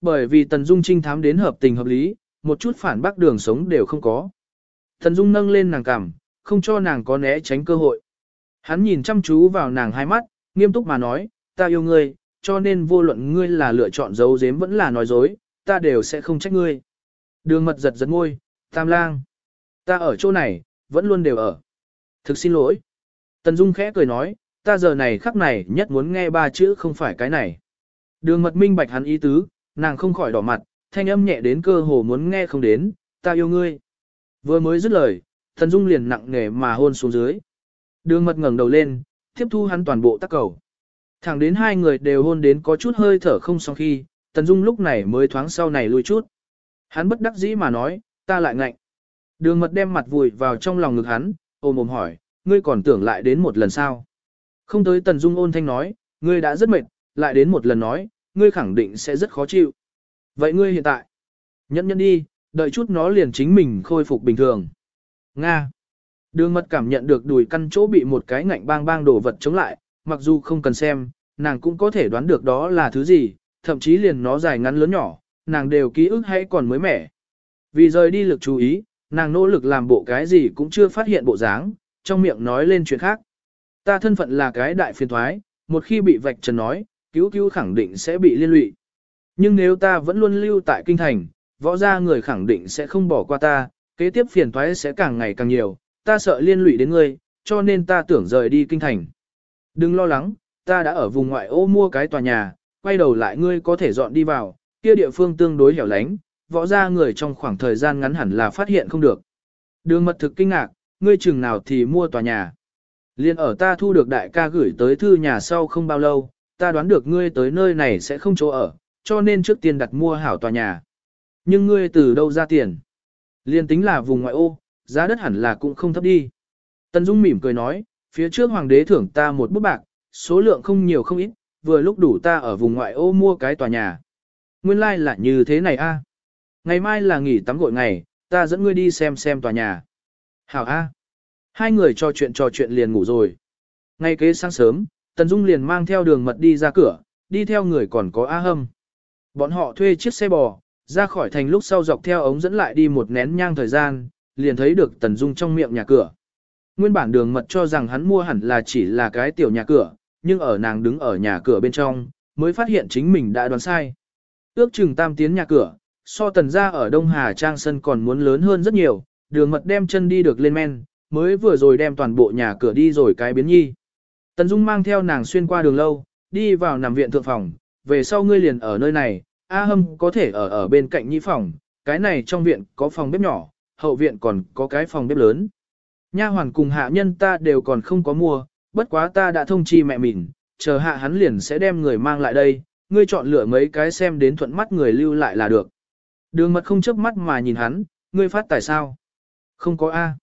Bởi vì Tần Dung trinh thám đến hợp tình hợp lý, một chút phản bác đường sống đều không có. Tần Dung nâng lên nàng cằm, không cho nàng có né tránh cơ hội. Hắn nhìn chăm chú vào nàng hai mắt, nghiêm túc mà nói, ta yêu ngươi, cho nên vô luận ngươi là lựa chọn giấu giếm vẫn là nói dối, ta đều sẽ không trách ngươi. Đường mật giật giật ngôi, tam lang. Ta ở chỗ này, vẫn luôn đều ở. Thực xin lỗi. Tần Dung khẽ cười nói, ta giờ này khắc này nhất muốn nghe ba chữ không phải cái này. Đường mật minh bạch hắn ý tứ, nàng không khỏi đỏ mặt, thanh âm nhẹ đến cơ hồ muốn nghe không đến, ta yêu ngươi. Vừa mới dứt lời, Tần Dung liền nặng nề mà hôn xuống dưới. Đường mật ngẩng đầu lên, tiếp thu hắn toàn bộ tác cầu. Thẳng đến hai người đều hôn đến có chút hơi thở không xong khi, Tần Dung lúc này mới thoáng sau này lui chút. Hắn bất đắc dĩ mà nói, ta lại ngạnh. Đường mật đem mặt vùi vào trong lòng ngực hắn, ôm ôm hỏi, ngươi còn tưởng lại đến một lần sao? Không tới Tần Dung ôn thanh nói, ngươi đã rất mệt, lại đến một lần nói, ngươi khẳng định sẽ rất khó chịu. Vậy ngươi hiện tại, nhẫn nhẫn đi, đợi chút nó liền chính mình khôi phục bình thường. Nga. Đường mật cảm nhận được đùi căn chỗ bị một cái ngạnh bang bang đổ vật chống lại, mặc dù không cần xem, nàng cũng có thể đoán được đó là thứ gì, thậm chí liền nó dài ngắn lớn nhỏ, nàng đều ký ức hay còn mới mẻ. Vì rời đi lực chú ý, nàng nỗ lực làm bộ cái gì cũng chưa phát hiện bộ dáng, trong miệng nói lên chuyện khác. Ta thân phận là cái đại phiền thoái, một khi bị vạch trần nói, cứu cứu khẳng định sẽ bị liên lụy. Nhưng nếu ta vẫn luôn lưu tại kinh thành, võ gia người khẳng định sẽ không bỏ qua ta, kế tiếp phiền toái sẽ càng ngày càng nhiều, ta sợ liên lụy đến ngươi, cho nên ta tưởng rời đi kinh thành. Đừng lo lắng, ta đã ở vùng ngoại ô mua cái tòa nhà, quay đầu lại ngươi có thể dọn đi vào, kia địa phương tương đối hẻo lánh, võ gia người trong khoảng thời gian ngắn hẳn là phát hiện không được. Đường mật thực kinh ngạc, ngươi chừng nào thì mua tòa nhà. Liên ở ta thu được đại ca gửi tới thư nhà sau không bao lâu, ta đoán được ngươi tới nơi này sẽ không chỗ ở, cho nên trước tiên đặt mua hảo tòa nhà. Nhưng ngươi từ đâu ra tiền? Liên tính là vùng ngoại ô, giá đất hẳn là cũng không thấp đi. Tần Dung mỉm cười nói, phía trước hoàng đế thưởng ta một bút bạc, số lượng không nhiều không ít, vừa lúc đủ ta ở vùng ngoại ô mua cái tòa nhà. Nguyên lai like là như thế này a. Ngày mai là nghỉ tắm gội ngày, ta dẫn ngươi đi xem xem tòa nhà. Hảo a. Hai người trò chuyện trò chuyện liền ngủ rồi. Ngay kế sáng sớm, Tần Dung liền mang theo đường mật đi ra cửa, đi theo người còn có A Hâm. Bọn họ thuê chiếc xe bò, ra khỏi thành lúc sau dọc theo ống dẫn lại đi một nén nhang thời gian, liền thấy được Tần Dung trong miệng nhà cửa. Nguyên bản đường mật cho rằng hắn mua hẳn là chỉ là cái tiểu nhà cửa, nhưng ở nàng đứng ở nhà cửa bên trong, mới phát hiện chính mình đã đoán sai. Ước chừng tam tiến nhà cửa, so tần ra ở Đông Hà Trang Sân còn muốn lớn hơn rất nhiều, đường mật đem chân đi được lên men, mới vừa rồi đem toàn bộ nhà cửa đi rồi cái biến nhi. Tần Dung mang theo nàng xuyên qua đường lâu, đi vào nằm viện thượng phòng, về sau ngươi liền ở nơi này, A Hâm có thể ở ở bên cạnh nhị phòng, cái này trong viện có phòng bếp nhỏ, hậu viện còn có cái phòng bếp lớn. Nha hoàn cùng hạ nhân ta đều còn không có mua, bất quá ta đã thông chi mẹ mình, chờ hạ hắn liền sẽ đem người mang lại đây, ngươi chọn lựa mấy cái xem đến thuận mắt người lưu lại là được. Đường mật không chớp mắt mà nhìn hắn, ngươi phát tài sao? Không có A.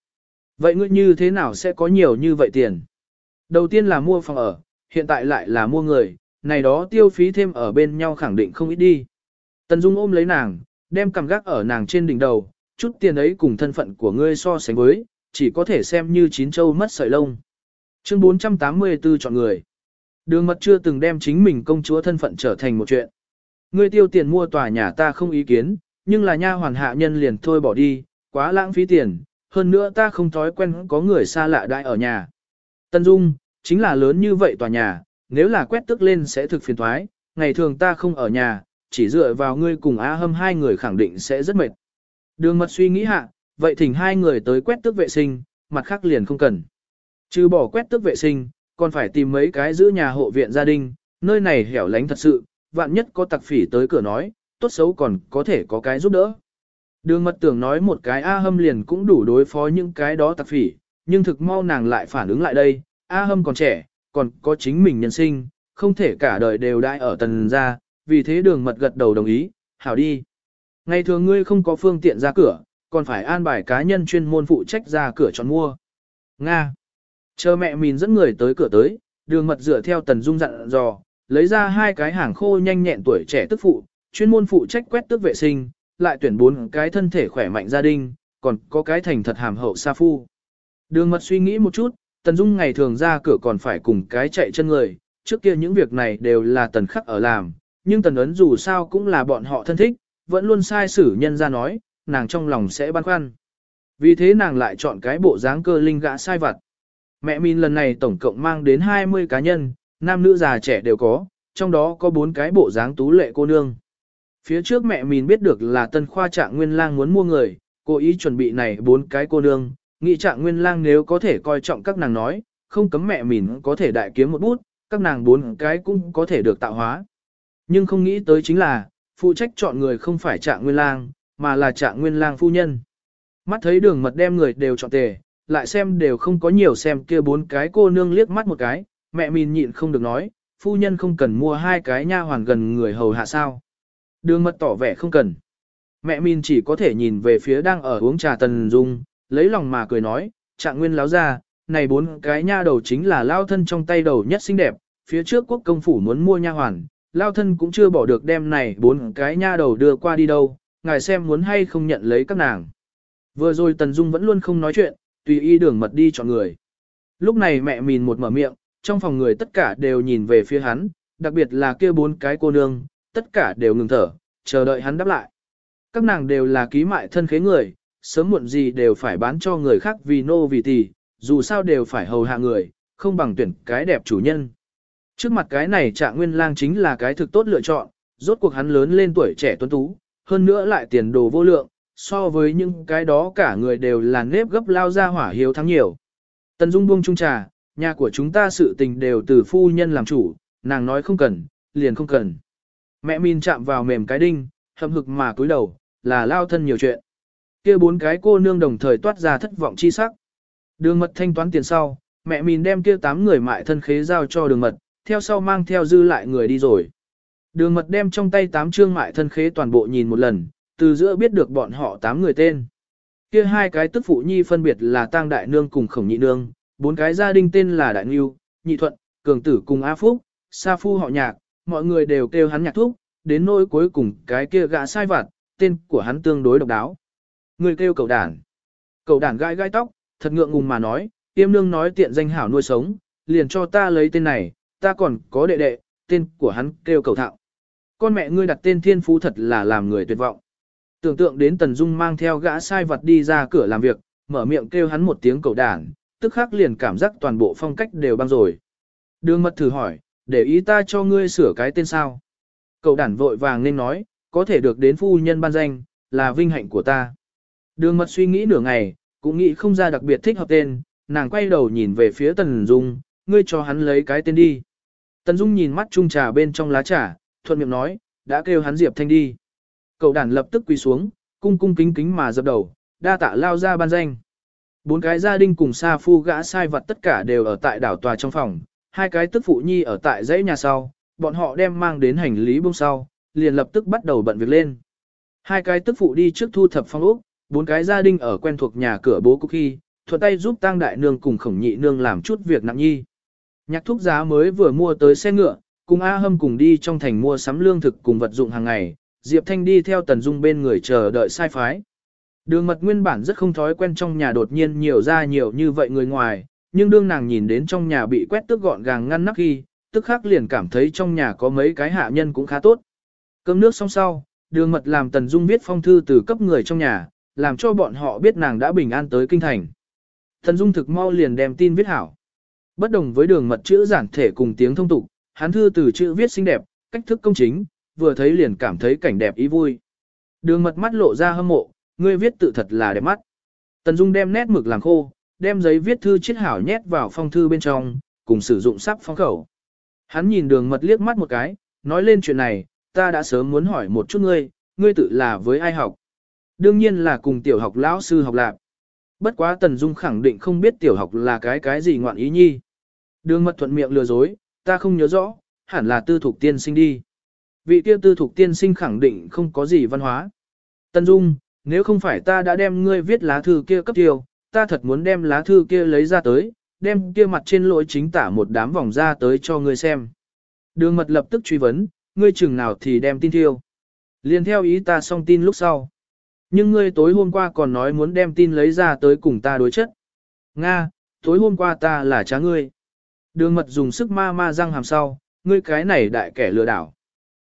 Vậy ngươi như thế nào sẽ có nhiều như vậy tiền? Đầu tiên là mua phòng ở, hiện tại lại là mua người, này đó tiêu phí thêm ở bên nhau khẳng định không ít đi. Tần Dung ôm lấy nàng, đem cằm gác ở nàng trên đỉnh đầu, chút tiền ấy cùng thân phận của ngươi so sánh với, chỉ có thể xem như chín châu mất sợi lông. Chương 484 chọn người. Đường mật chưa từng đem chính mình công chúa thân phận trở thành một chuyện. Ngươi tiêu tiền mua tòa nhà ta không ý kiến, nhưng là nha hoàn hạ nhân liền thôi bỏ đi, quá lãng phí tiền, hơn nữa ta không thói quen có người xa lạ đại ở nhà. Tân Dung, chính là lớn như vậy tòa nhà, nếu là quét tức lên sẽ thực phiền thoái, ngày thường ta không ở nhà, chỉ dựa vào ngươi cùng A Hâm hai người khẳng định sẽ rất mệt. Đường mật suy nghĩ hạ, vậy thỉnh hai người tới quét tước vệ sinh, mặt khác liền không cần. Trừ bỏ quét tước vệ sinh, còn phải tìm mấy cái giữ nhà hộ viện gia đình, nơi này hẻo lánh thật sự, vạn nhất có tặc phỉ tới cửa nói, tốt xấu còn có thể có cái giúp đỡ. Đường mật tưởng nói một cái A hâm liền cũng đủ đối phó những cái đó tặc phỉ, nhưng thực mau nàng lại phản ứng lại đây, A hâm còn trẻ, còn có chính mình nhân sinh, không thể cả đời đều đãi ở tần gia, vì thế đường mật gật đầu đồng ý, hảo đi. Ngày thường ngươi không có phương tiện ra cửa, còn phải an bài cá nhân chuyên môn phụ trách ra cửa chọn mua. Nga. Chờ mẹ mình dẫn người tới cửa tới, đường mật dựa theo tần dung dặn dò, lấy ra hai cái hàng khô nhanh nhẹn tuổi trẻ tức phụ, chuyên môn phụ trách quét tước vệ sinh, lại tuyển bốn cái thân thể khỏe mạnh gia đình, còn có cái thành thật hàm hậu sa phu. Đường mật suy nghĩ một chút, tần dung ngày thường ra cửa còn phải cùng cái chạy chân người, trước kia những việc này đều là tần khắc ở làm, nhưng tần ấn dù sao cũng là bọn họ thân thích, vẫn luôn sai xử nhân ra nói, nàng trong lòng sẽ băn khoăn. Vì thế nàng lại chọn cái bộ dáng cơ linh gã sai vặt. Mẹ min lần này tổng cộng mang đến 20 cá nhân, nam nữ già trẻ đều có, trong đó có 4 cái bộ dáng tú lệ cô nương. Phía trước mẹ min biết được là tân khoa trạng nguyên lang muốn mua người, cố ý chuẩn bị này 4 cái cô nương, nghị trạng nguyên lang nếu có thể coi trọng các nàng nói, không cấm mẹ mình có thể đại kiếm một bút, các nàng bốn cái cũng có thể được tạo hóa. Nhưng không nghĩ tới chính là, phụ trách chọn người không phải trạng nguyên lang, mà là trạng nguyên lang phu nhân. Mắt thấy đường mật đem người đều chọn tề, lại xem đều không có nhiều xem kia bốn cái cô nương liếc mắt một cái, mẹ mình nhịn không được nói, phu nhân không cần mua hai cái nha hoàn gần người hầu hạ sao. Đường mật tỏ vẻ không cần. Mẹ mình chỉ có thể nhìn về phía đang ở uống trà tần dung, lấy lòng mà cười nói, trạng nguyên láo ra, này bốn cái nha đầu chính là lao thân trong tay đầu nhất xinh đẹp, phía trước quốc công phủ muốn mua nha hoàn, lao thân cũng chưa bỏ được đem này bốn cái nha đầu đưa qua đi đâu, ngài xem muốn hay không nhận lấy các nàng. Vừa rồi Tần Dung vẫn luôn không nói chuyện, tùy y đường mật đi chọn người. Lúc này mẹ mìn một mở miệng, trong phòng người tất cả đều nhìn về phía hắn, đặc biệt là kia bốn cái cô nương, tất cả đều ngừng thở, chờ đợi hắn đáp lại. Các nàng đều là ký mại thân khế người, sớm muộn gì đều phải bán cho người khác vì nô vì tỷ, dù sao đều phải hầu hạ người, không bằng tuyển cái đẹp chủ nhân. Trước mặt cái này trạng nguyên lang chính là cái thực tốt lựa chọn, rốt cuộc hắn lớn lên tuổi trẻ tuấn tú, hơn nữa lại tiền đồ vô lượng, so với những cái đó cả người đều là nếp gấp lao ra hỏa hiếu thắng nhiều. Tần Dung buông trung trà, nhà của chúng ta sự tình đều từ phu nhân làm chủ, nàng nói không cần, liền không cần. Mẹ min chạm vào mềm cái đinh, hậm hực mà cúi đầu, là lao thân nhiều chuyện kia bốn cái cô nương đồng thời toát ra thất vọng chi sắc. Đường mật thanh toán tiền sau, mẹ mình đem kia tám người mại thân khế giao cho đường mật, theo sau mang theo dư lại người đi rồi. Đường mật đem trong tay tám trương mại thân khế toàn bộ nhìn một lần, từ giữa biết được bọn họ tám người tên. Kia hai cái tức phụ nhi phân biệt là Tang Đại Nương cùng Khổng Nhị Nương, bốn cái gia đình tên là Đại nghiêu, Nhị Thuận, Cường Tử cùng A Phúc, Sa Phu họ nhạc, mọi người đều kêu hắn nhạc thúc, đến nỗi cuối cùng cái kia gã sai vặt, tên của hắn tương đối độc đáo. Người kêu cầu đản. Cầu đản gai gai tóc, thật ngượng ngùng mà nói, tiêm nương nói tiện danh hảo nuôi sống, liền cho ta lấy tên này, ta còn có đệ đệ, tên của hắn kêu cầu thạo. Con mẹ ngươi đặt tên thiên phú thật là làm người tuyệt vọng. Tưởng tượng đến Tần Dung mang theo gã sai vật đi ra cửa làm việc, mở miệng kêu hắn một tiếng cầu đản, tức khắc liền cảm giác toàn bộ phong cách đều băng rồi. Đường mật thử hỏi, để ý ta cho ngươi sửa cái tên sao. Cậu đản vội vàng nên nói, có thể được đến phu nhân ban danh, là vinh hạnh của ta. Đường mật suy nghĩ nửa ngày, cũng nghĩ không ra đặc biệt thích hợp tên, nàng quay đầu nhìn về phía Tần Dung, ngươi cho hắn lấy cái tên đi. Tần Dung nhìn mắt chung trà bên trong lá trà, thuận miệng nói, đã kêu hắn Diệp Thanh đi. Cậu đàn lập tức quỳ xuống, cung cung kính kính mà dập đầu, đa tạ lao ra ban danh. Bốn cái gia đình cùng sa phu gã sai vật tất cả đều ở tại đảo tòa trong phòng, hai cái tức phụ nhi ở tại dãy nhà sau, bọn họ đem mang đến hành lý bông sau, liền lập tức bắt đầu bận việc lên. Hai cái tức phụ đi trước thu thập phong ốc, bốn cái gia đình ở quen thuộc nhà cửa bố cục khi, thuận tay giúp tang đại nương cùng khổng nhị nương làm chút việc nặng nhi. Nhạc thúc giá mới vừa mua tới xe ngựa, cùng A Hâm cùng đi trong thành mua sắm lương thực cùng vật dụng hàng ngày, Diệp Thanh đi theo Tần Dung bên người chờ đợi sai phái. Đường mật nguyên bản rất không thói quen trong nhà đột nhiên nhiều ra nhiều như vậy người ngoài, nhưng đương nàng nhìn đến trong nhà bị quét tước gọn gàng ngăn nắp khi, tức khắc liền cảm thấy trong nhà có mấy cái hạ nhân cũng khá tốt. Cơm nước xong sau, đường mật làm Tần Dung viết phong thư từ cấp người trong nhà, làm cho bọn họ biết nàng đã bình an tới kinh thành. Thần Dung thực mau liền đem tin viết hảo. Bất đồng với đường mật chữ giản thể cùng tiếng thông tục, hắn thư từ chữ viết xinh đẹp, cách thức công chính, vừa thấy liền cảm thấy cảnh đẹp ý vui. Đường mật mắt lộ ra hâm mộ, ngươi viết tự thật là đẹp mắt. Tần Dung đem nét mực làm khô, đem giấy viết thư chiết hảo nhét vào phong thư bên trong, cùng sử dụng sắp phong khẩu. Hắn nhìn đường mật liếc mắt một cái, nói lên chuyện này, ta đã sớm muốn hỏi một chút ngươi, ngươi tự là với ai học. Đương nhiên là cùng tiểu học lão sư học lạc. Bất quá Tần Dung khẳng định không biết tiểu học là cái cái gì ngoạn ý nhi. Đường mật thuận miệng lừa dối, ta không nhớ rõ, hẳn là tư thục tiên sinh đi. Vị kia tư thục tiên sinh khẳng định không có gì văn hóa. tần Dung, nếu không phải ta đã đem ngươi viết lá thư kia cấp tiêu, ta thật muốn đem lá thư kia lấy ra tới, đem kia mặt trên lỗi chính tả một đám vòng ra tới cho ngươi xem. Đường mật lập tức truy vấn, ngươi chừng nào thì đem tin tiêu. Liên theo ý ta xong tin lúc sau. Nhưng ngươi tối hôm qua còn nói muốn đem tin lấy ra tới cùng ta đối chất. Nga, tối hôm qua ta là trá ngươi. Đường mật dùng sức ma ma răng hàm sau, ngươi cái này đại kẻ lừa đảo.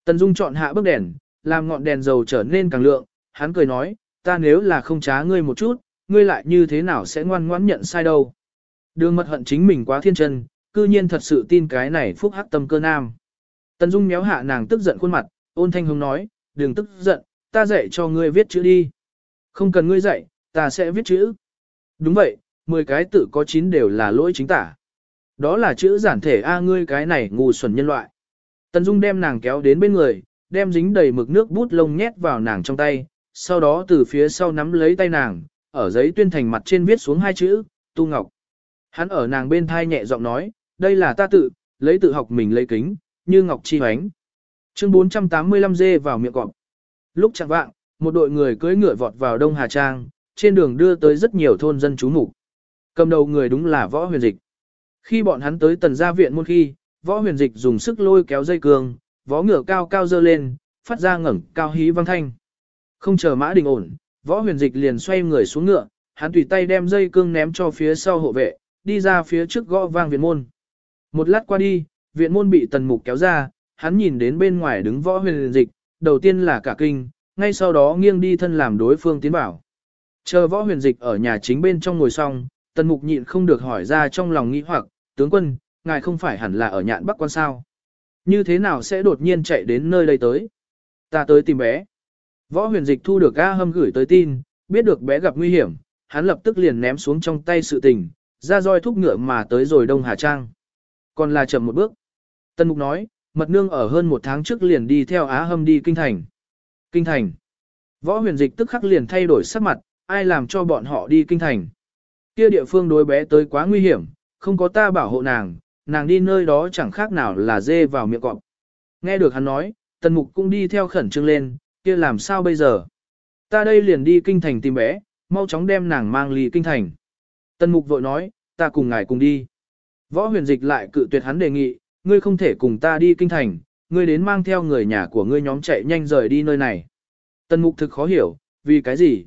Tần Dung chọn hạ bức đèn, làm ngọn đèn dầu trở nên càng lượng, hắn cười nói, ta nếu là không trá ngươi một chút, ngươi lại như thế nào sẽ ngoan ngoãn nhận sai đâu. Đường mật hận chính mình quá thiên chân, cư nhiên thật sự tin cái này phúc hắc tâm cơ nam. Tần Dung méo hạ nàng tức giận khuôn mặt, ôn thanh hùng nói, đừng tức giận, ta dạy cho ngươi viết chữ đi. Không cần ngươi dạy, ta sẽ viết chữ. Đúng vậy, 10 cái tự có 9 đều là lỗi chính tả. Đó là chữ giản thể A ngươi cái này ngu xuẩn nhân loại. Tần Dung đem nàng kéo đến bên người, đem dính đầy mực nước bút lông nhét vào nàng trong tay, sau đó từ phía sau nắm lấy tay nàng, ở giấy tuyên thành mặt trên viết xuống hai chữ, Tu Ngọc. Hắn ở nàng bên thai nhẹ giọng nói, đây là ta tự, lấy tự học mình lấy kính, như Ngọc Chi Hoánh. Chương 485 dê vào miệng cọp. Lúc chẳng vạng, một đội người cưỡi ngựa vọt vào Đông Hà Trang, trên đường đưa tới rất nhiều thôn dân chú mục Cầm đầu người đúng là võ huyền dịch. Khi bọn hắn tới tần gia viện môn khi, võ huyền dịch dùng sức lôi kéo dây cương, võ ngựa cao cao dơ lên, phát ra ngẩng cao hí vang thanh. Không chờ mã đình ổn, võ huyền dịch liền xoay người xuống ngựa, hắn tùy tay đem dây cương ném cho phía sau hộ vệ, đi ra phía trước gõ vang viện môn. Một lát qua đi, viện môn bị tần mục kéo ra, hắn nhìn đến bên ngoài đứng võ huyền dịch, đầu tiên là cả kinh, ngay sau đó nghiêng đi thân làm đối phương tiến bảo. Chờ võ huyền dịch ở nhà chính bên trong ngồi xong, tần mục nhịn không được hỏi ra trong lòng nghĩ hoặc, tướng quân, ngài không phải hẳn là ở nhạn bắc quan sao. Như thế nào sẽ đột nhiên chạy đến nơi đây tới? Ta tới tìm bé. Võ huyền dịch thu được A hâm gửi tới tin, biết được bé gặp nguy hiểm, hắn lập tức liền ném xuống trong tay sự tình, ra roi thúc ngựa mà tới rồi Đông Hà Trang. Còn là chậm một bước. Tân Mục nói, mật nương ở hơn một tháng trước liền đi theo Á hâm đi Kinh Thành. Kinh Thành. Võ huyền dịch tức khắc liền thay đổi sắc mặt, ai làm cho bọn họ đi Kinh Thành. Kia địa phương đối bé tới quá nguy hiểm, không có ta bảo hộ nàng, nàng đi nơi đó chẳng khác nào là dê vào miệng cọp. Nghe được hắn nói, tần mục cũng đi theo khẩn trương lên, kia làm sao bây giờ? Ta đây liền đi kinh thành tìm bé, mau chóng đem nàng mang ly kinh thành. Tần mục vội nói, ta cùng ngài cùng đi. Võ huyền dịch lại cự tuyệt hắn đề nghị, ngươi không thể cùng ta đi kinh thành, ngươi đến mang theo người nhà của ngươi nhóm chạy nhanh rời đi nơi này. Tần mục thực khó hiểu, vì cái gì?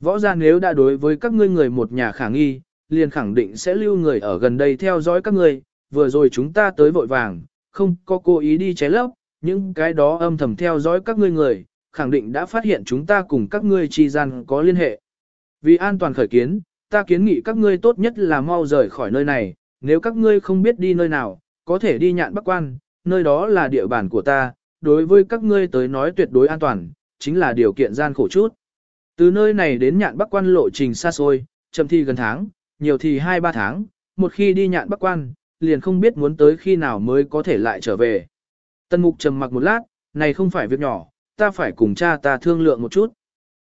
Võ gia nếu đã đối với các ngươi người một nhà khả nghi, liền khẳng định sẽ lưu người ở gần đây theo dõi các ngươi, vừa rồi chúng ta tới vội vàng, không có cố ý đi ché lấp, những cái đó âm thầm theo dõi các ngươi người, khẳng định đã phát hiện chúng ta cùng các ngươi chi gian có liên hệ. Vì an toàn khởi kiến, ta kiến nghị các ngươi tốt nhất là mau rời khỏi nơi này, nếu các ngươi không biết đi nơi nào, có thể đi nhạn bắc quan, nơi đó là địa bàn của ta, đối với các ngươi tới nói tuyệt đối an toàn, chính là điều kiện gian khổ chút. Từ nơi này đến nhạn bắc quan lộ trình xa xôi, chậm thì gần tháng, nhiều thì 2-3 tháng, một khi đi nhạn bắc quan, liền không biết muốn tới khi nào mới có thể lại trở về. Tân mục trầm mặc một lát, này không phải việc nhỏ, ta phải cùng cha ta thương lượng một chút.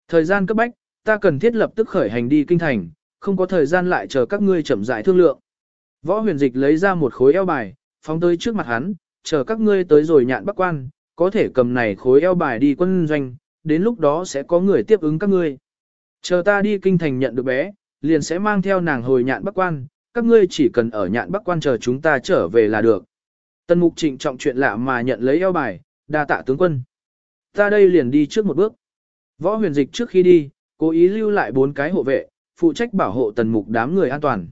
Thời gian cấp bách, ta cần thiết lập tức khởi hành đi kinh thành, không có thời gian lại chờ các ngươi chậm rãi thương lượng. Võ huyền dịch lấy ra một khối eo bài, phóng tới trước mặt hắn, chờ các ngươi tới rồi nhạn bắc quan, có thể cầm này khối eo bài đi quân doanh, đến lúc đó sẽ có người tiếp ứng các ngươi. Chờ ta đi kinh thành nhận được bé, liền sẽ mang theo nàng hồi nhạn bắc quan, các ngươi chỉ cần ở nhạn bắc quan chờ chúng ta trở về là được. Tân mục trịnh trọng chuyện lạ mà nhận lấy eo bài, đa tạ tướng quân. Ta đây liền đi trước một bước. Võ huyền dịch trước khi đi, cố ý lưu lại bốn cái hộ vệ, phụ trách bảo hộ tần mục đám người an toàn.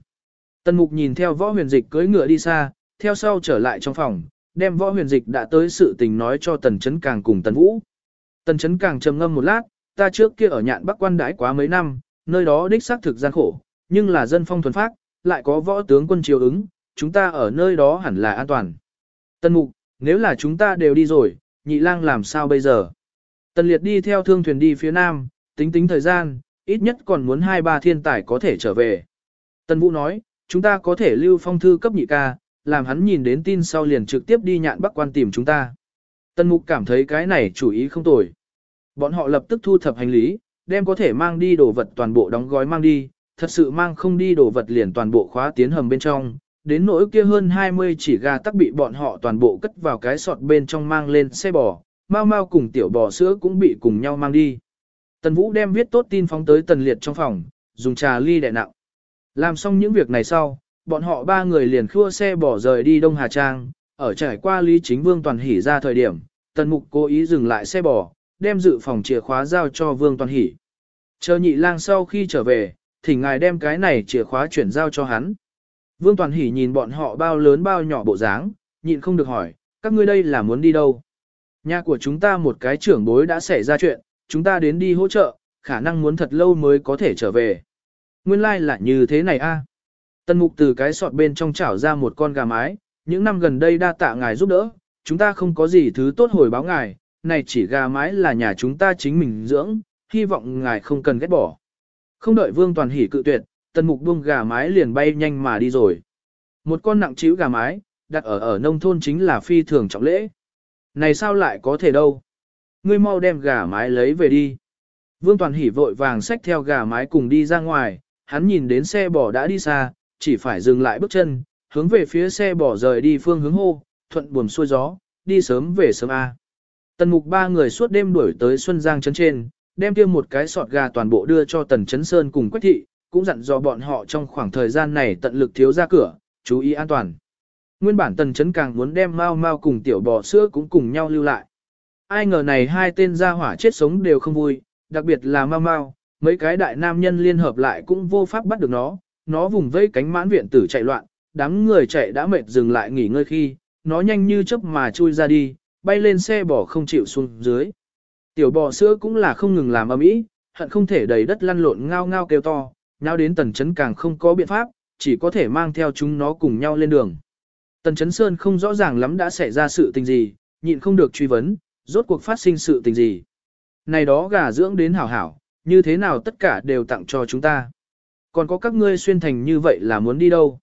Tần mục nhìn theo võ huyền dịch cưỡi ngựa đi xa, theo sau trở lại trong phòng, đem võ huyền dịch đã tới sự tình nói cho tần chấn càng cùng tần vũ. Tần chấn càng trầm ngâm một lát, ta trước kia ở nhạn bắc quan đãi quá mấy năm, nơi đó đích xác thực gian khổ, nhưng là dân phong thuần phát, lại có võ tướng quân chiều ứng, chúng ta ở nơi đó hẳn là an toàn. Tần mục, nếu là chúng ta đều đi rồi, nhị lang làm sao bây giờ? Tần liệt đi theo thương thuyền đi phía nam, tính tính thời gian, ít nhất còn muốn hai ba thiên tài có thể trở về. Tần vũ nói, chúng ta có thể lưu phong thư cấp nhị ca, làm hắn nhìn đến tin sau liền trực tiếp đi nhạn bắc quan tìm chúng ta. Tần mục cảm thấy cái này chủ ý không tồi. Bọn họ lập tức thu thập hành lý, đem có thể mang đi đồ vật toàn bộ đóng gói mang đi, thật sự mang không đi đồ vật liền toàn bộ khóa tiến hầm bên trong, đến nỗi kia hơn 20 chỉ gà tắc bị bọn họ toàn bộ cất vào cái sọt bên trong mang lên xe bò, mau mau cùng tiểu bò sữa cũng bị cùng nhau mang đi. Tần Vũ đem viết tốt tin phóng tới Tần Liệt trong phòng, dùng trà ly đè nặng. Làm xong những việc này sau, bọn họ ba người liền khua xe bỏ rời đi Đông Hà Trang, ở trải qua Lý Chính Vương Toàn Hỷ ra thời điểm, Tần Mục cố ý dừng lại xe bò, đem dự phòng chìa khóa giao cho Vương Toàn Hỷ. Chờ nhị lang sau khi trở về, thỉnh ngài đem cái này chìa khóa chuyển giao cho hắn. Vương Toàn Hỷ nhìn bọn họ bao lớn bao nhỏ bộ dáng, nhịn không được hỏi, các ngươi đây là muốn đi đâu? Nhà của chúng ta một cái trưởng bối đã xảy ra chuyện, chúng ta đến đi hỗ trợ, khả năng muốn thật lâu mới có thể trở về. Nguyên lai like là như thế này a. Tân mục từ cái sọt bên trong chảo ra một con gà mái, những năm gần đây đa tạ ngài giúp đỡ, chúng ta không có gì thứ tốt hồi báo ngài, này chỉ gà mái là nhà chúng ta chính mình dưỡng, hy vọng ngài không cần ghét bỏ. Không đợi vương toàn hỉ cự tuyệt, tân mục buông gà mái liền bay nhanh mà đi rồi. Một con nặng chịu gà mái, đặt ở ở nông thôn chính là phi thường trọng lễ. Này sao lại có thể đâu? Ngươi mau đem gà mái lấy về đi. Vương Toàn Hỷ vội vàng xách theo gà mái cùng đi ra ngoài, hắn nhìn đến xe bò đã đi xa, chỉ phải dừng lại bước chân, hướng về phía xe bỏ rời đi phương hướng hô, thuận buồm xuôi gió, đi sớm về sớm A. Tần mục ba người suốt đêm đuổi tới Xuân Giang Trấn trên, đem kia một cái sọt gà toàn bộ đưa cho Tần Trấn Sơn cùng Quách Thị, cũng dặn dò bọn họ trong khoảng thời gian này tận lực thiếu ra cửa, chú ý an toàn. Nguyên bản Tần Trấn càng muốn đem Mao Mao cùng tiểu bò sữa cũng cùng nhau lưu lại. Ai ngờ này hai tên gia hỏa chết sống đều không vui, đặc biệt là Mao Mao, mấy cái đại nam nhân liên hợp lại cũng vô pháp bắt được nó, nó vùng vây cánh mãn viện tử chạy loạn, đám người chạy đã mệt dừng lại nghỉ ngơi khi, nó nhanh như chớp mà chui ra đi, bay lên xe bò không chịu xuống dưới. Tiểu bò sữa cũng là không ngừng làm ầm ĩ, hận không thể đầy đất lăn lộn ngao ngao kêu to, nhau đến tần chấn càng không có biện pháp, chỉ có thể mang theo chúng nó cùng nhau lên đường. Tần chấn sơn không rõ ràng lắm đã xảy ra sự tình gì, nhịn không được truy vấn, rốt cuộc phát sinh sự tình gì. Này đó gà dưỡng đến hảo hảo, như thế nào tất cả đều tặng cho chúng ta. Còn có các ngươi xuyên thành như vậy là muốn đi đâu?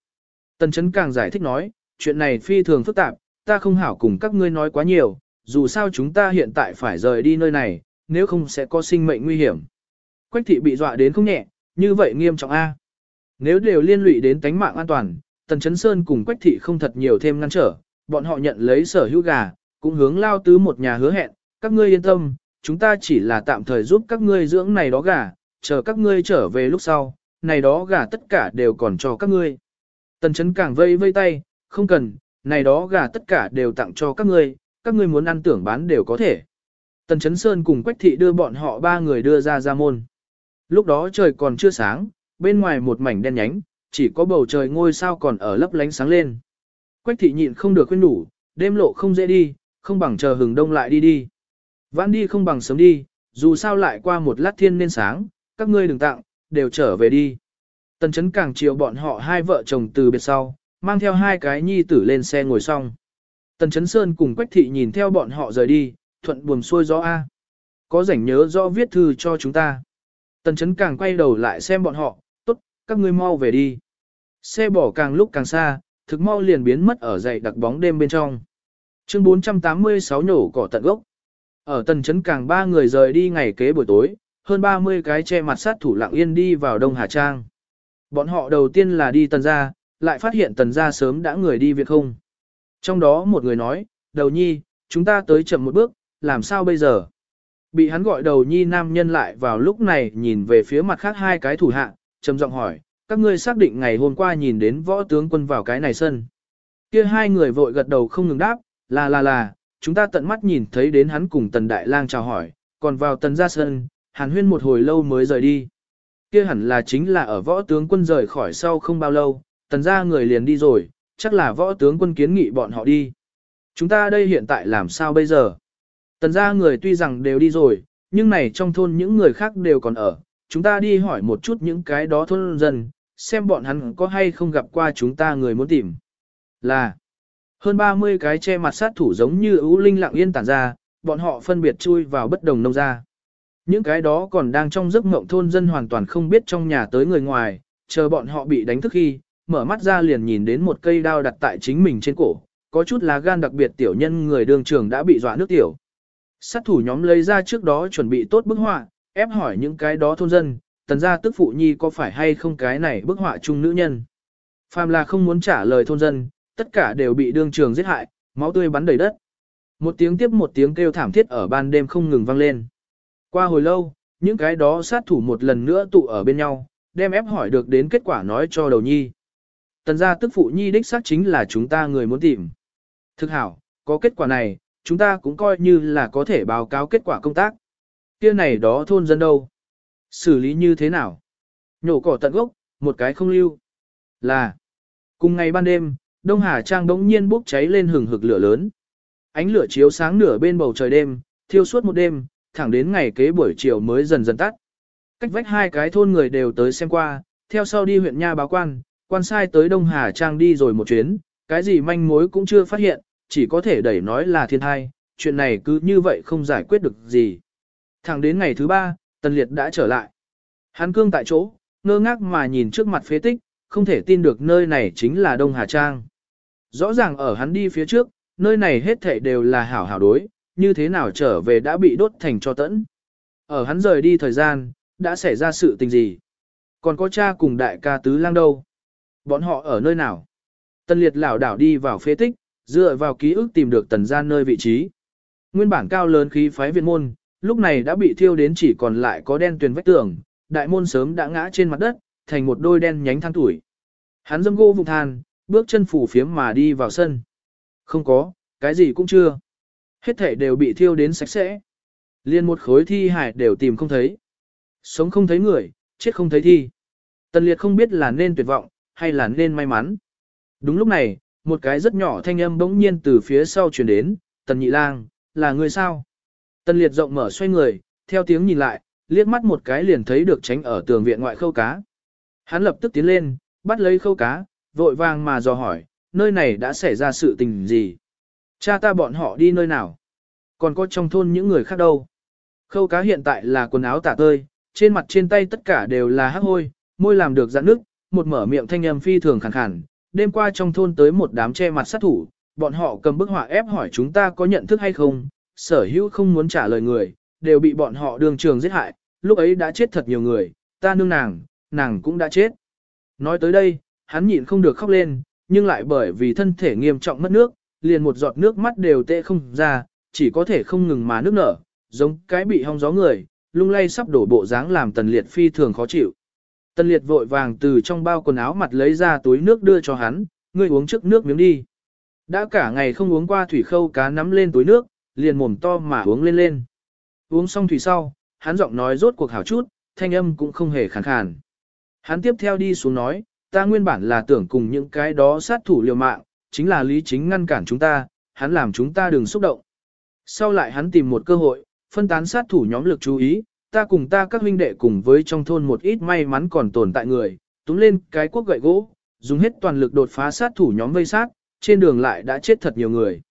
Tần chấn càng giải thích nói, chuyện này phi thường phức tạp, ta không hảo cùng các ngươi nói quá nhiều, dù sao chúng ta hiện tại phải rời đi nơi này, nếu không sẽ có sinh mệnh nguy hiểm. Quách thị bị dọa đến không nhẹ, như vậy nghiêm trọng A. Nếu đều liên lụy đến tánh mạng an toàn, Tần Chấn Sơn cùng Quách thị không thật nhiều thêm ngăn trở, bọn họ nhận lấy sở hữu gà, cũng hướng lao tứ một nhà hứa hẹn, các ngươi yên tâm, chúng ta chỉ là tạm thời giúp các ngươi dưỡng này đó gà, chờ các ngươi trở về lúc sau, này đó gà tất cả đều còn cho các ngươi. Tần chấn càng vây vây tay, không cần, này đó gà tất cả đều tặng cho các ngươi, các ngươi muốn ăn tưởng bán đều có thể. Tần chấn sơn cùng Quách thị đưa bọn họ ba người đưa ra ra môn. Lúc đó trời còn chưa sáng, bên ngoài một mảnh đen nhánh, chỉ có bầu trời ngôi sao còn ở lấp lánh sáng lên. Quách thị nhịn không được khuyên đủ, đêm lộ không dễ đi, không bằng chờ hừng đông lại đi đi. Vãn đi không bằng sớm đi, dù sao lại qua một lát thiên nên sáng, các ngươi đừng tặng, đều trở về đi. Tần chấn càng chiều bọn họ hai vợ chồng từ biệt sau, mang theo hai cái nhi tử lên xe ngồi xong. Tần chấn sơn cùng Quách thị nhìn theo bọn họ rời đi, thuận buồm xuôi gió A. Có rảnh nhớ rõ viết thư cho chúng ta. Tần chấn càng quay đầu lại xem bọn họ, tốt, các ngươi mau về đi. Xe bỏ càng lúc càng xa, thực mau liền biến mất ở dậy đặc bóng đêm bên trong. Chương 486 nhổ cỏ tận gốc. Ở tần chấn càng ba người rời đi ngày kế buổi tối, hơn 30 cái che mặt sát thủ lặng yên đi vào Đông Hà Trang. Bọn họ đầu tiên là đi tần gia, lại phát hiện tần gia sớm đã người đi việc không. Trong đó một người nói, đầu nhi, chúng ta tới chậm một bước, làm sao bây giờ? Bị hắn gọi đầu nhi nam nhân lại vào lúc này nhìn về phía mặt khác hai cái thủ hạ, trầm giọng hỏi, các ngươi xác định ngày hôm qua nhìn đến võ tướng quân vào cái này sân. Kia hai người vội gật đầu không ngừng đáp, là là là, chúng ta tận mắt nhìn thấy đến hắn cùng tần đại lang chào hỏi, còn vào tần gia sân, hàn huyên một hồi lâu mới rời đi. Kia hẳn là chính là ở võ tướng quân rời khỏi sau không bao lâu, tần gia người liền đi rồi, chắc là võ tướng quân kiến nghị bọn họ đi. Chúng ta đây hiện tại làm sao bây giờ? Tần gia người tuy rằng đều đi rồi, nhưng này trong thôn những người khác đều còn ở. Chúng ta đi hỏi một chút những cái đó thôn dân, xem bọn hắn có hay không gặp qua chúng ta người muốn tìm. Là, hơn 30 cái che mặt sát thủ giống như ưu linh lặng yên tản ra, bọn họ phân biệt chui vào bất đồng nông gia. Những cái đó còn đang trong giấc mộng thôn dân hoàn toàn không biết trong nhà tới người ngoài, chờ bọn họ bị đánh thức khi, mở mắt ra liền nhìn đến một cây đao đặt tại chính mình trên cổ, có chút lá gan đặc biệt tiểu nhân người đường trường đã bị dọa nước tiểu. Sát thủ nhóm lấy ra trước đó chuẩn bị tốt bức họa, ép hỏi những cái đó thôn dân, tần gia tức phụ nhi có phải hay không cái này bức họa chung nữ nhân. Phàm là không muốn trả lời thôn dân, tất cả đều bị đương trường giết hại, máu tươi bắn đầy đất. Một tiếng tiếp một tiếng kêu thảm thiết ở ban đêm không ngừng vang lên. Qua hồi lâu, những cái đó sát thủ một lần nữa tụ ở bên nhau, đem ép hỏi được đến kết quả nói cho đầu nhi. Tần gia tức phụ nhi đích xác chính là chúng ta người muốn tìm. Thực hảo, có kết quả này, chúng ta cũng coi như là có thể báo cáo kết quả công tác. Kia này đó thôn dân đâu? Xử lý như thế nào? Nhổ cỏ tận gốc, một cái không lưu. Là, cùng ngày ban đêm, Đông Hà Trang đống nhiên bốc cháy lên hừng hực lửa lớn. Ánh lửa chiếu sáng nửa bên bầu trời đêm, thiêu suốt một đêm, thẳng đến ngày kế buổi chiều mới dần dần tắt. Cách vách hai cái thôn người đều tới xem qua, theo sau đi huyện nha báo quan, quan sai tới Đông Hà Trang đi rồi một chuyến, cái gì manh mối cũng chưa phát hiện, chỉ có thể đẩy nói là thiên thai, chuyện này cứ như vậy không giải quyết được gì. Thẳng đến ngày thứ ba, Tần Liệt đã trở lại. Hắn cương tại chỗ, ngơ ngác mà nhìn trước mặt phế tích, không thể tin được nơi này chính là Đông Hà Trang. Rõ ràng ở hắn đi phía trước, nơi này hết thảy đều là hảo hảo đối, như thế nào trở về đã bị đốt thành cho tẫn. Ở hắn rời đi thời gian, đã xảy ra sự tình gì? Còn có cha cùng đại ca tứ lang đâu? Bọn họ ở nơi nào? Tân liệt lảo đảo đi vào phế tích, dựa vào ký ức tìm được tần gian nơi vị trí. Nguyên bản cao lớn khí phái viện môn, lúc này đã bị thiêu đến chỉ còn lại có đen tuyền vách tường, đại môn sớm đã ngã trên mặt đất, thành một đôi đen nhánh than tuổi. Hắn dâm gỗ vùng than, bước chân phủ phiếm mà đi vào sân. Không có, cái gì cũng chưa. Hết thể đều bị thiêu đến sạch sẽ. Liên một khối thi hải đều tìm không thấy. Sống không thấy người, chết không thấy thi. Tần liệt không biết là nên tuyệt vọng, hay là nên may mắn. Đúng lúc này, một cái rất nhỏ thanh âm bỗng nhiên từ phía sau truyền đến, tần nhị lang, là người sao? Tần liệt rộng mở xoay người, theo tiếng nhìn lại, liếc mắt một cái liền thấy được tránh ở tường viện ngoại khâu cá. Hắn lập tức tiến lên, bắt lấy khâu cá, vội vàng mà dò hỏi, nơi này đã xảy ra sự tình gì? Cha ta bọn họ đi nơi nào? Còn có trong thôn những người khác đâu? Khâu cá hiện tại là quần áo tả tơi, trên mặt trên tay tất cả đều là hắc hôi, môi làm được giãn nước, một mở miệng thanh âm phi thường khàn khàn. Đêm qua trong thôn tới một đám che mặt sát thủ, bọn họ cầm bức họa ép hỏi chúng ta có nhận thức hay không, sở hữu không muốn trả lời người, đều bị bọn họ đường trường giết hại, lúc ấy đã chết thật nhiều người, ta nương nàng, nàng cũng đã chết. Nói tới đây, hắn nhịn không được khóc lên, nhưng lại bởi vì thân thể nghiêm trọng mất nước, liền một giọt nước mắt đều tệ không ra, chỉ có thể không ngừng mà nước nở, giống cái bị hong gió người, lung lay sắp đổ bộ dáng làm tần liệt phi thường khó chịu. Tần liệt vội vàng từ trong bao quần áo mặt lấy ra túi nước đưa cho hắn, ngươi uống trước nước miếng đi. Đã cả ngày không uống qua thủy khâu cá nắm lên túi nước, liền mồm to mà uống lên lên. Uống xong thủy sau, hắn giọng nói rốt cuộc hảo chút, thanh âm cũng không hề khàn khàn. Hắn tiếp theo đi xuống nói, ta nguyên bản là tưởng cùng những cái đó sát thủ liều mạng, chính là lý chính ngăn cản chúng ta, hắn làm chúng ta đừng xúc động. Sau lại hắn tìm một cơ hội, phân tán sát thủ nhóm lực chú ý, ta cùng ta các huynh đệ cùng với trong thôn một ít may mắn còn tồn tại người, túm lên cái quốc gậy gỗ, dùng hết toàn lực đột phá sát thủ nhóm vây sát, trên đường lại đã chết thật nhiều người.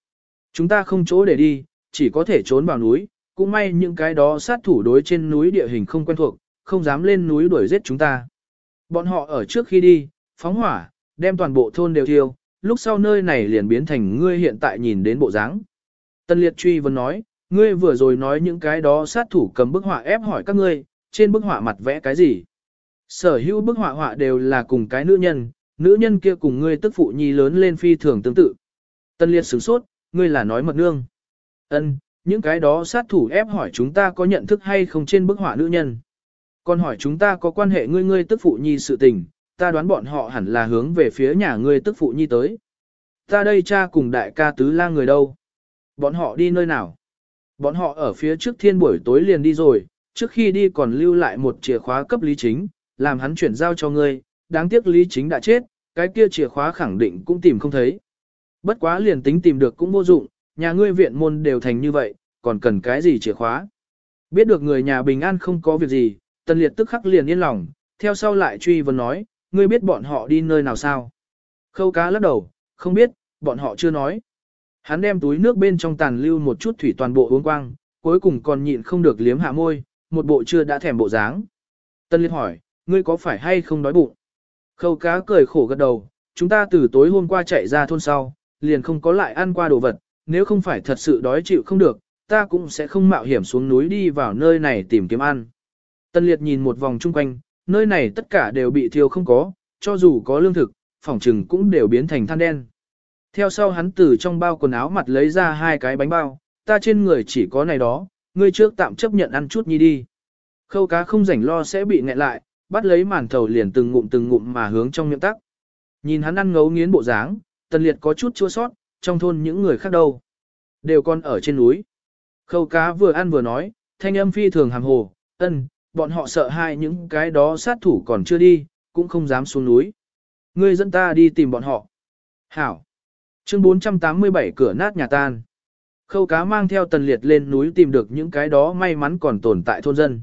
Chúng ta không chỗ để đi, chỉ có thể trốn vào núi, cũng may những cái đó sát thủ đối trên núi địa hình không quen thuộc, không dám lên núi đuổi giết chúng ta. Bọn họ ở trước khi đi, phóng hỏa, đem toàn bộ thôn đều thiêu, lúc sau nơi này liền biến thành ngươi hiện tại nhìn đến bộ dáng. Tân Liệt truy vấn nói, ngươi vừa rồi nói những cái đó sát thủ cầm bức họa ép hỏi các ngươi, trên bức họa mặt vẽ cái gì? Sở hữu bức họa họa đều là cùng cái nữ nhân, nữ nhân kia cùng ngươi tức phụ nhi lớn lên phi thường tương tự. Tân Liệt sửng sốt, ngươi là nói mật nương. Ân, những cái đó sát thủ ép hỏi chúng ta có nhận thức hay không trên bức họa nữ nhân. Còn hỏi chúng ta có quan hệ ngươi ngươi tức phụ nhi sự tình, ta đoán bọn họ hẳn là hướng về phía nhà ngươi tức phụ nhi tới. Ta đây cha cùng đại ca tứ lang người đâu? Bọn họ đi nơi nào? Bọn họ ở phía trước thiên buổi tối liền đi rồi, trước khi đi còn lưu lại một chìa khóa cấp lý chính, làm hắn chuyển giao cho ngươi, đáng tiếc lý chính đã chết, cái kia chìa khóa khẳng định cũng tìm không thấy. Bất quá liền tính tìm được cũng vô dụng, nhà ngươi viện môn đều thành như vậy, còn cần cái gì chìa khóa. Biết được người nhà bình an không có việc gì, tần liệt tức khắc liền yên lòng, theo sau lại truy vấn nói, ngươi biết bọn họ đi nơi nào sao? Khâu cá lắc đầu, không biết, bọn họ chưa nói. Hắn đem túi nước bên trong tàn lưu một chút thủy toàn bộ uống quang, cuối cùng còn nhịn không được liếm hạ môi, một bộ chưa đã thèm bộ dáng. Tân Liệt hỏi, ngươi có phải hay không đói bụng? Khâu cá cười khổ gật đầu, chúng ta từ tối hôm qua chạy ra thôn sau, liền không có lại ăn qua đồ vật, nếu không phải thật sự đói chịu không được, ta cũng sẽ không mạo hiểm xuống núi đi vào nơi này tìm kiếm ăn. Tân Liệt nhìn một vòng chung quanh, nơi này tất cả đều bị thiêu không có, cho dù có lương thực, phòng trừng cũng đều biến thành than đen. Theo sau hắn từ trong bao quần áo mặt lấy ra hai cái bánh bao, ta trên người chỉ có này đó, ngươi trước tạm chấp nhận ăn chút nhi đi. Khâu cá không rảnh lo sẽ bị nghẹn lại, bắt lấy màn thầu liền từng ngụm từng ngụm mà hướng trong miệng tắc. Nhìn hắn ăn ngấu nghiến bộ dáng, tần liệt có chút chua sót, trong thôn những người khác đâu. Đều còn ở trên núi. Khâu cá vừa ăn vừa nói, thanh âm phi thường hàm hồ, ân, bọn họ sợ hai những cái đó sát thủ còn chưa đi, cũng không dám xuống núi. Ngươi dẫn ta đi tìm bọn họ. Hảo. Chương 487 cửa nát nhà tan. Khâu cá mang theo tần liệt lên núi tìm được những cái đó may mắn còn tồn tại thôn dân.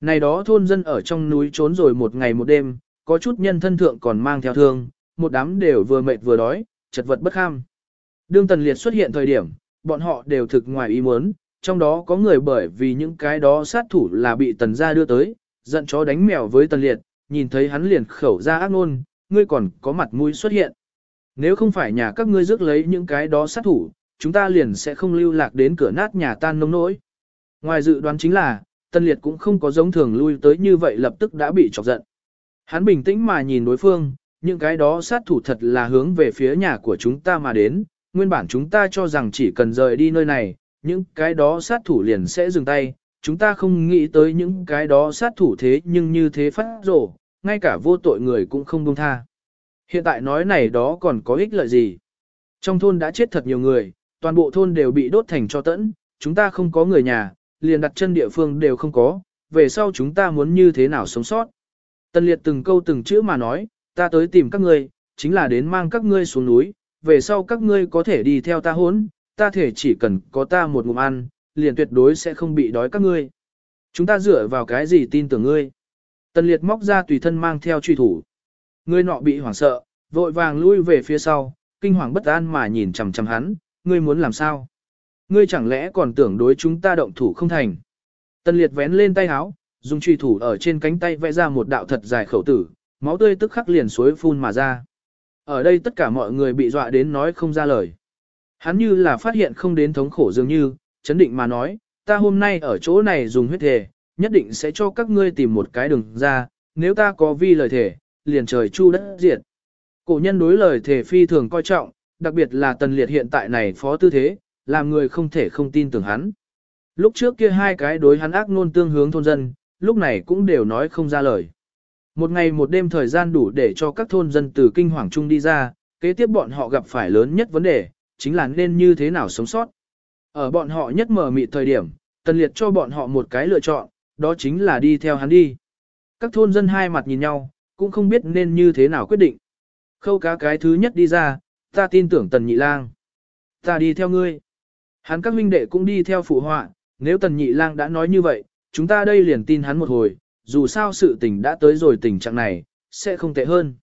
Này đó thôn dân ở trong núi trốn rồi một ngày một đêm, có chút nhân thân thượng còn mang theo thương, một đám đều vừa mệt vừa đói, chật vật bất kham. Đương tần liệt xuất hiện thời điểm, bọn họ đều thực ngoài ý muốn, trong đó có người bởi vì những cái đó sát thủ là bị tần gia đưa tới, giận chó đánh mèo với tần liệt, nhìn thấy hắn liền khẩu ra ác ngôn, ngươi còn có mặt mũi xuất hiện. Nếu không phải nhà các ngươi rước lấy những cái đó sát thủ, chúng ta liền sẽ không lưu lạc đến cửa nát nhà tan nông nỗi. Ngoài dự đoán chính là, Tân Liệt cũng không có giống thường lui tới như vậy lập tức đã bị chọc giận. Hắn bình tĩnh mà nhìn đối phương, những cái đó sát thủ thật là hướng về phía nhà của chúng ta mà đến, nguyên bản chúng ta cho rằng chỉ cần rời đi nơi này, những cái đó sát thủ liền sẽ dừng tay, chúng ta không nghĩ tới những cái đó sát thủ thế nhưng như thế phát rổ, ngay cả vô tội người cũng không buông tha. Hiện tại nói này đó còn có ích lợi gì? Trong thôn đã chết thật nhiều người, toàn bộ thôn đều bị đốt thành cho tẫn, chúng ta không có người nhà, liền đặt chân địa phương đều không có, về sau chúng ta muốn như thế nào sống sót. Tân liệt từng câu từng chữ mà nói, ta tới tìm các ngươi, chính là đến mang các ngươi xuống núi, về sau các ngươi có thể đi theo ta hốn, ta thể chỉ cần có ta một ngụm ăn, liền tuyệt đối sẽ không bị đói các ngươi. Chúng ta dựa vào cái gì tin tưởng ngươi? Tần liệt móc ra tùy thân mang theo truy thủ. Ngươi nọ bị hoảng sợ, vội vàng lui về phía sau, kinh hoàng bất an mà nhìn chằm chằm hắn, ngươi muốn làm sao? Ngươi chẳng lẽ còn tưởng đối chúng ta động thủ không thành? Tần liệt vén lên tay áo, dùng truy thủ ở trên cánh tay vẽ ra một đạo thật dài khẩu tử, máu tươi tức khắc liền suối phun mà ra. Ở đây tất cả mọi người bị dọa đến nói không ra lời. Hắn như là phát hiện không đến thống khổ dường như, chấn định mà nói, ta hôm nay ở chỗ này dùng huyết thể, nhất định sẽ cho các ngươi tìm một cái đường ra, nếu ta có vi lời thể, liền trời chu đất diệt. Cổ nhân đối lời thể phi thường coi trọng, đặc biệt là tần liệt hiện tại này phó tư thế, làm người không thể không tin tưởng hắn. Lúc trước kia hai cái đối hắn ác nôn tương hướng thôn dân, lúc này cũng đều nói không ra lời. Một ngày một đêm thời gian đủ để cho các thôn dân từ kinh hoàng trung đi ra, kế tiếp bọn họ gặp phải lớn nhất vấn đề, chính là nên như thế nào sống sót. Ở bọn họ nhất mở mịt thời điểm, tần liệt cho bọn họ một cái lựa chọn, đó chính là đi theo hắn đi. Các thôn dân hai mặt nhìn nhau, cũng không biết nên như thế nào quyết định. Khâu cá cái thứ nhất đi ra, ta tin tưởng tần nhị lang. Ta đi theo ngươi. Hắn các huynh đệ cũng đi theo phụ họa, nếu tần nhị lang đã nói như vậy, chúng ta đây liền tin hắn một hồi, dù sao sự tình đã tới rồi tình trạng này, sẽ không tệ hơn.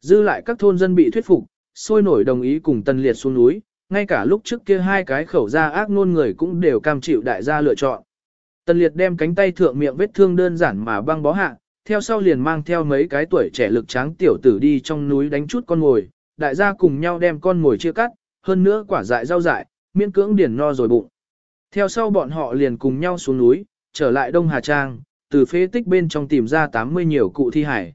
Dư lại các thôn dân bị thuyết phục, sôi nổi đồng ý cùng tần liệt xuống núi, ngay cả lúc trước kia hai cái khẩu ra ác nôn người cũng đều cam chịu đại gia lựa chọn. Tần liệt đem cánh tay thượng miệng vết thương đơn giản mà băng bó hạ, theo sau liền mang theo mấy cái tuổi trẻ lực tráng tiểu tử đi trong núi đánh chút con mồi, đại gia cùng nhau đem con mồi chia cắt, hơn nữa quả dại rau dại, miễn cưỡng điển no rồi bụng. Theo sau bọn họ liền cùng nhau xuống núi, trở lại Đông Hà Trang, từ phế tích bên trong tìm ra 80 nhiều cụ thi hải.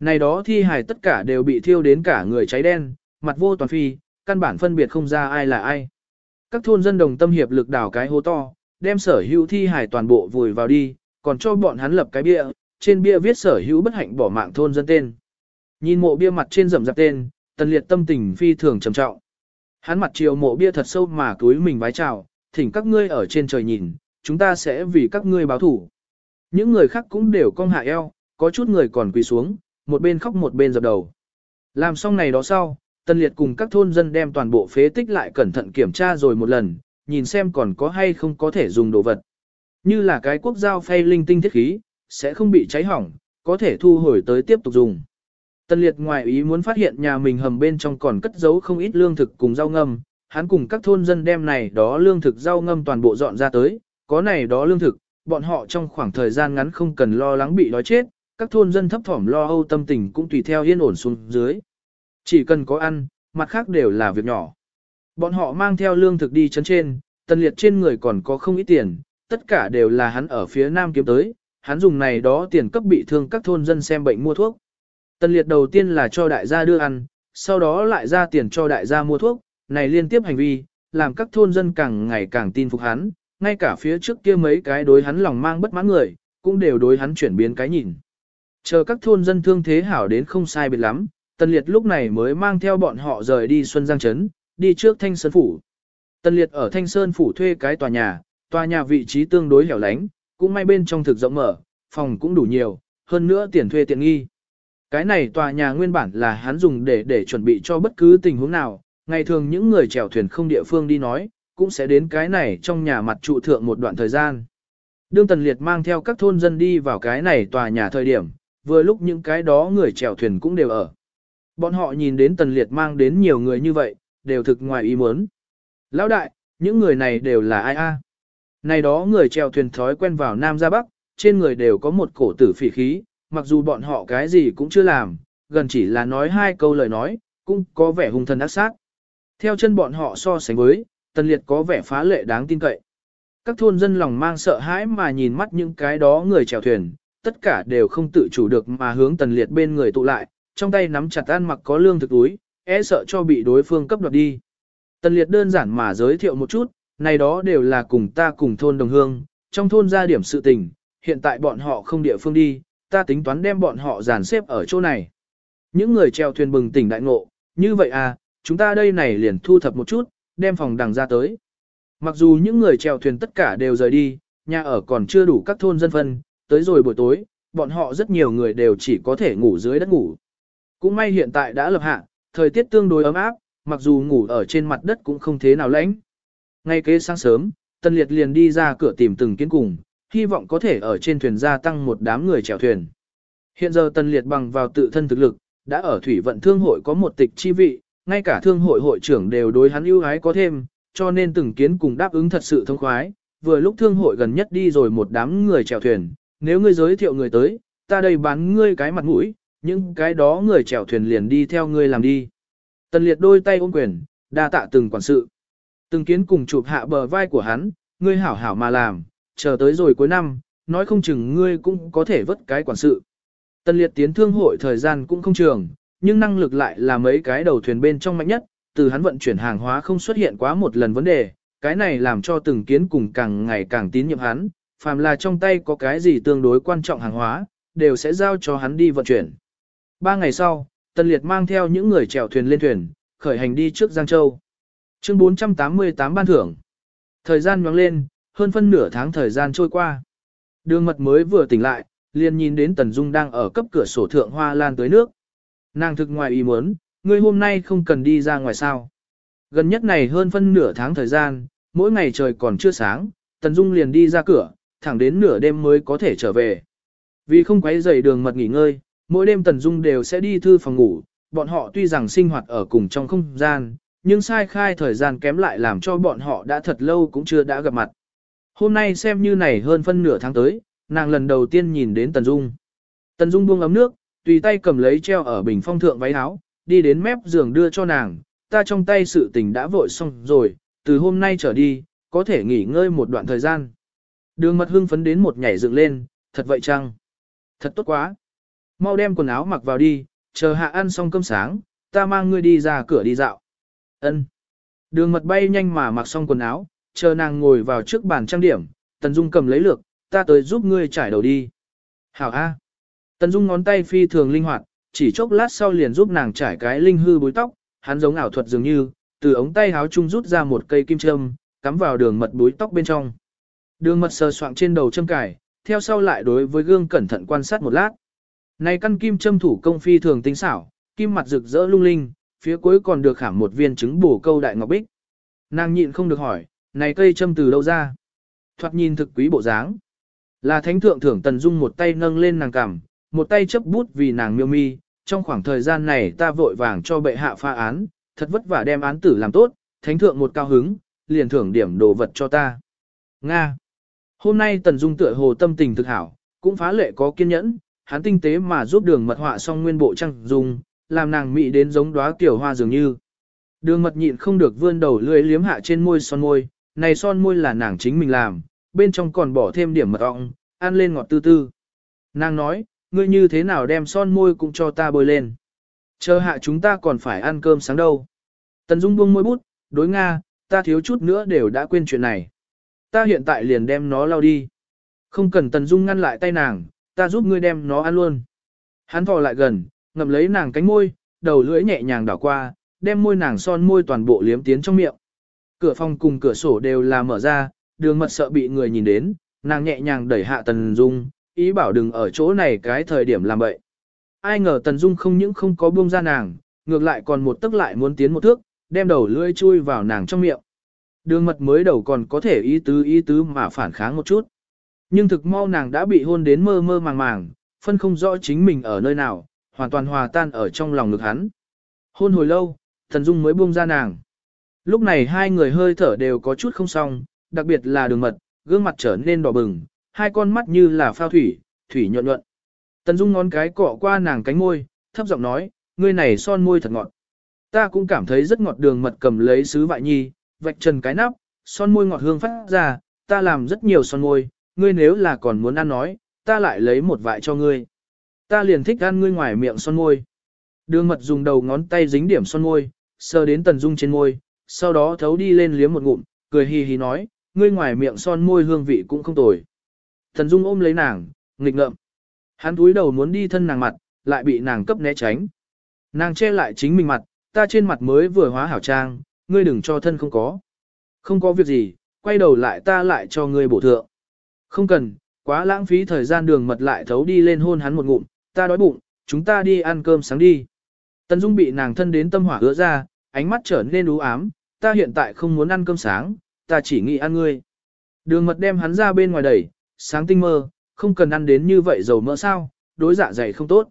Này đó thi hải tất cả đều bị thiêu đến cả người cháy đen, mặt vô toàn phi, căn bản phân biệt không ra ai là ai. Các thôn dân đồng tâm hiệp lực đào cái hố to, đem sở hữu thi hải toàn bộ vùi vào đi, còn cho bọn hắn lập cái bia, trên bia viết sở hữu bất hạnh bỏ mạng thôn dân tên. Nhìn mộ bia mặt trên rậm rạp tên, tần liệt tâm tình phi thường trầm trọng. Hắn mặt chiều mộ bia thật sâu mà túi mình vái chào, thỉnh các ngươi ở trên trời nhìn, chúng ta sẽ vì các ngươi báo thủ. Những người khác cũng đều cong hạ eo, có chút người còn quỳ xuống, một bên khóc một bên dập đầu. Làm xong này đó sau, Tân Liệt cùng các thôn dân đem toàn bộ phế tích lại cẩn thận kiểm tra rồi một lần, nhìn xem còn có hay không có thể dùng đồ vật. Như là cái quốc giao phay linh tinh thiết khí, sẽ không bị cháy hỏng, có thể thu hồi tới tiếp tục dùng. Tân Liệt ngoài ý muốn phát hiện nhà mình hầm bên trong còn cất giấu không ít lương thực cùng rau ngâm, hắn cùng các thôn dân đem này đó lương thực rau ngâm toàn bộ dọn ra tới, có này đó lương thực, bọn họ trong khoảng thời gian ngắn không cần lo lắng bị đói chết, các thôn dân thấp thỏm lo âu tâm tình cũng tùy theo yên ổn xuống dưới. Chỉ cần có ăn, mặt khác đều là việc nhỏ. Bọn họ mang theo lương thực đi chấn trên, tần liệt trên người còn có không ít tiền, tất cả đều là hắn ở phía nam kiếm tới, hắn dùng này đó tiền cấp bị thương các thôn dân xem bệnh mua thuốc. Tần liệt đầu tiên là cho đại gia đưa ăn, sau đó lại ra tiền cho đại gia mua thuốc, này liên tiếp hành vi, làm các thôn dân càng ngày càng tin phục hắn, ngay cả phía trước kia mấy cái đối hắn lòng mang bất mãn người, cũng đều đối hắn chuyển biến cái nhìn. Chờ các thôn dân thương thế hảo đến không sai biệt lắm, Tần Liệt lúc này mới mang theo bọn họ rời đi Xuân Giang Trấn, đi trước Thanh Sơn Phủ. Tần Liệt ở Thanh Sơn Phủ thuê cái tòa nhà, tòa nhà vị trí tương đối hẻo lánh, cũng may bên trong thực rộng mở, phòng cũng đủ nhiều, hơn nữa tiền thuê tiện nghi. Cái này tòa nhà nguyên bản là hắn dùng để để chuẩn bị cho bất cứ tình huống nào, ngày thường những người chèo thuyền không địa phương đi nói, cũng sẽ đến cái này trong nhà mặt trụ thượng một đoạn thời gian. Đương Tần Liệt mang theo các thôn dân đi vào cái này tòa nhà thời điểm, vừa lúc những cái đó người chèo thuyền cũng đều ở. Bọn họ nhìn đến Tần Liệt mang đến nhiều người như vậy, đều thực ngoài ý muốn. Lão đại, những người này đều là ai a? Này đó người chèo thuyền thói quen vào Nam ra Bắc, trên người đều có một cổ tử phỉ khí, mặc dù bọn họ cái gì cũng chưa làm, gần chỉ là nói hai câu lời nói, cũng có vẻ hung thần ác sát. Theo chân bọn họ so sánh với, Tần Liệt có vẻ phá lệ đáng tin cậy. Các thôn dân lòng mang sợ hãi mà nhìn mắt những cái đó người chèo thuyền, tất cả đều không tự chủ được mà hướng Tần Liệt bên người tụ lại, trong tay nắm chặt ăn mặc có lương thực túi, e sợ cho bị đối phương cấp đoạt đi. Tần Liệt đơn giản mà giới thiệu một chút, này đó đều là cùng ta cùng thôn đồng hương, trong thôn ra điểm sự tình, hiện tại bọn họ không địa phương đi, ta tính toán đem bọn họ dàn xếp ở chỗ này. Những người treo thuyền bừng tỉnh đại ngộ, như vậy à, chúng ta đây này liền thu thập một chút, đem phòng đằng ra tới. Mặc dù những người treo thuyền tất cả đều rời đi, nhà ở còn chưa đủ các thôn dân phân, tới rồi buổi tối, bọn họ rất nhiều người đều chỉ có thể ngủ dưới đất ngủ. Cũng may hiện tại đã lập hạ, thời tiết tương đối ấm áp, mặc dù ngủ ở trên mặt đất cũng không thế nào lạnh. Ngay kế sáng sớm, Tân Liệt liền đi ra cửa tìm từng kiến cùng, hy vọng có thể ở trên thuyền gia tăng một đám người chèo thuyền. Hiện giờ Tân Liệt bằng vào tự thân thực lực, đã ở thủy vận thương hội có một tịch chi vị, ngay cả thương hội hội trưởng đều đối hắn ưu ái có thêm, cho nên từng kiến cùng đáp ứng thật sự thông khoái. Vừa lúc thương hội gần nhất đi rồi một đám người chèo thuyền, nếu ngươi giới thiệu người tới, ta đây bán ngươi cái mặt mũi, những cái đó người chèo thuyền liền đi theo ngươi làm đi. Tần liệt đôi tay ôm quyền, đa tạ từng quản sự. Từng kiến cùng chụp hạ bờ vai của hắn, ngươi hảo hảo mà làm, chờ tới rồi cuối năm, nói không chừng ngươi cũng có thể vất cái quản sự. Tần liệt tiến thương hội thời gian cũng không trường, nhưng năng lực lại là mấy cái đầu thuyền bên trong mạnh nhất, từ hắn vận chuyển hàng hóa không xuất hiện quá một lần vấn đề, cái này làm cho từng kiến cùng càng ngày càng tín nhiệm hắn, phàm là trong tay có cái gì tương đối quan trọng hàng hóa, đều sẽ giao cho hắn đi vận chuyển. Ba ngày sau, Tần Liệt mang theo những người chèo thuyền lên thuyền, khởi hành đi trước Giang Châu. Chương 488 ban thưởng. Thời gian nhoáng lên, hơn phân nửa tháng thời gian trôi qua. Đường mật mới vừa tỉnh lại, liền nhìn đến Tần Dung đang ở cấp cửa sổ thượng hoa lan tới nước. Nàng thực ngoài ý muốn, ngươi hôm nay không cần đi ra ngoài sao. Gần nhất này hơn phân nửa tháng thời gian, mỗi ngày trời còn chưa sáng, Tần Dung liền đi ra cửa, thẳng đến nửa đêm mới có thể trở về. Vì không quấy rầy đường mật nghỉ ngơi, mỗi đêm Tần Dung đều sẽ đi thư phòng ngủ, bọn họ tuy rằng sinh hoạt ở cùng trong không gian, nhưng sai khai thời gian kém lại làm cho bọn họ đã thật lâu cũng chưa đã gặp mặt. Hôm nay xem như này hơn phân nửa tháng tới, nàng lần đầu tiên nhìn đến Tần Dung. Tần Dung buông ấm nước, tùy tay cầm lấy treo ở bình phong thượng váy áo, đi đến mép giường đưa cho nàng, ta trong tay sự tình đã vội xong rồi, từ hôm nay trở đi, có thể nghỉ ngơi một đoạn thời gian. Đường mật hưng phấn đến một nhảy dựng lên, thật vậy chăng? Thật tốt quá. Mau đem quần áo mặc vào đi, chờ hạ ăn xong cơm sáng, ta mang ngươi đi ra cửa đi dạo. Ân. Đường mật bay nhanh mà mặc xong quần áo, chờ nàng ngồi vào trước bàn trang điểm, Tần Dung cầm lấy lược, ta tới giúp ngươi trải đầu đi. Hảo A. Tần Dung ngón tay phi thường linh hoạt, chỉ chốc lát sau liền giúp nàng trải cái linh hư búi tóc, hắn giống ảo thuật dường như, từ ống tay háo chung rút ra một cây kim châm, cắm vào đường mật búi tóc bên trong. Đường mật sờ soạng trên đầu châm cải, theo sau lại đối với gương cẩn thận quan sát một lát. Này căn kim châm thủ công phi thường tinh xảo, kim mặt rực rỡ lung linh, phía cuối còn được khảm một viên trứng bổ câu đại ngọc bích. Nàng nhịn không được hỏi, này cây châm từ đâu ra? Thoạt nhìn thực quý bộ dáng. Là thánh thượng thưởng Tần Dung một tay nâng lên nàng cằm, một tay chấp bút vì nàng miêu mi, trong khoảng thời gian này ta vội vàng cho bệ hạ pha án, thật vất vả đem án tử làm tốt, thánh thượng một cao hứng, liền thưởng điểm đồ vật cho ta. Nga. Hôm nay Tần Dung tựa hồ tâm tình thực hảo, cũng phá lệ có kiên nhẫn, hắn tinh tế mà giúp đường mật họa xong nguyên bộ trang dung, làm nàng mị đến giống đóa tiểu hoa dường như. Đường mật nhịn không được vươn đầu lưỡi liếm hạ trên môi son môi, này son môi là nàng chính mình làm, bên trong còn bỏ thêm điểm mật ong, ăn lên ngọt tư tư. Nàng nói, ngươi như thế nào đem son môi cũng cho ta bôi lên. Chờ hạ chúng ta còn phải ăn cơm sáng đâu. Tần Dung buông môi bút, đối Nga, ta thiếu chút nữa đều đã quên chuyện này. Ta hiện tại liền đem nó lau đi. Không cần Tần Dung ngăn lại tay nàng, ta giúp ngươi đem nó ăn luôn. Hắn thò lại gần, ngậm lấy nàng cánh môi, đầu lưỡi nhẹ nhàng đảo qua, đem môi nàng son môi toàn bộ liếm tiến trong miệng. Cửa phòng cùng cửa sổ đều là mở ra, đường mật sợ bị người nhìn đến, nàng nhẹ nhàng đẩy hạ Tần Dung, ý bảo đừng ở chỗ này cái thời điểm làm bậy. Ai ngờ Tần Dung không những không có buông ra nàng, ngược lại còn một tức lại muốn tiến một thước, đem đầu lưỡi chui vào nàng trong miệng. Đường mật mới đầu còn có thể ý tứ ý tứ mà phản kháng một chút. Nhưng thực mau nàng đã bị hôn đến mơ mơ màng màng, phân không rõ chính mình ở nơi nào, hoàn toàn hòa tan ở trong lòng ngực hắn. Hôn hồi lâu, Thần Dung mới buông ra nàng. Lúc này hai người hơi thở đều có chút không xong, đặc biệt là đường mật, gương mặt trở nên đỏ bừng, hai con mắt như là phao thủy, thủy nhuận nhuận. Tần Dung ngón cái cọ qua nàng cánh môi, thấp giọng nói, ngươi này son môi thật ngọt. Ta cũng cảm thấy rất ngọt đường mật cầm lấy sứ vại nhi, vạch trần cái nắp, son môi ngọt hương phát ra, ta làm rất nhiều son môi, ngươi nếu là còn muốn ăn nói, ta lại lấy một vại cho ngươi. Ta liền thích ăn ngươi ngoài miệng son môi. Đường mật dùng đầu ngón tay dính điểm son môi, sờ đến tần dung trên môi, sau đó thấu đi lên liếm một ngụm, cười hì hì nói, ngươi ngoài miệng son môi hương vị cũng không tồi. Tần dung ôm lấy nàng, nghịch ngợm. Hắn túi đầu muốn đi thân nàng mặt, lại bị nàng cấp né tránh. Nàng che lại chính mình mặt, ta trên mặt mới vừa hóa hảo trang, ngươi đừng cho thân không có. Không có việc gì, quay đầu lại ta lại cho ngươi bổ thượng. Không cần, quá lãng phí thời gian đường mật lại thấu đi lên hôn hắn một ngụm, ta đói bụng, chúng ta đi ăn cơm sáng đi. Tần Dung bị nàng thân đến tâm hỏa ứa ra, ánh mắt trở nên u ám, ta hiện tại không muốn ăn cơm sáng, ta chỉ nghĩ ăn ngươi. Đường mật đem hắn ra bên ngoài đẩy, sáng tinh mơ, không cần ăn đến như vậy dầu mỡ sao, đối dạ dày không tốt.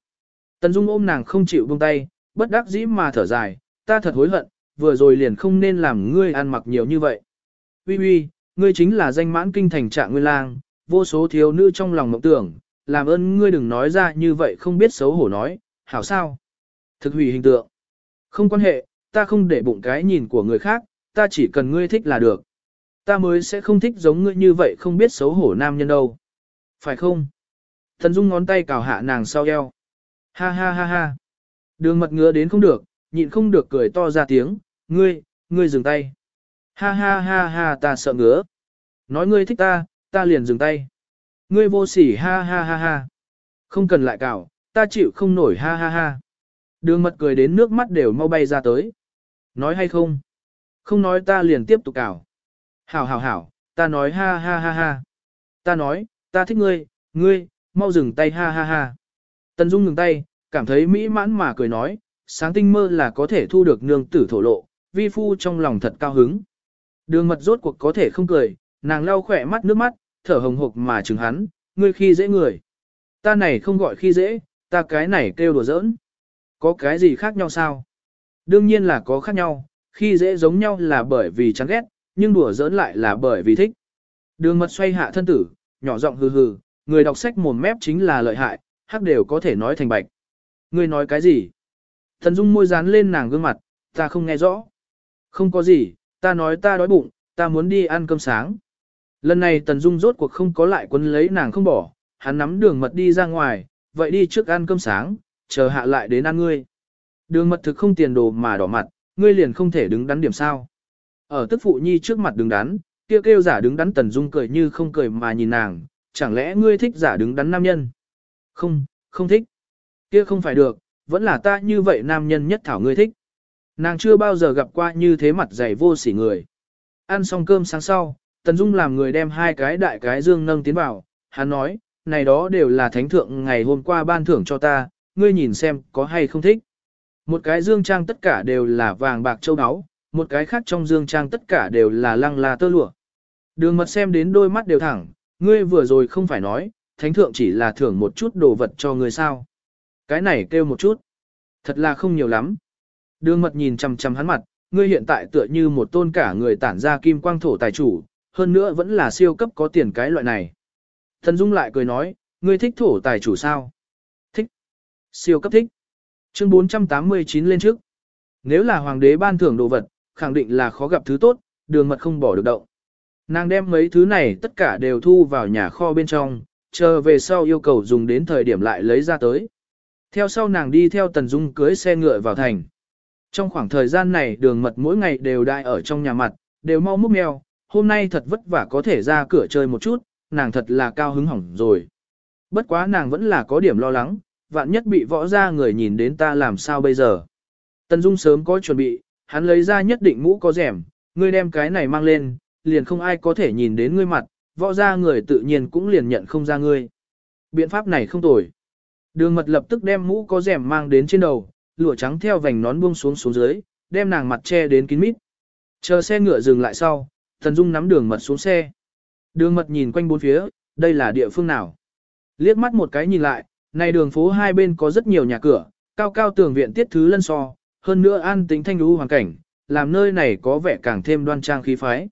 Tần Dung ôm nàng không chịu buông tay, bất đắc dĩ mà thở dài, ta thật hối hận, vừa rồi liền không nên làm ngươi ăn mặc nhiều như vậy. Uy uy, ngươi chính là danh mãn kinh thành trạng nguyên lang, vô số thiếu nữ trong lòng mộng tưởng, làm ơn ngươi đừng nói ra như vậy không biết xấu hổ nói, hảo sao. Thực hủy hình tượng. Không quan hệ, ta không để bụng cái nhìn của người khác, ta chỉ cần ngươi thích là được. Ta mới sẽ không thích giống ngươi như vậy không biết xấu hổ nam nhân đâu. Phải không? Thần Dung ngón tay cào hạ nàng sau eo. Ha ha ha ha. Đường mật ngứa đến không được, nhịn không được cười to ra tiếng, ngươi, ngươi dừng tay. Ha ha ha ha ta sợ ngứa. Nói ngươi thích ta, ta liền dừng tay. Ngươi vô sỉ ha ha ha ha. Không cần lại cào, ta chịu không nổi ha ha ha. Đường mật cười đến nước mắt đều mau bay ra tới. Nói hay không? Không nói ta liền tiếp tục cào. Hảo hảo hảo, ta nói ha ha ha ha. Ta nói, ta thích ngươi, ngươi, mau dừng tay ha ha ha. Tần Dung ngừng tay, cảm thấy mỹ mãn mà cười nói, sáng tinh mơ là có thể thu được nương tử thổ lộ, vi phu trong lòng thật cao hứng. Đường mật rốt cuộc có thể không cười, nàng lau khỏe mắt nước mắt, thở hồng hộc mà chừng hắn, ngươi khi dễ người. Ta này không gọi khi dễ, ta cái này kêu đùa giỡn. Có cái gì khác nhau sao? Đương nhiên là có khác nhau, khi dễ giống nhau là bởi vì chán ghét, nhưng đùa giỡn lại là bởi vì thích. Đường mật xoay hạ thân tử, nhỏ giọng hừ hừ, người đọc sách mồm mép chính là lợi hại, hắc đều có thể nói thành bạch. Ngươi nói cái gì? Thần Dung môi dán lên nàng gương mặt, ta không nghe rõ. Không có gì, ta nói ta đói bụng, ta muốn đi ăn cơm sáng. Lần này Tần Dung rốt cuộc không có lại quấn lấy nàng không bỏ, hắn nắm đường mật đi ra ngoài, vậy đi trước ăn cơm sáng, chờ hạ lại đến ăn ngươi. Đường mật thực không tiền đồ mà đỏ mặt, ngươi liền không thể đứng đắn điểm sao. Ở tức phụ nhi trước mặt đứng đắn, kia kêu, kêu giả đứng đắn Tần Dung cười như không cười mà nhìn nàng, chẳng lẽ ngươi thích giả đứng đắn nam nhân? Không, không thích. Kia không phải được, vẫn là ta như vậy nam nhân nhất thảo ngươi thích. Nàng chưa bao giờ gặp qua như thế mặt dày vô sỉ người. Ăn xong cơm sáng sau, Tần Dung làm người đem hai cái đại cái dương nâng tiến vào, hắn nói, này đó đều là thánh thượng ngày hôm qua ban thưởng cho ta, ngươi nhìn xem có hay không thích. Một cái dương trang tất cả đều là vàng bạc châu áo, một cái khác trong dương trang tất cả đều là lăng la tơ lụa. Đường mật xem đến đôi mắt đều thẳng, ngươi vừa rồi không phải nói, thánh thượng chỉ là thưởng một chút đồ vật cho ngươi sao. Cái này kêu một chút. Thật là không nhiều lắm. Đường mật nhìn chằm chằm hắn mặt, ngươi hiện tại tựa như một tôn cả người tản ra kim quang thổ tài chủ, hơn nữa vẫn là siêu cấp có tiền cái loại này. Thần Dung lại cười nói, ngươi thích thổ tài chủ sao? Thích. Siêu cấp thích. Chương 489 lên trước. Nếu là hoàng đế ban thưởng đồ vật, khẳng định là khó gặp thứ tốt, đường mật không bỏ được động. Nàng đem mấy thứ này tất cả đều thu vào nhà kho bên trong, chờ về sau yêu cầu dùng đến thời điểm lại lấy ra tới. Theo sau nàng đi theo Tần Dung cưới xe ngựa vào thành. Trong khoảng thời gian này đường mật mỗi ngày đều đại ở trong nhà mặt, đều mau múc mèo, hôm nay thật vất vả có thể ra cửa chơi một chút, nàng thật là cao hứng hỏng rồi. Bất quá nàng vẫn là có điểm lo lắng, vạn nhất bị võ ra người nhìn đến ta làm sao bây giờ. Tần Dung sớm có chuẩn bị, hắn lấy ra nhất định mũ có rẻm, ngươi đem cái này mang lên, liền không ai có thể nhìn đến ngươi mặt, võ ra người tự nhiên cũng liền nhận không ra ngươi. Biện pháp này không tồi. Đường mật lập tức đem mũ có rẻm mang đến trên đầu, lụa trắng theo vành nón buông xuống xuống dưới, đem nàng mặt che đến kín mít. Chờ xe ngựa dừng lại sau, Thần Dung nắm đường mật xuống xe. Đường mật nhìn quanh bốn phía, đây là địa phương nào? Liếc mắt một cái nhìn lại, này đường phố hai bên có rất nhiều nhà cửa, cao cao tường viện tiết thứ lân so, hơn nữa an tính thanh lũ hoàn cảnh, làm nơi này có vẻ càng thêm đoan trang khí phái.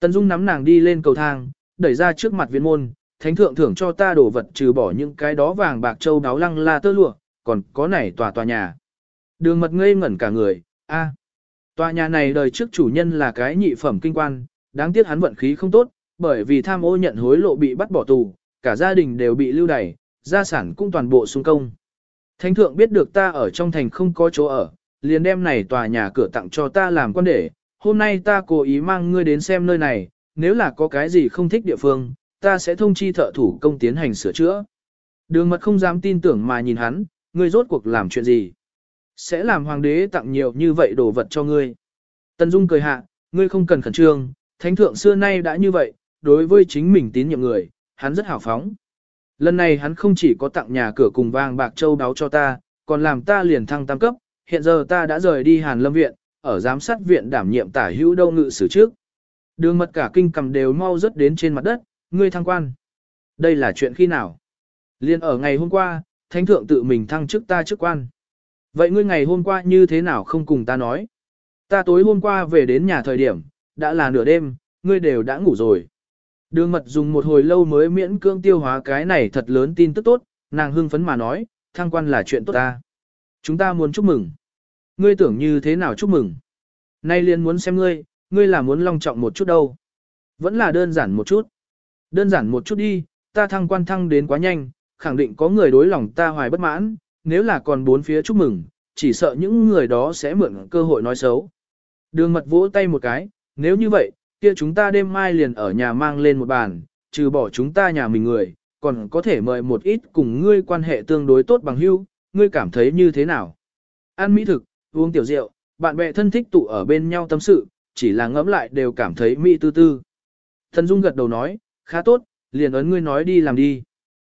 Tần Dung nắm nàng đi lên cầu thang, đẩy ra trước mặt Viên môn, thánh thượng thưởng cho ta đổ vật trừ bỏ những cái đó vàng bạc châu đáo lăng la tơ lụa, còn có này tòa tòa nhà. Đường mật ngây ngẩn cả người, a, tòa nhà này đời trước chủ nhân là cái nhị phẩm kinh quan, đáng tiếc hắn vận khí không tốt, bởi vì tham ô nhận hối lộ bị bắt bỏ tù, cả gia đình đều bị lưu đày, gia sản cũng toàn bộ xung công. Thánh thượng biết được ta ở trong thành không có chỗ ở, liền đem này tòa nhà cửa tặng cho ta làm quan để, hôm nay ta cố ý mang ngươi đến xem nơi này, nếu là có cái gì không thích địa phương, ta sẽ thông chi thợ thủ công tiến hành sửa chữa. Đường mật không dám tin tưởng mà nhìn hắn, ngươi rốt cuộc làm chuyện gì? Sẽ làm hoàng đế tặng nhiều như vậy đồ vật cho ngươi. Tần Dung cười hạ, ngươi không cần khẩn trương, thánh thượng xưa nay đã như vậy, đối với chính mình tín nhiệm người, hắn rất hào phóng. Lần này hắn không chỉ có tặng nhà cửa cùng vàng bạc châu đáo cho ta, còn làm ta liền thăng tam cấp, hiện giờ ta đã rời đi Hàn Lâm Viện, ở giám sát viện đảm nhiệm tả hữu đâu ngự sử trước. Đường mật cả kinh cầm đều mau rớt đến trên mặt đất, ngươi thăng quan. Đây là chuyện khi nào? Liên ở ngày hôm qua, thánh thượng tự mình thăng chức ta chức quan. Vậy ngươi ngày hôm qua như thế nào không cùng ta nói? Ta tối hôm qua về đến nhà thời điểm, đã là nửa đêm, ngươi đều đã ngủ rồi. Đường mật dùng một hồi lâu mới miễn cưỡng tiêu hóa cái này thật lớn tin tức tốt, nàng hưng phấn mà nói, thăng quan là chuyện tốt ta. Chúng ta muốn chúc mừng. Ngươi tưởng như thế nào chúc mừng? Nay liền muốn xem ngươi, ngươi là muốn long trọng một chút đâu. Vẫn là đơn giản một chút. Đơn giản một chút đi, ta thăng quan thăng đến quá nhanh, khẳng định có người đối lòng ta hoài bất mãn, nếu là còn bốn phía chúc mừng, chỉ sợ những người đó sẽ mượn cơ hội nói xấu. Đường mật vỗ tay một cái, nếu như vậy, kia chúng ta đêm mai liền ở nhà mang lên một bàn, trừ bỏ chúng ta nhà mình người, còn có thể mời một ít cùng ngươi quan hệ tương đối tốt bằng hữu, ngươi cảm thấy như thế nào? Ăn mỹ thực, uống tiểu rượu, bạn bè thân thích tụ ở bên nhau tâm sự, chỉ là ngẫm lại đều cảm thấy mỹ tư tư. Thần Dung gật đầu nói, khá tốt, liền ấn ngươi nói đi làm đi.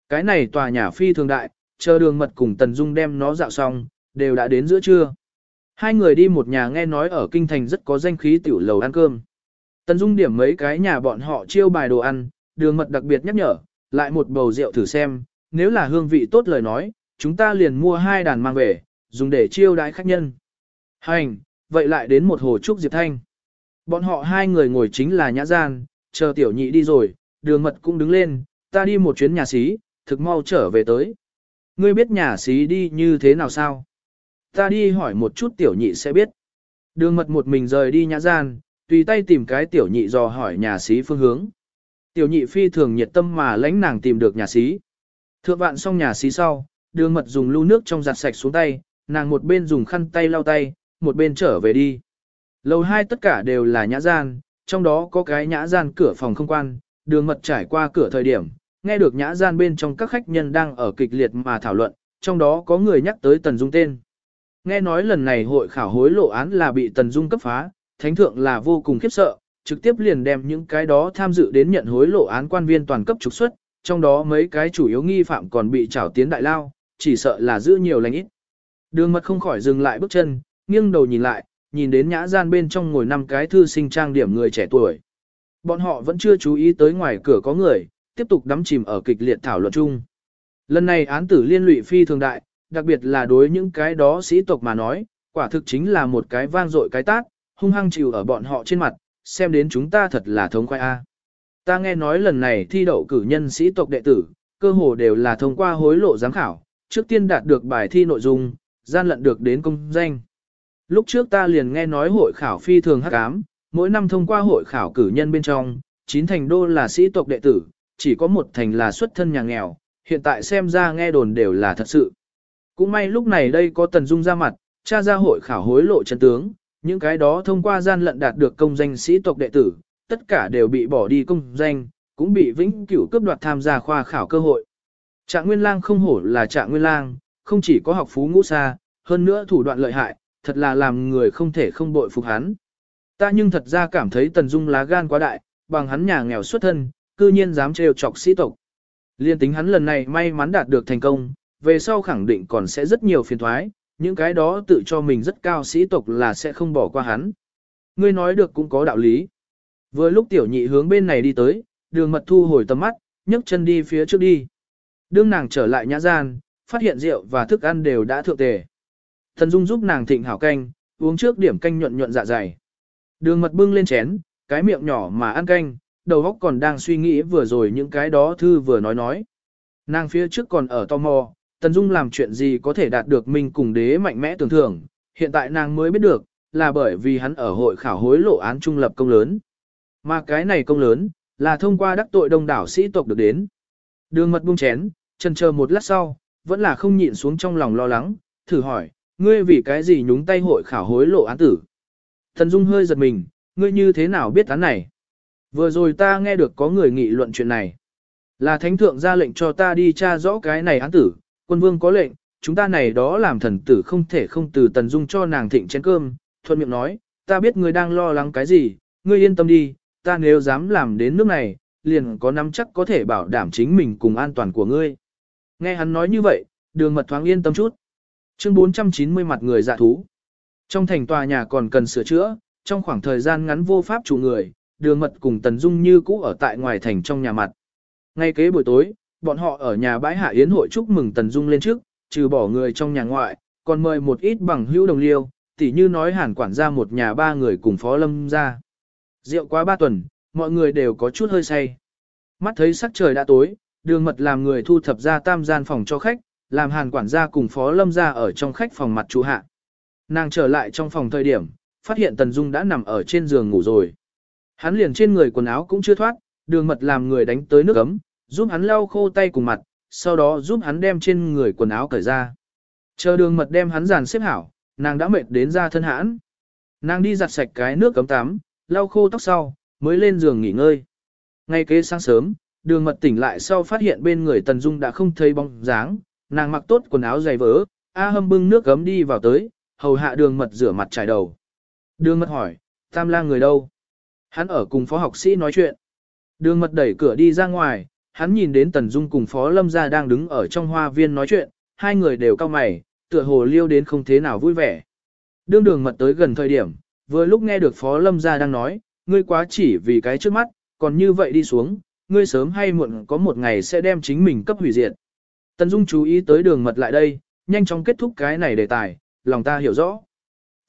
Cái này tòa nhà phi thường đại, chờ đường mật cùng Tần Dung đem nó dạo xong, đều đã đến giữa trưa. Hai người đi một nhà nghe nói ở kinh thành rất có danh khí tiểu lầu ăn cơm. Tần Dung điểm mấy cái nhà bọn họ chiêu bài đồ ăn, đường mật đặc biệt nhắc nhở, lại một bầu rượu thử xem, nếu là hương vị tốt lời nói, chúng ta liền mua hai đàn mang về, dùng để chiêu đãi khách nhân. Hành, vậy lại đến một hồ trúc Diệp Thanh. Bọn họ hai người ngồi chính là nhã gian, chờ tiểu nhị đi rồi, đường mật cũng đứng lên, ta đi một chuyến nhà xí, thực mau trở về tới. Ngươi biết nhà xí đi như thế nào sao? Ta đi hỏi một chút tiểu nhị sẽ biết. Đường mật một mình rời đi nhã gian, tùy tay tìm cái tiểu nhị dò hỏi nhà sĩ phương hướng. Tiểu nhị phi thường nhiệt tâm mà lãnh nàng tìm được nhà sĩ. Thượng vạn xong nhà sĩ sau, đường mật dùng lưu nước trong giặt sạch xuống tay, nàng một bên dùng khăn tay lau tay, một bên trở về đi. Lầu hai tất cả đều là nhã gian, trong đó có cái nhã gian cửa phòng không quan, đường mật trải qua cửa thời điểm, nghe được nhã gian bên trong các khách nhân đang ở kịch liệt mà thảo luận, trong đó có người nhắc tới Tần Dung tên. Nghe nói lần này hội khảo hối lộ án là bị Tần Dung cấp phá, thánh thượng là vô cùng khiếp sợ, trực tiếp liền đem những cái đó tham dự đến nhận hối lộ án quan viên toàn cấp trục xuất, trong đó mấy cái chủ yếu nghi phạm còn bị trảo tiến đại lao, chỉ sợ là giữ nhiều lành ít. Đường mật không khỏi dừng lại bước chân, nghiêng đầu nhìn lại, nhìn đến nhã gian bên trong ngồi năm cái thư sinh trang điểm người trẻ tuổi. Bọn họ vẫn chưa chú ý tới ngoài cửa có người, tiếp tục đắm chìm ở kịch liệt thảo luận chung. Lần này án tử liên lụy phi thường đại, đặc biệt là đối những cái đó sĩ tộc mà nói, quả thực chính là một cái vang dội cái tát, hung hăng chịu ở bọn họ trên mặt, xem đến chúng ta thật là thống khoái A. Ta nghe nói lần này thi đậu cử nhân sĩ tộc đệ tử, cơ hồ đều là thông qua hối lộ giám khảo, trước tiên đạt được bài thi nội dung, gian lận được đến công danh. Lúc trước ta liền nghe nói hội khảo phi thường hắc ám, mỗi năm thông qua hội khảo cử nhân bên trong, chín thành đô là sĩ tộc đệ tử, chỉ có một thành là xuất thân nhà nghèo, hiện tại xem ra nghe đồn đều là thật sự. Cũng may lúc này đây có Tần Dung ra mặt, tra ra hội khảo hối lộ chân tướng, những cái đó thông qua gian lận đạt được công danh sĩ tộc đệ tử, tất cả đều bị bỏ đi công danh, cũng bị vĩnh cửu cướp đoạt tham gia khoa khảo cơ hội. Trạng Nguyên Lang không hổ là Trạng Nguyên Lang, không chỉ có học phú ngũ xa, hơn nữa thủ đoạn lợi hại, thật là làm người không thể không bội phục hắn. Ta nhưng thật ra cảm thấy Tần Dung lá gan quá đại, bằng hắn nhà nghèo xuất thân, cư nhiên dám trêu chọc sĩ tộc. Liên tính hắn lần này may mắn đạt được thành công, về sau khẳng định còn sẽ rất nhiều phiền thoái, những cái đó tự cho mình rất cao sĩ tộc là sẽ không bỏ qua hắn. Ngươi nói được cũng có đạo lý. Vừa lúc tiểu nhị hướng bên này đi tới, đường mật thu hồi tầm mắt, nhấc chân đi phía trước đi. Đương nàng trở lại nhã gian, phát hiện rượu và thức ăn đều đã thượng tề. Thần Dung giúp nàng thịnh hảo canh, uống trước điểm canh nhuận nhuận dạ dày. Đường mật bưng lên chén, cái miệng nhỏ mà ăn canh, đầu óc còn đang suy nghĩ vừa rồi những cái đó thư vừa nói nói. Nàng phía trước còn ở tò mò, Tần Dung làm chuyện gì có thể đạt được mình cùng đế mạnh mẽ tưởng thưởng, hiện tại nàng mới biết được, là bởi vì hắn ở hội khảo hối lộ án trung lập công lớn. Mà cái này công lớn, là thông qua đắc tội đông đảo sĩ tộc được đến. Đường mật buông chén, chân chờ một lát sau, vẫn là không nhịn xuống trong lòng lo lắng, thử hỏi, ngươi vì cái gì nhúng tay hội khảo hối lộ án tử. Thần Dung hơi giật mình, ngươi như thế nào biết án này? Vừa rồi ta nghe được có người nghị luận chuyện này. Là thánh thượng ra lệnh cho ta đi tra rõ cái này án tử, quân vương có lệnh, chúng ta này đó làm thần tử không thể không từ Tần Dung cho nàng thịnh chén cơm, thuận miệng nói, ta biết ngươi đang lo lắng cái gì, ngươi yên tâm đi, ta nếu dám làm đến nước này, liền có nắm chắc có thể bảo đảm chính mình cùng an toàn của ngươi. Nghe hắn nói như vậy, đường mật thoáng yên tâm chút. Chương 490 mặt người dạ thú. Trong thành tòa nhà còn cần sửa chữa, trong khoảng thời gian ngắn vô pháp chủ người, đường mật cùng Tần Dung như cũ ở tại ngoài thành trong nhà mặt. Ngay kế buổi tối, bọn họ ở nhà bãi hạ yến hội chúc mừng Tần Dung lên trước, trừ bỏ người trong nhà ngoại, còn mời một ít bằng hữu đồng liêu, tỉ như nói hàn quản gia một nhà ba người cùng phó lâm ra. Rượu quá ba tuần, mọi người đều có chút hơi say. Mắt thấy sắc trời đã tối, đường mật làm người thu thập ra tam gian phòng cho khách, làm hàn quản gia cùng phó lâm ra ở trong khách phòng mặt chủ hạ. Nàng trở lại trong phòng thời điểm, phát hiện Tần Dung đã nằm ở trên giường ngủ rồi. Hắn liền trên người quần áo cũng chưa thoát, đường mật làm người đánh tới nước ấm, giúp hắn lau khô tay cùng mặt, sau đó giúp hắn đem trên người quần áo cởi ra. Chờ đường mật đem hắn dàn xếp hảo, nàng đã mệt đến ra thân hãn. Nàng đi giặt sạch cái nước cấm tắm, lau khô tóc sau, mới lên giường nghỉ ngơi. Ngay kế sáng sớm, đường mật tỉnh lại sau phát hiện bên người Tần Dung đã không thấy bóng dáng, nàng mặc tốt quần áo dày vỡ, A hâm bưng nước gấm đi vào tới, hầu hạ đường mật rửa mặt trải đầu. Đường mật hỏi, tam lang người đâu? Hắn ở cùng phó học sĩ nói chuyện. Đường mật đẩy cửa đi ra ngoài, hắn nhìn đến Tần Dung cùng phó lâm gia đang đứng ở trong hoa viên nói chuyện, hai người đều cao mày, tựa hồ liêu đến không thế nào vui vẻ. Đương đường mật tới gần thời điểm, vừa lúc nghe được phó lâm gia đang nói, ngươi quá chỉ vì cái trước mắt, còn như vậy đi xuống, ngươi sớm hay muộn có một ngày sẽ đem chính mình cấp hủy diệt. Tần Dung chú ý tới đường mật lại đây, nhanh chóng kết thúc cái này đề tài, lòng ta hiểu rõ.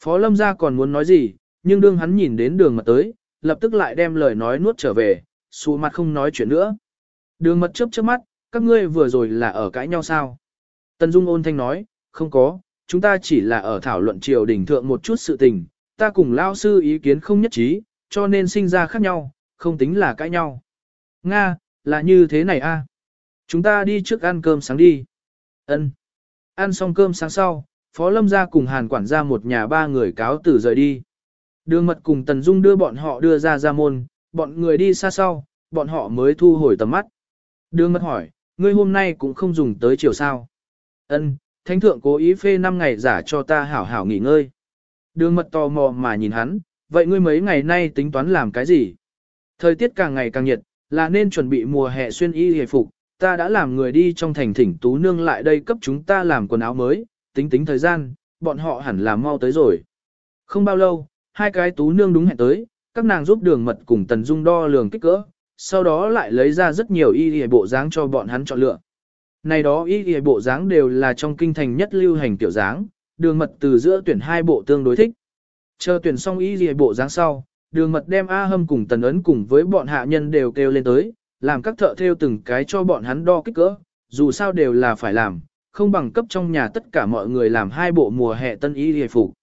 Phó Lâm gia còn muốn nói gì, nhưng đương hắn nhìn đến đường mật tới, lập tức lại đem lời nói nuốt trở về, xù mặt không nói chuyện nữa. Đường mật chớp chớp mắt, các ngươi vừa rồi là ở cãi nhau sao? Tần Dung ôn thanh nói, không có, chúng ta chỉ là ở thảo luận triều đình thượng một chút sự tình, ta cùng lao sư ý kiến không nhất trí, cho nên sinh ra khác nhau, không tính là cãi nhau. Nga, là như thế này a. Chúng ta đi trước ăn cơm sáng đi. Ân. Ăn xong cơm sáng sau, Phó Lâm gia cùng Hàn quản gia một nhà ba người cáo tử rời đi. Đường mật cùng Tần Dung đưa bọn họ đưa ra ra môn, bọn người đi xa sau, bọn họ mới thu hồi tầm mắt. Đường mật hỏi, ngươi hôm nay cũng không dùng tới chiều sao. Ân, thánh thượng cố ý phê 5 ngày giả cho ta hảo hảo nghỉ ngơi. Đường mật tò mò mà nhìn hắn, vậy ngươi mấy ngày nay tính toán làm cái gì? Thời tiết càng ngày càng nhiệt, là nên chuẩn bị mùa hè xuyên y hề phục, ta đã làm người đi trong thành thỉnh tú nương lại đây cấp chúng ta làm quần áo mới, tính tính thời gian, bọn họ hẳn là mau tới rồi. Không bao lâu, hai cái tú nương đúng hẹn tới, các nàng giúp đường mật cùng tần dung đo lường kích cỡ, sau đó lại lấy ra rất nhiều y y bộ dáng cho bọn hắn chọn lựa. Này đó y y bộ dáng đều là trong kinh thành nhất lưu hành tiểu dáng, đường mật từ giữa tuyển hai bộ tương đối thích. Chờ tuyển xong y y bộ dáng sau, đường mật đem A hâm cùng tần ấn cùng với bọn hạ nhân đều kêu lên tới, làm các thợ theo từng cái cho bọn hắn đo kích cỡ, dù sao đều là phải làm, không bằng cấp trong nhà tất cả mọi người làm hai bộ mùa hè tân y y phục.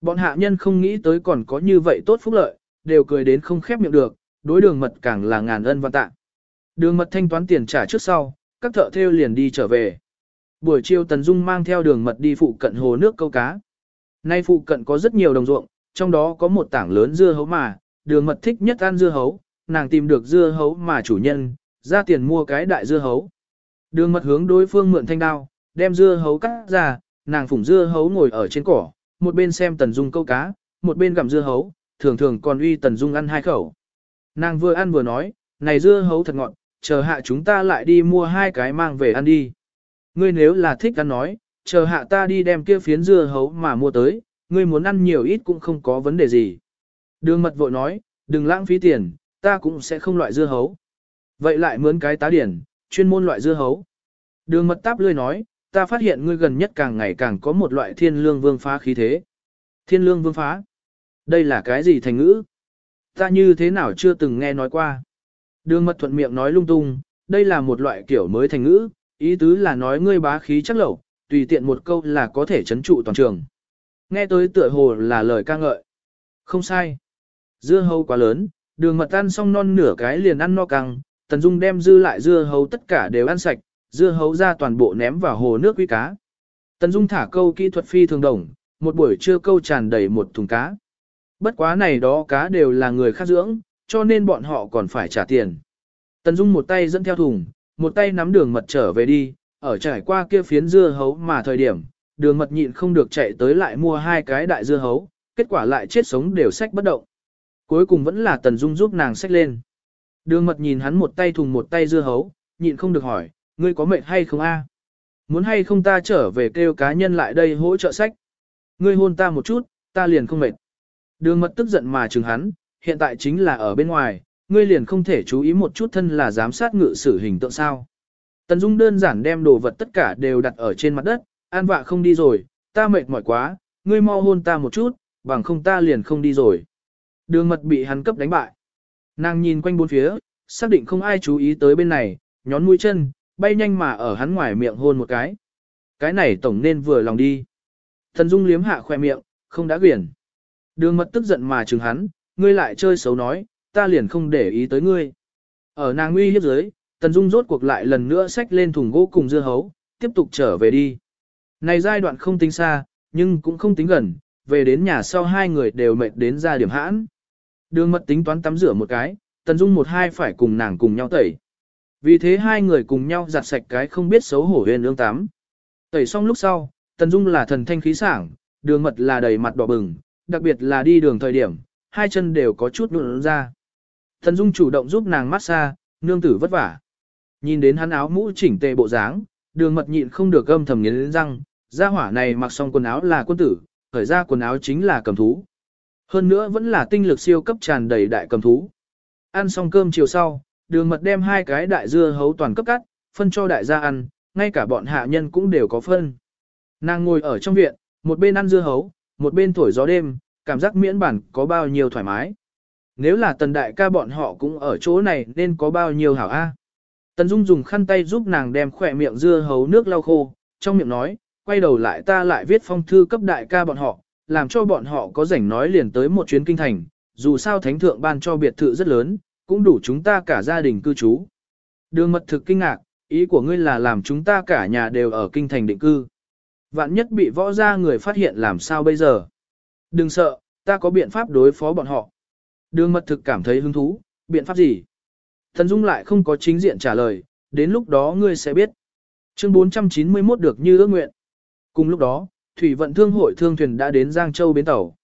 Bọn hạ nhân không nghĩ tới còn có như vậy tốt phúc lợi, đều cười đến không khép miệng được, đối đường mật càng là ngàn ân văn tạ. Đường mật thanh toán tiền trả trước sau, các thợ theo liền đi trở về. Buổi chiều Tần Dung mang theo đường mật đi phụ cận hồ nước câu cá. Nay phụ cận có rất nhiều đồng ruộng, trong đó có một tảng lớn dưa hấu mà, đường mật thích nhất ăn dưa hấu, nàng tìm được dưa hấu mà chủ nhân, ra tiền mua cái đại dưa hấu. Đường mật hướng đối phương mượn thanh đao, đem dưa hấu cắt ra, nàng phủng dưa hấu ngồi ở trên cỏ, một bên xem Tần Dung câu cá, một bên gặm dưa hấu, thường thường còn uy Tần Dung ăn hai khẩu. Nàng vừa ăn vừa nói, này dưa hấu thật ngọt, chờ hạ chúng ta lại đi mua hai cái mang về ăn đi. Ngươi nếu là thích ăn nói, chờ hạ ta đi đem kia phiến dưa hấu mà mua tới, ngươi muốn ăn nhiều ít cũng không có vấn đề gì. Đường mật vội nói, Đừng lãng phí tiền, ta cũng sẽ không loại dưa hấu. Vậy lại mướn cái tá điển, chuyên môn loại dưa hấu. Đường mật táp lươi nói, ta phát hiện ngươi gần nhất càng ngày càng có một loại thiên lương vương phá khí thế. Thiên lương vương phá? Đây là cái gì thành ngữ? Ta như thế nào chưa từng nghe nói qua. Đường mật thuận miệng nói lung tung, đây là một loại kiểu mới thành ngữ, ý tứ là nói ngươi bá khí chắc lẩu, tùy tiện một câu là có thể chấn trụ toàn trường. Nghe tới tựa hồ là lời ca ngợi. Không sai. Dưa hấu quá lớn, đường mật ăn xong non nửa cái liền ăn no căng, Tần Dung đem dư lại dưa hấu tất cả đều ăn sạch, dưa hấu ra toàn bộ ném vào hồ nước quý cá. Tần Dung thả câu kỹ thuật phi thường đồng, một buổi trưa câu tràn đầy một thùng cá. Bất quá này đó cá đều là người khác dưỡng, cho nên bọn họ còn phải trả tiền. Tần Dung một tay dẫn theo thùng, một tay nắm đường mật trở về đi, ở trải qua kia phiến dưa hấu mà thời điểm, đường mật nhịn không được chạy tới lại mua hai cái đại dưa hấu, kết quả lại chết sống đều sách bất động. Cuối cùng vẫn là Tần Dung giúp nàng sách lên. Đường mật nhìn hắn một tay thùng một tay dưa hấu, nhịn không được hỏi, ngươi có mệt hay không a? Muốn hay không ta trở về kêu cá nhân lại đây hỗ trợ sách? Ngươi hôn ta một chút, ta liền không mệt. Đường mật tức giận mà chừng hắn, hiện tại chính là ở bên ngoài, ngươi liền không thể chú ý một chút thân là giám sát ngự sử hình tượng sao. Tần Dung đơn giản đem đồ vật tất cả đều đặt ở trên mặt đất, an vạ không đi rồi, ta mệt mỏi quá, ngươi mau hôn ta một chút, bằng không ta liền không đi rồi. Đường mật bị hắn cấp đánh bại. Nàng nhìn quanh bốn phía, xác định không ai chú ý tới bên này, nhón mũi chân, bay nhanh mà ở hắn ngoài miệng hôn một cái. Cái này tổng nên vừa lòng đi. Thần Dung liếm hạ khoe miệng, không đã quyển. Đường mật tức giận mà chừng hắn, ngươi lại chơi xấu nói, ta liền không để ý tới ngươi. Ở nàng uy hiếp dưới, Tần Dung rốt cuộc lại lần nữa xách lên thùng gỗ cùng dưa hấu, tiếp tục trở về đi. Này giai đoạn không tính xa, nhưng cũng không tính gần, về đến nhà sau hai người đều mệt đến ra điểm hãn. Đường mật tính toán tắm rửa một cái, Tần Dung một hai phải cùng nàng cùng nhau tẩy. Vì thế hai người cùng nhau giặt sạch cái không biết xấu hổ huyền ương tắm. Tẩy xong lúc sau, Tần Dung là thần thanh khí sảng, đường mật là đầy mặt đỏ bừng, đặc biệt là đi đường thời điểm, hai chân đều có chút nụn ra. thần Dung chủ động giúp nàng massage, nương tử vất vả. Nhìn đến hắn áo mũ chỉnh tề bộ dáng, đường mật nhịn không được âm thầm nghiến răng, gia hỏa này mặc xong quần áo là quân tử, khởi ra quần áo chính là cầm thú. Hơn nữa vẫn là tinh lực siêu cấp tràn đầy đại cầm thú. Ăn xong cơm chiều sau, đường mật đem hai cái đại dưa hấu toàn cấp cắt, phân cho đại gia ăn, ngay cả bọn hạ nhân cũng đều có phân. Nàng ngồi ở trong viện, một bên ăn dưa hấu, một bên thổi gió đêm, cảm giác miễn bản có bao nhiêu thoải mái. Nếu là tần đại ca bọn họ cũng ở chỗ này nên có bao nhiêu hảo a. Tần Dung dùng khăn tay giúp nàng đem khỏe miệng dưa hấu nước lau khô, trong miệng nói, quay đầu lại ta lại viết phong thư cấp đại ca bọn họ, làm cho bọn họ có rảnh nói liền tới một chuyến kinh thành, dù sao thánh thượng ban cho biệt thự rất lớn, cũng đủ chúng ta cả gia đình cư trú. Đường mật thực kinh ngạc, ý của ngươi là làm chúng ta cả nhà đều ở kinh thành định cư. Vạn nhất bị võ gia người phát hiện làm sao bây giờ. Đừng sợ, ta có biện pháp đối phó bọn họ. Đường mật thực cảm thấy hứng thú, biện pháp gì? Thần Dung lại không có chính diện trả lời, đến lúc đó ngươi sẽ biết. Chương 491 được như ước nguyện. Cùng lúc đó, Thủy vận thương hội thương thuyền đã đến Giang Châu bến tàu.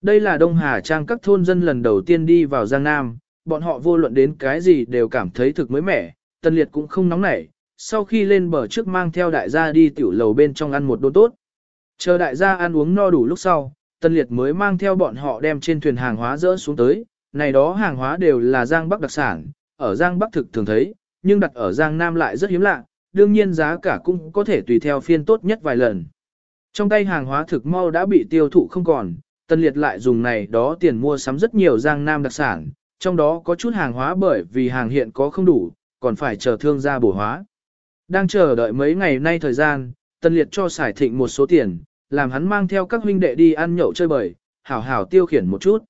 Đây là Đông Hà Trang các thôn dân lần đầu tiên đi vào Giang Nam, bọn họ vô luận đến cái gì đều cảm thấy thực mới mẻ, Tân Liệt cũng không nóng nảy, sau khi lên bờ trước mang theo đại gia đi tiểu lầu bên trong ăn một đốn tốt. Chờ đại gia ăn uống no đủ lúc sau, Tân Liệt mới mang theo bọn họ đem trên thuyền hàng hóa dỡ xuống tới, này đó hàng hóa đều là Giang Bắc đặc sản, ở Giang Bắc thực thường thấy, nhưng đặt ở Giang Nam lại rất hiếm lạ, đương nhiên giá cả cũng có thể tùy theo phiên tốt nhất vài lần. Trong tay hàng hóa thực mau đã bị tiêu thụ không còn, Tân Liệt lại dùng này đó tiền mua sắm rất nhiều Giang Nam đặc sản, trong đó có chút hàng hóa bởi vì hàng hiện có không đủ, còn phải chờ thương gia bổ hóa. Đang chờ đợi mấy ngày nay thời gian, Tân Liệt cho xài thịnh một số tiền, làm hắn mang theo các huynh đệ đi ăn nhậu chơi bời, hảo hảo tiêu khiển một chút.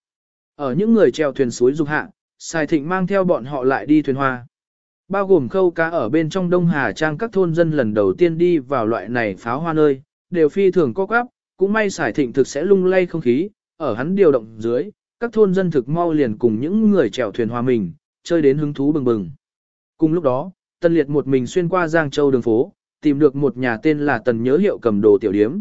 Ở những người treo thuyền suối dục hạ, xài thịnh mang theo bọn họ lại đi thuyền hoa. Bao gồm khâu cá ở bên trong Đông Hà Trang các thôn dân lần đầu tiên đi vào loại này pháo hoa nơi, đều phi thường có quáp, cũng may xài thịnh thực sẽ lung lay không khí, ở hắn điều động dưới, các thôn dân thực mau liền cùng những người chèo thuyền hòa mình, chơi đến hứng thú bừng bừng. Cùng lúc đó, Tân Liệt một mình xuyên qua Giang Châu đường phố, tìm được một nhà tên là Tần Nhớ Hiệu Cầm Đồ Tiểu Điếm.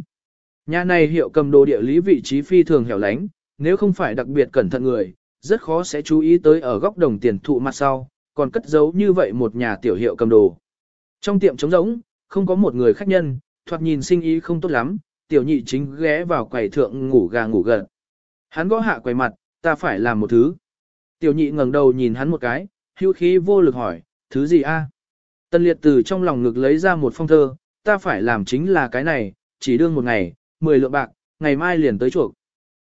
Nhà này hiệu cầm đồ địa lý vị trí phi thường hẻo lánh, nếu không phải đặc biệt cẩn thận người, rất khó sẽ chú ý tới ở góc đồng tiền thụ mặt sau, còn cất giấu như vậy một nhà tiểu hiệu cầm đồ. Trong tiệm trống rỗng, không có một người khách nhân, thoạt nhìn sinh ý không tốt lắm, tiểu nhị chính ghé vào quầy thượng ngủ gà ngủ gật. Hắn gõ hạ quầy mặt, ta phải làm một thứ. Tiểu nhị ngẩng đầu nhìn hắn một cái, hưu khí vô lực hỏi, thứ gì a? Tần liệt từ trong lòng ngực lấy ra một phong thơ, ta phải làm chính là cái này, chỉ đương một ngày, 10 lượng bạc, ngày mai liền tới chuộc.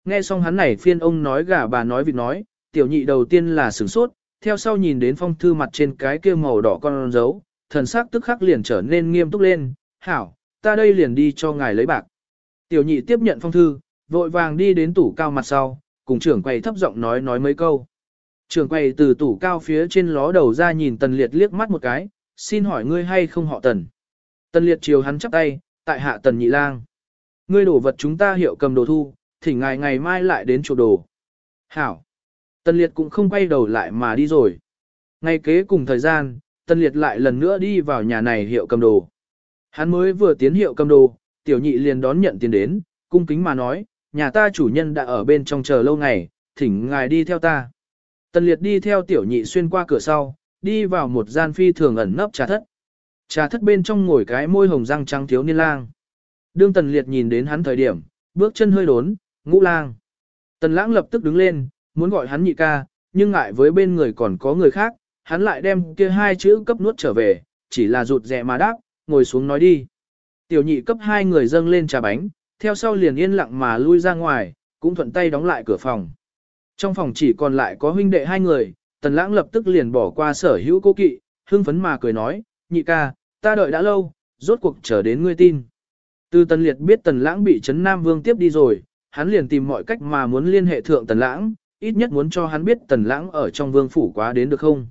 Nghe xong hắn này phiên ông nói gà bà nói vịt nói, tiểu nhị đầu tiên là sửng sốt, theo sau nhìn đến phong thư mặt trên cái kia màu đỏ con dấu, thần sắc tức khắc liền trở nên nghiêm túc lên, hảo, ta đây liền đi cho ngài lấy bạc. Tiểu nhị tiếp nhận phong thư, vội vàng đi đến tủ cao mặt sau, cùng trưởng quầy thấp giọng nói nói mấy câu. Trưởng quầy từ tủ cao phía trên ló đầu ra nhìn tần liệt liếc mắt một cái, xin hỏi ngươi hay không họ tần. Tần liệt chiều hắn chắp tay, tại hạ tần nhị lang. Ngươi đổ vật chúng ta hiệu cầm đồ thu, thỉnh ngài ngày mai lại đến chỗ đồ. Hảo. Tần liệt cũng không quay đầu lại mà đi rồi. Ngay kế cùng thời gian, tần liệt lại lần nữa đi vào nhà này hiệu cầm đồ. Hắn mới vừa tiến hiệu cầm đồ, tiểu nhị liền đón nhận tiền đến, cung kính mà nói, nhà ta chủ nhân đã ở bên trong chờ lâu ngày, thỉnh ngài đi theo ta. Tần liệt đi theo tiểu nhị xuyên qua cửa sau, đi vào một gian phi thường ẩn nấp trà thất. Trà thất bên trong ngồi cái môi hồng răng trắng thiếu niên lang. Đương tần liệt nhìn đến hắn thời điểm, bước chân hơi đốn, ngũ lang. Tần lãng lập tức đứng lên, muốn gọi hắn nhị ca, nhưng ngại với bên người còn có người khác, hắn lại đem kia hai chữ cấp nuốt trở về, chỉ là rụt rè mà đáp, ngồi xuống nói đi. Tiểu nhị cấp hai người dâng lên trà bánh, theo sau liền yên lặng mà lui ra ngoài, cũng thuận tay đóng lại cửa phòng. Trong phòng chỉ còn lại có huynh đệ hai người, tần lãng lập tức liền bỏ qua sở hữu cố kỵ, hưng phấn mà cười nói, nhị ca, ta đợi đã lâu, rốt cuộc chờ đến ngươi tin. Từ tần liệt biết tần lãng bị Trấn Nam Vương tiếp đi rồi, hắn liền tìm mọi cách mà muốn liên hệ thượng tần lãng, ít nhất muốn cho hắn biết tần lãng ở trong vương phủ quá đến được không.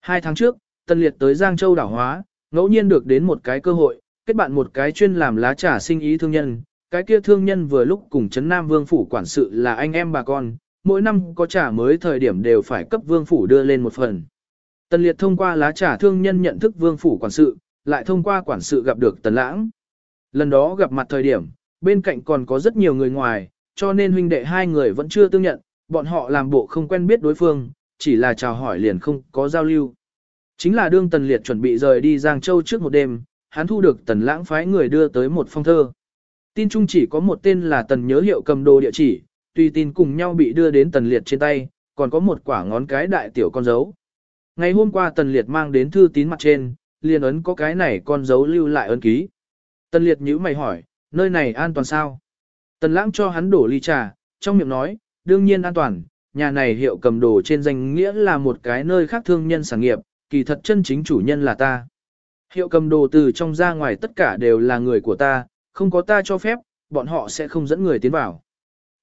Hai tháng trước, tần liệt tới Giang Châu đảo hóa, ngẫu nhiên được đến một cái cơ hội, kết bạn một cái chuyên làm lá trà sinh ý thương nhân, cái kia thương nhân vừa lúc cùng Trấn Nam Vương Phủ quản sự là anh em bà con, mỗi năm có trà mới thời điểm đều phải cấp Vương Phủ đưa lên một phần. Tần Liệt thông qua lá trà thương nhân nhận thức Vương Phủ quản sự, lại thông qua quản sự gặp được Tần Lãng. Lần đó gặp mặt thời điểm, bên cạnh còn có rất nhiều người ngoài, cho nên huynh đệ hai người vẫn chưa tương nhận, bọn họ làm bộ không quen biết đối phương, chỉ là chào hỏi liền không có giao lưu. Chính là đương Tần Liệt chuẩn bị rời đi Giang Châu trước một đêm, hắn thu được Tần Lãng phái người đưa tới một phong thơ. Tin chung chỉ có một tên là tần nhớ hiệu cầm đồ địa chỉ, tùy tin cùng nhau bị đưa đến tần liệt trên tay, còn có một quả ngón cái đại tiểu con dấu. Ngày hôm qua tần liệt mang đến thư tín mặt trên, liền ấn có cái này con dấu lưu lại ấn ký. Tần liệt nhữ mày hỏi, nơi này an toàn sao? Tần lãng cho hắn đổ ly trà, trong miệng nói, đương nhiên an toàn, nhà này hiệu cầm đồ trên danh nghĩa là một cái nơi khác thương nhân sản nghiệp, kỳ thật chân chính chủ nhân là ta. Hiệu cầm đồ từ trong ra ngoài tất cả đều là người của ta, không có ta cho phép, bọn họ sẽ không dẫn người tiến vào.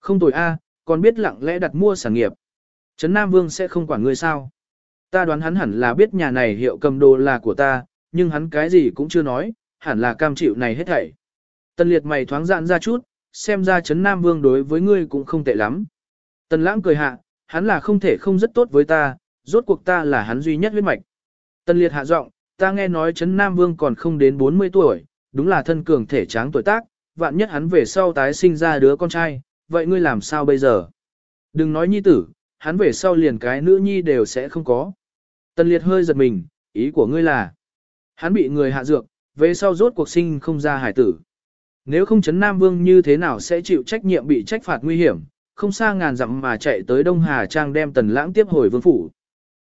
Không tồi a, còn biết lặng lẽ đặt mua sản nghiệp. Trấn Nam Vương sẽ không quản ngươi sao. Ta đoán hắn hẳn là biết nhà này hiệu cầm đồ là của ta, nhưng hắn cái gì cũng chưa nói, hẳn là cam chịu này hết thảy. Tần liệt mày thoáng dạn ra chút, xem ra Trấn Nam Vương đối với ngươi cũng không tệ lắm. Tần lãng cười hạ, hắn là không thể không rất tốt với ta, rốt cuộc ta là hắn duy nhất huyết mạch. Tần liệt hạ giọng, ta nghe nói Trấn Nam Vương còn không đến 40 tuổi, đúng là thân cường thể tráng tuổi tác, vạn nhất hắn về sau tái sinh ra đứa con trai, vậy ngươi làm sao bây giờ? Đừng nói nhi tử, hắn về sau liền cái nữ nhi đều sẽ không có. Tần liệt hơi giật mình, ý của ngươi là, hắn bị người hạ dược, về sau rốt cuộc sinh không ra hải tử. Nếu không chấn Nam Vương như thế nào sẽ chịu trách nhiệm bị trách phạt nguy hiểm, không xa ngàn dặm mà chạy tới Đông Hà Trang đem Tần Lãng tiếp hồi vương phủ.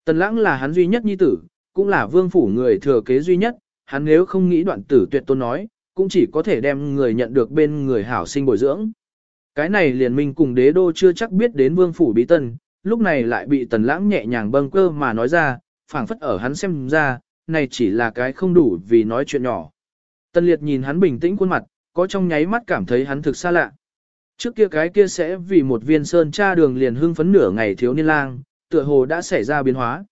Tần Lãng là hắn duy nhất nhi tử, cũng là vương phủ người thừa kế duy nhất, hắn nếu không nghĩ đoạn tử tuyệt tôn nói, cũng chỉ có thể đem người nhận được bên người hảo sinh bồi dưỡng. Cái này liền minh cùng đế đô chưa chắc biết đến vương phủ bí tân, lúc này lại bị tần lãng nhẹ nhàng bâng cơ mà nói ra, phảng phất ở hắn xem ra, này chỉ là cái không đủ vì nói chuyện nhỏ. Tần liệt nhìn hắn bình tĩnh khuôn mặt, có trong nháy mắt cảm thấy hắn thực xa lạ. Trước kia cái kia sẽ vì một viên sơn tra đường liền hưng phấn nửa ngày thiếu niên lang, tựa hồ đã xảy ra biến hóa.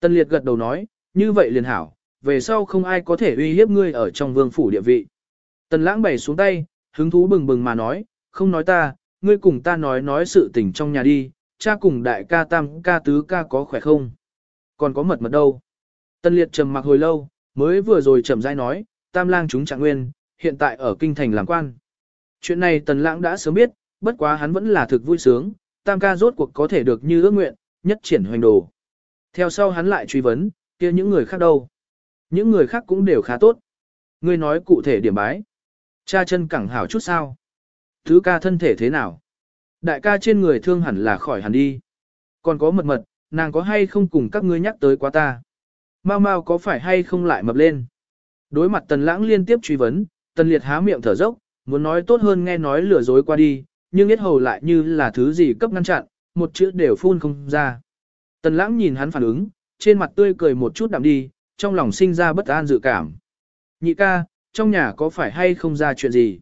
Tần liệt gật đầu nói, như vậy liền hảo, về sau không ai có thể uy hiếp ngươi ở trong vương phủ địa vị. Tần lãng bày xuống tay, hứng thú bừng bừng mà nói, không nói ta, ngươi cùng ta nói nói sự tình trong nhà đi, cha cùng đại ca tam ca tứ ca có khỏe không? Còn có mật mật đâu? Tần liệt trầm mặc hồi lâu, mới vừa rồi trầm rãi nói, tam lang chúng trạng nguyên, hiện tại ở kinh thành làm quan. Chuyện này tần lãng đã sớm biết, bất quá hắn vẫn là thực vui sướng, tam ca rốt cuộc có thể được như ước nguyện, nhất triển hoành đồ. Theo sau hắn lại truy vấn, kia những người khác đâu? Những người khác cũng đều khá tốt. Ngươi nói cụ thể điểm bái. Cha chân cẳng hảo chút sao? Thứ ca thân thể thế nào? Đại ca trên người thương hẳn là khỏi hẳn đi. Còn có mật mật, nàng có hay không cùng các ngươi nhắc tới quá ta? Mau mau có phải hay không lại mập lên? Đối mặt tần lãng liên tiếp truy vấn, tần liệt há miệng thở dốc, muốn nói tốt hơn nghe nói lừa dối qua đi, nhưng biết hầu lại như là thứ gì cấp ngăn chặn, một chữ đều phun không ra. Tần lãng nhìn hắn phản ứng, trên mặt tươi cười một chút đạm đi, trong lòng sinh ra bất an dự cảm. Nhị ca, trong nhà có phải hay không ra chuyện gì?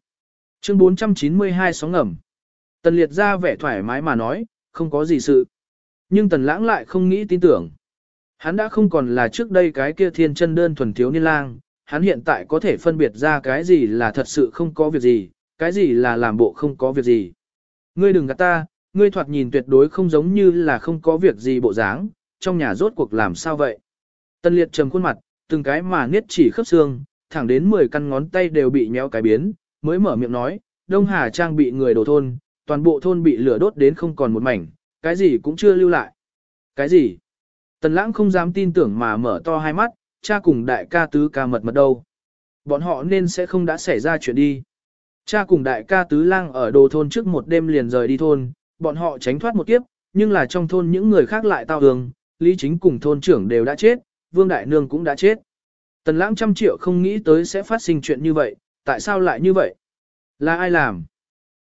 Chương 492 sóng ngầm. Tần liệt ra vẻ thoải mái mà nói, không có gì sự. Nhưng tần lãng lại không nghĩ tin tưởng. Hắn đã không còn là trước đây cái kia thiên chân đơn thuần thiếu niên lang, hắn hiện tại có thể phân biệt ra cái gì là thật sự không có việc gì, cái gì là làm bộ không có việc gì. Ngươi đừng gạt ta, ngươi thoạt nhìn tuyệt đối không giống như là không có việc gì bộ dáng, trong nhà rốt cuộc làm sao vậy. Tân liệt trầm khuôn mặt, từng cái mà niết chỉ khớp xương, thẳng đến 10 căn ngón tay đều bị nhéo cái biến, mới mở miệng nói, Đông Hà Trang bị người đổ thôn, toàn bộ thôn bị lửa đốt đến không còn một mảnh, cái gì cũng chưa lưu lại. Cái gì? Tần lãng không dám tin tưởng mà mở to hai mắt, cha cùng đại ca tứ ca mật mật đâu. Bọn họ nên sẽ không đã xảy ra chuyện đi. Cha cùng đại ca tứ lang ở đồ thôn trước một đêm liền rời đi thôn, bọn họ tránh thoát một kiếp, nhưng là trong thôn những người khác lại tao đường, Lý Chính cùng thôn trưởng đều đã chết, Vương Đại Nương cũng đã chết. Tần lãng trăm triệu không nghĩ tới sẽ phát sinh chuyện như vậy, tại sao lại như vậy? Là ai làm?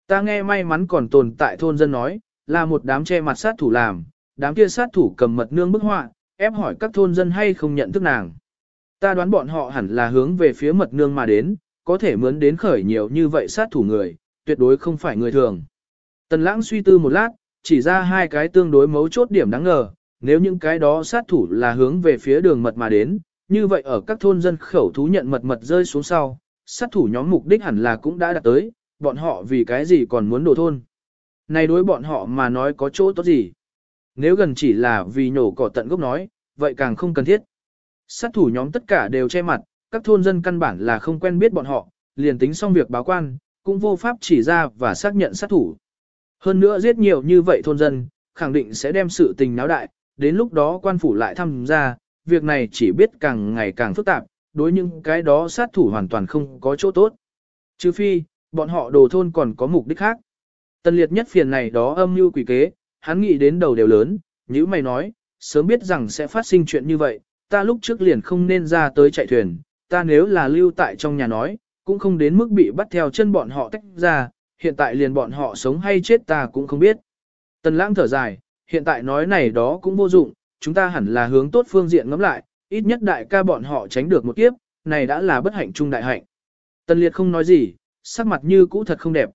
Ta nghe may mắn còn tồn tại thôn dân nói, là một đám che mặt sát thủ làm, đám kia sát thủ cầm mật nương bức họa, ép hỏi các thôn dân hay không nhận thức nàng. Ta đoán bọn họ hẳn là hướng về phía mật nương mà đến, có thể mướn đến khởi nhiều như vậy sát thủ người, tuyệt đối không phải người thường. Tần lãng suy tư một lát, chỉ ra hai cái tương đối mấu chốt điểm đáng ngờ, nếu những cái đó sát thủ là hướng về phía đường mật mà đến, như vậy ở các thôn dân khẩu thú nhận mật mật rơi xuống sau, sát thủ nhóm mục đích hẳn là cũng đã đạt tới, bọn họ vì cái gì còn muốn đổ thôn. Này đối bọn họ mà nói có chỗ tốt gì? Nếu gần chỉ là vì nhổ cỏ tận gốc nói, vậy càng không cần thiết. Sát thủ nhóm tất cả đều che mặt, các thôn dân căn bản là không quen biết bọn họ, liền tính xong việc báo quan, cũng vô pháp chỉ ra và xác nhận sát thủ. Hơn nữa giết nhiều như vậy thôn dân, khẳng định sẽ đem sự tình náo đại, đến lúc đó quan phủ lại tham gia, việc này chỉ biết càng ngày càng phức tạp, đối những cái đó sát thủ hoàn toàn không có chỗ tốt. Trừ phi, bọn họ đồ thôn còn có mục đích khác. Tân liệt nhất phiền này đó âm mưu quỷ kế, hắn nghĩ đến đầu đều lớn, như mày nói, sớm biết rằng sẽ phát sinh chuyện như vậy, ta lúc trước liền không nên ra tới chạy thuyền, ta nếu là lưu tại trong nhà nói, cũng không đến mức bị bắt theo chân bọn họ tách ra, hiện tại liền bọn họ sống hay chết ta cũng không biết. Tần lãng thở dài, hiện tại nói này đó cũng vô dụng, chúng ta hẳn là hướng tốt phương diện ngắm lại, ít nhất đại ca bọn họ tránh được một kiếp, này đã là bất hạnh chung đại hạnh. Tần liệt không nói gì, sắc mặt như cũ thật không đẹp.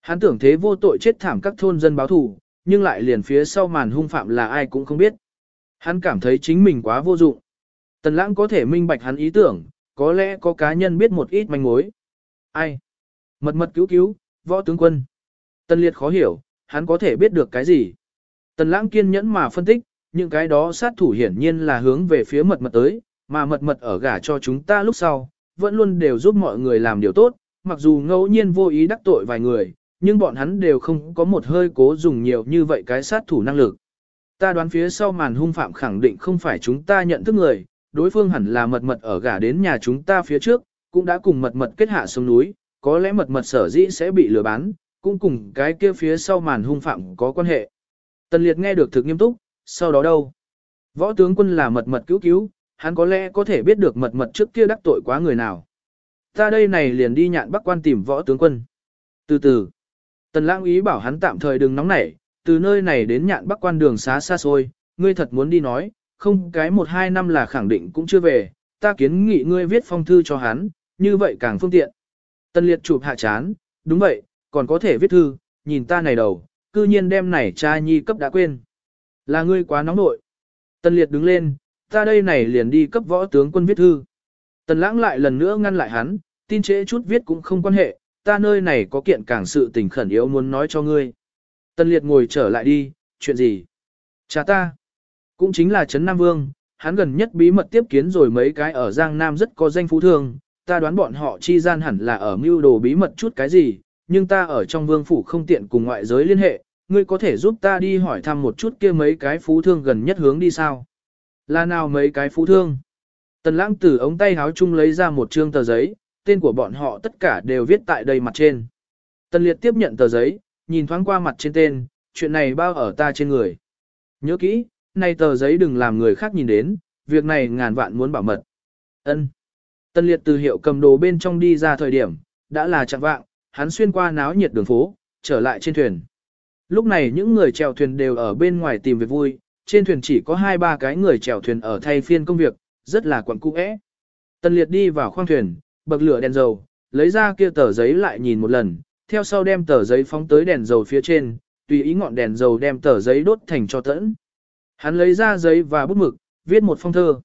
Hắn tưởng thế vô tội chết thảm các thôn dân báo thù, nhưng lại liền phía sau màn hung phạm là ai cũng không biết. Hắn cảm thấy chính mình quá vô dụng. Tần lãng có thể minh bạch hắn ý tưởng, có lẽ có cá nhân biết một ít manh mối. Ai? Mật mật cứu cứu, võ tướng quân. Tần liệt khó hiểu, hắn có thể biết được cái gì. Tần lãng kiên nhẫn mà phân tích, những cái đó sát thủ hiển nhiên là hướng về phía mật mật tới, mà mật mật ở gả cho chúng ta lúc sau, vẫn luôn đều giúp mọi người làm điều tốt, mặc dù ngẫu nhiên vô ý đắc tội vài người, nhưng bọn hắn đều không có một hơi cố dùng nhiều như vậy cái sát thủ năng lực. Ta đoán phía sau màn hung phạm khẳng định không phải chúng ta nhận thức người, đối phương hẳn là mật mật ở gả đến nhà chúng ta phía trước, cũng đã cùng mật mật kết hạ sông núi, có lẽ mật mật sở dĩ sẽ bị lừa bán, cũng cùng cái kia phía sau màn hung phạm có quan hệ. Tần liệt nghe được thực nghiêm túc, sau đó đâu? Võ tướng quân là mật mật cứu cứu, hắn có lẽ có thể biết được mật mật trước kia đắc tội quá người nào. Ta đây này liền đi nhạn bắc quan tìm võ tướng quân. Từ từ, tần lãng ý bảo hắn tạm thời đừng nóng nảy, từ nơi này đến nhạn bắc quan đường xá xa xôi, ngươi thật muốn đi nói, không cái một hai năm là khẳng định cũng chưa về, ta kiến nghị ngươi viết phong thư cho hắn, như vậy càng phương tiện. Tần liệt chụp hạ chán, đúng vậy, còn có thể viết thư, nhìn ta này đầu, cư nhiên đem này cha nhi cấp đã quên. Là ngươi quá nóng nội. Tần liệt đứng lên, ta đây này liền đi cấp võ tướng quân viết thư. Tần lãng lại lần nữa ngăn lại hắn, tin trễ chút viết cũng không quan hệ, ta nơi này có kiện càng sự tình khẩn yếu muốn nói cho ngươi. Tần liệt ngồi trở lại đi, chuyện gì? Cha ta. Cũng chính là Trấn Nam Vương, hắn gần nhất bí mật tiếp kiến rồi mấy cái ở Giang Nam rất có danh phú thương, ta đoán bọn họ chi gian hẳn là ở mưu đồ bí mật chút cái gì, nhưng ta ở trong vương phủ không tiện cùng ngoại giới liên hệ, ngươi có thể giúp ta đi hỏi thăm một chút kia mấy cái phú thương gần nhất hướng đi sao? Là nào mấy cái phú thương? Tần lãng từ ống tay háo chung lấy ra một trương tờ giấy, tên của bọn họ tất cả đều viết tại đây mặt trên. Tần liệt tiếp nhận tờ giấy, nhìn thoáng qua mặt trên tên, chuyện này bao ở ta trên người. Nhớ kỹ, nay tờ giấy đừng làm người khác nhìn đến, việc này ngàn vạn muốn bảo mật. Ân. Tần liệt từ hiệu cầm đồ bên trong đi ra thời điểm, đã là chặng vạng, hắn xuyên qua náo nhiệt đường phố, trở lại trên thuyền. Lúc này những người chèo thuyền đều ở bên ngoài tìm việc vui, trên thuyền chỉ có hai ba cái người chèo thuyền ở thay phiên công việc, rất là quẩn cung ẽ. Tân liệt đi vào khoang thuyền, bậc lửa đèn dầu, lấy ra kia tờ giấy lại nhìn một lần, theo sau đem tờ giấy phóng tới đèn dầu phía trên, tùy ý ngọn đèn dầu đem tờ giấy đốt thành cho tẫn. Hắn lấy ra giấy và bút mực, viết một phong thơ.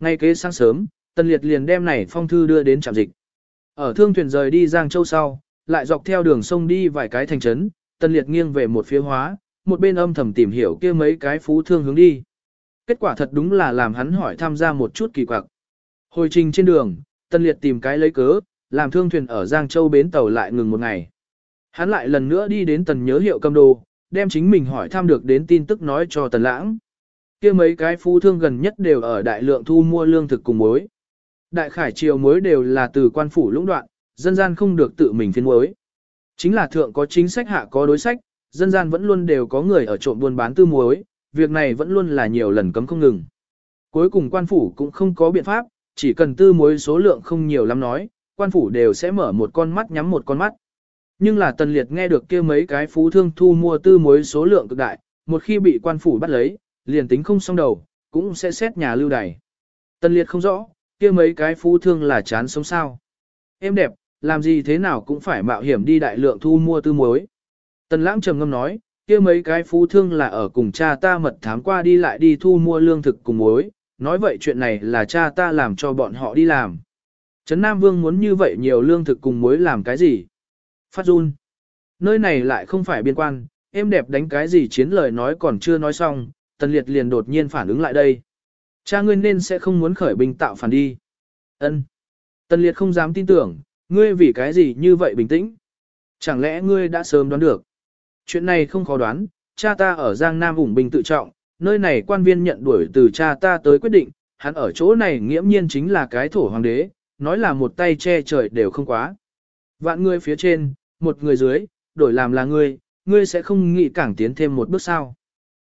Ngay kế sáng sớm, Tần Liệt liền đem này phong thư đưa đến trạm dịch. Ở thương thuyền rời đi Giang Châu sau, lại dọc theo đường sông đi vài cái thành trấn, Tần Liệt nghiêng về một phía hóa, một bên âm thầm tìm hiểu kia mấy cái phú thương hướng đi. Kết quả thật đúng là làm hắn hỏi tham gia một chút kỳ quặc. Hồi trình trên đường, Tần Liệt tìm cái lấy cớ, làm thương thuyền ở Giang Châu bến tàu lại ngừng một ngày. Hắn lại lần nữa đi đến Tần nhớ hiệu cầm đồ, đem chính mình hỏi thăm được đến tin tức nói cho Tần Lãng. kia mấy cái phú thương gần nhất đều ở đại lượng thu mua lương thực cùng muối. Đại khải triều muối đều là từ quan phủ lũng đoạn, dân gian không được tự mình phiên muối. Chính là thượng có chính sách hạ có đối sách, dân gian vẫn luôn đều có người ở trộm buôn bán tư muối, việc này vẫn luôn là nhiều lần cấm không ngừng. Cuối cùng quan phủ cũng không có biện pháp, chỉ cần tư muối số lượng không nhiều lắm nói, quan phủ đều sẽ mở một con mắt nhắm một con mắt. Nhưng là tần liệt nghe được kia mấy cái phú thương thu mua tư muối số lượng cực đại, một khi bị quan phủ bắt lấy, liền tính không xong đầu, cũng sẽ xét nhà lưu đày. Tần liệt không rõ, kia mấy cái phú thương là chán sống sao. Em đẹp, làm gì thế nào cũng phải mạo hiểm đi đại lượng thu mua tư muối. Tần lãng trầm ngâm nói, kia mấy cái phú thương là ở cùng cha ta mật thám qua đi lại đi thu mua lương thực cùng muối, nói vậy chuyện này là cha ta làm cho bọn họ đi làm. Trấn Nam Vương muốn như vậy nhiều lương thực cùng muối làm cái gì? Phát run. Nơi này lại không phải biên quan, em đẹp đánh cái gì chiến lời nói còn chưa nói xong, Tần Liệt liền đột nhiên phản ứng lại đây. Cha ngươi nên sẽ không muốn khởi binh tạo phản đi. Ân. Tần Liệt không dám tin tưởng, ngươi vì cái gì như vậy bình tĩnh? Chẳng lẽ ngươi đã sớm đoán được? Chuyện này không khó đoán, cha ta ở Giang Nam ủng bình tự trọng, nơi này quan viên nhận đuổi từ cha ta tới quyết định, hắn ở chỗ này nghiễm nhiên chính là cái thổ hoàng đế, nói là một tay che trời đều không quá. Vạn ngươi phía trên, một người dưới, đổi làm là ngươi, ngươi sẽ không nghĩ cảng tiến thêm một bước sao.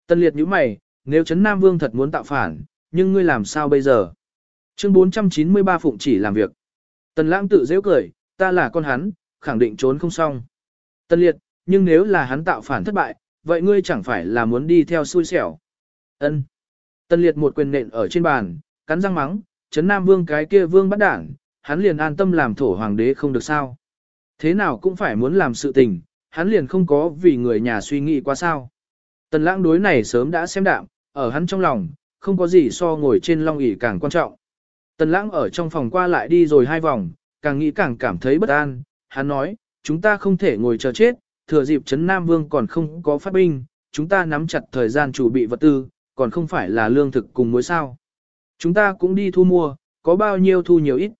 Tân liệt như mày, nếu Trấn Nam Vương thật muốn tạo phản, nhưng ngươi làm sao bây giờ? Chương 493 Phụng chỉ làm việc. Tần lãng tự dễ cười, ta là con hắn, khẳng định trốn không xong. Tần liệt, nhưng nếu là hắn tạo phản thất bại, vậy ngươi chẳng phải là muốn đi theo xui xẻo. Ân. Tần liệt một quyền nện ở trên bàn, cắn răng mắng, chấn Nam Vương cái kia vương bắt đảng, hắn liền an tâm làm thổ hoàng đế không được sao. Thế nào cũng phải muốn làm sự tình, hắn liền không có vì người nhà suy nghĩ quá sao. Tần lãng đối này sớm đã xem đạm, ở hắn trong lòng, không có gì so ngồi trên long ỷ càng quan trọng. Tần lãng ở trong phòng qua lại đi rồi hai vòng, càng nghĩ càng cảm thấy bất an, hắn nói, chúng ta không thể ngồi chờ chết, thừa dịp Trấn Nam Vương còn không có phát binh, chúng ta nắm chặt thời gian chuẩn bị vật tư, còn không phải là lương thực cùng muối sao. Chúng ta cũng đi thu mua, có bao nhiêu thu nhiều ít.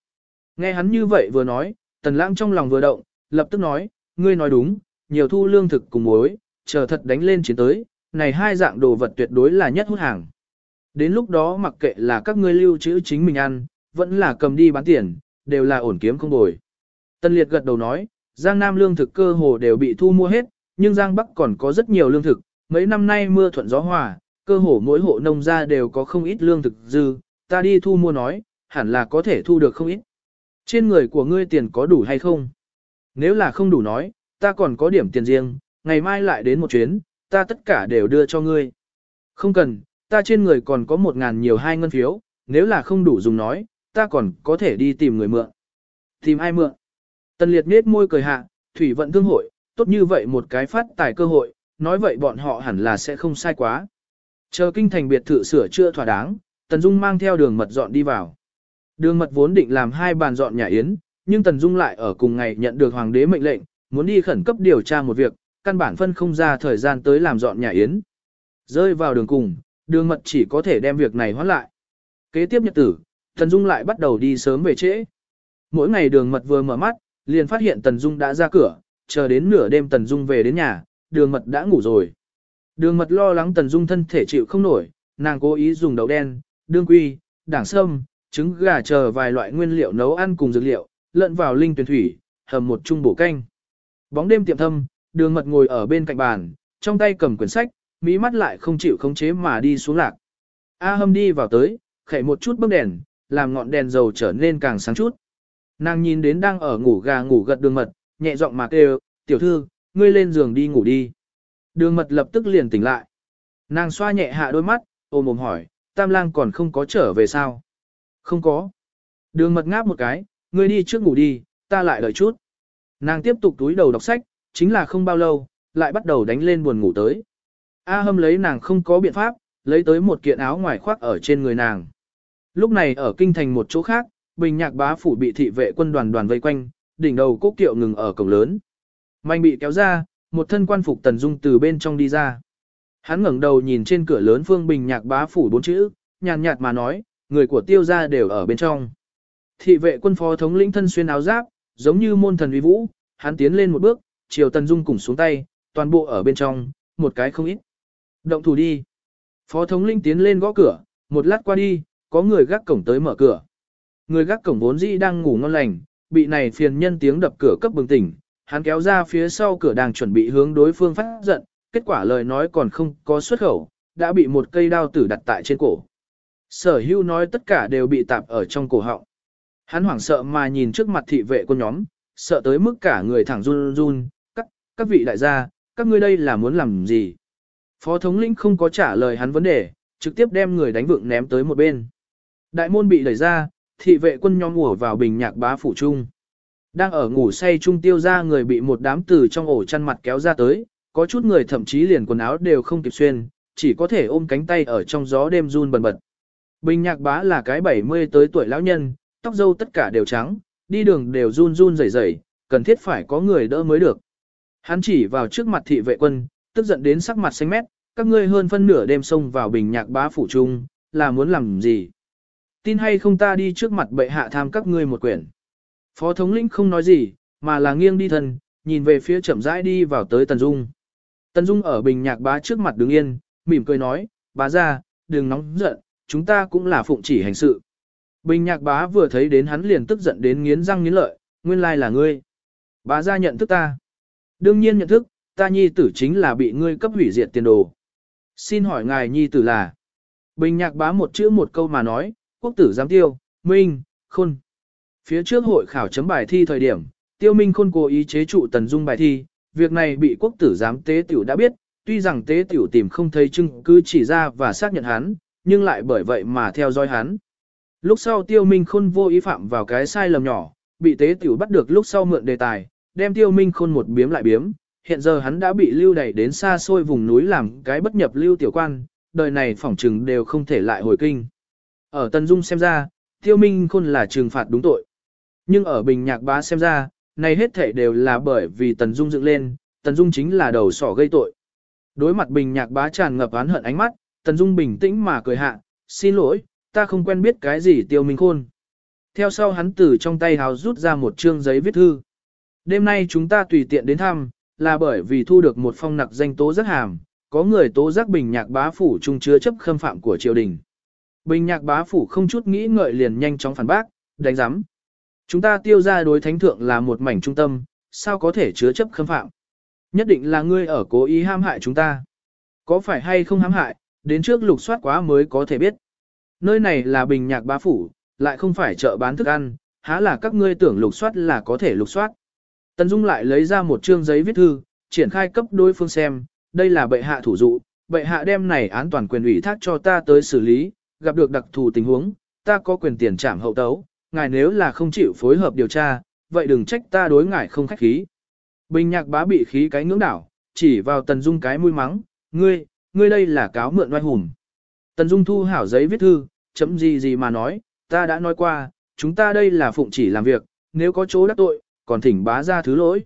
Nghe hắn như vậy vừa nói, tần lãng trong lòng vừa động, lập tức nói, ngươi nói đúng, nhiều thu lương thực cùng muối, chờ thật đánh lên chiến tới, này hai dạng đồ vật tuyệt đối là nhất hút hàng. Đến lúc đó mặc kệ là các ngươi lưu trữ chính mình ăn, vẫn là cầm đi bán tiền, đều là ổn kiếm không bồi. Tân Liệt gật đầu nói, Giang Nam lương thực cơ hồ đều bị thu mua hết, nhưng Giang Bắc còn có rất nhiều lương thực, mấy năm nay mưa thuận gió hòa, cơ hồ mỗi hộ nông gia đều có không ít lương thực dư, ta đi thu mua nói, hẳn là có thể thu được không ít. Trên người của ngươi tiền có đủ hay không? Nếu là không đủ nói, ta còn có điểm tiền riêng, ngày mai lại đến một chuyến, ta tất cả đều đưa cho ngươi. Không cần, ta trên người còn có một ngàn nhiều hai ngân phiếu, nếu là không đủ dùng nói, ta còn có thể đi tìm người mượn. Tìm ai mượn? Tần liệt nết môi cười hạ, thủy vận thương hội, tốt như vậy một cái phát tài cơ hội, nói vậy bọn họ hẳn là sẽ không sai quá. Chờ kinh thành biệt thự sửa chữa thỏa đáng, Tần Dung mang theo đường mật dọn đi vào. Đường mật vốn định làm hai bàn dọn nhà yến, nhưng Tần Dung lại ở cùng ngày nhận được hoàng đế mệnh lệnh, muốn đi khẩn cấp điều tra một việc, căn bản phân không ra thời gian tới làm dọn nhà yến. Rơi vào đường cùng, đường mật chỉ có thể đem việc này hoãn lại. Kế tiếp nhật tử, Tần Dung lại bắt đầu đi sớm về trễ. Mỗi ngày đường mật vừa mở mắt, liền phát hiện Tần Dung đã ra cửa, chờ đến nửa đêm Tần Dung về đến nhà, đường mật đã ngủ rồi. Đường mật lo lắng Tần Dung thân thể chịu không nổi, nàng cố ý dùng đậu đen, đương quy, đảng sâm, trứng gà chờ vài loại nguyên liệu nấu ăn cùng dược liệu, lợn vào linh tuyển thủy, hầm một chung bổ canh. Bóng đêm tiệm thâm, đường mật ngồi ở bên cạnh bàn, trong tay cầm quyển sách, mỹ mắt lại không chịu khống chế mà đi xuống lạc. A hâm đi vào tới, khẽ một chút bức đèn, làm ngọn đèn dầu trở nên càng sáng chút. Nàng nhìn đến đang ở ngủ gà ngủ gật đường mật, nhẹ giọng mà kêu, tiểu thư, ngươi lên giường đi ngủ đi. Đường mật lập tức liền tỉnh lại. Nàng xoa nhẹ hạ đôi mắt, ôm ôm hỏi, tam lang còn không có trở về sao? Không có. Đường mật ngáp một cái, ngươi đi trước ngủ đi, ta lại đợi chút. Nàng tiếp tục túi đầu đọc sách, chính là không bao lâu, lại bắt đầu đánh lên buồn ngủ tới. A hâm lấy nàng không có biện pháp, lấy tới một kiện áo ngoài khoác ở trên người nàng. Lúc này ở kinh thành một chỗ khác, bình nhạc bá phủ bị thị vệ quân đoàn đoàn vây quanh, đỉnh đầu cố kiệu ngừng ở cổng lớn. manh bị kéo ra, một thân quan phục tần dung từ bên trong đi ra. Hắn ngẩng đầu nhìn trên cửa lớn phương bình nhạc bá phủ bốn chữ, nhàn nhạt mà nói, người của tiêu gia đều ở bên trong. Thị vệ quân phó thống lĩnh thân xuyên áo giáp, giống như môn thần uy vũ, hắn tiến lên một bước, chiều tần dung cùng xuống tay, toàn bộ ở bên trong, một cái không ít. Động thủ đi. Phó thống lĩnh tiến lên gõ cửa, một lát qua đi, có người gác cổng tới mở cửa. Người gác cổng vốn dĩ đang ngủ ngon lành, bị này phiền nhân tiếng đập cửa cấp bừng tỉnh, hắn kéo ra phía sau cửa đang chuẩn bị hướng đối phương phát giận, kết quả lời nói còn không có xuất khẩu, đã bị một cây đao tử đặt tại trên cổ. Sở hưu nói tất cả đều bị tạp ở trong cổ họng. Hắn hoảng sợ mà nhìn trước mặt thị vệ quân nhóm, sợ tới mức cả người thẳng run run, các, các vị đại gia, các ngươi đây là muốn làm gì? Phó thống lĩnh không có trả lời hắn vấn đề, trực tiếp đem người đánh vượng ném tới một bên. Đại môn bị đẩy ra, thị vệ quân nhóm ùa vào bình nhạc bá phủ trung. Đang ở ngủ say trung tiêu ra người bị một đám từ trong ổ chăn mặt kéo ra tới, có chút người thậm chí liền quần áo đều không kịp xuyên, chỉ có thể ôm cánh tay ở trong gió đêm run bần bật. Bình nhạc bá là cái 70 tới tuổi lão nhân, tóc dâu tất cả đều trắng, đi đường đều run run rẩy rẩy, cần thiết phải có người đỡ mới được. Hắn chỉ vào trước mặt thị vệ quân, tức giận đến sắc mặt xanh mét, các ngươi hơn phân nửa đêm xông vào bình nhạc bá phủ trung, là muốn làm gì? Tin hay không ta đi trước mặt bệ hạ tham các ngươi một quyển. Phó thống lĩnh không nói gì, mà là nghiêng đi thân, nhìn về phía chậm rãi đi vào tới Tần Dung. Tần Dung ở bình nhạc bá trước mặt đứng yên, mỉm cười nói, bá ra, đừng nóng giận, chúng ta cũng là phụng chỉ hành sự. Bình nhạc bá vừa thấy đến hắn liền tức giận đến nghiến răng nghiến lợi, nguyên lai là ngươi. Bá ra nhận thức ta. Đương nhiên nhận thức, ta nhi tử chính là bị ngươi cấp hủy diệt tiền đồ. Xin hỏi ngài nhi tử là. Bình nhạc bá một chữ một câu mà nói, quốc tử giám tiêu, minh, khôn. Phía trước hội khảo chấm bài thi thời điểm, tiêu minh khôn cố ý chế trụ tần dung bài thi, việc này bị quốc tử giám tế tiểu đã biết, tuy rằng tế tiểu tìm không thấy chứng cứ chỉ ra và xác nhận hắn, nhưng lại bởi vậy mà theo dõi hắn. Lúc sau tiêu minh khôn vô ý phạm vào cái sai lầm nhỏ, bị tế tiểu bắt được lúc sau mượn đề tài, đem tiêu minh khôn một biếm lại biếm, hiện giờ hắn đã bị lưu đẩy đến xa xôi vùng núi làm cái bất nhập lưu tiểu quan, đời này phỏng trừng đều không thể lại hồi kinh. Ở Tần Dung xem ra, tiêu minh khôn là trừng phạt đúng tội. Nhưng ở bình nhạc bá xem ra, này hết thảy đều là bởi vì Tần Dung dựng lên, Tần Dung chính là đầu sỏ gây tội. Đối mặt bình nhạc bá tràn ngập oán hận ánh mắt, Tần Dung bình tĩnh mà cười hạ, xin lỗi, ta không quen biết cái gì tiêu minh khôn. Theo sau hắn từ trong tay hào rút ra một trương giấy viết thư. Đêm nay chúng ta tùy tiện đến thăm, là bởi vì thu được một phong nặc danh tố giác hàm, có người tố giác bình nhạc bá phủ trung chứa chấp khâm phạm của triều đình. Bình nhạc bá phủ không chút nghĩ ngợi liền nhanh chóng phản bác, đánh giám. Chúng ta tiêu ra đối thánh thượng là một mảnh trung tâm, sao có thể chứa chấp khâm phạm. Nhất định là ngươi ở cố ý ham hại chúng ta. Có phải hay không hãm hại, đến trước lục soát quá mới có thể biết. Nơi này là bình nhạc bá phủ, lại không phải chợ bán thức ăn, há là các ngươi tưởng lục soát là có thể lục soát. Tần Dung lại lấy ra một chương giấy viết thư, triển khai cấp đối phương xem, đây là bệ hạ thủ dụ, bệ hạ đem này án toàn quyền ủy thác cho ta tới xử lý, gặp được đặc thù tình huống, ta có quyền tiền trảm hậu tấu, ngài nếu là không chịu phối hợp điều tra, vậy đừng trách ta đối ngài không khách khí. Bình nhạc bá bị khí cái ngưỡng đảo, chỉ vào Tần Dung cái mũi mắng, ngươi, ngươi đây là cáo mượn oai hùng. Tần Dung thu hảo giấy viết thư, chấm gì gì mà nói, ta đã nói qua, chúng ta đây là phụng chỉ làm việc, nếu có chỗ đắc tội, còn thỉnh bá ra thứ lỗi.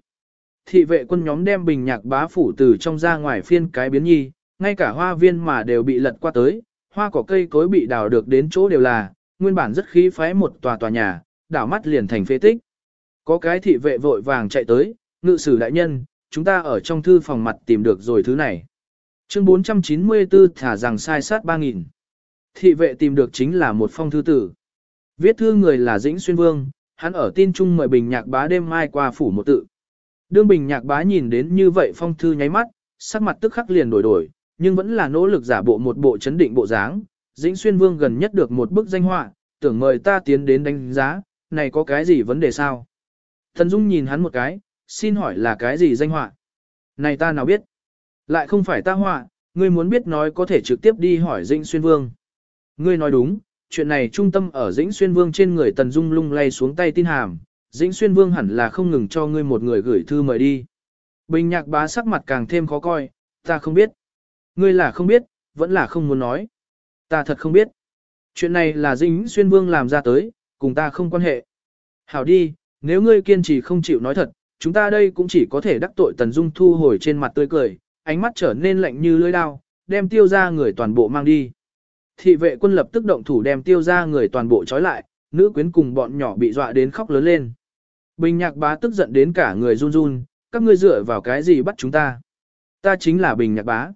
Thị vệ quân nhóm đem bình nhạc bá phủ từ trong ra ngoài phiên cái biến nhi, ngay cả hoa viên mà đều bị lật qua tới, hoa cỏ cây cối bị đào được đến chỗ đều là, nguyên bản rất khí phái một tòa tòa nhà, đảo mắt liền thành phế tích. Có cái thị vệ vội vàng chạy tới, ngự sử đại nhân, chúng ta ở trong thư phòng mặt tìm được rồi thứ này. Chương 494 thả rằng sai sát 3.000. Thị vệ tìm được chính là một phong thư tử. Viết thư người là Dĩnh Xuyên Vương, hắn ở tin chung mời Bình Nhạc Bá đêm mai qua phủ một tự. Đương Bình Nhạc Bá nhìn đến như vậy phong thư nháy mắt, sắc mặt tức khắc liền đổi đổi, nhưng vẫn là nỗ lực giả bộ một bộ chấn định bộ dáng, Dĩnh Xuyên Vương gần nhất được một bức danh họa, tưởng mời ta tiến đến đánh giá, này có cái gì vấn đề sao? Thần Dung nhìn hắn một cái, xin hỏi là cái gì danh họa? Này ta nào biết? Lại không phải ta họa, ngươi muốn biết nói có thể trực tiếp đi hỏi Dĩnh Xuyên Vương. Ngươi nói đúng, chuyện này trung tâm ở Dĩnh Xuyên Vương trên người Tần Dung lung lay xuống tay tin hàm, Dĩnh Xuyên Vương hẳn là không ngừng cho ngươi một người gửi thư mời đi. Bình nhạc bá sắc mặt càng thêm khó coi, ta không biết. Ngươi là không biết, vẫn là không muốn nói. Ta thật không biết. Chuyện này là Dĩnh Xuyên Vương làm ra tới, cùng ta không quan hệ. Hảo đi, nếu ngươi kiên trì không chịu nói thật, chúng ta đây cũng chỉ có thể đắc tội Tần Dung thu hồi trên mặt tươi cười, ánh mắt trở nên lạnh như lưỡi dao, đem tiêu ra người toàn bộ mang đi. Thị vệ quân lập tức động thủ đem tiêu ra người toàn bộ trói lại, nữ quyến cùng bọn nhỏ bị dọa đến khóc lớn lên. Bình nhạc bá tức giận đến cả người run run, các ngươi dựa vào cái gì bắt chúng ta? Ta chính là bình nhạc bá.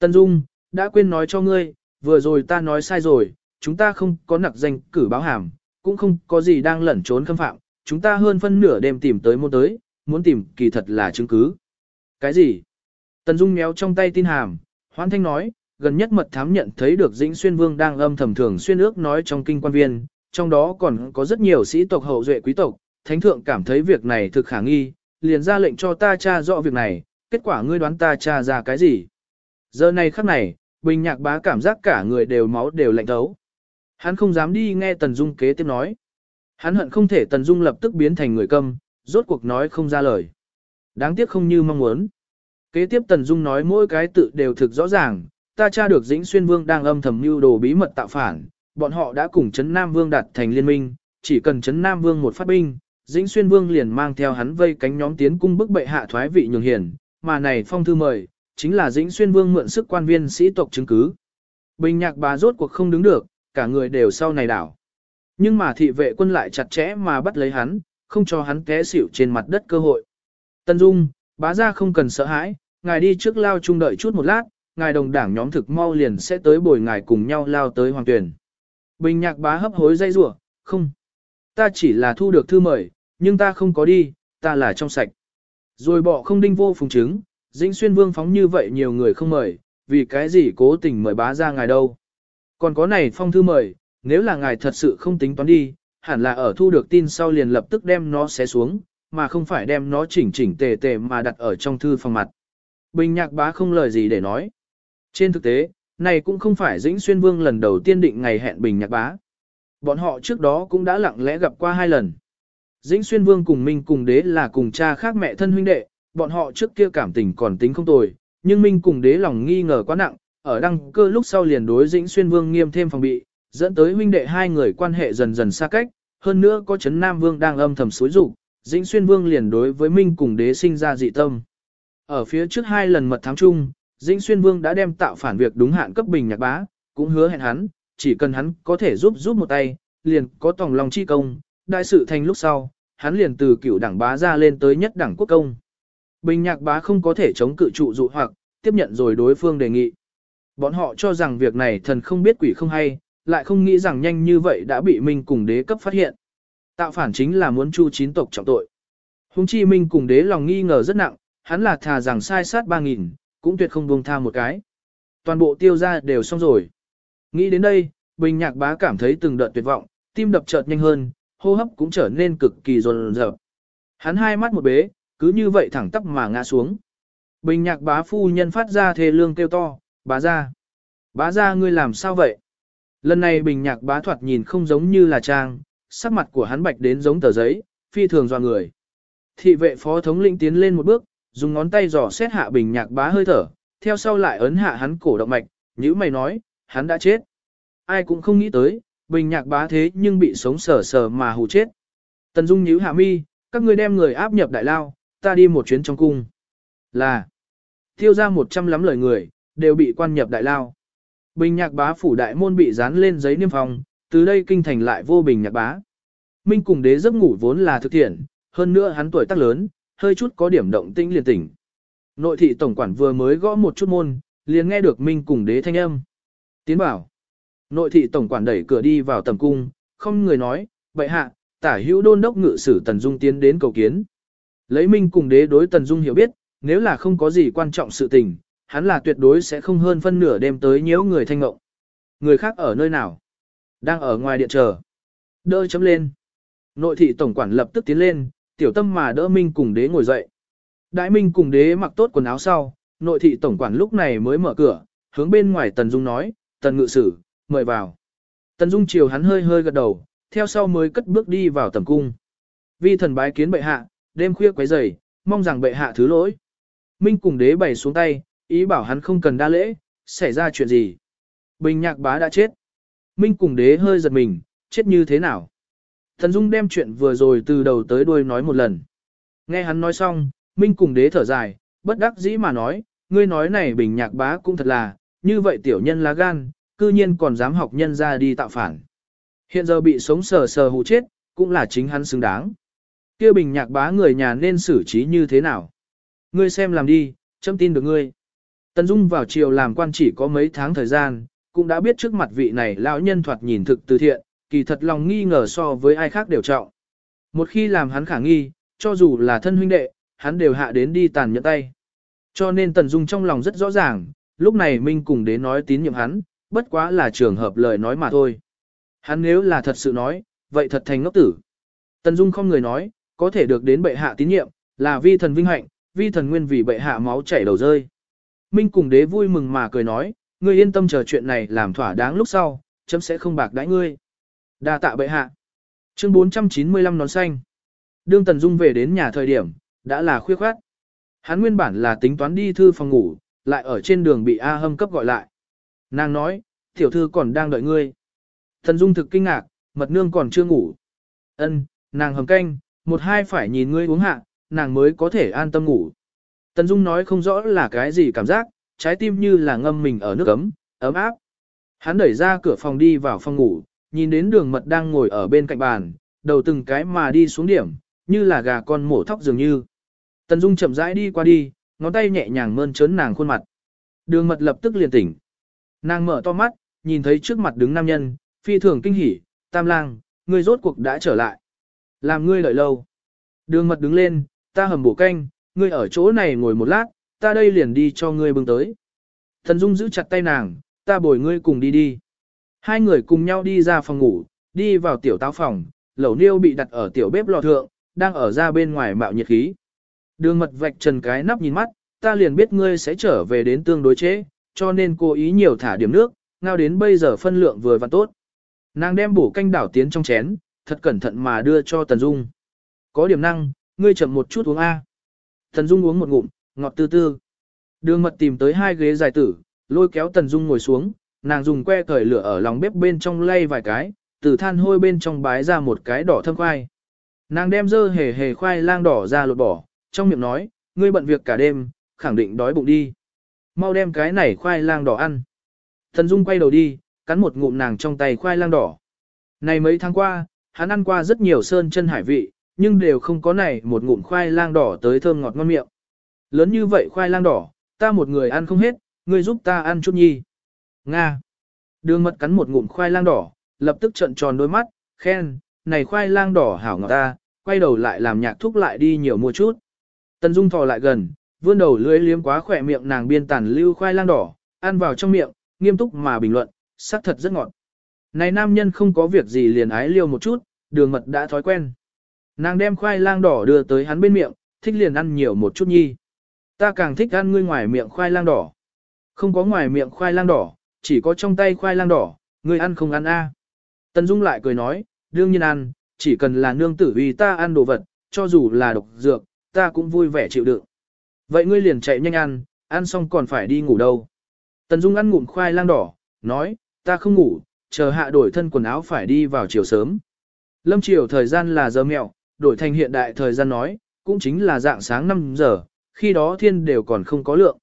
Tân Dung, đã quên nói cho ngươi, vừa rồi ta nói sai rồi, chúng ta không có nặc danh cử báo hàm, cũng không có gì đang lẩn trốn khâm phạm, chúng ta hơn phân nửa đêm tìm tới môn tới, muốn tìm kỳ thật là chứng cứ. Cái gì? Tần Dung méo trong tay tin hàm, Hoan Thanh nói, gần nhất mật thám nhận thấy được Dĩnh Xuyên Vương đang âm thầm thường xuyên ước nói trong kinh quan viên, trong đó còn có rất nhiều sĩ tộc hậu duệ quý tộc, thánh thượng cảm thấy việc này thực khả nghi, liền ra lệnh cho ta tra rõ việc này, kết quả ngươi đoán ta tra ra cái gì. Giờ này khắc này, bình nhạc bá cảm giác cả người đều máu đều lạnh thấu. Hắn không dám đi nghe Tần Dung kế tiếp nói. Hắn hận không thể Tần Dung lập tức biến thành người câm, rốt cuộc nói không ra lời. Đáng tiếc không như mong muốn. Kế tiếp Tần Dung nói mỗi cái tự đều thực rõ ràng, ta tra được Dĩnh Xuyên Vương đang âm thầm mưu đồ bí mật tạo phản, bọn họ đã cùng Trấn Nam Vương đạt thành liên minh, chỉ cần Trấn Nam Vương một phát binh, Dĩnh Xuyên Vương liền mang theo hắn vây cánh nhóm tiến cung bức bệ hạ thoái vị nhường hiển, mà này phong thư mời, chính là Dĩnh Xuyên Vương mượn sức quan viên sĩ tộc chứng cứ. Bình nhạc bà rốt cuộc không đứng được, cả người đều sau này đảo. Nhưng mà thị vệ quân lại chặt chẽ mà bắt lấy hắn, không cho hắn té xỉu trên mặt đất cơ hội. Tân Dung, bá ra không cần sợ hãi, ngài đi trước lao chung đợi chút một lát, ngài đồng đảng nhóm thực mau liền sẽ tới bồi ngài cùng nhau lao tới hoàng tuyển. Bình nhạc bá hấp hối dây rủa không. Ta chỉ là thu được thư mời, nhưng ta không có đi, ta là trong sạch. Rồi bỏ không đinh vô phùng chứng, dĩnh xuyên vương phóng như vậy nhiều người không mời, vì cái gì cố tình mời bá ra ngài đâu. Còn có này phong thư mời, nếu là ngài thật sự không tính toán đi, hẳn là ở thu được tin sau liền lập tức đem nó xé xuống, mà không phải đem nó chỉnh chỉnh tề tề mà đặt ở trong thư phòng mặt. Bình nhạc bá không lời gì để nói. Trên thực tế, này cũng không phải Dĩnh Xuyên Vương lần đầu tiên định ngày hẹn Bình nhạc bá. Bọn họ trước đó cũng đã lặng lẽ gặp qua hai lần. Dĩnh Xuyên Vương cùng Minh cùng đế là cùng cha khác mẹ thân huynh đệ, bọn họ trước kia cảm tình còn tính không tồi, nhưng Minh cùng đế lòng nghi ngờ quá nặng, ở đăng cơ lúc sau liền đối Dĩnh Xuyên Vương nghiêm thêm phòng bị, dẫn tới huynh đệ hai người quan hệ dần dần xa cách, hơn nữa có chấn Nam Vương đang âm thầm suối rủ, Dĩnh Xuyên Vương liền đối với Minh cùng đế sinh ra dị tâm. Ở phía trước hai lần mật thám chung, Dĩnh Xuyên Vương đã đem tạo phản việc đúng hạn cấp bình nhạc bá, cũng hứa hẹn hắn, chỉ cần hắn có thể giúp giúp một tay, liền có tòng lòng chi công, đại sự thành lúc sau, hắn liền từ cựu đảng bá ra lên tới nhất đảng quốc công. Bình nhạc bá không có thể chống cự trụ dụ hoặc, tiếp nhận rồi đối phương đề nghị. Bọn họ cho rằng việc này thần không biết quỷ không hay, lại không nghĩ rằng nhanh như vậy đã bị Minh cùng đế cấp phát hiện. Tạo phản chính là muốn chu chín tộc trọng tội. Hùng chi Minh cùng đế lòng nghi ngờ rất nặng, hắn là thà rằng sai sát 3.000, cũng tuyệt không buông tha một cái. Toàn bộ tiêu ra đều xong rồi. Nghĩ đến đây, Bình Nhạc Bá cảm thấy từng đợt tuyệt vọng, tim đập chợt nhanh hơn, hô hấp cũng trở nên cực kỳ rồn rợp. Hắn hai mắt một bế, cứ như vậy thẳng tắp mà ngã xuống. Bình Nhạc Bá phu nhân phát ra thề lương kêu to, "Bá gia, bá gia ngươi làm sao vậy?" Lần này Bình Nhạc Bá thoạt nhìn không giống như là trang, sắc mặt của hắn bạch đến giống tờ giấy, phi thường dò người. Thị vệ phó thống lĩnh tiến lên một bước, dùng ngón tay dò xét hạ bình nhạc bá hơi thở, theo sau lại ấn hạ hắn cổ động mạch, như mày nói, hắn đã chết. Ai cũng không nghĩ tới, bình nhạc bá thế nhưng bị sống sờ sờ mà hù chết. Tần Dung nhíu hạ mi, các ngươi đem người áp nhập đại lao, ta đi một chuyến trong cung. Là, tiêu ra một trăm lắm lời người, đều bị quan nhập đại lao. Bình nhạc bá phủ đại môn bị dán lên giấy niêm phong, từ đây kinh thành lại vô bình nhạc bá. Minh cùng đế giấc ngủ vốn là thực thiện, hơn nữa hắn tuổi tác lớn, hơi chút có điểm động tĩnh liền tỉnh. Nội thị tổng quản vừa mới gõ một chút môn, liền nghe được Minh cùng đế thanh âm. Tiến bảo. Nội thị tổng quản đẩy cửa đi vào tầm cung, không người nói, vậy hạ, tả hữu đôn đốc ngự sử Tần Dung tiến đến cầu kiến. Lấy Minh cùng đế đối Tần Dung hiểu biết, nếu là không có gì quan trọng sự tình, hắn là tuyệt đối sẽ không hơn phân nửa đêm tới nhiễu người thanh ngộng. người khác ở nơi nào? Đang ở ngoài điện chờ. Đỡ chấm lên. Nội thị tổng quản lập tức tiến lên, tiểu tâm mà đỡ Minh cùng đế ngồi dậy. Đại Minh cùng đế mặc tốt quần áo sau, nội thị tổng quản lúc này mới mở cửa, hướng bên ngoài Tần Dung nói, Tần ngự sử, mời vào. Tần Dung chiều hắn hơi hơi gật đầu, theo sau mới cất bước đi vào tầm cung. Vi thần bái kiến bệ hạ, đêm khuya quấy rầy, mong rằng bệ hạ thứ lỗi. Minh cùng đế bày xuống tay, ý bảo hắn không cần đa lễ, xảy ra chuyện gì. Bình nhạc bá đã chết. Minh cùng đế hơi giật mình, chết như thế nào? Thần Dung đem chuyện vừa rồi từ đầu tới đuôi nói một lần. Nghe hắn nói xong, Minh cùng đế thở dài, bất đắc dĩ mà nói, ngươi nói này bình nhạc bá cũng thật là, như vậy tiểu nhân lá gan, cư nhiên còn dám học nhân ra đi tạo phản. Hiện giờ bị sống sờ sờ hụ chết, cũng là chính hắn xứng đáng kia bình nhạc bá người nhà nên xử trí như thế nào? Ngươi xem làm đi, chấm tin được ngươi. Tần Dung vào chiều làm quan chỉ có mấy tháng thời gian, cũng đã biết trước mặt vị này lão nhân thoạt nhìn thực từ thiện, kỳ thật lòng nghi ngờ so với ai khác đều trọng. Một khi làm hắn khả nghi, cho dù là thân huynh đệ, hắn đều hạ đến đi tàn nhẫn tay. Cho nên Tần Dung trong lòng rất rõ ràng, lúc này Minh cùng đến nói tín nhiệm hắn, bất quá là trường hợp lời nói mà thôi. Hắn nếu là thật sự nói, vậy thật thành ngốc tử. Tần Dung không người nói, có thể được đến bệ hạ tín nhiệm, là vi thần vinh hạnh, vi thần nguyên vì bệ hạ máu chảy đầu rơi. Minh cùng đế vui mừng mà cười nói, ngươi yên tâm chờ chuyện này làm thỏa đáng lúc sau, chấm sẽ không bạc đãi ngươi. Đa tạ bệ hạ. Chương 495 nón xanh. Đương Tần Dung về đến nhà thời điểm, đã là khuya khoát. Hắn nguyên bản là tính toán đi thư phòng ngủ, lại ở trên đường bị A Hâm cấp gọi lại. Nàng nói, tiểu thư còn đang đợi ngươi. Tần Dung thực kinh ngạc, mật nương còn chưa ngủ. Ân, nàng hầm canh, một hai phải nhìn ngươi uống hạ, nàng mới có thể an tâm ngủ. Tần Dung nói không rõ là cái gì cảm giác, trái tim như là ngâm mình ở nước ấm, ấm áp. Hắn đẩy ra cửa phòng đi vào phòng ngủ, nhìn đến đường mật đang ngồi ở bên cạnh bàn, đầu từng cái mà đi xuống điểm, như là gà con mổ thóc dường như. Tần Dung chậm rãi đi qua đi, ngón tay nhẹ nhàng mơn trớn nàng khuôn mặt. Đường mật lập tức liền tỉnh. Nàng mở to mắt, nhìn thấy trước mặt đứng nam nhân, phi thường kinh hỉ, tam lang, ngươi rốt cuộc đã trở lại. Làm ngươi đợi lâu. Đường mật đứng lên, ta hầm bổ canh, ngươi ở chỗ này ngồi một lát, ta đây liền đi cho ngươi bưng tới. Thần Dung giữ chặt tay nàng, ta bồi ngươi cùng đi đi. Hai người cùng nhau đi ra phòng ngủ, đi vào tiểu táo phòng, lẩu niêu bị đặt ở tiểu bếp lò thượng, đang ở ra bên ngoài mạo nhiệt khí. Đường mật vạch trần cái nắp nhìn mắt, ta liền biết ngươi sẽ trở về đến tương đối chế, cho nên cố ý nhiều thả điểm nước, ngao đến bây giờ phân lượng vừa và tốt. Nàng đem bổ canh đảo tiến trong chén, thật cẩn thận mà đưa cho Tần Dung. Có điểm năng, ngươi chậm một chút uống A. Tần Dung uống một ngụm, ngọt tư tư. Đường mật tìm tới hai ghế dài tử, lôi kéo Tần Dung ngồi xuống, nàng dùng que cởi lửa ở lòng bếp bên trong lay vài cái, từ than hôi bên trong bái ra một cái đỏ thâm khoai. Nàng đem dơ hề hề khoai lang đỏ ra lột bỏ, trong miệng nói, ngươi bận việc cả đêm, khẳng định đói bụng đi. Mau đem cái này khoai lang đỏ ăn. Thần Dung quay đầu đi, cắn một ngụm nàng trong tay khoai lang đỏ. Này mấy tháng qua, hắn ăn qua rất nhiều sơn chân hải vị, nhưng đều không có này một ngụm khoai lang đỏ tới thơm ngọt ngon miệng. Lớn như vậy khoai lang đỏ, ta một người ăn không hết, ngươi giúp ta ăn chút nhi. Nga. Đường mật cắn một ngụm khoai lang đỏ, lập tức trợn tròn đôi mắt, khen, này khoai lang đỏ hảo ngọt ta, quay đầu lại làm nhạc thúc lại đi nhiều mua chút. Tần Dung thò lại gần, vươn đầu lưỡi liếm quá khỏe miệng nàng biên tàn lưu khoai lang đỏ, ăn vào trong miệng, nghiêm túc mà bình luận, sắc thật rất ngọt. Này nam nhân không có việc gì liền ái liêu một chút, đường mật đã thói quen. Nàng đem khoai lang đỏ đưa tới hắn bên miệng, thích liền ăn nhiều một chút nhi. Ta càng thích ăn ngươi ngoài miệng khoai lang đỏ. Không có ngoài miệng khoai lang đỏ, chỉ có trong tay khoai lang đỏ, ngươi ăn không ăn a? Tần Dung lại cười nói, đương nhiên ăn, chỉ cần là nương tử vì ta ăn đồ vật, cho dù là độc dược, ta cũng vui vẻ chịu đựng. Vậy ngươi liền chạy nhanh ăn, ăn xong còn phải đi ngủ đâu. Tần Dung ăn ngụm khoai lang đỏ, nói, ta không ngủ, chờ hạ đổi thân quần áo phải đi vào chiều sớm. Lâm chiều thời gian là giờ mẹo, đổi thành hiện đại thời gian nói, cũng chính là dạng sáng 5 giờ, khi đó thiên đều còn không có lượng.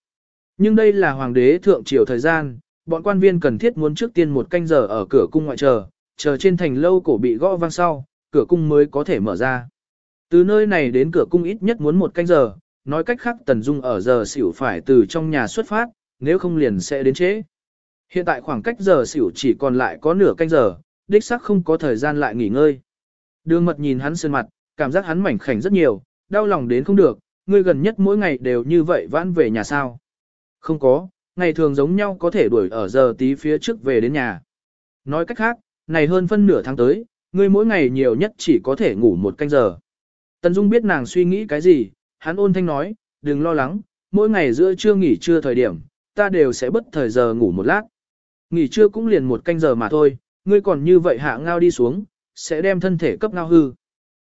Nhưng đây là hoàng đế thượng triều thời gian, bọn quan viên cần thiết muốn trước tiên một canh giờ ở cửa cung ngoại chờ, chờ trên thành lâu cổ bị gõ vang sau, cửa cung mới có thể mở ra. Từ nơi này đến cửa cung ít nhất muốn một canh giờ, nói cách khác Tần Dung ở giờ xỉu phải từ trong nhà xuất phát, nếu không liền sẽ đến trễ. Hiện tại khoảng cách giờ xỉu chỉ còn lại có nửa canh giờ, đích xác không có thời gian lại nghỉ ngơi. Đường mật nhìn hắn sơn mặt, cảm giác hắn mảnh khảnh rất nhiều, đau lòng đến không được, ngươi gần nhất mỗi ngày đều như vậy vãn về nhà sao. Không có, ngày thường giống nhau có thể đuổi ở giờ tí phía trước về đến nhà. Nói cách khác, này hơn phân nửa tháng tới, ngươi mỗi ngày nhiều nhất chỉ có thể ngủ một canh giờ. Tần Dung biết nàng suy nghĩ cái gì, hắn ôn thanh nói, đừng lo lắng, mỗi ngày giữa trưa nghỉ trưa thời điểm, ta đều sẽ bất thời giờ ngủ một lát. Nghỉ trưa cũng liền một canh giờ mà thôi, ngươi còn như vậy hạ ngao đi xuống, sẽ đem thân thể cấp ngao hư.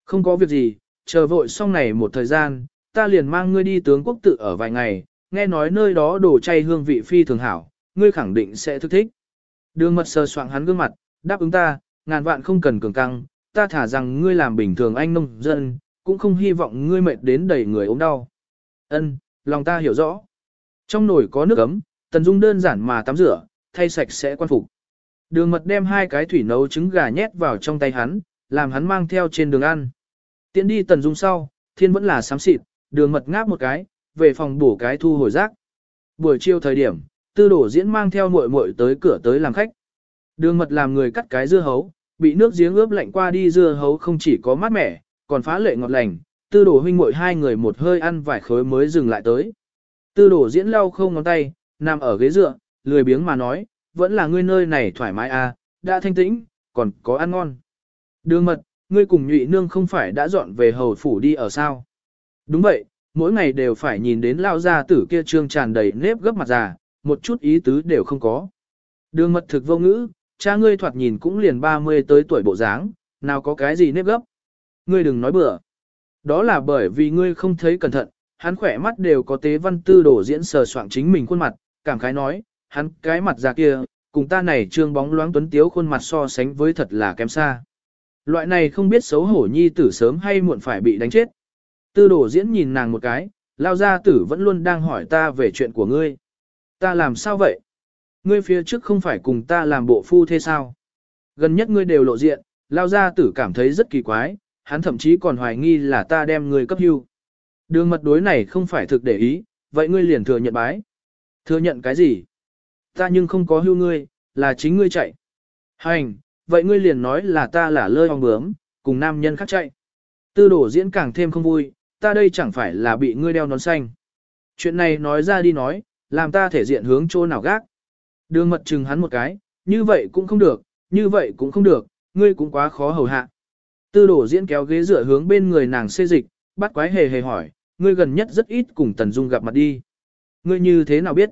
Không có việc gì, chờ vội xong này một thời gian, ta liền mang ngươi đi tướng quốc tự ở vài ngày, nghe nói nơi đó đồ chay hương vị phi thường hảo, ngươi khẳng định sẽ thức thích. Đường mật sờ soạng hắn gương mặt, đáp ứng ta, ngàn vạn không cần cường căng, ta thả rằng ngươi làm bình thường anh nông dân, cũng không hy vọng ngươi mệt đến đầy người ốm đau. Ân, lòng ta hiểu rõ. Trong nồi có nước ấm, Tần Dung đơn giản mà tắm rửa, thay sạch sẽ quan phục. Đường mật đem hai cái thủy nấu trứng gà nhét vào trong tay hắn, làm hắn mang theo trên đường ăn. Tiến đi Tần Dung sau, thiên vẫn là sám xịt, đường mật ngáp một cái, về phòng bổ cái thu hồi rác. Buổi chiều thời điểm, tư đổ diễn mang theo muội muội tới cửa tới làm khách. Đường mật làm người cắt cái dưa hấu, bị nước giếng ướp lạnh qua đi dưa hấu không chỉ có mát mẻ, còn phá lệ ngọt lành, tư đổ huynh muội hai người một hơi ăn vài khối mới dừng lại tới. Tư đổ diễn lau không ngón tay, nằm ở ghế dựa, lười biếng mà nói, vẫn là ngươi nơi này thoải mái à, đã thanh tĩnh, còn có ăn ngon. Đường mật, ngươi cùng nhụy nương không phải đã dọn về hầu phủ đi ở sao? Đúng vậy, mỗi ngày đều phải nhìn đến lao gia tử kia trương tràn đầy nếp gấp mặt già, một chút ý tứ đều không có. Đường mật thực vô ngữ, cha ngươi thoạt nhìn cũng liền 30 tới tuổi bộ dáng, nào có cái gì nếp gấp. Ngươi đừng nói bừa. Đó là bởi vì ngươi không thấy cẩn thận, hắn khỏe mắt đều có tế văn tư đổ diễn sờ soạng chính mình khuôn mặt, cảm khái nói, hắn cái mặt già kia, cùng ta này trương bóng loáng tuấn tiếu khuôn mặt so sánh với thật là kém xa. Loại này không biết xấu hổ nhi tử sớm hay muộn phải bị đánh chết. Tư đổ diễn nhìn nàng một cái, lao gia tử vẫn luôn đang hỏi ta về chuyện của ngươi. Ta làm sao vậy? Ngươi phía trước không phải cùng ta làm bộ phu thế sao? Gần nhất ngươi đều lộ diện, lao gia tử cảm thấy rất kỳ quái, hắn thậm chí còn hoài nghi là ta đem ngươi cấp hưu. Đường mật đối này không phải thực để ý, vậy ngươi liền thừa nhận bái. Thừa nhận cái gì? Ta nhưng không có hưu ngươi, là chính ngươi chạy. Hành, vậy ngươi liền nói là ta là lơi ong bướm, cùng nam nhân khác chạy. Tư đổ diễn càng thêm không vui, ta đây chẳng phải là bị ngươi đeo nón xanh. Chuyện này nói ra đi nói, làm ta thể diện hướng chỗ nào gác. Đường mật chừng hắn một cái, như vậy cũng không được, như vậy cũng không được, ngươi cũng quá khó hầu hạ. Tư đổ diễn kéo ghế dựa hướng bên người nàng xê dịch, bắt quái hề hề hỏi, ngươi gần nhất rất ít cùng Tần Dung gặp mặt đi. Ngươi như thế nào biết?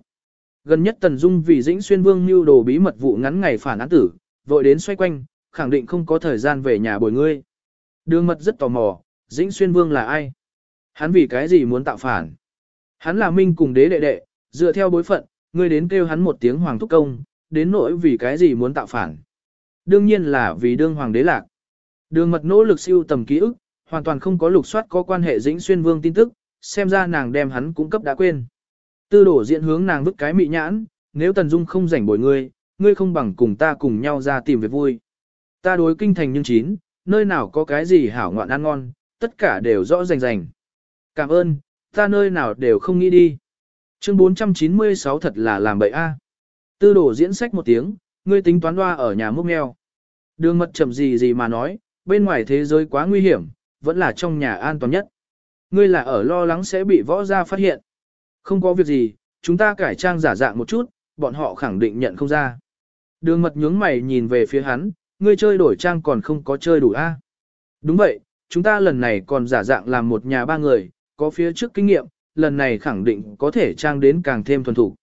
Gần nhất Tần Dung vì dĩnh xuyên vương mưu đồ bí mật vụ ngắn ngày phản án tử, vội đến xoay quanh, khẳng định không có thời gian về nhà bồi ngươi. Đường mật rất tò mò, dĩnh xuyên vương là ai? Hắn vì cái gì muốn tạo phản? Hắn là minh cùng đế đệ đệ, dựa theo bối phận, ngươi đến kêu hắn một tiếng hoàng thúc công, đến nỗi vì cái gì muốn tạo phản. Đương nhiên là vì đương hoàng đế lạc. Đường mật nỗ lực siêu tầm ký ức, hoàn toàn không có lục soát có quan hệ dĩnh xuyên vương tin tức, xem ra nàng đem hắn cung cấp đã quên. Tư đổ diễn hướng nàng vứt cái mị nhãn, nếu Tần Dung không rảnh bồi ngươi, ngươi không bằng cùng ta cùng nhau ra tìm việc vui. Ta đối kinh thành nhưng chín, nơi nào có cái gì hảo ngoạn ăn ngon, tất cả đều rõ rành rành. Cảm ơn, ta nơi nào đều không nghĩ đi. Chương 496 thật là làm bậy a. Tư đổ diễn sách một tiếng, ngươi tính toán đoa ở nhà múc mèo. Đường mật chậm gì gì mà nói, bên ngoài thế giới quá nguy hiểm, vẫn là trong nhà an toàn nhất. Ngươi là ở lo lắng sẽ bị võ gia phát hiện. Không có việc gì, chúng ta cải trang giả dạng một chút, bọn họ khẳng định nhận không ra. Đường mật nhướng mày nhìn về phía hắn, ngươi chơi đổi trang còn không có chơi đủ a. Đúng vậy, chúng ta lần này còn giả dạng làm một nhà ba người, có phía trước kinh nghiệm, lần này khẳng định có thể trang đến càng thêm thuần thủ.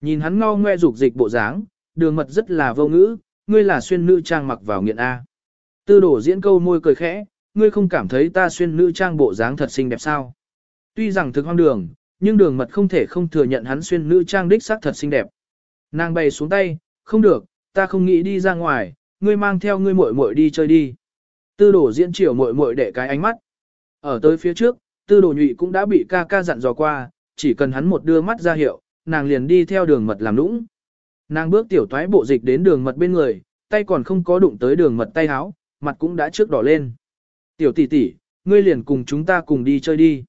Nhìn hắn ngao ngoe dục dịch bộ dáng, đường mật rất là vô ngữ, ngươi là xuyên nữ trang mặc vào nghiện A. Tư đổ diễn câu môi cười khẽ, ngươi không cảm thấy ta xuyên nữ trang bộ dáng thật xinh đẹp sao. Tuy rằng thực hoang đường, nhưng đường mật không thể không thừa nhận hắn xuyên nữ trang đích xác thật xinh đẹp. Nàng bày xuống tay, không được, ta không nghĩ đi ra ngoài, ngươi mang theo ngươi muội muội đi chơi đi. Tư đổ diễn chiều muội muội để cái ánh mắt. Ở tới phía trước, tư đồ nhụy cũng đã bị ca ca dặn dò qua, chỉ cần hắn một đưa mắt ra hiệu, nàng liền đi theo đường mật làm lũng. Nàng bước tiểu toái bộ dịch đến đường mật bên người, tay còn không có đụng tới đường mật tay háo, mặt cũng đã trước đỏ lên. Tiểu tỷ tỷ, ngươi liền cùng chúng ta cùng đi chơi đi.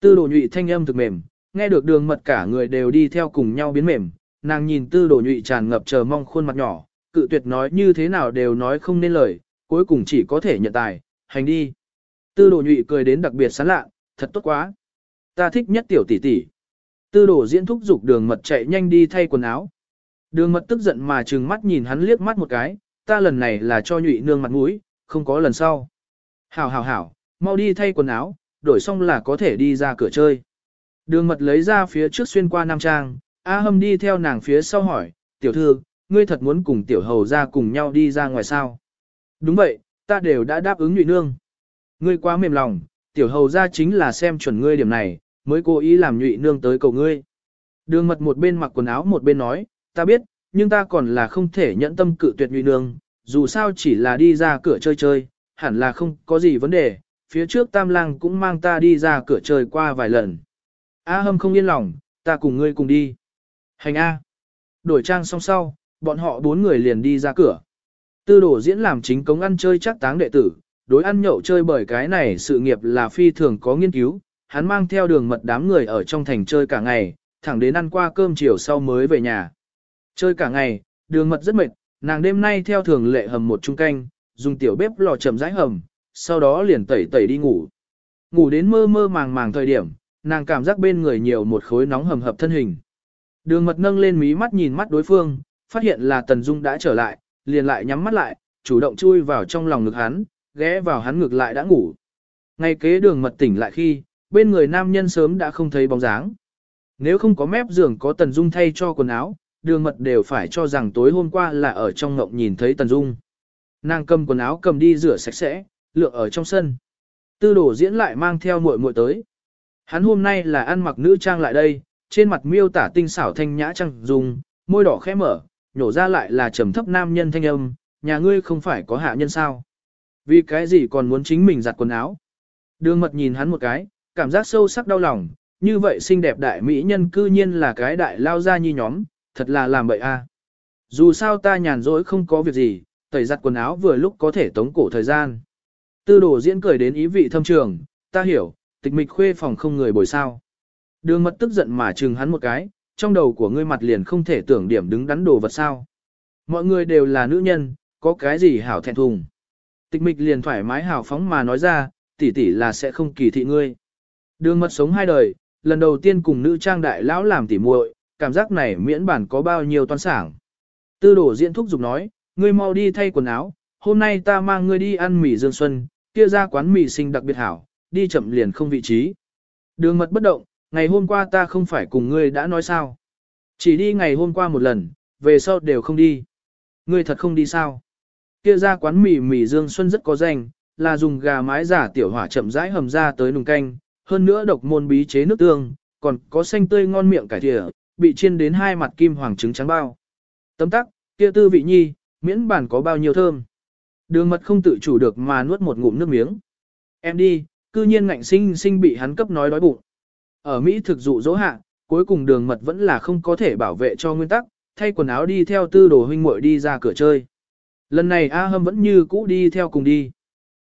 Tư đồ nhụy thanh âm thực mềm, nghe được đường mật cả người đều đi theo cùng nhau biến mềm, nàng nhìn tư đồ nhụy tràn ngập chờ mong khuôn mặt nhỏ, cự tuyệt nói như thế nào đều nói không nên lời, cuối cùng chỉ có thể nhận tài, hành đi. Tư đồ nhụy cười đến đặc biệt sán lạ, thật tốt quá. Ta thích nhất tiểu tỷ tỷ. Tư đồ diễn thúc giục đường mật chạy nhanh đi thay quần áo. Đường mật tức giận mà trừng mắt nhìn hắn liếc mắt một cái, ta lần này là cho nhụy nương mặt mũi, không có lần sau. Hảo hảo hảo, mau đi thay quần áo, đổi xong là có thể đi ra cửa chơi. Đường mật lấy ra phía trước xuyên qua Nam Trang, A Hâm đi theo nàng phía sau hỏi, tiểu thư, ngươi thật muốn cùng tiểu hầu ra cùng nhau đi ra ngoài sao? Đúng vậy, ta đều đã đáp ứng nhụy nương. Ngươi quá mềm lòng, tiểu hầu ra chính là xem chuẩn ngươi điểm này, mới cố ý làm nhụy nương tới cầu ngươi. Đường mật một bên mặc quần áo một bên nói, ta biết, nhưng ta còn là không thể nhẫn tâm cự tuyệt nhụy nương, dù sao chỉ là đi ra cửa chơi chơi, hẳn là không có gì vấn đề, phía trước tam lang cũng mang ta đi ra cửa trời qua vài lần. A hâm không yên lòng, ta cùng ngươi cùng đi. Hành A. Đổi trang xong sau, bọn họ bốn người liền đi ra cửa. Tư đổ diễn làm chính cống ăn chơi chắc táng đệ tử, đối ăn nhậu chơi bởi cái này sự nghiệp là phi thường có nghiên cứu, hắn mang theo đường mật đám người ở trong thành chơi cả ngày, thẳng đến ăn qua cơm chiều sau mới về nhà. Chơi cả ngày, đường mật rất mệt, nàng đêm nay theo thường lệ hầm một chung canh, dùng tiểu bếp lò chậm rãi hầm, sau đó liền tẩy tẩy đi ngủ. Ngủ đến mơ mơ màng màng thời điểm, nàng cảm giác bên người nhiều một khối nóng hầm hập thân hình. Đường mật nâng lên mí mắt nhìn mắt đối phương, phát hiện là Tần Dung đã trở lại, liền lại nhắm mắt lại, chủ động chui vào trong lòng ngực hắn, ghé vào hắn ngực lại đã ngủ. Ngay kế đường mật tỉnh lại khi, bên người nam nhân sớm đã không thấy bóng dáng. Nếu không có mép giường có Tần Dung thay cho quần áo, đường mật đều phải cho rằng tối hôm qua là ở trong ngộng nhìn thấy Tần Dung. Nàng cầm quần áo cầm đi rửa sạch sẽ, lượng ở trong sân. Tư đổ diễn lại mang theo muội muội tới. Hắn hôm nay là ăn mặc nữ trang lại đây, trên mặt miêu tả tinh xảo thanh nhã trang dùng, môi đỏ khẽ mở, nhổ ra lại là trầm thấp nam nhân thanh âm, nhà ngươi không phải có hạ nhân sao. Vì cái gì còn muốn chính mình giặt quần áo. Đường mật nhìn hắn một cái, cảm giác sâu sắc đau lòng, như vậy xinh đẹp đại mỹ nhân cư nhiên là cái đại lao ra như nhóm, thật là làm bậy a. Dù sao ta nhàn rỗi không có việc gì, tẩy giặt quần áo vừa lúc có thể tống cổ thời gian. Tư đồ diễn cười đến ý vị thâm trường, ta hiểu, tịch mịch khuê phòng không người bồi sao. Đường mật tức giận mà chừng hắn một cái, trong đầu của ngươi mặt liền không thể tưởng điểm đứng đắn đồ vật sao. Mọi người đều là nữ nhân, có cái gì hảo thẹn thùng. Tịch mịch liền thoải mái hào phóng mà nói ra, tỷ tỷ là sẽ không kỳ thị ngươi. Đường mật sống hai đời, lần đầu tiên cùng nữ trang đại lão làm tỉ muội, cảm giác này miễn bản có bao nhiêu toan sảng. Tư đổ diễn thúc giục nói, ngươi mau đi thay quần áo, hôm nay ta mang ngươi đi ăn mì dương xuân, kia ra quán mì sinh đặc biệt hảo, đi chậm liền không vị trí. Đường mật bất động, ngày hôm qua ta không phải cùng ngươi đã nói sao. Chỉ đi ngày hôm qua một lần, về sau đều không đi. Ngươi thật không đi sao? Kia ra quán mì mì Dương Xuân rất có danh, là dùng gà mái giả tiểu hỏa chậm rãi hầm ra tới nùng canh, hơn nữa độc môn bí chế nước tương, còn có xanh tươi ngon miệng cải thìa, bị chiên đến hai mặt kim hoàng trứng trắng bao. Tấm tắc, kia tư vị nhi, miễn bản có bao nhiêu thơm. Đường mật không tự chủ được mà nuốt một ngụm nước miếng. Em đi, cư nhiên ngạnh sinh sinh bị hắn cấp nói đói bụng. Ở Mỹ thực dụ dỗ hạ, cuối cùng đường mật vẫn là không có thể bảo vệ cho nguyên tắc, thay quần áo đi theo tư đồ huynh muội đi ra cửa chơi. Lần này A Hâm vẫn như cũ đi theo cùng đi.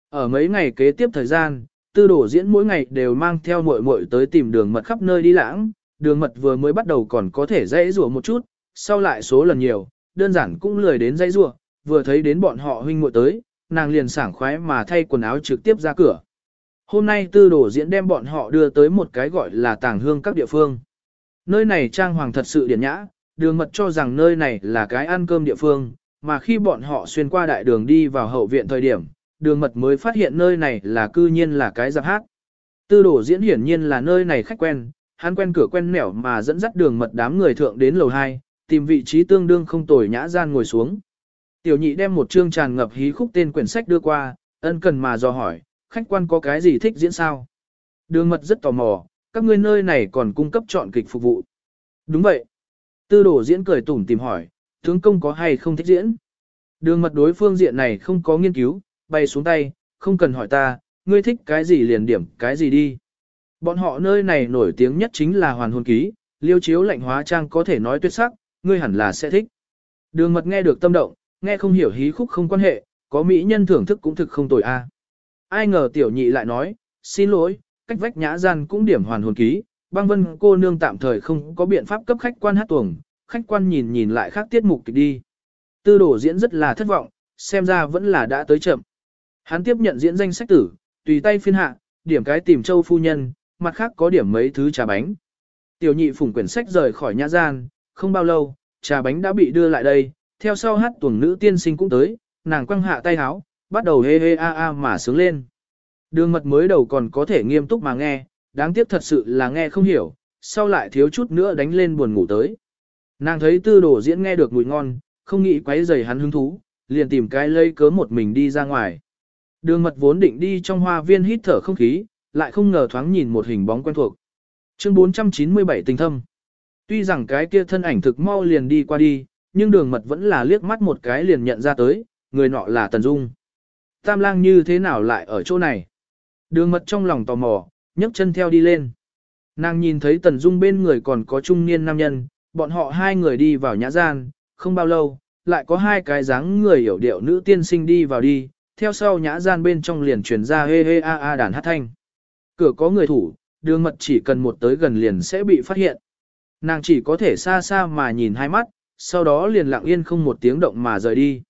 Ở mấy ngày kế tiếp thời gian, tư đồ diễn mỗi ngày đều mang theo muội muội tới tìm đường mật khắp nơi đi lãng, đường mật vừa mới bắt đầu còn có thể dãy rủa một chút, sau lại số lần nhiều, đơn giản cũng lười đến dãy rủa, vừa thấy đến bọn họ huynh muội tới, nàng liền sảng khoái mà thay quần áo trực tiếp ra cửa. Hôm nay tư đồ diễn đem bọn họ đưa tới một cái gọi là tàng hương các địa phương. Nơi này trang hoàng thật sự điển nhã, đường mật cho rằng nơi này là cái ăn cơm địa phương, mà khi bọn họ xuyên qua đại đường đi vào hậu viện thời điểm, đường mật mới phát hiện nơi này là cư nhiên là cái giáp hát. Tư đồ diễn hiển nhiên là nơi này khách quen, hắn quen cửa quen nẻo mà dẫn dắt đường mật đám người thượng đến lầu 2, tìm vị trí tương đương không tồi nhã gian ngồi xuống. Tiểu nhị đem một chương tràn ngập hí khúc tên quyển sách đưa qua, ân cần mà dò hỏi, khách quan có cái gì thích diễn sao? Đường mật rất tò mò, các ngươi nơi này còn cung cấp chọn kịch phục vụ. Đúng vậy. Tư đổ diễn cười tủm tìm hỏi, tướng công có hay không thích diễn? Đường mật đối phương diện này không có nghiên cứu, bay xuống tay, không cần hỏi ta, ngươi thích cái gì liền điểm cái gì đi. Bọn họ nơi này nổi tiếng nhất chính là hoàn hồn ký, liêu chiếu lạnh hóa trang có thể nói tuyệt sắc, ngươi hẳn là sẽ thích. Đường mật nghe được tâm động, nghe không hiểu hí khúc không quan hệ, có mỹ nhân thưởng thức cũng thực không tồi a. Ai ngờ tiểu nhị lại nói, xin lỗi, cách vách nhã gian cũng điểm hoàn hồn ký, băng vân cô nương tạm thời không có biện pháp cấp khách quan hát tuồng, khách quan nhìn nhìn lại khác tiết mục kịch đi. Tư đổ diễn rất là thất vọng, xem ra vẫn là đã tới chậm. Hắn tiếp nhận diễn danh sách tử, tùy tay phiên hạ, điểm cái tìm châu phu nhân, mặt khác có điểm mấy thứ trà bánh. Tiểu nhị phủng quyển sách rời khỏi nhã gian, không bao lâu, trà bánh đã bị đưa lại đây, theo sau hát tuồng nữ tiên sinh cũng tới, nàng quăng hạ tay háo, bắt đầu hê hê a a mà sướng lên. Đường mật mới đầu còn có thể nghiêm túc mà nghe, đáng tiếc thật sự là nghe không hiểu, sau lại thiếu chút nữa đánh lên buồn ngủ tới. Nàng thấy tư đồ diễn nghe được mùi ngon, không nghĩ quấy rầy hắn hứng thú, liền tìm cái lây cớ một mình đi ra ngoài. Đường mật vốn định đi trong hoa viên hít thở không khí, lại không ngờ thoáng nhìn một hình bóng quen thuộc. Chương 497 tình thâm. Tuy rằng cái kia thân ảnh thực mau liền đi qua đi, nhưng đường mật vẫn là liếc mắt một cái liền nhận ra tới, người nọ là Tần Dung. Tam lang như thế nào lại ở chỗ này? Đường mật trong lòng tò mò, nhấc chân theo đi lên. Nàng nhìn thấy Tần Dung bên người còn có trung niên nam nhân, bọn họ hai người đi vào nhã gian, không bao lâu, lại có hai cái dáng người hiểu điệu nữ tiên sinh đi vào đi, theo sau nhã gian bên trong liền truyền ra hê hê a a đàn hát thanh. Cửa có người thủ, đường mật chỉ cần một tới gần liền sẽ bị phát hiện. Nàng chỉ có thể xa xa mà nhìn hai mắt, sau đó liền lặng yên không một tiếng động mà rời đi.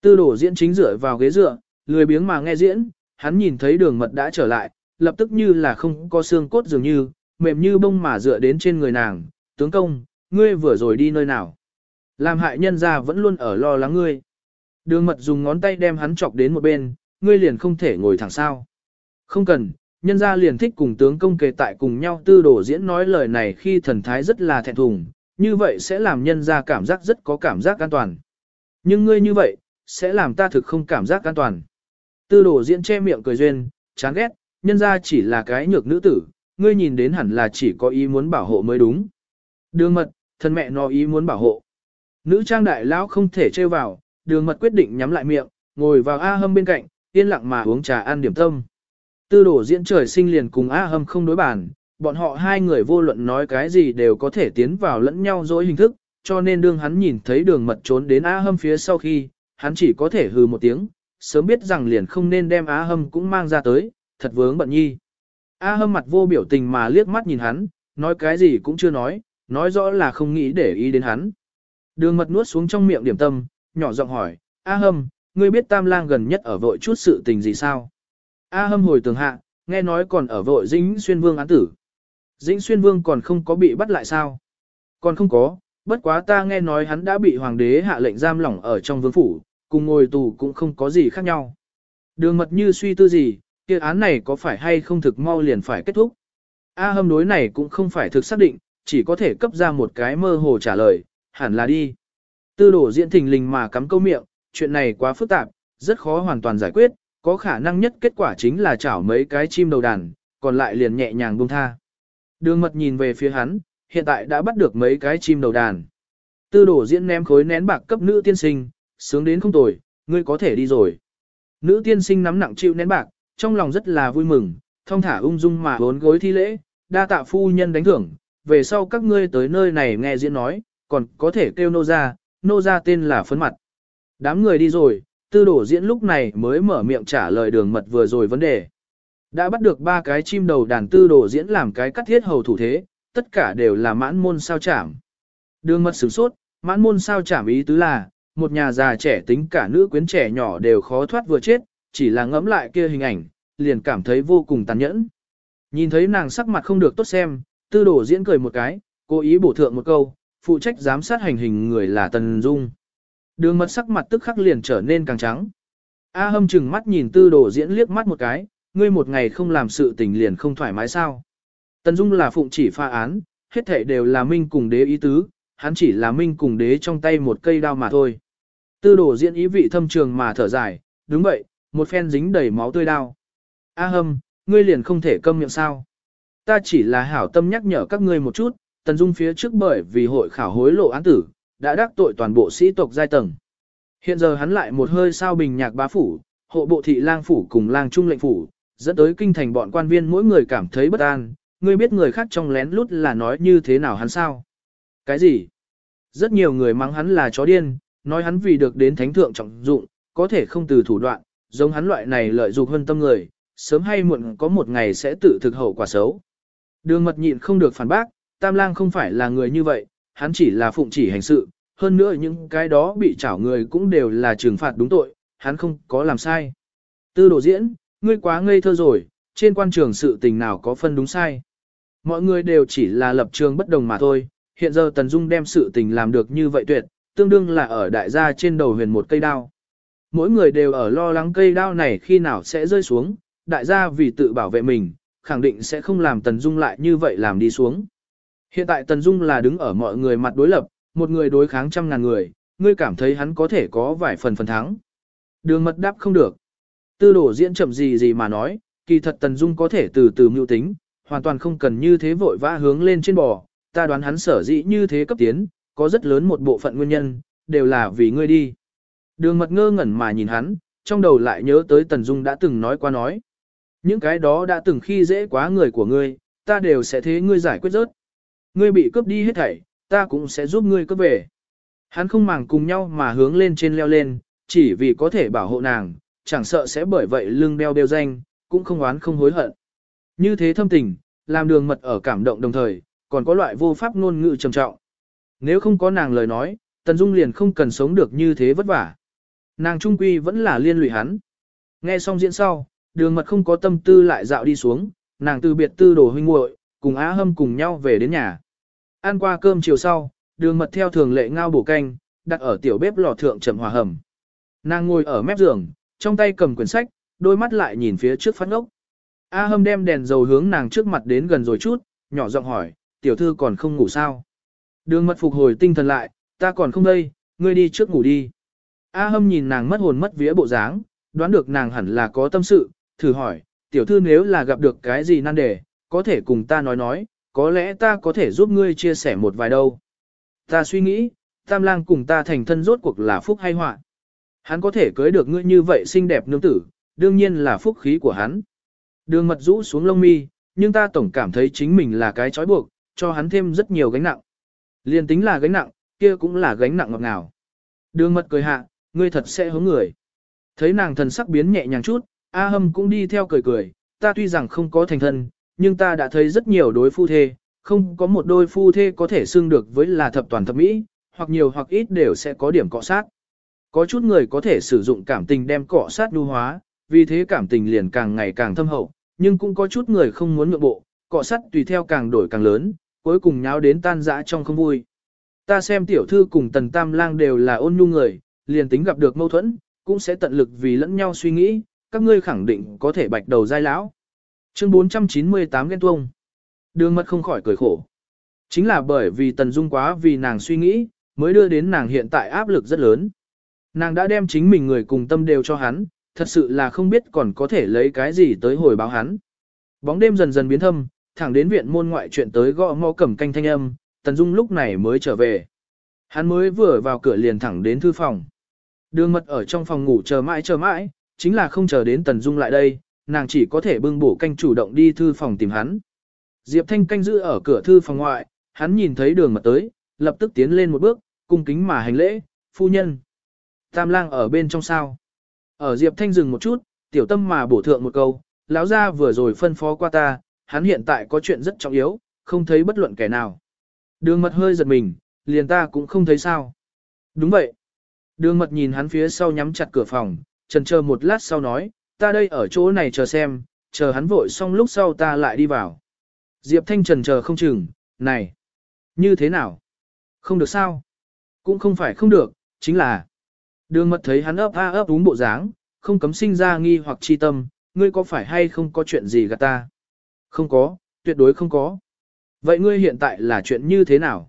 Tư đổ diễn chính dựa vào ghế dựa, lười biếng mà nghe diễn, hắn nhìn thấy đường mật đã trở lại, lập tức như là không có xương cốt dường như, mềm như bông mà dựa đến trên người nàng, tướng công, ngươi vừa rồi đi nơi nào. Làm hại nhân ra vẫn luôn ở lo lắng ngươi. Đường mật dùng ngón tay đem hắn chọc đến một bên, ngươi liền không thể ngồi thẳng sao. Không cần, nhân ra liền thích cùng tướng công kề tại cùng nhau tư đổ diễn nói lời này khi thần thái rất là thẹn thùng, như vậy sẽ làm nhân ra cảm giác rất có cảm giác an toàn. Nhưng ngươi như vậy, sẽ làm ta thực không cảm giác an toàn. Tư đồ diễn che miệng cười duyên, chán ghét, nhân ra chỉ là cái nhược nữ tử, ngươi nhìn đến hẳn là chỉ có ý muốn bảo hộ mới đúng. Đường mật, thân mẹ nó ý muốn bảo hộ. Nữ trang đại lão không thể trêu vào, đường mật quyết định nhắm lại miệng, ngồi vào A hâm bên cạnh, yên lặng mà uống trà ăn điểm tâm. Tư đổ diễn trời sinh liền cùng A hâm không đối bàn, bọn họ hai người vô luận nói cái gì đều có thể tiến vào lẫn nhau dối hình thức, cho nên đương hắn nhìn thấy đường mật trốn đến A hâm phía sau khi, hắn chỉ có thể hừ một tiếng, sớm biết rằng liền không nên đem A hâm cũng mang ra tới, thật vướng bận nhi. A hâm mặt vô biểu tình mà liếc mắt nhìn hắn, nói cái gì cũng chưa nói, nói rõ là không nghĩ để ý đến hắn. Đường mật nuốt xuống trong miệng điểm tâm, nhỏ giọng hỏi, A hâm, ngươi biết tam lang gần nhất ở vội chút sự tình gì sao? A hâm hồi tường hạ, nghe nói còn ở vội dính xuyên vương án tử. Dĩnh xuyên vương còn không có bị bắt lại sao? Còn không có, bất quá ta nghe nói hắn đã bị hoàng đế hạ lệnh giam lỏng ở trong vương phủ, cùng ngồi tù cũng không có gì khác nhau. Đường mật như suy tư gì, kia án này có phải hay không thực mau liền phải kết thúc. A hâm đối này cũng không phải thực xác định, chỉ có thể cấp ra một cái mơ hồ trả lời, hẳn là đi. Tư đổ diễn thình lình mà cắm câu miệng, chuyện này quá phức tạp, rất khó hoàn toàn giải quyết, có khả năng nhất kết quả chính là chảo mấy cái chim đầu đàn, còn lại liền nhẹ nhàng buông tha. Đường mật nhìn về phía hắn, hiện tại đã bắt được mấy cái chim đầu đàn. Tư đổ diễn ném khối nén bạc cấp nữ tiên sinh, sướng đến không tồi, ngươi có thể đi rồi. Nữ tiên sinh nắm nặng chịu nén bạc, trong lòng rất là vui mừng, thông thả ung dung mà bốn gối thi lễ, đa tạ phu nhân đánh thưởng, về sau các ngươi tới nơi này nghe diễn nói, còn có thể kêu nô ra, nô ra tên là phấn mặt. Đám người đi rồi, tư đổ diễn lúc này mới mở miệng trả lời đường mật vừa rồi vấn đề. Đã bắt được ba cái chim đầu đàn tư Đồ diễn làm cái cắt thiết hầu thủ thế, tất cả đều là mãn môn sao chảm. Đường mật sửng sốt, mãn môn sao chảm ý tứ là, một nhà già trẻ tính cả nữ quyến trẻ nhỏ đều khó thoát vừa chết, chỉ là ngẫm lại kia hình ảnh, liền cảm thấy vô cùng tàn nhẫn. Nhìn thấy nàng sắc mặt không được tốt xem, tư đổ diễn cười một cái, cố ý bổ thượng một câu, phụ trách giám sát hành hình người là Tần Dung. Đường mật sắc mặt tức khắc liền trở nên càng trắng. A hâm chừng mắt nhìn tư đổ diễn liếc mắt một cái, ngươi một ngày không làm sự tình liền không thoải mái sao. Tần Dung là phụng chỉ pha án, hết thảy đều là minh cùng đế ý tứ, hắn chỉ là minh cùng đế trong tay một cây đao mà thôi. Tư đổ diễn ý vị thâm trường mà thở dài, đúng vậy, một phen dính đầy máu tươi đao. A hâm, ngươi liền không thể câm miệng sao. Ta chỉ là hảo tâm nhắc nhở các ngươi một chút, Tần Dung phía trước bởi vì hội khảo hối lộ án tử, đã đắc tội toàn bộ sĩ tộc giai tầng. Hiện giờ hắn lại một hơi sao bình nhạc bá phủ, hộ bộ thị lang phủ cùng lang trung lệnh phủ, dẫn tới kinh thành bọn quan viên mỗi người cảm thấy bất an, ngươi biết người khác trong lén lút là nói như thế nào hắn sao? Cái gì? Rất nhiều người mắng hắn là chó điên, nói hắn vì được đến thánh thượng trọng dụng, có thể không từ thủ đoạn, giống hắn loại này lợi dụng hơn tâm người, sớm hay muộn có một ngày sẽ tự thực hậu quả xấu. Đường mật nhịn không được phản bác, Tam Lang không phải là người như vậy, hắn chỉ là phụng chỉ hành sự, hơn nữa những cái đó bị trảo người cũng đều là trừng phạt đúng tội, hắn không có làm sai. Tư đồ diễn, ngươi quá ngây thơ rồi, trên quan trường sự tình nào có phân đúng sai. Mọi người đều chỉ là lập trường bất đồng mà thôi, hiện giờ Tần Dung đem sự tình làm được như vậy tuyệt, tương đương là ở đại gia trên đầu huyền một cây đao. mỗi người đều ở lo lắng cây đao này khi nào sẽ rơi xuống, đại gia vì tự bảo vệ mình, khẳng định sẽ không làm Tần Dung lại như vậy làm đi xuống. Hiện tại Tần Dung là đứng ở mọi người mặt đối lập, một người đối kháng trăm ngàn người, ngươi cảm thấy hắn có thể có vài phần phần thắng. Đường mật đáp không được. Tư đổ diễn chậm gì gì mà nói, kỳ thật Tần Dung có thể từ từ mưu tính, hoàn toàn không cần như thế vội vã hướng lên trên bò, ta đoán hắn sở dĩ như thế cấp tiến, có rất lớn một bộ phận nguyên nhân, đều là vì ngươi đi. Đường mật ngơ ngẩn mà nhìn hắn, trong đầu lại nhớ tới Tần Dung đã từng nói qua nói. Những cái đó đã từng khi dễ quá người của ngươi, ta đều sẽ thế ngươi giải quyết rớt. Ngươi bị cướp đi hết thảy, ta cũng sẽ giúp ngươi cướp về. Hắn không màng cùng nhau mà hướng lên trên leo lên, chỉ vì có thể bảo hộ nàng, chẳng sợ sẽ bởi vậy lưng đeo đeo danh, cũng không oán không hối hận. Như thế thâm tình, làm đường mật ở cảm động đồng thời, còn có loại vô pháp ngôn ngữ trầm trọng. Nếu không có nàng lời nói, Tần Dung liền không cần sống được như thế vất vả. Nàng trung quy vẫn là liên lụy hắn. Nghe xong diễn sau, đường mật không có tâm tư lại dạo đi xuống, nàng từ biệt tư đồ huynh muội cùng Á Hâm cùng nhau về đến nhà. Ăn qua cơm chiều sau, đường mật theo thường lệ ngao bổ canh, đặt ở tiểu bếp lò thượng chậm hòa hầm. Nàng ngồi ở mép giường, trong tay cầm quyển sách, đôi mắt lại nhìn phía trước phát ngốc. A hâm đem đèn dầu hướng nàng trước mặt đến gần rồi chút, nhỏ giọng hỏi, tiểu thư còn không ngủ sao? Đường mật phục hồi tinh thần lại, ta còn không đây, ngươi đi trước ngủ đi. A hâm nhìn nàng mất hồn mất vía bộ dáng, đoán được nàng hẳn là có tâm sự, thử hỏi, tiểu thư nếu là gặp được cái gì nan đề, có thể cùng ta nói nói, có lẽ ta có thể giúp ngươi chia sẻ một vài đâu. Ta suy nghĩ, tam lang cùng ta thành thân rốt cuộc là phúc hay họa. Hắn có thể cưới được ngươi như vậy xinh đẹp nương tử, đương nhiên là phúc khí của hắn. Đường mật rũ xuống lông mi, nhưng ta tổng cảm thấy chính mình là cái trói buộc, cho hắn thêm rất nhiều gánh nặng. Liên tính là gánh nặng, kia cũng là gánh nặng ngọt ngào. Đường mật cười hạ, ngươi thật sẽ hướng người. Thấy nàng thần sắc biến nhẹ nhàng chút, A hâm cũng đi theo cười cười, ta tuy rằng không có thành thân, nhưng ta đã thấy rất nhiều đối phu thê, không có một đôi phu thê có thể xưng được với là thập toàn thập mỹ, hoặc nhiều hoặc ít đều sẽ có điểm cọ sát. Có chút người có thể sử dụng cảm tình đem cọ sát đu hóa, vì thế cảm tình liền càng ngày càng thâm hậu, nhưng cũng có chút người không muốn nhượng bộ, cọ sát tùy theo càng đổi càng lớn, cuối cùng nháo đến tan rã trong không vui. Ta xem tiểu thư cùng tần tam lang đều là ôn nhu người, liền tính gặp được mâu thuẫn, cũng sẽ tận lực vì lẫn nhau suy nghĩ, các ngươi khẳng định có thể bạch đầu giai lão. Chương 498 ghen tuông. Đường mật không khỏi cười khổ. Chính là bởi vì tần dung quá vì nàng suy nghĩ, mới đưa đến nàng hiện tại áp lực rất lớn. Nàng đã đem chính mình người cùng tâm đều cho hắn, thật sự là không biết còn có thể lấy cái gì tới hồi báo hắn. Bóng đêm dần dần biến thâm, thẳng đến viện môn ngoại chuyện tới gõ ngõ cẩm canh thanh âm, Tần Dung lúc này mới trở về. Hắn mới vừa vào cửa liền thẳng đến thư phòng. Đường mật ở trong phòng ngủ chờ mãi chờ mãi, chính là không chờ đến Tần Dung lại đây, nàng chỉ có thể bưng bổ canh chủ động đi thư phòng tìm hắn. Diệp Thanh canh giữ ở cửa thư phòng ngoại, hắn nhìn thấy đường mật tới, lập tức tiến lên một bước, cung kính mà hành lễ, phu nhân. Tam lang ở bên trong sao. Ở Diệp Thanh dừng một chút, tiểu tâm mà bổ thượng một câu, lão gia vừa rồi phân phó qua ta, hắn hiện tại có chuyện rất trọng yếu, không thấy bất luận kẻ nào. Đường mật hơi giật mình, liền ta cũng không thấy sao. Đúng vậy. Đường mật nhìn hắn phía sau nhắm chặt cửa phòng, trần chờ một lát sau nói, ta đây ở chỗ này chờ xem, chờ hắn vội xong lúc sau ta lại đi vào. Diệp Thanh trần chờ không chừng, này, như thế nào? Không được sao? Cũng không phải không được, chính là Đường mật thấy hắn ấp a ấp đúng bộ dáng, không cấm sinh ra nghi hoặc chi tâm, ngươi có phải hay không có chuyện gì gạt ta? Không có, tuyệt đối không có. Vậy ngươi hiện tại là chuyện như thế nào?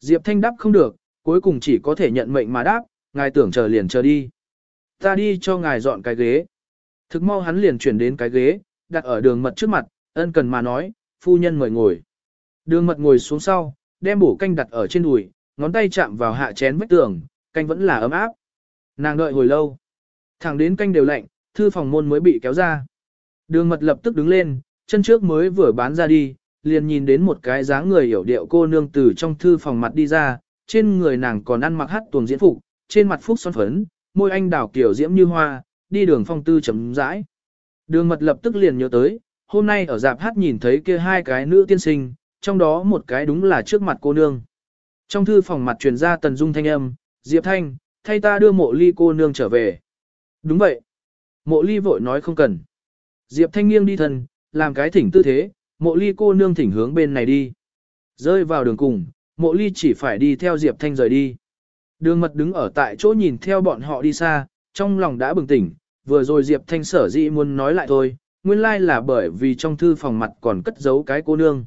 Diệp Thanh đáp không được, cuối cùng chỉ có thể nhận mệnh mà đáp, ngài tưởng chờ liền chờ đi. Ta đi cho ngài dọn cái ghế. Thực mau hắn liền chuyển đến cái ghế, đặt ở đường mật trước mặt, ân cần mà nói, phu nhân mời ngồi. Đường mật ngồi xuống sau, đem bổ canh đặt ở trên đùi, ngón tay chạm vào hạ chén vách tường, canh vẫn là ấm áp. Nàng đợi hồi lâu. Thẳng đến canh đều lạnh, thư phòng môn mới bị kéo ra. Đường mật lập tức đứng lên, chân trước mới vừa bán ra đi, liền nhìn đến một cái dáng người hiểu điệu cô nương từ trong thư phòng mặt đi ra, trên người nàng còn ăn mặc hắt tuồng diễn phục, trên mặt phúc son phấn, môi anh đào kiểu diễm như hoa, đi đường phong tư chấm rãi. Đường mật lập tức liền nhớ tới, hôm nay ở dạp hát nhìn thấy kia hai cái nữ tiên sinh, trong đó một cái đúng là trước mặt cô nương. Trong thư phòng mặt truyền ra tần dung thanh âm, Diệp Thanh, thay ta đưa mộ ly cô nương trở về. Đúng vậy. Mộ ly vội nói không cần. Diệp Thanh nghiêng đi thân, làm cái thỉnh tư thế, mộ ly cô nương thỉnh hướng bên này đi. Rơi vào đường cùng, mộ ly chỉ phải đi theo Diệp Thanh rời đi. Đường mật đứng ở tại chỗ nhìn theo bọn họ đi xa, trong lòng đã bừng tỉnh, vừa rồi Diệp Thanh sở dĩ muốn nói lại thôi, nguyên lai là bởi vì trong thư phòng mặt còn cất giấu cái cô nương.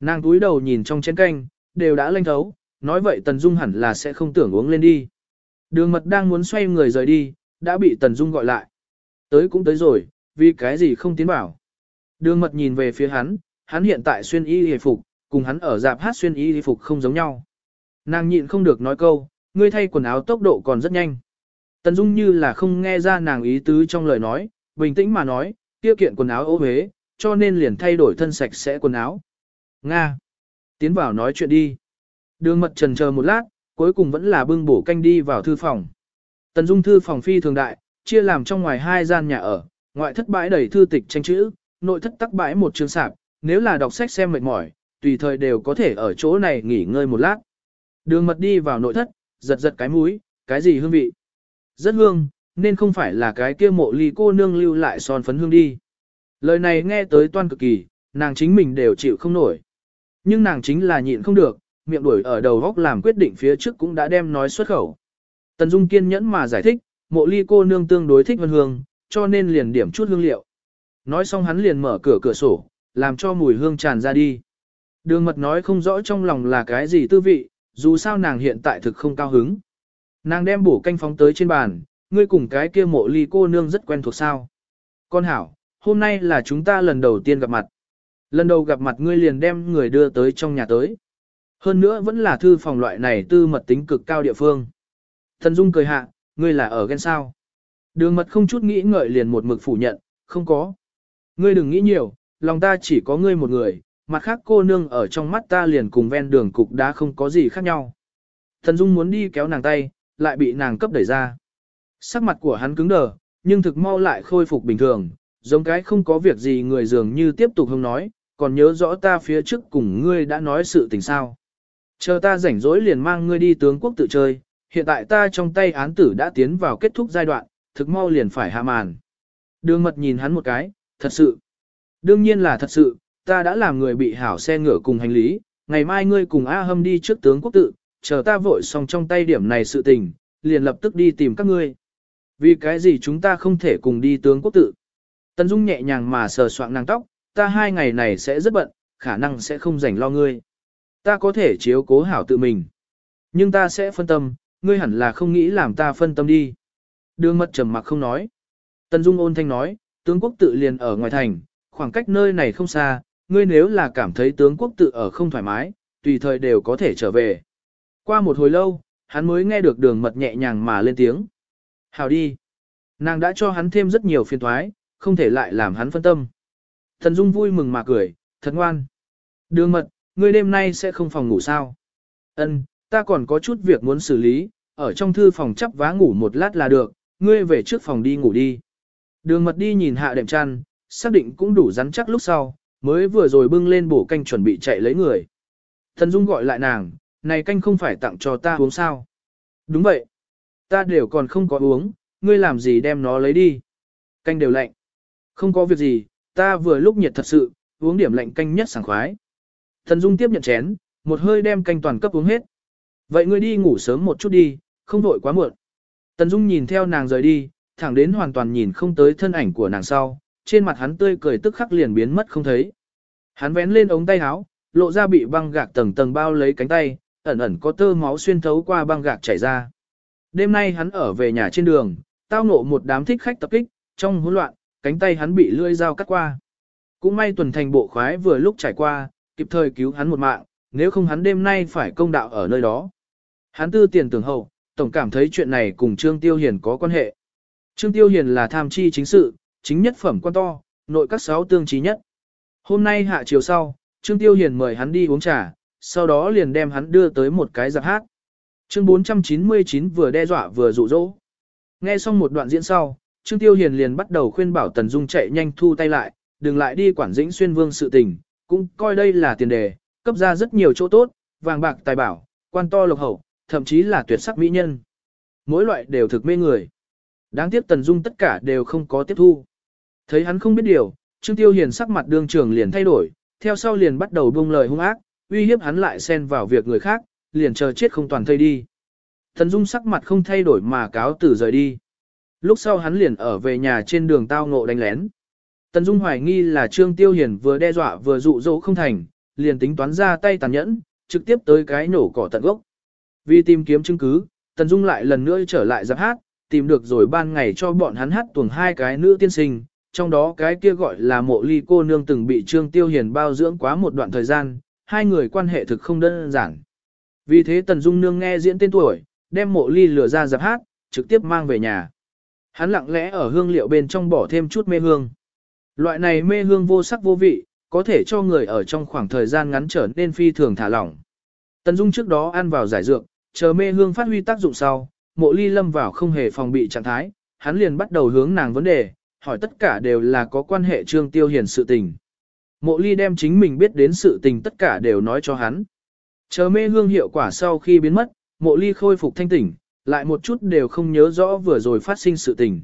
Nàng túi đầu nhìn trong chén canh, đều đã lanh thấu, nói vậy Tần Dung hẳn là sẽ không tưởng uống lên đi. Đường mật đang muốn xoay người rời đi, đã bị Tần Dung gọi lại. Tới cũng tới rồi, vì cái gì không tiến bảo. Đường mật nhìn về phía hắn, hắn hiện tại xuyên y hề phục, cùng hắn ở dạp hát xuyên y hề phục không giống nhau. Nàng nhịn không được nói câu, ngươi thay quần áo tốc độ còn rất nhanh. Tần Dung như là không nghe ra nàng ý tứ trong lời nói, bình tĩnh mà nói, tiêu kiện quần áo ố huế, cho nên liền thay đổi thân sạch sẽ quần áo. Nga. Tiến vào nói chuyện đi. Đường mật trần chờ một lát, cuối cùng vẫn là bưng bổ canh đi vào thư phòng. Tần Dung thư phòng phi thường đại, chia làm trong ngoài hai gian nhà ở, ngoại thất bãi đầy thư tịch tranh chữ, nội thất tắc bãi một trường sạp, nếu là đọc sách xem mệt mỏi, tùy thời đều có thể ở chỗ này nghỉ ngơi một lát. Đường mật đi vào nội thất, giật giật cái mũi, cái gì hương vị? Rất hương, nên không phải là cái kia mộ ly cô nương lưu lại son phấn hương đi. Lời này nghe tới toan cực kỳ, nàng chính mình đều chịu không nổi. Nhưng nàng chính là nhịn không được, miệng đuổi ở đầu góc làm quyết định phía trước cũng đã đem nói xuất khẩu. Tần Dung kiên nhẫn mà giải thích, mộ ly cô nương tương đối thích vân hương, cho nên liền điểm chút hương liệu. Nói xong hắn liền mở cửa cửa sổ, làm cho mùi hương tràn ra đi. Đường mật nói không rõ trong lòng là cái gì tư vị, dù sao nàng hiện tại thực không cao hứng. Nàng đem bổ canh phóng tới trên bàn, ngươi cùng cái kia mộ ly cô nương rất quen thuộc sao. Con hảo, hôm nay là chúng ta lần đầu tiên gặp mặt. Lần đầu gặp mặt ngươi liền đem người đưa tới trong nhà tới. Hơn nữa vẫn là thư phòng loại này tư mật tính cực cao địa phương. Thần Dung cười hạ, ngươi là ở ghen sao. Đường mật không chút nghĩ ngợi liền một mực phủ nhận, không có. Ngươi đừng nghĩ nhiều, lòng ta chỉ có ngươi một người, mặt khác cô nương ở trong mắt ta liền cùng ven đường cục đá không có gì khác nhau. Thần Dung muốn đi kéo nàng tay, lại bị nàng cấp đẩy ra. Sắc mặt của hắn cứng đờ, nhưng thực mau lại khôi phục bình thường, giống cái không có việc gì người dường như tiếp tục hông nói, còn nhớ rõ ta phía trước cùng ngươi đã nói sự tình sao. Chờ ta rảnh rỗi liền mang ngươi đi tướng quốc tự chơi, hiện tại ta trong tay án tử đã tiến vào kết thúc giai đoạn, thực mau liền phải hạ màn. Đường mật nhìn hắn một cái, thật sự. Đương nhiên là thật sự, ta đã làm người bị hảo xe ngựa cùng hành lý, ngày mai ngươi cùng A Hâm đi trước tướng quốc tự, chờ ta vội xong trong tay điểm này sự tình, liền lập tức đi tìm các ngươi. Vì cái gì chúng ta không thể cùng đi tướng quốc tự? Tần Dung nhẹ nhàng mà sờ soạng nàng tóc, ta hai ngày này sẽ rất bận, khả năng sẽ không rảnh lo ngươi. Ta có thể chiếu cố hảo tự mình. Nhưng ta sẽ phân tâm, ngươi hẳn là không nghĩ làm ta phân tâm đi. Đường mật trầm mặc không nói. Tần Dung ôn thanh nói, tướng quốc tự liền ở ngoài thành, khoảng cách nơi này không xa, ngươi nếu là cảm thấy tướng quốc tự ở không thoải mái, tùy thời đều có thể trở về. Qua một hồi lâu, hắn mới nghe được đường mật nhẹ nhàng mà lên tiếng. Hào đi. Nàng đã cho hắn thêm rất nhiều phiền thoái, không thể lại làm hắn phân tâm. Thần Dung vui mừng mà cười, thật ngoan. Đường mật, ngươi đêm nay sẽ không phòng ngủ sao? Ân, ta còn có chút việc muốn xử lý, ở trong thư phòng chắp vá ngủ một lát là được, ngươi về trước phòng đi ngủ đi. Đường mật đi nhìn hạ đệm chăn, xác định cũng đủ rắn chắc lúc sau, mới vừa rồi bưng lên bổ canh chuẩn bị chạy lấy người. Thần Dung gọi lại nàng, này canh không phải tặng cho ta uống sao? Đúng vậy. Ta đều còn không có uống, ngươi làm gì đem nó lấy đi? Canh đều lạnh. Không có việc gì, ta vừa lúc nhiệt thật sự, uống điểm lạnh canh nhất sảng khoái. Thần Dung tiếp nhận chén, một hơi đem canh toàn cấp uống hết. Vậy ngươi đi ngủ sớm một chút đi, không vội quá muộn. Tần Dung nhìn theo nàng rời đi, thẳng đến hoàn toàn nhìn không tới thân ảnh của nàng sau, trên mặt hắn tươi cười tức khắc liền biến mất không thấy. Hắn vén lên ống tay áo, lộ ra bị băng gạc tầng tầng bao lấy cánh tay, ẩn ẩn có tơ máu xuyên thấu qua băng gạc chảy ra. Đêm nay hắn ở về nhà trên đường, tao ngộ một đám thích khách tập kích, trong hỗn loạn, cánh tay hắn bị lưỡi dao cắt qua. Cũng may tuần thành bộ khoái vừa lúc trải qua, kịp thời cứu hắn một mạng, nếu không hắn đêm nay phải công đạo ở nơi đó. Hắn tư tiền tưởng hậu, tổng cảm thấy chuyện này cùng Trương Tiêu Hiền có quan hệ. Trương Tiêu Hiền là tham chi chính sự, chính nhất phẩm quan to, nội các sáu tương trí nhất. Hôm nay hạ chiều sau, Trương Tiêu Hiền mời hắn đi uống trà, sau đó liền đem hắn đưa tới một cái giặc hát. Chương 499 vừa đe dọa vừa dụ dỗ. Nghe xong một đoạn diễn sau, Trương Tiêu Hiền liền bắt đầu khuyên bảo Tần Dung chạy nhanh thu tay lại, đừng lại đi quản dĩnh xuyên vương sự tình, cũng coi đây là tiền đề, cấp ra rất nhiều chỗ tốt, vàng bạc tài bảo, quan to lộc hậu, thậm chí là tuyệt sắc mỹ nhân. Mỗi loại đều thực mê người. Đáng tiếc Tần Dung tất cả đều không có tiếp thu. Thấy hắn không biết điều, Trương Tiêu Hiền sắc mặt đương trường liền thay đổi, theo sau liền bắt đầu buông lời hung ác, uy hiếp hắn lại xen vào việc người khác, liền chờ chết không toàn thây đi. Tần Dung sắc mặt không thay đổi mà cáo tử rời đi. Lúc sau hắn liền ở về nhà trên đường tao ngộ đánh lén. Tần Dung hoài nghi là Trương Tiêu Hiền vừa đe dọa vừa dụ dỗ không thành, liền tính toán ra tay tàn nhẫn, trực tiếp tới cái nổ cỏ tận gốc. Vì tìm kiếm chứng cứ, Tần Dung lại lần nữa trở lại giáp hát, tìm được rồi ban ngày cho bọn hắn hát tuồng hai cái nữ tiên sinh, trong đó cái kia gọi là mộ ly cô nương từng bị Trương Tiêu Hiền bao dưỡng quá một đoạn thời gian, hai người quan hệ thực không đơn giản. Vì thế Tần Dung nương nghe diễn tên tuổi, đem mộ ly lừa ra giáp hát, trực tiếp mang về nhà. Hắn lặng lẽ ở hương liệu bên trong bỏ thêm chút mê hương. Loại này mê hương vô sắc vô vị, có thể cho người ở trong khoảng thời gian ngắn trở nên phi thường thả lỏng. Tần Dung trước đó ăn vào giải dược, chờ mê hương phát huy tác dụng sau, mộ ly lâm vào không hề phòng bị trạng thái, hắn liền bắt đầu hướng nàng vấn đề, hỏi tất cả đều là có quan hệ trương tiêu hiền sự tình. Mộ ly đem chính mình biết đến sự tình tất cả đều nói cho hắn. Chờ mê hương hiệu quả sau khi biến mất, mộ ly khôi phục thanh tỉnh, lại một chút đều không nhớ rõ vừa rồi phát sinh sự tình.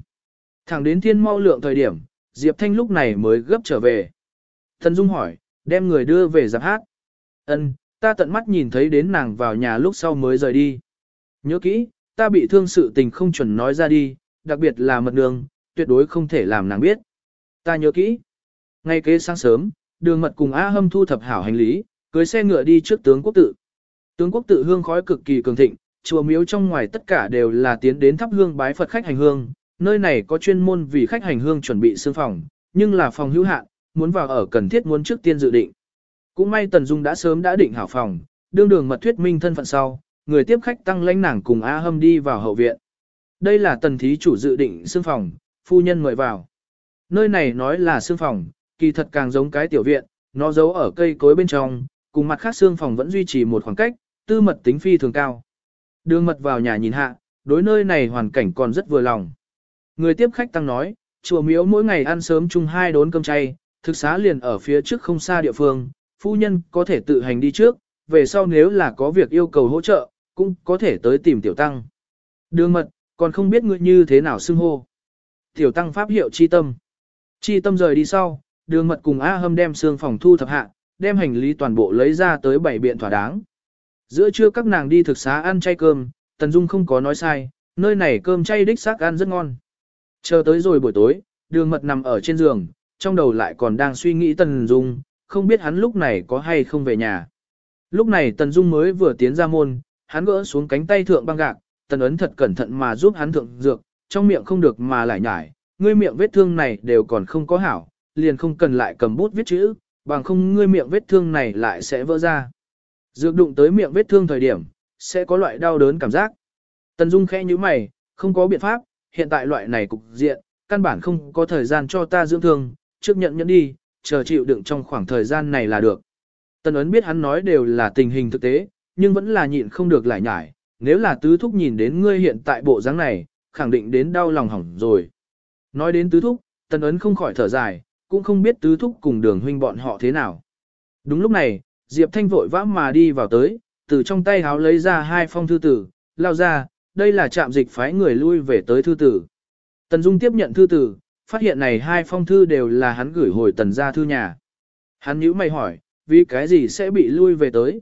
Thẳng đến thiên mau lượng thời điểm, Diệp Thanh lúc này mới gấp trở về. Thần Dung hỏi, đem người đưa về giáp hát. Ân, ta tận mắt nhìn thấy đến nàng vào nhà lúc sau mới rời đi. Nhớ kỹ, ta bị thương sự tình không chuẩn nói ra đi, đặc biệt là mật đường, tuyệt đối không thể làm nàng biết. Ta nhớ kỹ. Ngay kế sáng sớm, đường mật cùng A Hâm thu thập hảo hành lý, cưới xe ngựa đi trước tướng quốc tự. Tướng quốc tự hương khói cực kỳ cường thịnh, chùa miếu trong ngoài tất cả đều là tiến đến thắp hương bái Phật khách hành hương, nơi này có chuyên môn vì khách hành hương chuẩn bị sương phòng, nhưng là phòng hữu hạn, muốn vào ở cần thiết muốn trước tiên dự định. Cũng may Tần Dung đã sớm đã định hảo phòng, đương đường mật thuyết minh thân phận sau, người tiếp khách tăng lãnh nàng cùng A Hâm đi vào hậu viện. Đây là tần thí chủ dự định sương phòng, phu nhân mời vào. Nơi này nói là sương phòng, kỳ thật càng giống cái tiểu viện, nó giấu ở cây cối bên trong, cùng mặt khác sương phòng vẫn duy trì một khoảng cách, tư mật tính phi thường cao. Đường mật vào nhà nhìn hạ, đối nơi này hoàn cảnh còn rất vừa lòng. Người tiếp khách tăng nói, chùa miếu mỗi ngày ăn sớm chung hai đốn cơm chay, thực xá liền ở phía trước không xa địa phương, phu nhân có thể tự hành đi trước, về sau nếu là có việc yêu cầu hỗ trợ, cũng có thể tới tìm tiểu tăng. Đường mật, còn không biết ngươi như thế nào xưng hô. Tiểu tăng pháp hiệu chi tâm. Chi tâm rời đi sau, đường mật cùng A hâm đem xương phòng thu thập hạ, đem hành lý toàn bộ lấy ra tới bảy biện thỏa đáng. Giữa trưa các nàng đi thực xá ăn chay cơm, Tần Dung không có nói sai, nơi này cơm chay đích xác ăn rất ngon. Chờ tới rồi buổi tối, đường mật nằm ở trên giường, trong đầu lại còn đang suy nghĩ Tần Dung, không biết hắn lúc này có hay không về nhà. Lúc này Tần Dung mới vừa tiến ra môn, hắn gỡ xuống cánh tay thượng băng gạc, Tần ấn thật cẩn thận mà giúp hắn thượng dược, trong miệng không được mà lại nhải, ngươi miệng vết thương này đều còn không có hảo, liền không cần lại cầm bút viết chữ, bằng không ngươi miệng vết thương này lại sẽ vỡ ra. Dược đụng tới miệng vết thương thời điểm, sẽ có loại đau đớn cảm giác. Tần Dung khẽ như mày, không có biện pháp, hiện tại loại này cục diện, căn bản không có thời gian cho ta dưỡng thương, trước nhận nhẫn đi, chờ chịu đựng trong khoảng thời gian này là được. Tần ấn biết hắn nói đều là tình hình thực tế, nhưng vẫn là nhịn không được lại nhải, nếu là tứ thúc nhìn đến ngươi hiện tại bộ dáng này, khẳng định đến đau lòng hỏng rồi. Nói đến tứ thúc, tần ấn không khỏi thở dài, cũng không biết tứ thúc cùng đường huynh bọn họ thế nào. Đúng lúc này, Diệp Thanh vội vã mà đi vào tới, từ trong tay háo lấy ra hai phong thư tử, lao ra, đây là trạm dịch phái người lui về tới thư tử. Tần Dung tiếp nhận thư tử, phát hiện này hai phong thư đều là hắn gửi hồi tần gia thư nhà. Hắn nhữ mày hỏi, vì cái gì sẽ bị lui về tới?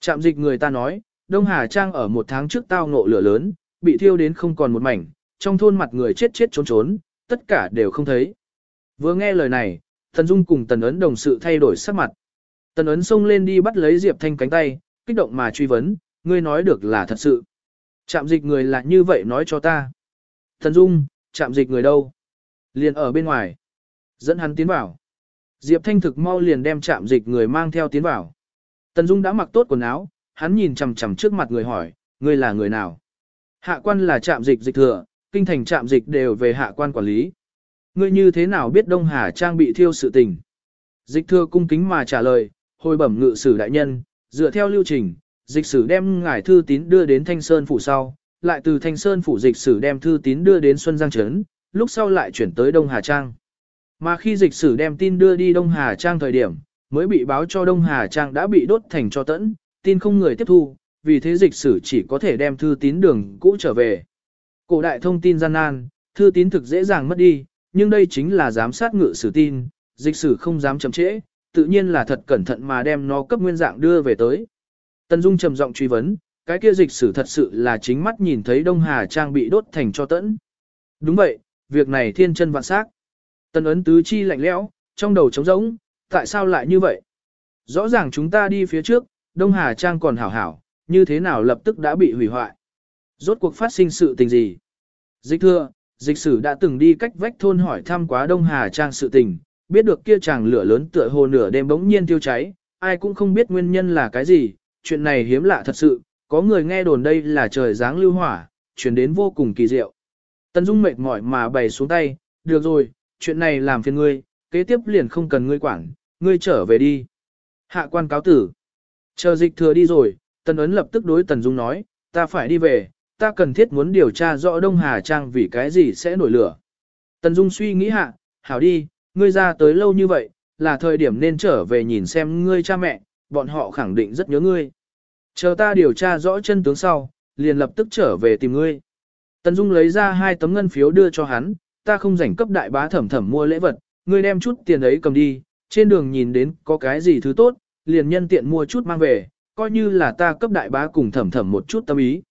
Trạm dịch người ta nói, Đông Hà Trang ở một tháng trước tao ngộ lửa lớn, bị thiêu đến không còn một mảnh, trong thôn mặt người chết chết trốn trốn, tất cả đều không thấy. Vừa nghe lời này, Tần Dung cùng Tần Ấn đồng sự thay đổi sắc mặt. Tần Ấn xông lên đi bắt lấy Diệp Thanh cánh tay, kích động mà truy vấn, ngươi nói được là thật sự. Trạm dịch người là như vậy nói cho ta. Thần Dung, trạm dịch người đâu? Liền ở bên ngoài. Dẫn hắn tiến vào. Diệp Thanh thực mau liền đem trạm dịch người mang theo tiến vào. Tần Dung đã mặc tốt quần áo, hắn nhìn chằm chằm trước mặt người hỏi, ngươi là người nào? Hạ quan là trạm dịch dịch thừa, kinh thành trạm dịch đều về hạ quan quản lý. Ngươi như thế nào biết Đông Hà Trang bị thiêu sự tình? Dịch thừa cung kính mà trả lời, hồi bẩm ngự sử đại nhân, dựa theo lưu trình, dịch sử đem ngải thư tín đưa đến Thanh Sơn phủ sau, lại từ Thanh Sơn phủ dịch sử đem thư tín đưa đến Xuân Giang Trấn, lúc sau lại chuyển tới Đông Hà Trang. Mà khi dịch sử đem tin đưa đi Đông Hà Trang thời điểm, mới bị báo cho Đông Hà Trang đã bị đốt thành cho tẫn, tin không người tiếp thu, vì thế dịch sử chỉ có thể đem thư tín đường cũ trở về. Cổ đại thông tin gian nan, thư tín thực dễ dàng mất đi, nhưng đây chính là giám sát ngự sử tin, dịch sử không dám chậm trễ, tự nhiên là thật cẩn thận mà đem nó cấp nguyên dạng đưa về tới. Tân Dung trầm giọng truy vấn, cái kia dịch sử thật sự là chính mắt nhìn thấy Đông Hà Trang bị đốt thành cho tẫn. Đúng vậy, việc này thiên chân vạn sắc. Tần ấn tứ chi lạnh lẽo, trong đầu trống rỗng, tại sao lại như vậy? Rõ ràng chúng ta đi phía trước, Đông Hà Trang còn hảo hảo, như thế nào lập tức đã bị hủy hoại? Rốt cuộc phát sinh sự tình gì? Dịch thưa, dịch sử đã từng đi cách vách thôn hỏi thăm quá Đông Hà Trang sự tình, biết được kia chàng lửa lớn tựa hồ nửa đêm bỗng nhiên tiêu cháy, ai cũng không biết nguyên nhân là cái gì, chuyện này hiếm lạ thật sự, có người nghe đồn đây là trời giáng lưu hỏa, chuyển đến vô cùng kỳ diệu. Tần Dung mệt mỏi mà bày xuống tay, được rồi, chuyện này làm phiền ngươi, kế tiếp liền không cần ngươi quản, ngươi trở về đi. Hạ quan cáo tử. Chờ dịch thừa đi rồi, Tần Ấn lập tức đối Tần Dung nói, ta phải đi về, ta cần thiết muốn điều tra rõ Đông Hà Trang vì cái gì sẽ nổi lửa. Tần Dung suy nghĩ hạ, hảo đi, ngươi ra tới lâu như vậy, là thời điểm nên trở về nhìn xem ngươi cha mẹ, bọn họ khẳng định rất nhớ ngươi. Chờ ta điều tra rõ chân tướng sau, liền lập tức trở về tìm ngươi. Tần Dung lấy ra hai tấm ngân phiếu đưa cho hắn, ta không rảnh cấp đại bá thẩm thẩm mua lễ vật, ngươi đem chút tiền ấy cầm đi, trên đường nhìn đến có cái gì thứ tốt, liền nhân tiện mua chút mang về, coi như là ta cấp đại bá cùng thẩm thẩm một chút tâm ý.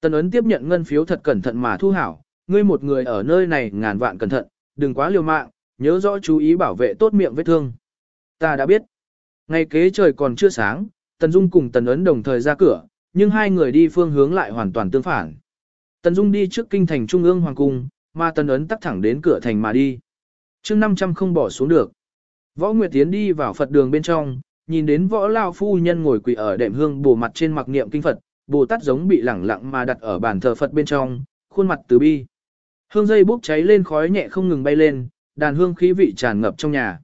Tần ấn tiếp nhận ngân phiếu thật cẩn thận mà thu hảo, ngươi một người ở nơi này ngàn vạn cẩn thận, đừng quá liều mạng, nhớ rõ chú ý bảo vệ tốt miệng vết thương. Ta đã biết. Ngày kế trời còn chưa sáng, Tần Dung cùng Tần ấn đồng thời ra cửa, nhưng hai người đi phương hướng lại hoàn toàn tương phản. Tần Dung đi trước kinh thành trung ương hoàng cung, mà Tần ấn tắt thẳng đến cửa thành mà đi. Chương 500 không bỏ xuống được. Võ Nguyệt Tiến đi vào Phật đường bên trong, nhìn đến võ lao phu nhân ngồi quỳ ở đệm hương bổ mặt trên mặc niệm kinh Phật, Bồ Tát giống bị lẳng lặng mà đặt ở bàn thờ Phật bên trong, khuôn mặt từ bi. Hương dây bốc cháy lên khói nhẹ không ngừng bay lên, đàn hương khí vị tràn ngập trong nhà.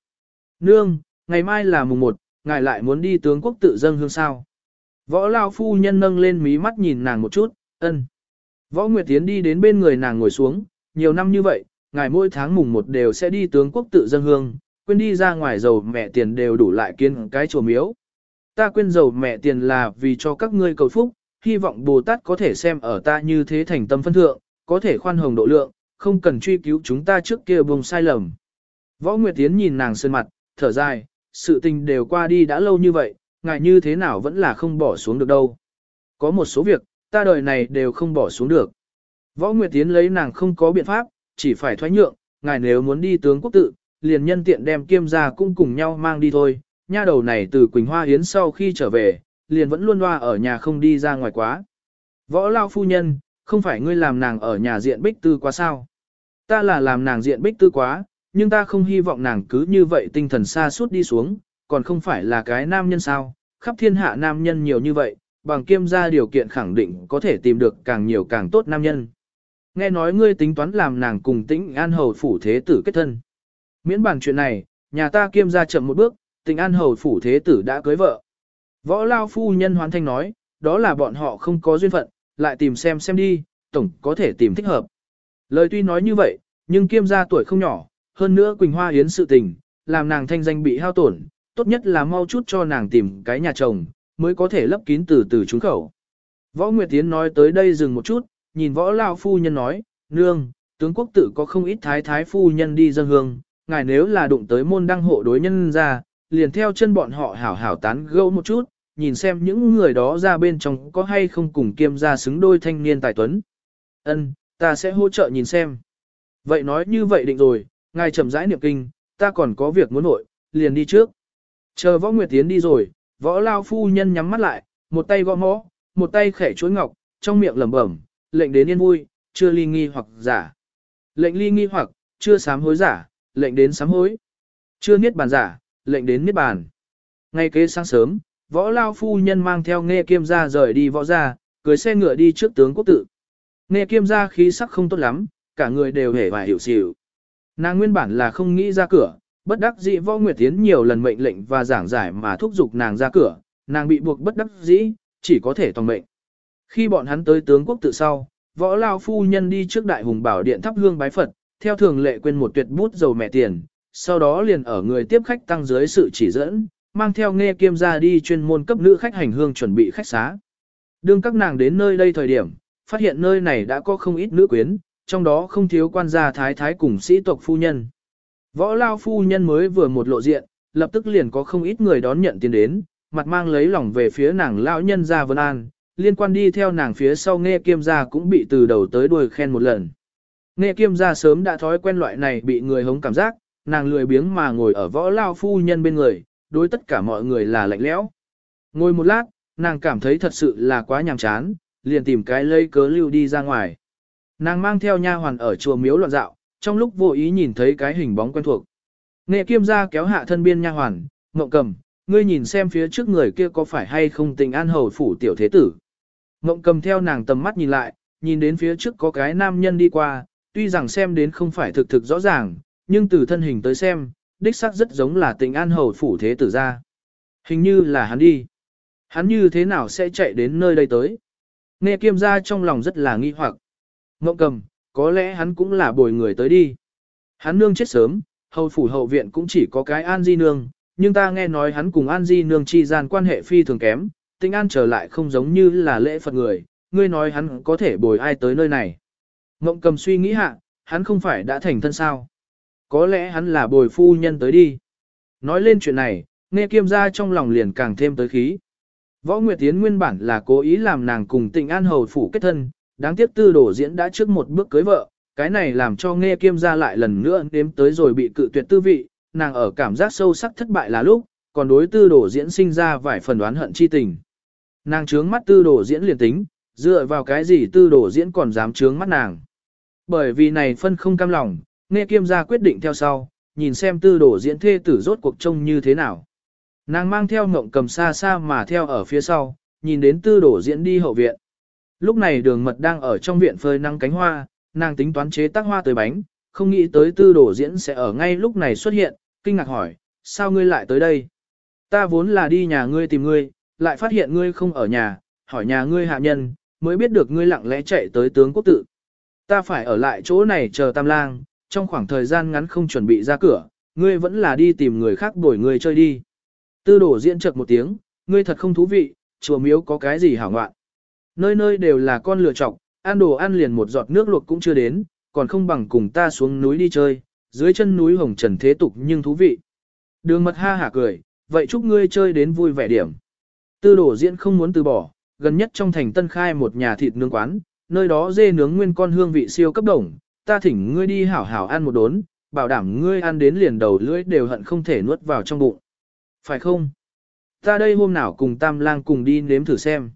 Nương, ngày mai là mùng 1, ngài lại muốn đi tướng quốc tự dâng hương sao. Võ lao phu nhân nâng lên mí mắt nhìn nàng một chút, ân. Võ Nguyệt Tiến đi đến bên người nàng ngồi xuống, nhiều năm như vậy, ngài mỗi tháng mùng một đều sẽ đi tướng quốc tự dâng hương, quên đi ra ngoài dầu mẹ tiền đều đủ lại kiến cái chùa miếu. Ta quên dầu mẹ tiền là vì cho các ngươi cầu phúc, hy vọng Bồ Tát có thể xem ở ta như thế thành tâm phân thượng, có thể khoan hồng độ lượng, không cần truy cứu chúng ta trước kia vùng sai lầm. Võ Nguyệt Tiến nhìn nàng sơn mặt, thở dài, sự tình đều qua đi đã lâu như vậy, ngài như thế nào vẫn là không bỏ xuống được đâu. Có một số việc, ta đời này đều không bỏ xuống được. Võ Nguyệt Tiến lấy nàng không có biện pháp, chỉ phải thoái nhượng, ngài nếu muốn đi tướng quốc tự, liền nhân tiện đem kiêm ra cũng cùng nhau mang đi thôi. Nha đầu này từ Quỳnh Hoa yến sau khi trở về, liền vẫn luôn loa ở nhà không đi ra ngoài quá. Võ lao phu nhân, không phải ngươi làm nàng ở nhà diện bích tư quá sao? Ta là làm nàng diện bích tư quá, nhưng ta không hy vọng nàng cứ như vậy tinh thần xa suốt đi xuống, còn không phải là cái nam nhân sao, khắp thiên hạ nam nhân nhiều như vậy, bằng kiêm gia điều kiện khẳng định có thể tìm được càng nhiều càng tốt nam nhân. Nghe nói ngươi tính toán làm nàng cùng tĩnh an hầu phủ thế tử kết thân. Miễn bàn chuyện này, nhà ta kiêm gia chậm một bước, tĩnh an hầu phủ thế tử đã cưới vợ. Võ lao phu nhân hoán thanh nói, đó là bọn họ không có duyên phận, lại tìm xem xem đi, tổng có thể tìm thích hợp. Lời tuy nói như vậy, nhưng kiêm gia tuổi không nhỏ, hơn nữa Quỳnh Hoa Yến sự tình, làm nàng thanh danh bị hao tổn, tốt nhất là mau chút cho nàng tìm cái nhà chồng, mới có thể lấp kín từ từ trúng khẩu. Võ Nguyệt Tiến nói tới đây dừng một chút, nhìn võ lao phu nhân nói, nương, tướng quốc tử có không ít thái thái phu nhân đi dân hương, ngài nếu là đụng tới môn đăng hộ đối nhân ra, liền theo chân bọn họ hảo hảo tán gẫu một chút, nhìn xem những người đó ra bên trong có hay không cùng kiêm ra xứng đôi thanh niên tài tuấn. Ân, ta sẽ hỗ trợ nhìn xem. Vậy nói như vậy định rồi, ngài chậm rãi niệm kinh, ta còn có việc muốn nội, liền đi trước. Chờ võ nguyệt tiến đi rồi, võ lao phu nhân nhắm mắt lại, một tay gõ mõ, một tay khẻ chuối ngọc, trong miệng lẩm bẩm, lệnh đến yên vui, chưa ly nghi hoặc giả. Lệnh ly nghi hoặc, chưa sám hối giả, lệnh đến sám hối. Chưa niết bàn giả, lệnh đến niết bàn. Ngay kế sáng sớm, võ lao phu nhân mang theo nghe kiêm gia rời đi võ gia, cưới xe ngựa đi trước tướng quốc tự. Nghe kiêm gia khí sắc không tốt lắm, cả người đều hề và hiểu xỉu. Nàng nguyên bản là không nghĩ ra cửa, bất đắc dĩ võ nguyệt tiến nhiều lần mệnh lệnh và giảng giải mà thúc giục nàng ra cửa, nàng bị buộc bất đắc dĩ, chỉ có thể tòng mệnh. Khi bọn hắn tới tướng quốc tự sau, võ lao phu nhân đi trước đại hùng bảo điện thắp hương bái Phật, theo thường lệ quên một tuyệt bút dầu mẹ tiền, sau đó liền ở người tiếp khách tăng dưới sự chỉ dẫn, mang theo nghe kiêm ra đi chuyên môn cấp nữ khách hành hương chuẩn bị khách xá. Đương các nàng đến nơi đây thời điểm, phát hiện nơi này đã có không ít nữ quyến, trong đó không thiếu quan gia thái thái cùng sĩ tộc phu nhân. Võ lao phu nhân mới vừa một lộ diện, lập tức liền có không ít người đón nhận tiền đến, mặt mang lấy lòng về phía nàng lão nhân gia Vân An, liên quan đi theo nàng phía sau nghe kiêm gia cũng bị từ đầu tới đuôi khen một lần. Nghe kiêm gia sớm đã thói quen loại này bị người hống cảm giác, nàng lười biếng mà ngồi ở võ lao phu nhân bên người, đối tất cả mọi người là lạnh lẽo. Ngồi một lát, nàng cảm thấy thật sự là quá nhàm chán, liền tìm cái lây cớ lưu đi ra ngoài. Nàng mang theo nha hoàn ở chùa miếu loạn dạo, trong lúc vô ý nhìn thấy cái hình bóng quen thuộc. Nghệ kiêm gia kéo hạ thân biên nha hoàn, ngộng cầm, ngươi nhìn xem phía trước người kia có phải hay không tình an hầu phủ tiểu thế tử. Ngộng cầm theo nàng tầm mắt nhìn lại, nhìn đến phía trước có cái nam nhân đi qua, tuy rằng xem đến không phải thực thực rõ ràng, nhưng từ thân hình tới xem, đích xác rất giống là tình an hầu phủ thế tử ra. Hình như là hắn đi. Hắn như thế nào sẽ chạy đến nơi đây tới? Nghe kiêm gia trong lòng rất là nghi hoặc. Ngộng cầm, có lẽ hắn cũng là bồi người tới đi. Hắn nương chết sớm, hầu phủ hậu viện cũng chỉ có cái An Di Nương, nhưng ta nghe nói hắn cùng An Di Nương chi gian quan hệ phi thường kém, tình an trở lại không giống như là lễ Phật người, ngươi nói hắn có thể bồi ai tới nơi này. Ngộng cầm suy nghĩ hạ, hắn không phải đã thành thân sao. Có lẽ hắn là bồi phu nhân tới đi. Nói lên chuyện này, nghe kiêm gia trong lòng liền càng thêm tới khí. Võ Nguyệt Tiến nguyên bản là cố ý làm nàng cùng tịnh an hầu phủ kết thân, đáng tiếc tư đổ diễn đã trước một bước cưới vợ, cái này làm cho nghe kiêm ra lại lần nữa nếm tới rồi bị cự tuyệt tư vị, nàng ở cảm giác sâu sắc thất bại là lúc, còn đối tư đổ diễn sinh ra vài phần đoán hận chi tình. Nàng trướng mắt tư đổ diễn liền tính, dựa vào cái gì tư đổ diễn còn dám trướng mắt nàng. Bởi vì này phân không cam lòng, nghe kiêm gia quyết định theo sau, nhìn xem tư đổ diễn thê tử rốt cuộc trông như thế nào. Nàng mang theo ngộng cầm xa xa mà theo ở phía sau, nhìn đến tư đổ diễn đi hậu viện. Lúc này đường mật đang ở trong viện phơi năng cánh hoa, nàng tính toán chế tác hoa tới bánh, không nghĩ tới tư đổ diễn sẽ ở ngay lúc này xuất hiện, kinh ngạc hỏi, sao ngươi lại tới đây? Ta vốn là đi nhà ngươi tìm ngươi, lại phát hiện ngươi không ở nhà, hỏi nhà ngươi hạ nhân, mới biết được ngươi lặng lẽ chạy tới tướng quốc tự. Ta phải ở lại chỗ này chờ tam lang, trong khoảng thời gian ngắn không chuẩn bị ra cửa, ngươi vẫn là đi tìm người khác đổi người chơi đi. Tư đổ diễn chợt một tiếng, ngươi thật không thú vị, chùa miếu có cái gì hảo ngoạn. Nơi nơi đều là con lựa chọc, ăn đồ ăn liền một giọt nước luộc cũng chưa đến, còn không bằng cùng ta xuống núi đi chơi, dưới chân núi hồng trần thế tục nhưng thú vị. Đường mật ha hả cười, vậy chúc ngươi chơi đến vui vẻ điểm. Tư đổ diễn không muốn từ bỏ, gần nhất trong thành tân khai một nhà thịt nướng quán, nơi đó dê nướng nguyên con hương vị siêu cấp đồng, ta thỉnh ngươi đi hảo hảo ăn một đốn, bảo đảm ngươi ăn đến liền đầu lưỡi đều hận không thể nuốt vào trong bụng. Phải không? Ta đây hôm nào cùng Tam Lang cùng đi nếm thử xem.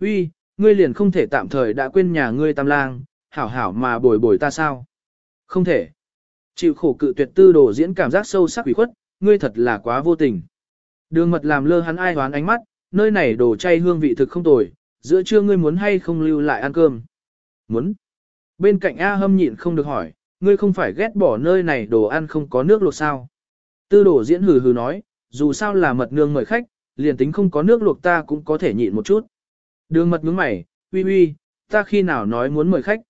Uy, ngươi liền không thể tạm thời đã quên nhà ngươi Tam Lang, hảo hảo mà bồi bồi ta sao? Không thể. Chịu khổ cự tuyệt tư đồ diễn cảm giác sâu sắc ủy khuất, ngươi thật là quá vô tình. Đường mật làm lơ hắn ai hoán ánh mắt, nơi này đồ chay hương vị thực không tồi, giữa trưa ngươi muốn hay không lưu lại ăn cơm? Muốn. Bên cạnh A hâm nhịn không được hỏi, ngươi không phải ghét bỏ nơi này đồ ăn không có nước luộc sao? Tư đồ diễn hừ hừ nói, dù sao là mật nương mời khách, liền tính không có nước luộc ta cũng có thể nhịn một chút. Đường mật nhướng mày, uy uy, ta khi nào nói muốn mời khách?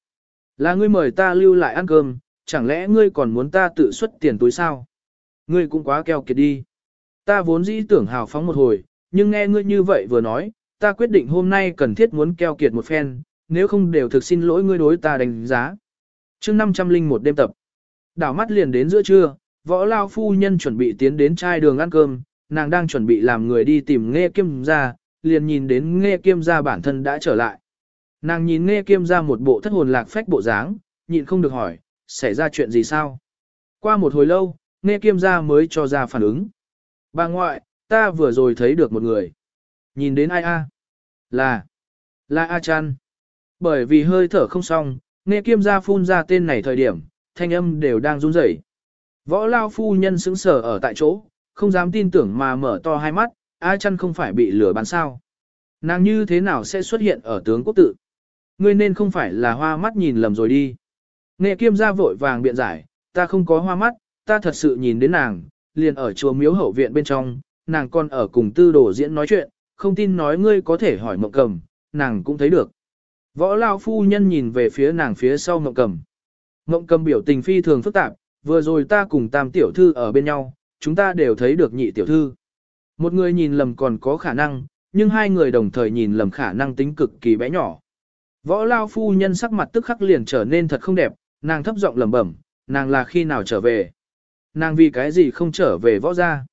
Là ngươi mời ta lưu lại ăn cơm, chẳng lẽ ngươi còn muốn ta tự xuất tiền túi sao? Ngươi cũng quá keo kiệt đi. Ta vốn dĩ tưởng hào phóng một hồi, nhưng nghe ngươi như vậy vừa nói, ta quyết định hôm nay cần thiết muốn keo kiệt một phen, nếu không đều thực xin lỗi ngươi đối ta đánh giá. chương 501 đêm tập. Đảo mắt liền đến giữa trưa, võ lao phu nhân chuẩn bị tiến đến chai đường ăn cơm, nàng đang chuẩn bị làm người đi tìm nghe kiêm ra, liền nhìn đến nghe kiêm gia bản thân đã trở lại. Nàng nhìn nghe kiêm gia một bộ thất hồn lạc phách bộ dáng, nhịn không được hỏi, xảy ra chuyện gì sao? Qua một hồi lâu, nghe kiêm gia mới cho ra phản ứng. Bà ngoại, ta vừa rồi thấy được một người. Nhìn đến ai a? Là, là A Chan. Bởi vì hơi thở không xong, nghe kiêm gia phun ra tên này thời điểm, thanh âm đều đang run rẩy. Võ lao phu nhân sững sờ ở tại chỗ, không dám tin tưởng mà mở to hai mắt, A chăn không phải bị lửa bán sao. Nàng như thế nào sẽ xuất hiện ở tướng quốc tự? Ngươi nên không phải là hoa mắt nhìn lầm rồi đi. Nghệ kiêm ra vội vàng biện giải, ta không có hoa mắt, ta thật sự nhìn đến nàng, liền ở chùa miếu hậu viện bên trong, nàng còn ở cùng tư đồ diễn nói chuyện, không tin nói ngươi có thể hỏi mộng cầm, nàng cũng thấy được. Võ lao phu nhân nhìn về phía nàng phía sau mộng cầm. Mộng cầm biểu tình phi thường phức tạp, vừa rồi ta cùng tam tiểu thư ở bên nhau, chúng ta đều thấy được nhị tiểu thư. Một người nhìn lầm còn có khả năng, nhưng hai người đồng thời nhìn lầm khả năng tính cực kỳ bé nhỏ. Võ lao phu nhân sắc mặt tức khắc liền trở nên thật không đẹp, nàng thấp giọng lẩm bẩm, nàng là khi nào trở về. Nàng vì cái gì không trở về võ gia.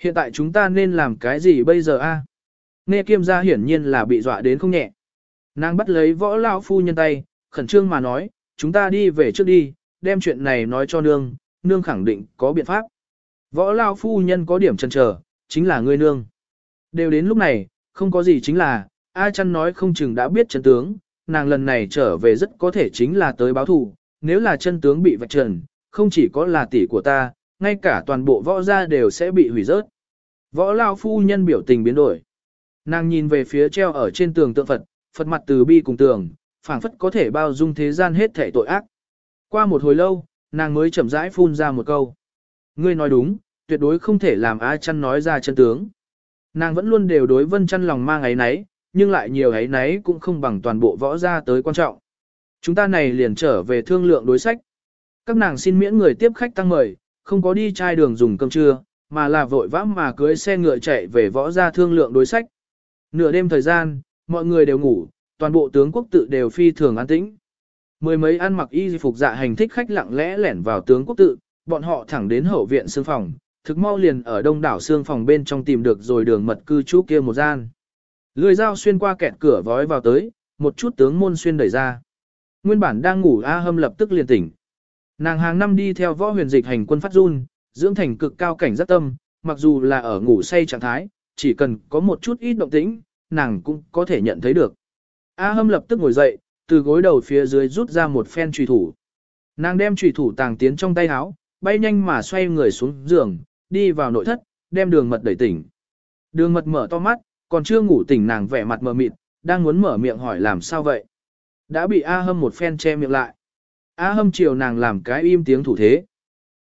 Hiện tại chúng ta nên làm cái gì bây giờ a? Nghe kiêm gia hiển nhiên là bị dọa đến không nhẹ. Nàng bắt lấy võ lao phu nhân tay, khẩn trương mà nói, chúng ta đi về trước đi, đem chuyện này nói cho nương, nương khẳng định có biện pháp. Võ lao phu nhân có điểm chần chờ, chính là ngươi nương. Đều đến lúc này, không có gì chính là, A chăn nói không chừng đã biết chân tướng, nàng lần này trở về rất có thể chính là tới báo thù, nếu là chân tướng bị vạch trần, không chỉ có là tỷ của ta, ngay cả toàn bộ võ gia đều sẽ bị hủy rớt. Võ lao phu nhân biểu tình biến đổi. Nàng nhìn về phía treo ở trên tường tượng Phật, Phật mặt từ bi cùng tường, phảng phất có thể bao dung thế gian hết thể tội ác. Qua một hồi lâu, nàng mới chậm rãi phun ra một câu. Ngươi nói đúng, tuyệt đối không thể làm A chăn nói ra chân tướng. Nàng vẫn luôn đều đối vân chăn lòng mang ấy nấy, nhưng lại nhiều ấy nấy cũng không bằng toàn bộ võ gia tới quan trọng. Chúng ta này liền trở về thương lượng đối sách. Các nàng xin miễn người tiếp khách tăng mời, không có đi chai đường dùng cơm trưa, mà là vội vã mà cưới xe ngựa chạy về võ gia thương lượng đối sách. Nửa đêm thời gian, mọi người đều ngủ, toàn bộ tướng quốc tự đều phi thường an tĩnh. Mười mấy ăn mặc y phục dạ hành thích khách lặng lẽ lẻn vào tướng quốc tự, bọn họ thẳng đến hậu viện xương phòng, thực mau liền ở đông đảo xương phòng bên trong tìm được rồi đường mật cư trú kia một gian. Lưỡi dao xuyên qua kẹt cửa vói vào tới, một chút tướng môn xuyên đẩy ra. Nguyên bản đang ngủ A Hâm lập tức liền tỉnh. Nàng hàng năm đi theo võ huyền dịch hành quân phát run, dưỡng thành cực cao cảnh giác tâm, mặc dù là ở ngủ say trạng thái, chỉ cần có một chút ít động tĩnh, nàng cũng có thể nhận thấy được. A Hâm lập tức ngồi dậy, từ gối đầu phía dưới rút ra một phen trùy thủ. Nàng đem trùy thủ tàng tiến trong tay áo, bay nhanh mà xoay người xuống giường, đi vào nội thất, đem đường mật đẩy tỉnh. Đường mật mở to mắt, còn chưa ngủ tỉnh nàng vẻ mặt mờ mịt, đang muốn mở miệng hỏi làm sao vậy. Đã bị A Hâm một phen che miệng lại. A Hâm chiều nàng làm cái im tiếng thủ thế.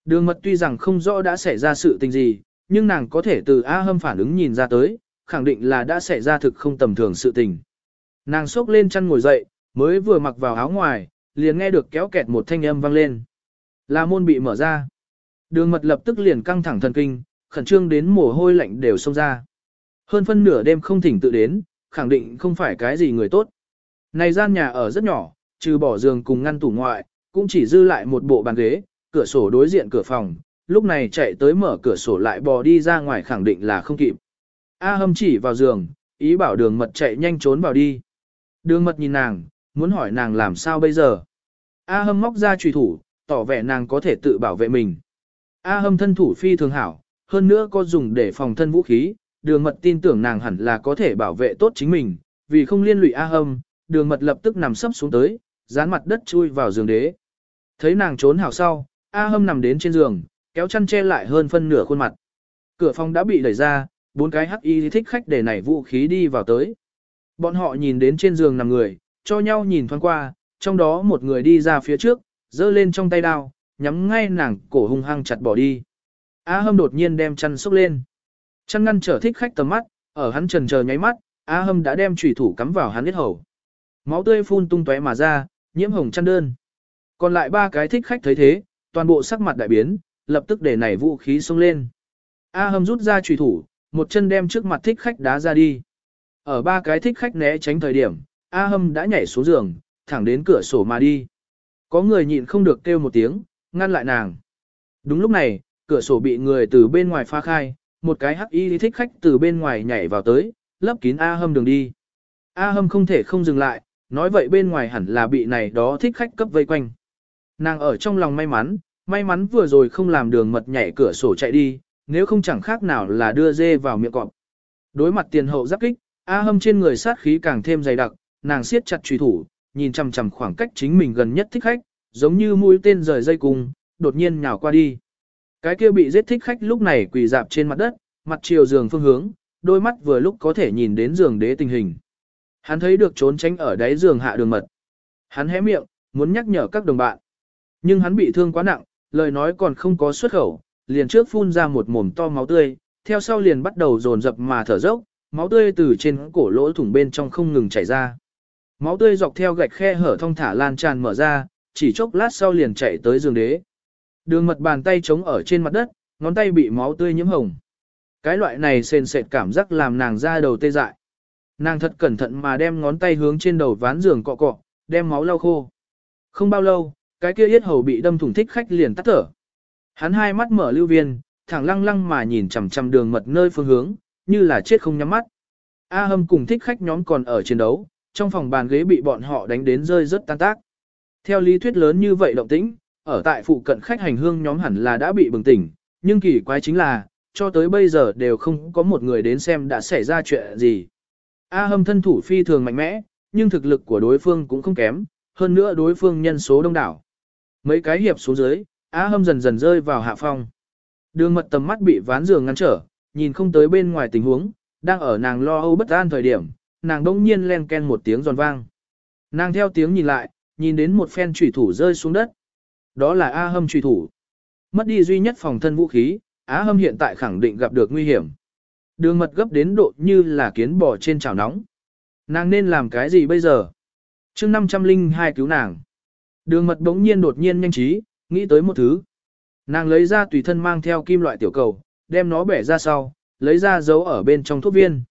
Đường mật tuy rằng không rõ đã xảy ra sự tình gì, nhưng nàng có thể từ A Hâm phản ứng nhìn ra tới, khẳng định là đã xảy ra thực không tầm thường sự tình. Nàng sốc lên chăn ngồi dậy, mới vừa mặc vào áo ngoài, liền nghe được kéo kẹt một thanh âm vang lên. Là môn bị mở ra. Đường mật lập tức liền căng thẳng thần kinh, khẩn trương đến mồ hôi lạnh đều xông ra. Hơn phân nửa đêm không thỉnh tự đến, khẳng định không phải cái gì người tốt. Này gian nhà ở rất nhỏ, trừ bỏ giường cùng ngăn tủ ngoại, cũng chỉ dư lại một bộ bàn ghế, cửa sổ đối diện cửa phòng, lúc này chạy tới mở cửa sổ lại bò đi ra ngoài khẳng định là không kịp. A hâm chỉ vào giường, ý bảo đường mật chạy nhanh trốn vào đi. Đường mật nhìn nàng, muốn hỏi nàng làm sao bây giờ. A hâm móc ra trùy thủ, tỏ vẻ nàng có thể tự bảo vệ mình. A hâm thân thủ phi thường hảo, hơn nữa có dùng để phòng thân vũ khí, đường mật tin tưởng nàng hẳn là có thể bảo vệ tốt chính mình, vì không liên lụy A hâm, đường mật lập tức nằm sấp xuống tới, dán mặt đất chui vào giường đế. Thấy nàng trốn hảo sau, A hâm nằm đến trên giường, kéo chăn che lại hơn phân nửa khuôn mặt. Cửa phòng đã bị đẩy ra, bốn cái hắc y thích khách để nảy vũ khí đi vào tới. Bọn họ nhìn đến trên giường nằm người, cho nhau nhìn thoáng qua, trong đó một người đi ra phía trước, giơ lên trong tay đao, nhắm ngay nàng cổ hung hăng chặt bỏ đi. A hâm đột nhiên đem chăn xốc lên. Chăn ngăn trở thích khách tầm mắt, ở hắn trần chờ nháy mắt, A hâm đã đem chủy thủ cắm vào hắn huyết hầu. Máu tươi phun tung tóe mà ra, nhiễm hồng chăn đơn. Còn lại ba cái thích khách thấy thế, toàn bộ sắc mặt đại biến, lập tức để nảy vũ khí xông lên. A hâm rút ra chủy thủ, một chân đem trước mặt thích khách đá ra đi. Ở ba cái thích khách né tránh thời điểm, A hâm đã nhảy xuống giường, thẳng đến cửa sổ mà đi. Có người nhịn không được kêu một tiếng, ngăn lại nàng. Đúng lúc này, cửa sổ bị người từ bên ngoài phá khai, một cái hắc y thích khách từ bên ngoài nhảy vào tới, lấp kín A hâm đường đi. A hâm không thể không dừng lại, nói vậy bên ngoài hẳn là bị này đó thích khách cấp vây quanh. Nàng ở trong lòng may mắn, may mắn vừa rồi không làm đường mật nhảy cửa sổ chạy đi, nếu không chẳng khác nào là đưa dê vào miệng cọp. Đối mặt tiền hậu giáp kích, A hâm trên người sát khí càng thêm dày đặc, nàng siết chặt truy thủ, nhìn chằm chằm khoảng cách chính mình gần nhất thích khách, giống như mũi tên rời dây cung, đột nhiên nhào qua đi. Cái kia bị giết thích khách lúc này quỳ dạp trên mặt đất, mặt chiều giường phương hướng, đôi mắt vừa lúc có thể nhìn đến giường đế tình hình. Hắn thấy được trốn tránh ở đáy giường hạ đường mật. Hắn hé miệng, muốn nhắc nhở các đồng bạn. Nhưng hắn bị thương quá nặng, lời nói còn không có xuất khẩu, liền trước phun ra một mồm to máu tươi, theo sau liền bắt đầu dồn dập mà thở dốc, máu tươi từ trên cổ lỗ thủng bên trong không ngừng chảy ra. Máu tươi dọc theo gạch khe hở thông thả lan tràn mở ra, chỉ chốc lát sau liền chạy tới giường đế. Đường mật bàn tay trống ở trên mặt đất, ngón tay bị máu tươi nhiễm hồng. Cái loại này sền sệt cảm giác làm nàng ra đầu tê dại. Nàng thật cẩn thận mà đem ngón tay hướng trên đầu ván giường cọ cọ, đem máu lau khô. Không bao lâu, cái kia yết hầu bị đâm thủng thích khách liền tắt thở. Hắn hai mắt mở lưu viên, thẳng lăng lăng mà nhìn chằm chằm đường mật nơi phương hướng, như là chết không nhắm mắt. A hâm cùng thích khách nhóm còn ở chiến đấu, trong phòng bàn ghế bị bọn họ đánh đến rơi rất tan tác. Theo lý thuyết lớn như vậy động tĩnh, ở tại phụ cận khách hành hương nhóm hẳn là đã bị bừng tỉnh, nhưng kỳ quái chính là, cho tới bây giờ đều không có một người đến xem đã xảy ra chuyện gì. A hâm thân thủ phi thường mạnh mẽ, nhưng thực lực của đối phương cũng không kém, hơn nữa đối phương nhân số đông đảo. Mấy cái hiệp xuống dưới, A hâm dần dần rơi vào hạ phong. Đường mật tầm mắt bị ván giường ngăn trở, nhìn không tới bên ngoài tình huống, đang ở nàng lo âu bất an thời điểm, nàng đông nhiên len ken một tiếng giòn vang. Nàng theo tiếng nhìn lại, nhìn đến một phen trùy thủ rơi xuống đất. Đó là A hâm trùy thủ. Mất đi duy nhất phòng thân vũ khí, Á hâm hiện tại khẳng định gặp được nguy hiểm. Đường mật gấp đến độ như là kiến bò trên chảo nóng. Nàng nên làm cái gì bây giờ? chương 502 cứu nàng. Đường mật bỗng nhiên đột nhiên nhanh trí, nghĩ tới một thứ. Nàng lấy ra tùy thân mang theo kim loại tiểu cầu, đem nó bẻ ra sau, lấy ra giấu ở bên trong thuốc viên.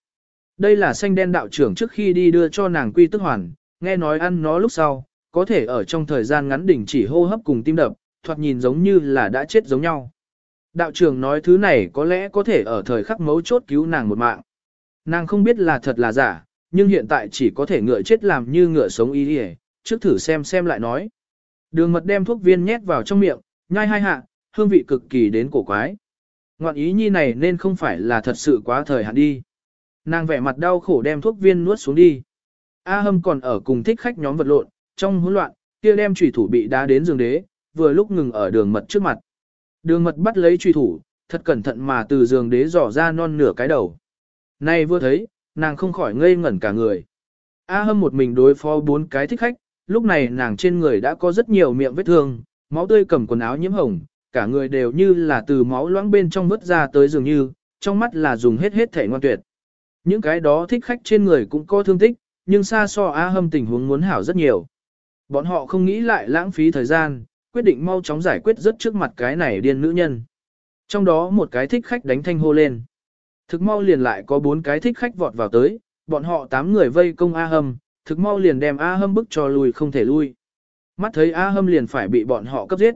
Đây là xanh đen đạo trưởng trước khi đi đưa cho nàng quy tức hoàn, nghe nói ăn nó lúc sau, có thể ở trong thời gian ngắn đỉnh chỉ hô hấp cùng tim đập, thoạt nhìn giống như là đã chết giống nhau. Đạo trưởng nói thứ này có lẽ có thể ở thời khắc mấu chốt cứu nàng một mạng. Nàng không biết là thật là giả, nhưng hiện tại chỉ có thể ngựa chết làm như ngựa sống ý đi trước thử xem xem lại nói. Đường mật đem thuốc viên nhét vào trong miệng, nhai hai hạ, hương vị cực kỳ đến cổ quái. Ngoạn ý nhi này nên không phải là thật sự quá thời hạn đi. Nàng vẻ mặt đau khổ đem thuốc viên nuốt xuống đi. A hâm còn ở cùng thích khách nhóm vật lộn, trong hỗn loạn, kia đem chủy thủ bị đá đến giường đế, vừa lúc ngừng ở đường mật trước mặt. Đường mật bắt lấy trùy thủ, thật cẩn thận mà từ giường đế dò ra non nửa cái đầu. Nay vừa thấy, nàng không khỏi ngây ngẩn cả người. A hâm một mình đối phó bốn cái thích khách, lúc này nàng trên người đã có rất nhiều miệng vết thương, máu tươi cầm quần áo nhiễm hồng, cả người đều như là từ máu loãng bên trong vứt ra tới dường như, trong mắt là dùng hết hết thể ngoan tuyệt. Những cái đó thích khách trên người cũng có thương tích, nhưng xa so A hâm tình huống muốn hảo rất nhiều. Bọn họ không nghĩ lại lãng phí thời gian, quyết định mau chóng giải quyết rất trước mặt cái này điên nữ nhân. Trong đó một cái thích khách đánh thanh hô lên. Thực mau liền lại có bốn cái thích khách vọt vào tới, bọn họ tám người vây công A Hâm, thực mau liền đem A Hâm bức cho lùi không thể lui. Mắt thấy A Hâm liền phải bị bọn họ cấp giết.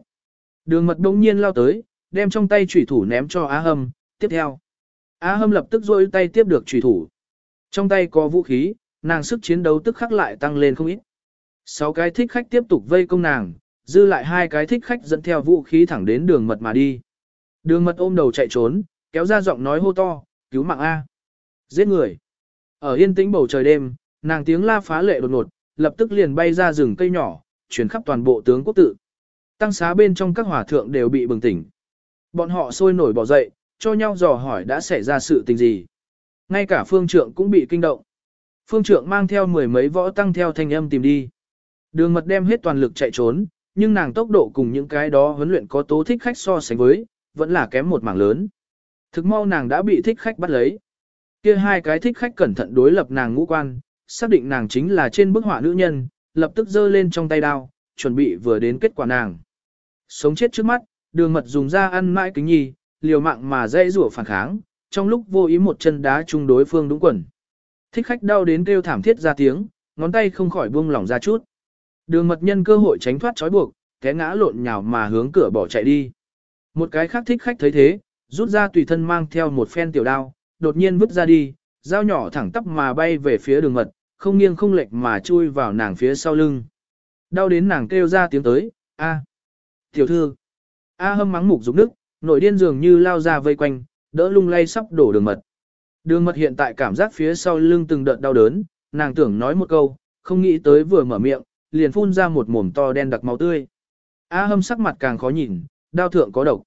Đường mật đông nhiên lao tới, đem trong tay chủy thủ ném cho A Hâm, tiếp theo. A Hâm lập tức rôi tay tiếp được chủy thủ. Trong tay có vũ khí, nàng sức chiến đấu tức khắc lại tăng lên không ít. Sáu cái thích khách tiếp tục vây công nàng, dư lại hai cái thích khách dẫn theo vũ khí thẳng đến đường mật mà đi. Đường mật ôm đầu chạy trốn, kéo ra giọng nói hô to, cứu mạng A. Giết người. Ở yên tĩnh bầu trời đêm, nàng tiếng la phá lệ đột ngột, lập tức liền bay ra rừng cây nhỏ, chuyển khắp toàn bộ tướng quốc tự. Tăng xá bên trong các hỏa thượng đều bị bừng tỉnh. Bọn họ sôi nổi bỏ dậy, cho nhau dò hỏi đã xảy ra sự tình gì. Ngay cả phương trượng cũng bị kinh động. Phương trượng mang theo mười mấy võ tăng theo thanh âm tìm đi. Đường mật đem hết toàn lực chạy trốn, nhưng nàng tốc độ cùng những cái đó huấn luyện có tố thích khách so sánh với, vẫn là kém một mảng lớn. Thực mau nàng đã bị thích khách bắt lấy. Kia hai cái thích khách cẩn thận đối lập nàng ngũ quan, xác định nàng chính là trên bức họa nữ nhân, lập tức giơ lên trong tay đao, chuẩn bị vừa đến kết quả nàng. Sống chết trước mắt, đường mật dùng ra ăn mãi kính nhi, liều mạng mà dây rủa phản kháng, trong lúc vô ý một chân đá chung đối phương đúng quần. Thích khách đau đến kêu thảm thiết ra tiếng, ngón tay không khỏi buông lỏng ra chút. Đường mật nhân cơ hội tránh thoát trói buộc, té ngã lộn nhào mà hướng cửa bỏ chạy đi. Một cái khác thích khách thấy thế, rút ra tùy thân mang theo một phen tiểu đao, đột nhiên vứt ra đi, dao nhỏ thẳng tắp mà bay về phía đường mật, không nghiêng không lệch mà chui vào nàng phía sau lưng. Đau đến nàng kêu ra tiếng tới, a, tiểu thư, a hâm mắng mục rục nước, nội điên dường như lao ra vây quanh, đỡ lung lay sắp đổ đường mật. Đường mật hiện tại cảm giác phía sau lưng từng đợt đau đớn, nàng tưởng nói một câu, không nghĩ tới vừa mở miệng, liền phun ra một mồm to đen đặc máu tươi. A hâm sắc mặt càng khó nhìn, đao thượng có độc.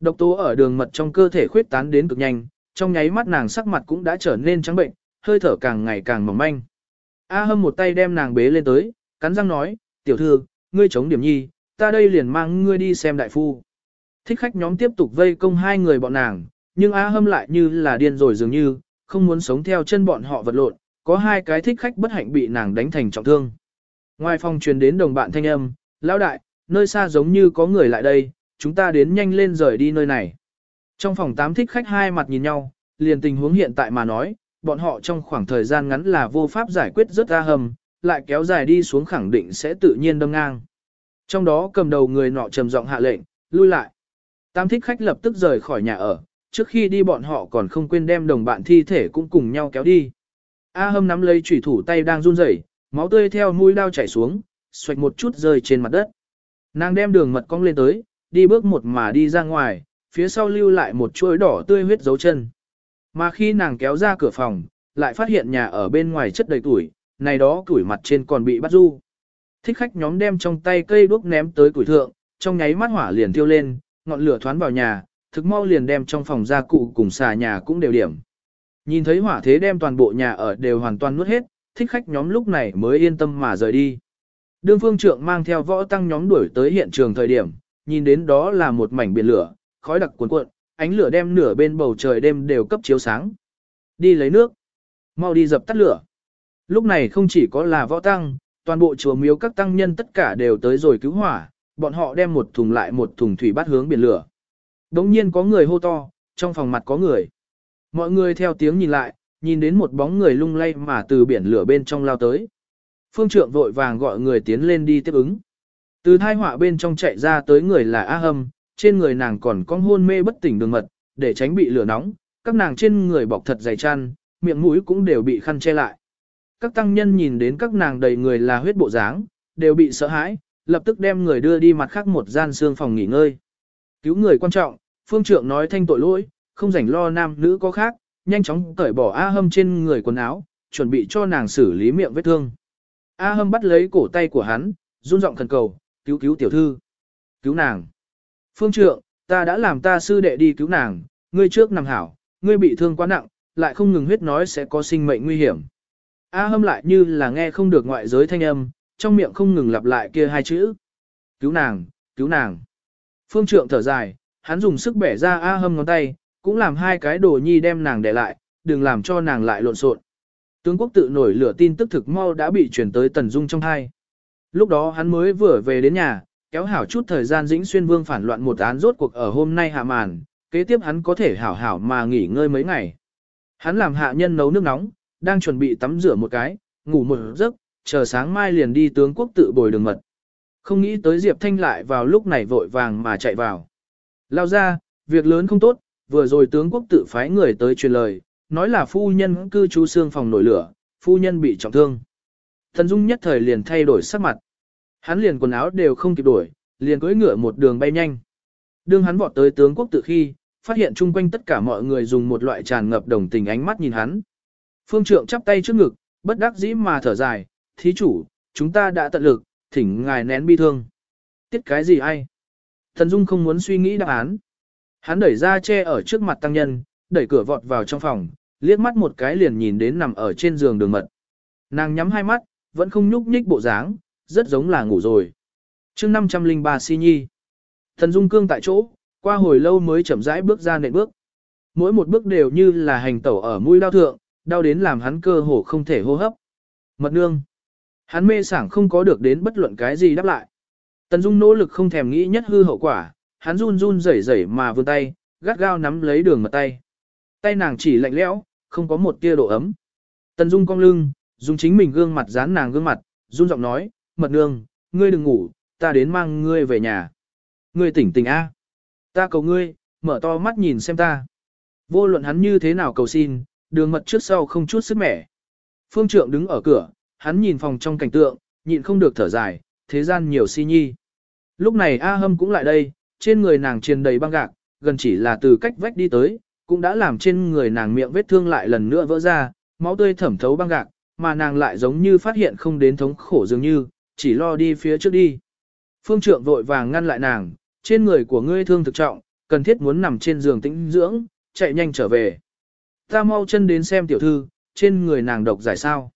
Độc tố ở đường mật trong cơ thể khuyết tán đến cực nhanh, trong nháy mắt nàng sắc mặt cũng đã trở nên trắng bệnh, hơi thở càng ngày càng mỏng manh. A hâm một tay đem nàng bế lên tới, cắn răng nói, tiểu thư, ngươi chống điểm nhi, ta đây liền mang ngươi đi xem đại phu. Thích khách nhóm tiếp tục vây công hai người bọn nàng, nhưng A hâm lại như là điên rồi dường như, không muốn sống theo chân bọn họ vật lộn, có hai cái thích khách bất hạnh bị nàng đánh thành trọng thương. Ngoài phòng truyền đến đồng bạn thanh âm, lão đại, nơi xa giống như có người lại đây, chúng ta đến nhanh lên rời đi nơi này. Trong phòng tám thích khách hai mặt nhìn nhau, liền tình huống hiện tại mà nói, bọn họ trong khoảng thời gian ngắn là vô pháp giải quyết rất ra hầm, lại kéo dài đi xuống khẳng định sẽ tự nhiên đâm ngang. Trong đó cầm đầu người nọ trầm giọng hạ lệnh, lui lại. tám thích khách lập tức rời khỏi nhà ở, trước khi đi bọn họ còn không quên đem đồng bạn thi thể cũng cùng nhau kéo đi. A hâm nắm lấy chủy thủ tay đang run rẩy, máu tươi theo mũi đao chảy xuống, xoạch một chút rơi trên mặt đất. Nàng đem đường mật cong lên tới, đi bước một mà đi ra ngoài, phía sau lưu lại một chuỗi đỏ tươi huyết dấu chân. Mà khi nàng kéo ra cửa phòng, lại phát hiện nhà ở bên ngoài chất đầy tuổi, này đó tuổi mặt trên còn bị bắt du. Thích khách nhóm đem trong tay cây đuốc ném tới củi thượng, trong nháy mắt hỏa liền thiêu lên, ngọn lửa thoán vào nhà, thực mau liền đem trong phòng gia cụ cùng xà nhà cũng đều điểm. Nhìn thấy hỏa thế đem toàn bộ nhà ở đều hoàn toàn nuốt hết, thích khách nhóm lúc này mới yên tâm mà rời đi. Đương phương trượng mang theo võ tăng nhóm đuổi tới hiện trường thời điểm, nhìn đến đó là một mảnh biển lửa, khói đặc cuồn cuộn, ánh lửa đem nửa bên bầu trời đêm đều cấp chiếu sáng. Đi lấy nước, mau đi dập tắt lửa. Lúc này không chỉ có là võ tăng, toàn bộ chùa miếu các tăng nhân tất cả đều tới rồi cứu hỏa, bọn họ đem một thùng lại một thùng thủy bát hướng biển lửa. Đống nhiên có người hô to, trong phòng mặt có người. Mọi người theo tiếng nhìn lại, nhìn đến một bóng người lung lay mà từ biển lửa bên trong lao tới. Phương trượng vội vàng gọi người tiến lên đi tiếp ứng. Từ thai họa bên trong chạy ra tới người là A Hâm, trên người nàng còn con hôn mê bất tỉnh đường mật, để tránh bị lửa nóng, các nàng trên người bọc thật dày chăn, miệng mũi cũng đều bị khăn che lại. Các tăng nhân nhìn đến các nàng đầy người là huyết bộ dáng, đều bị sợ hãi, lập tức đem người đưa đi mặt khác một gian xương phòng nghỉ ngơi. Cứu người quan trọng, phương trượng nói thanh tội lỗi, không rảnh lo nam nữ có khác, nhanh chóng cởi bỏ A Hâm trên người quần áo, chuẩn bị cho nàng xử lý miệng vết thương. A Hâm bắt lấy cổ tay của hắn, run giọng khẩn cầu, cứu cứu tiểu thư. Cứu nàng. Phương trượng, ta đã làm ta sư đệ đi cứu nàng, ngươi trước nằm hảo, ngươi bị thương quá nặng, lại không ngừng huyết nói sẽ có sinh mệnh nguy hiểm. A hâm lại như là nghe không được ngoại giới thanh âm, trong miệng không ngừng lặp lại kia hai chữ. Cứu nàng, cứu nàng. Phương trượng thở dài, hắn dùng sức bẻ ra A hâm ngón tay, cũng làm hai cái đồ nhi đem nàng để lại, đừng làm cho nàng lại lộn xộn. Tướng quốc tự nổi lửa tin tức thực mau đã bị chuyển tới Tần Dung trong hai. Lúc đó hắn mới vừa về đến nhà, kéo hảo chút thời gian dĩnh xuyên vương phản loạn một án rốt cuộc ở hôm nay hạ màn, kế tiếp hắn có thể hảo hảo mà nghỉ ngơi mấy ngày. Hắn làm hạ nhân nấu nước nóng, đang chuẩn bị tắm rửa một cái, ngủ một giấc, chờ sáng mai liền đi tướng quốc tự bồi đường mật. Không nghĩ tới Diệp Thanh lại vào lúc này vội vàng mà chạy vào. Lao ra, việc lớn không tốt, vừa rồi tướng quốc tự phái người tới truyền lời, nói là phu nhân cư trú xương phòng nổi lửa, phu nhân bị trọng thương. Thần Dung nhất thời liền thay đổi sắc mặt. Hắn liền quần áo đều không kịp đổi, liền cưỡi ngựa một đường bay nhanh. Đương hắn vọt tới tướng quốc tự khi, phát hiện chung quanh tất cả mọi người dùng một loại tràn ngập đồng tình ánh mắt nhìn hắn. Phương trượng chắp tay trước ngực, bất đắc dĩ mà thở dài, thí chủ, chúng ta đã tận lực, thỉnh ngài nén bi thương. Tiết cái gì ai? Thần Dung không muốn suy nghĩ đáp án. Hắn đẩy ra che ở trước mặt tăng nhân, đẩy cửa vọt vào trong phòng, liếc mắt một cái liền nhìn đến nằm ở trên giường đường mật. Nàng nhắm hai mắt, vẫn không nhúc nhích bộ dáng, rất giống là ngủ rồi. chương 503 si nhi. Thần Dung cương tại chỗ, qua hồi lâu mới chậm rãi bước ra nệm bước. Mỗi một bước đều như là hành tẩu ở mũi đau thượng, đau đến làm hắn cơ hồ không thể hô hấp. Mật nương. Hắn mê sảng không có được đến bất luận cái gì đáp lại. Tần Dung nỗ lực không thèm nghĩ nhất hư hậu quả, hắn run run rẩy rẩy mà vươn tay, gắt gao nắm lấy đường mật tay. Tay nàng chỉ lạnh lẽo, không có một tia độ ấm. Tần Dung cong lưng, dùng chính mình gương mặt dán nàng gương mặt, run giọng nói, mật nương, ngươi đừng ngủ, ta đến mang ngươi về nhà. Ngươi tỉnh tỉnh a, Ta cầu ngươi, mở to mắt nhìn xem ta. Vô luận hắn như thế nào cầu xin, đường mật trước sau không chút sức mẻ. Phương trượng đứng ở cửa, hắn nhìn phòng trong cảnh tượng, nhịn không được thở dài, thế gian nhiều si nhi. Lúc này A Hâm cũng lại đây, trên người nàng triền đầy băng gạc, gần chỉ là từ cách vách đi tới, cũng đã làm trên người nàng miệng vết thương lại lần nữa vỡ ra, máu tươi thẩm thấu băng gạc, mà nàng lại giống như phát hiện không đến thống khổ dường như, chỉ lo đi phía trước đi. Phương trượng vội vàng ngăn lại nàng, trên người của ngươi thương thực trọng, cần thiết muốn nằm trên giường tĩnh dưỡng, chạy nhanh trở về. Ta mau chân đến xem tiểu thư, trên người nàng độc giải sao.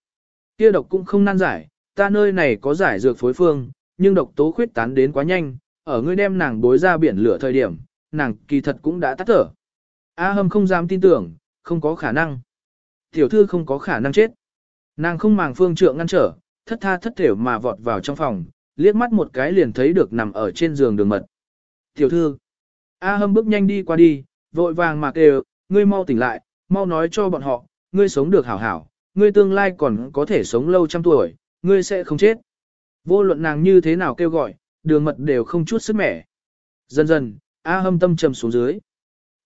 Kia độc cũng không nan giải, ta nơi này có giải dược phối phương, nhưng độc tố khuyết tán đến quá nhanh, ở ngươi đem nàng bối ra biển lửa thời điểm, nàng kỳ thật cũng đã tắt thở. A hâm không dám tin tưởng, không có khả năng. Tiểu thư không có khả năng chết. Nàng không màng phương trượng ngăn trở, thất tha thất thểu mà vọt vào trong phòng, liếc mắt một cái liền thấy được nằm ở trên giường đường mật. Tiểu thư, A hâm bước nhanh đi qua đi, vội vàng mà kêu, ngươi mau tỉnh lại, mau nói cho bọn họ, ngươi sống được hảo hảo, ngươi tương lai còn có thể sống lâu trăm tuổi, ngươi sẽ không chết. Vô luận nàng như thế nào kêu gọi, đường mật đều không chút sức mẻ. Dần dần, A hâm tâm trầm xuống dưới.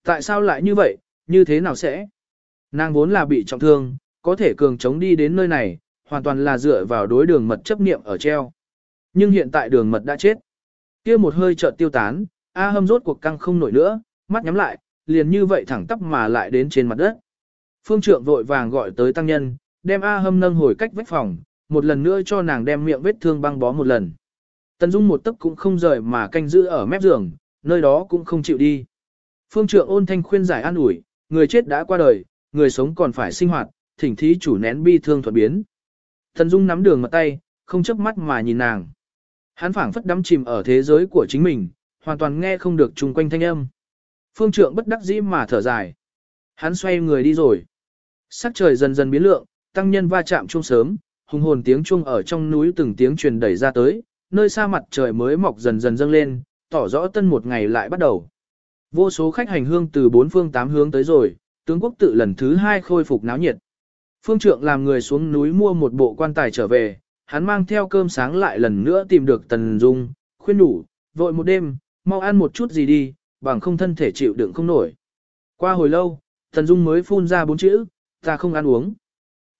Tại sao lại như vậy, như thế nào sẽ? Nàng vốn là bị trọng thương, có thể cường chống đi đến nơi này, hoàn toàn là dựa vào đối đường mật chấp niệm ở treo. Nhưng hiện tại đường mật đã chết. kia một hơi chợt tiêu tán, A hâm rốt cuộc căng không nổi nữa, mắt nhắm lại, liền như vậy thẳng tắp mà lại đến trên mặt đất. Phương trượng vội vàng gọi tới tăng nhân, đem A hâm nâng hồi cách vách phòng, một lần nữa cho nàng đem miệng vết thương băng bó một lần. Tần Dung một tấc cũng không rời mà canh giữ ở mép giường, nơi đó cũng không chịu đi. Phương trượng ôn thanh khuyên giải an ủi, người chết đã qua đời, người sống còn phải sinh hoạt, thỉnh thí chủ nén bi thương thuận biến. Tần Dung nắm đường mặt tay, không chớp mắt mà nhìn nàng. Hắn phảng phất đắm chìm ở thế giới của chính mình, hoàn toàn nghe không được chung quanh thanh âm. Phương trượng bất đắc dĩ mà thở dài. Hắn xoay người đi rồi. Sắc trời dần dần biến lượng, tăng nhân va chạm chung sớm, hùng hồn tiếng chuông ở trong núi từng tiếng truyền đẩy ra tới, nơi xa mặt trời mới mọc dần dần dâng lên, tỏ rõ tân một ngày lại bắt đầu. Vô số khách hành hương từ bốn phương tám hướng tới rồi, tướng quốc tự lần thứ hai khôi phục náo nhiệt. Phương trượng làm người xuống núi mua một bộ quan tài trở về, hắn mang theo cơm sáng lại lần nữa tìm được Tần Dung, khuyên đủ, vội một đêm, mau ăn một chút gì đi, bằng không thân thể chịu đựng không nổi. Qua hồi lâu, Tần Dung mới phun ra bốn chữ, ta không ăn uống.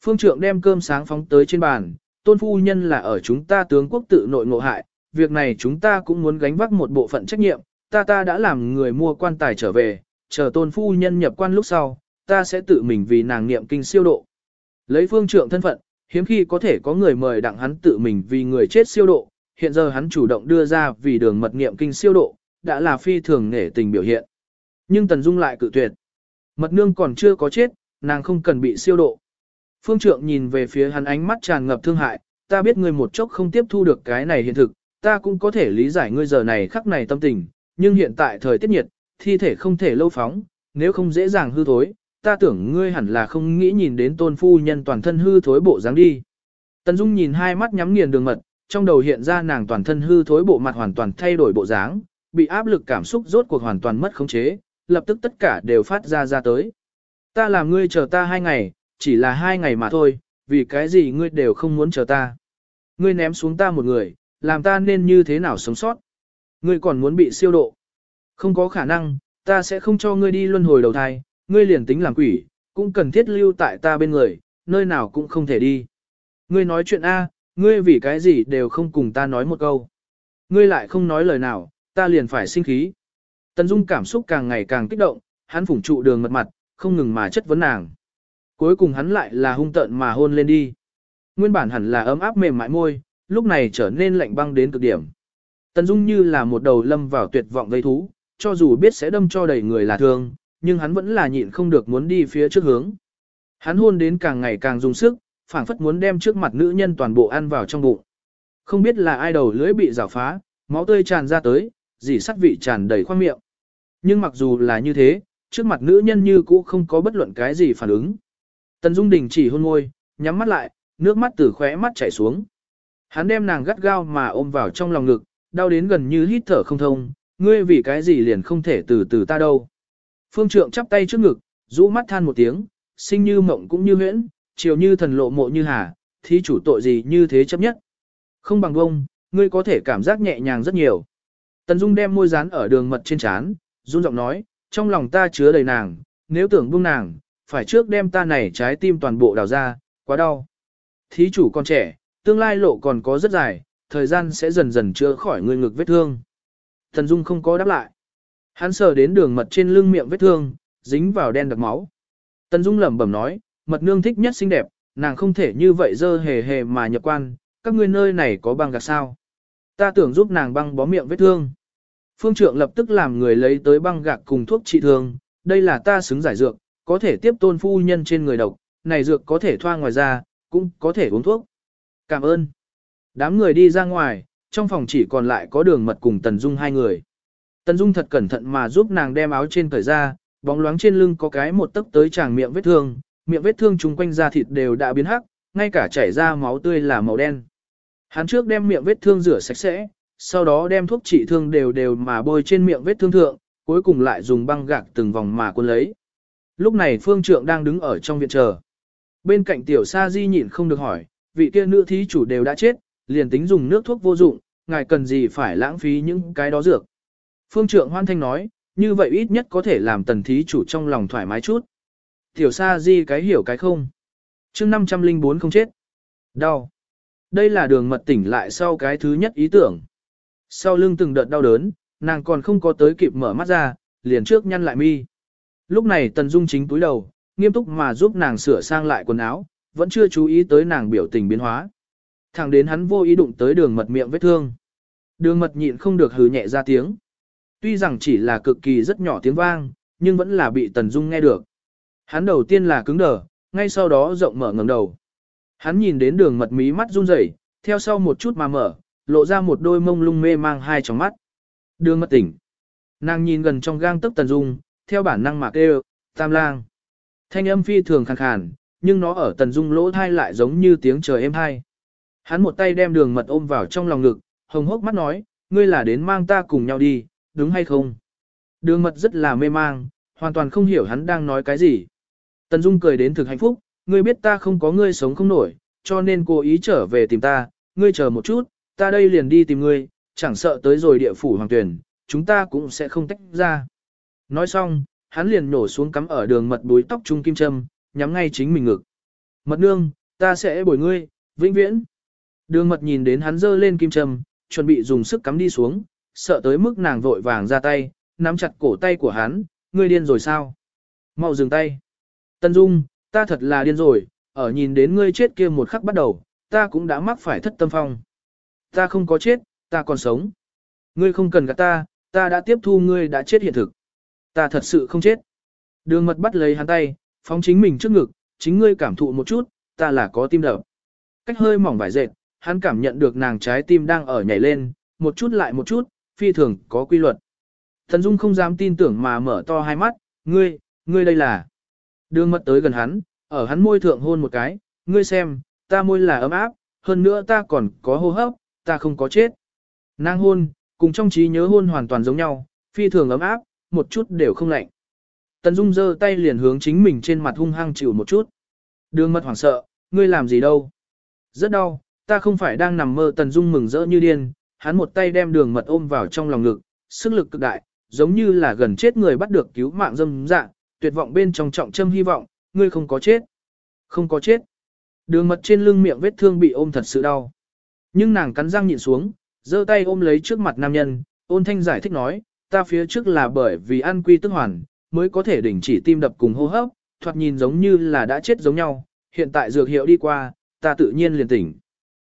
Phương trượng đem cơm sáng phóng tới trên bàn, tôn phu nhân là ở chúng ta tướng quốc tự nội ngộ hại, việc này chúng ta cũng muốn gánh vác một bộ phận trách nhiệm, ta ta đã làm người mua quan tài trở về, chờ tôn phu nhân nhập quan lúc sau, ta sẽ tự mình vì nàng niệm kinh siêu độ. Lấy phương trượng thân phận, hiếm khi có thể có người mời đặng hắn tự mình vì người chết siêu độ, hiện giờ hắn chủ động đưa ra vì đường mật niệm kinh siêu độ, đã là phi thường nể tình biểu hiện. Nhưng Tần Dung lại cự tuyệt. Mật nương còn chưa có chết, nàng không cần bị siêu độ. Phương trượng nhìn về phía hắn ánh mắt tràn ngập thương hại, ta biết ngươi một chốc không tiếp thu được cái này hiện thực, ta cũng có thể lý giải ngươi giờ này khắc này tâm tình, nhưng hiện tại thời tiết nhiệt, thi thể không thể lâu phóng, nếu không dễ dàng hư thối, ta tưởng ngươi hẳn là không nghĩ nhìn đến tôn phu nhân toàn thân hư thối bộ dáng đi. Tần Dung nhìn hai mắt nhắm nghiền đường mật, trong đầu hiện ra nàng toàn thân hư thối bộ mặt hoàn toàn thay đổi bộ dáng, bị áp lực cảm xúc rốt cuộc hoàn toàn mất khống chế, lập tức tất cả đều phát ra ra tới. Ta làm ngươi chờ ta hai ngày, chỉ là hai ngày mà thôi, vì cái gì ngươi đều không muốn chờ ta. Ngươi ném xuống ta một người, làm ta nên như thế nào sống sót. Ngươi còn muốn bị siêu độ. Không có khả năng, ta sẽ không cho ngươi đi luân hồi đầu thai, ngươi liền tính làm quỷ, cũng cần thiết lưu tại ta bên người, nơi nào cũng không thể đi. Ngươi nói chuyện A, ngươi vì cái gì đều không cùng ta nói một câu. Ngươi lại không nói lời nào, ta liền phải sinh khí. Tần Dung cảm xúc càng ngày càng kích động, hắn phủng trụ đường mật mặt, không ngừng mà chất vấn nàng. Cuối cùng hắn lại là hung tợn mà hôn lên đi. Nguyên bản hẳn là ấm áp mềm mại môi, lúc này trở nên lạnh băng đến cực điểm. Tần Dung như là một đầu lâm vào tuyệt vọng gây thú, cho dù biết sẽ đâm cho đầy người là thương, nhưng hắn vẫn là nhịn không được muốn đi phía trước hướng. Hắn hôn đến càng ngày càng dùng sức, phảng phất muốn đem trước mặt nữ nhân toàn bộ ăn vào trong bụng. Không biết là ai đầu lưỡi bị rào phá, máu tươi tràn ra tới, dì sắt vị tràn đầy khoang miệng. Nhưng mặc dù là như thế, trước mặt nữ nhân như cũ không có bất luận cái gì phản ứng. Tần Dung Đình chỉ hôn môi, nhắm mắt lại, nước mắt từ khóe mắt chảy xuống. Hắn đem nàng gắt gao mà ôm vào trong lòng ngực, đau đến gần như hít thở không thông, ngươi vì cái gì liền không thể từ từ ta đâu. Phương trượng chắp tay trước ngực, rũ mắt than một tiếng, sinh như mộng cũng như huyễn, chiều như thần lộ mộ như hà, thí chủ tội gì như thế chấp nhất. Không bằng bông, ngươi có thể cảm giác nhẹ nhàng rất nhiều. Tần Dung đem môi dán ở đường mật trên trán, run giọng nói, trong lòng ta chứa đầy nàng, nếu tưởng buông nàng, phải trước đem ta này trái tim toàn bộ đào ra, quá đau. Thí chủ con trẻ, tương lai lộ còn có rất dài, thời gian sẽ dần dần chữa khỏi người ngực vết thương. Thần Dung không có đáp lại. Hắn sờ đến đường mật trên lưng miệng vết thương, dính vào đen đặc máu. Tần Dung lẩm bẩm nói, mật nương thích nhất xinh đẹp, nàng không thể như vậy dơ hề hề mà nhập quan, các ngươi nơi này có băng gạc sao. Ta tưởng giúp nàng băng bó miệng vết thương. Phương trượng lập tức làm người lấy tới băng gạc cùng thuốc trị thương, đây là ta xứng giải dược, có thể tiếp tôn phu nhân trên người độc, này dược có thể thoa ngoài da cũng có thể uống thuốc. Cảm ơn. Đám người đi ra ngoài, trong phòng chỉ còn lại có đường mật cùng Tần Dung hai người. Tần Dung thật cẩn thận mà giúp nàng đem áo trên cởi ra, bóng loáng trên lưng có cái một tấc tới chàng miệng vết thương, miệng vết thương chung quanh da thịt đều đã biến hắc, ngay cả chảy ra máu tươi là màu đen. Hắn trước đem miệng vết thương rửa sạch sẽ, sau đó đem thuốc trị thương đều đều mà bôi trên miệng vết thương thượng, cuối cùng lại dùng băng gạc từng vòng mà cuốn lấy. Lúc này phương trượng đang đứng ở trong viện chờ. Bên cạnh tiểu sa di nhịn không được hỏi, vị kia nữ thí chủ đều đã chết, liền tính dùng nước thuốc vô dụng, ngài cần gì phải lãng phí những cái đó dược. Phương trượng hoan thanh nói, như vậy ít nhất có thể làm tần thí chủ trong lòng thoải mái chút. Tiểu sa di cái hiểu cái không. chương 504 không chết. Đau. Đây là đường mật tỉnh lại sau cái thứ nhất ý tưởng. Sau lưng từng đợt đau đớn, nàng còn không có tới kịp mở mắt ra, liền trước nhăn lại mi. Lúc này Tần Dung chính túi đầu, nghiêm túc mà giúp nàng sửa sang lại quần áo, vẫn chưa chú ý tới nàng biểu tình biến hóa. Thẳng đến hắn vô ý đụng tới đường mật miệng vết thương. Đường mật nhịn không được hừ nhẹ ra tiếng. Tuy rằng chỉ là cực kỳ rất nhỏ tiếng vang, nhưng vẫn là bị Tần Dung nghe được. Hắn đầu tiên là cứng đờ, ngay sau đó rộng mở ngẩng đầu. Hắn nhìn đến đường mật mí mắt run rẩy, theo sau một chút mà mở, lộ ra một đôi mông lung mê mang hai tròng mắt. Đường mật tỉnh. Nàng nhìn gần trong gang tấc Tần Dung, theo bản năng mà kêu, tam lang. Thanh âm phi thường khàn khàn, nhưng nó ở Tần Dung lỗ thai lại giống như tiếng trời êm hai. Hắn một tay đem đường mật ôm vào trong lòng ngực, hồng hốc mắt nói, ngươi là đến mang ta cùng nhau đi, đúng hay không? Đường mật rất là mê mang, hoàn toàn không hiểu hắn đang nói cái gì. Tần Dung cười đến thực hạnh phúc, ngươi biết ta không có ngươi sống không nổi, cho nên cố ý trở về tìm ta, ngươi chờ một chút, ta đây liền đi tìm ngươi, chẳng sợ tới rồi địa phủ hoàng tuyển, chúng ta cũng sẽ không tách ra. Nói xong, hắn liền nổ xuống cắm ở đường mật búi tóc trung kim châm, nhắm ngay chính mình ngực. Mật nương, ta sẽ bồi ngươi, vĩnh viễn. Đường mật nhìn đến hắn giơ lên kim châm, chuẩn bị dùng sức cắm đi xuống, sợ tới mức nàng vội vàng ra tay, nắm chặt cổ tay của hắn, ngươi điên rồi sao? Mau dừng tay. Tân Dung, ta thật là điên rồi, ở nhìn đến ngươi chết kia một khắc bắt đầu, ta cũng đã mắc phải thất tâm phong. Ta không có chết, ta còn sống. Ngươi không cần gạt ta, ta đã tiếp thu ngươi đã chết hiện thực. Ta thật sự không chết. Đường mật bắt lấy hắn tay, phóng chính mình trước ngực, chính ngươi cảm thụ một chút, ta là có tim đập. Cách hơi mỏng vải dệt, hắn cảm nhận được nàng trái tim đang ở nhảy lên, một chút lại một chút, phi thường có quy luật. Thần Dung không dám tin tưởng mà mở to hai mắt, ngươi, ngươi đây là. Đường mật tới gần hắn, ở hắn môi thượng hôn một cái, ngươi xem, ta môi là ấm áp, hơn nữa ta còn có hô hấp, ta không có chết. Nàng hôn, cùng trong trí nhớ hôn hoàn toàn giống nhau, phi thường ấm áp, một chút đều không lạnh. Tần Dung giơ tay liền hướng chính mình trên mặt hung hăng chịu một chút. Đường mật hoảng sợ, ngươi làm gì đâu? Rất đau, ta không phải đang nằm mơ Tần Dung mừng rỡ như điên, hắn một tay đem đường mật ôm vào trong lòng ngực, sức lực cực đại, giống như là gần chết người bắt được cứu mạng dâm dạng, tuyệt vọng bên trong trọng châm hy vọng, ngươi không có chết. Không có chết. Đường mật trên lưng miệng vết thương bị ôm thật sự đau. Nhưng nàng cắn răng nhịn xuống, giơ tay ôm lấy trước mặt nam nhân, ôn thanh giải thích nói, ta phía trước là bởi vì ăn quy tức hoàn, mới có thể đình chỉ tim đập cùng hô hấp, thoạt nhìn giống như là đã chết giống nhau, hiện tại dược hiệu đi qua, ta tự nhiên liền tỉnh.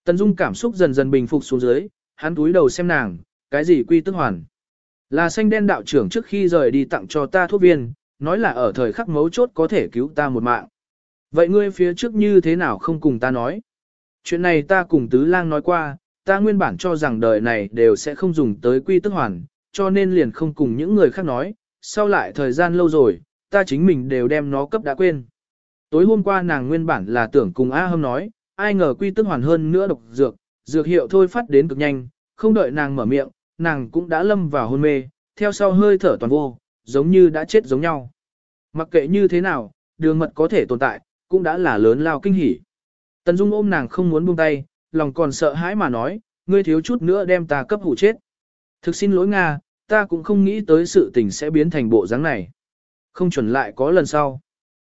Tần Dung cảm xúc dần dần bình phục xuống dưới, hắn túi đầu xem nàng, cái gì quy tức hoàn. Là xanh đen đạo trưởng trước khi rời đi tặng cho ta thuốc viên, nói là ở thời khắc mấu chốt có thể cứu ta một mạng. Vậy ngươi phía trước như thế nào không cùng ta nói? Chuyện này ta cùng tứ lang nói qua, ta nguyên bản cho rằng đời này đều sẽ không dùng tới quy tức hoàn, cho nên liền không cùng những người khác nói, sau lại thời gian lâu rồi, ta chính mình đều đem nó cấp đã quên. Tối hôm qua nàng nguyên bản là tưởng cùng A Hâm nói, ai ngờ quy tức hoàn hơn nữa độc dược, dược hiệu thôi phát đến cực nhanh, không đợi nàng mở miệng, nàng cũng đã lâm vào hôn mê, theo sau hơi thở toàn vô, giống như đã chết giống nhau. Mặc kệ như thế nào, đường mật có thể tồn tại, cũng đã là lớn lao kinh hỉ. Tần Dung ôm nàng không muốn buông tay, lòng còn sợ hãi mà nói, ngươi thiếu chút nữa đem ta cấp hủ chết. Thực xin lỗi Nga, ta cũng không nghĩ tới sự tình sẽ biến thành bộ dáng này. Không chuẩn lại có lần sau.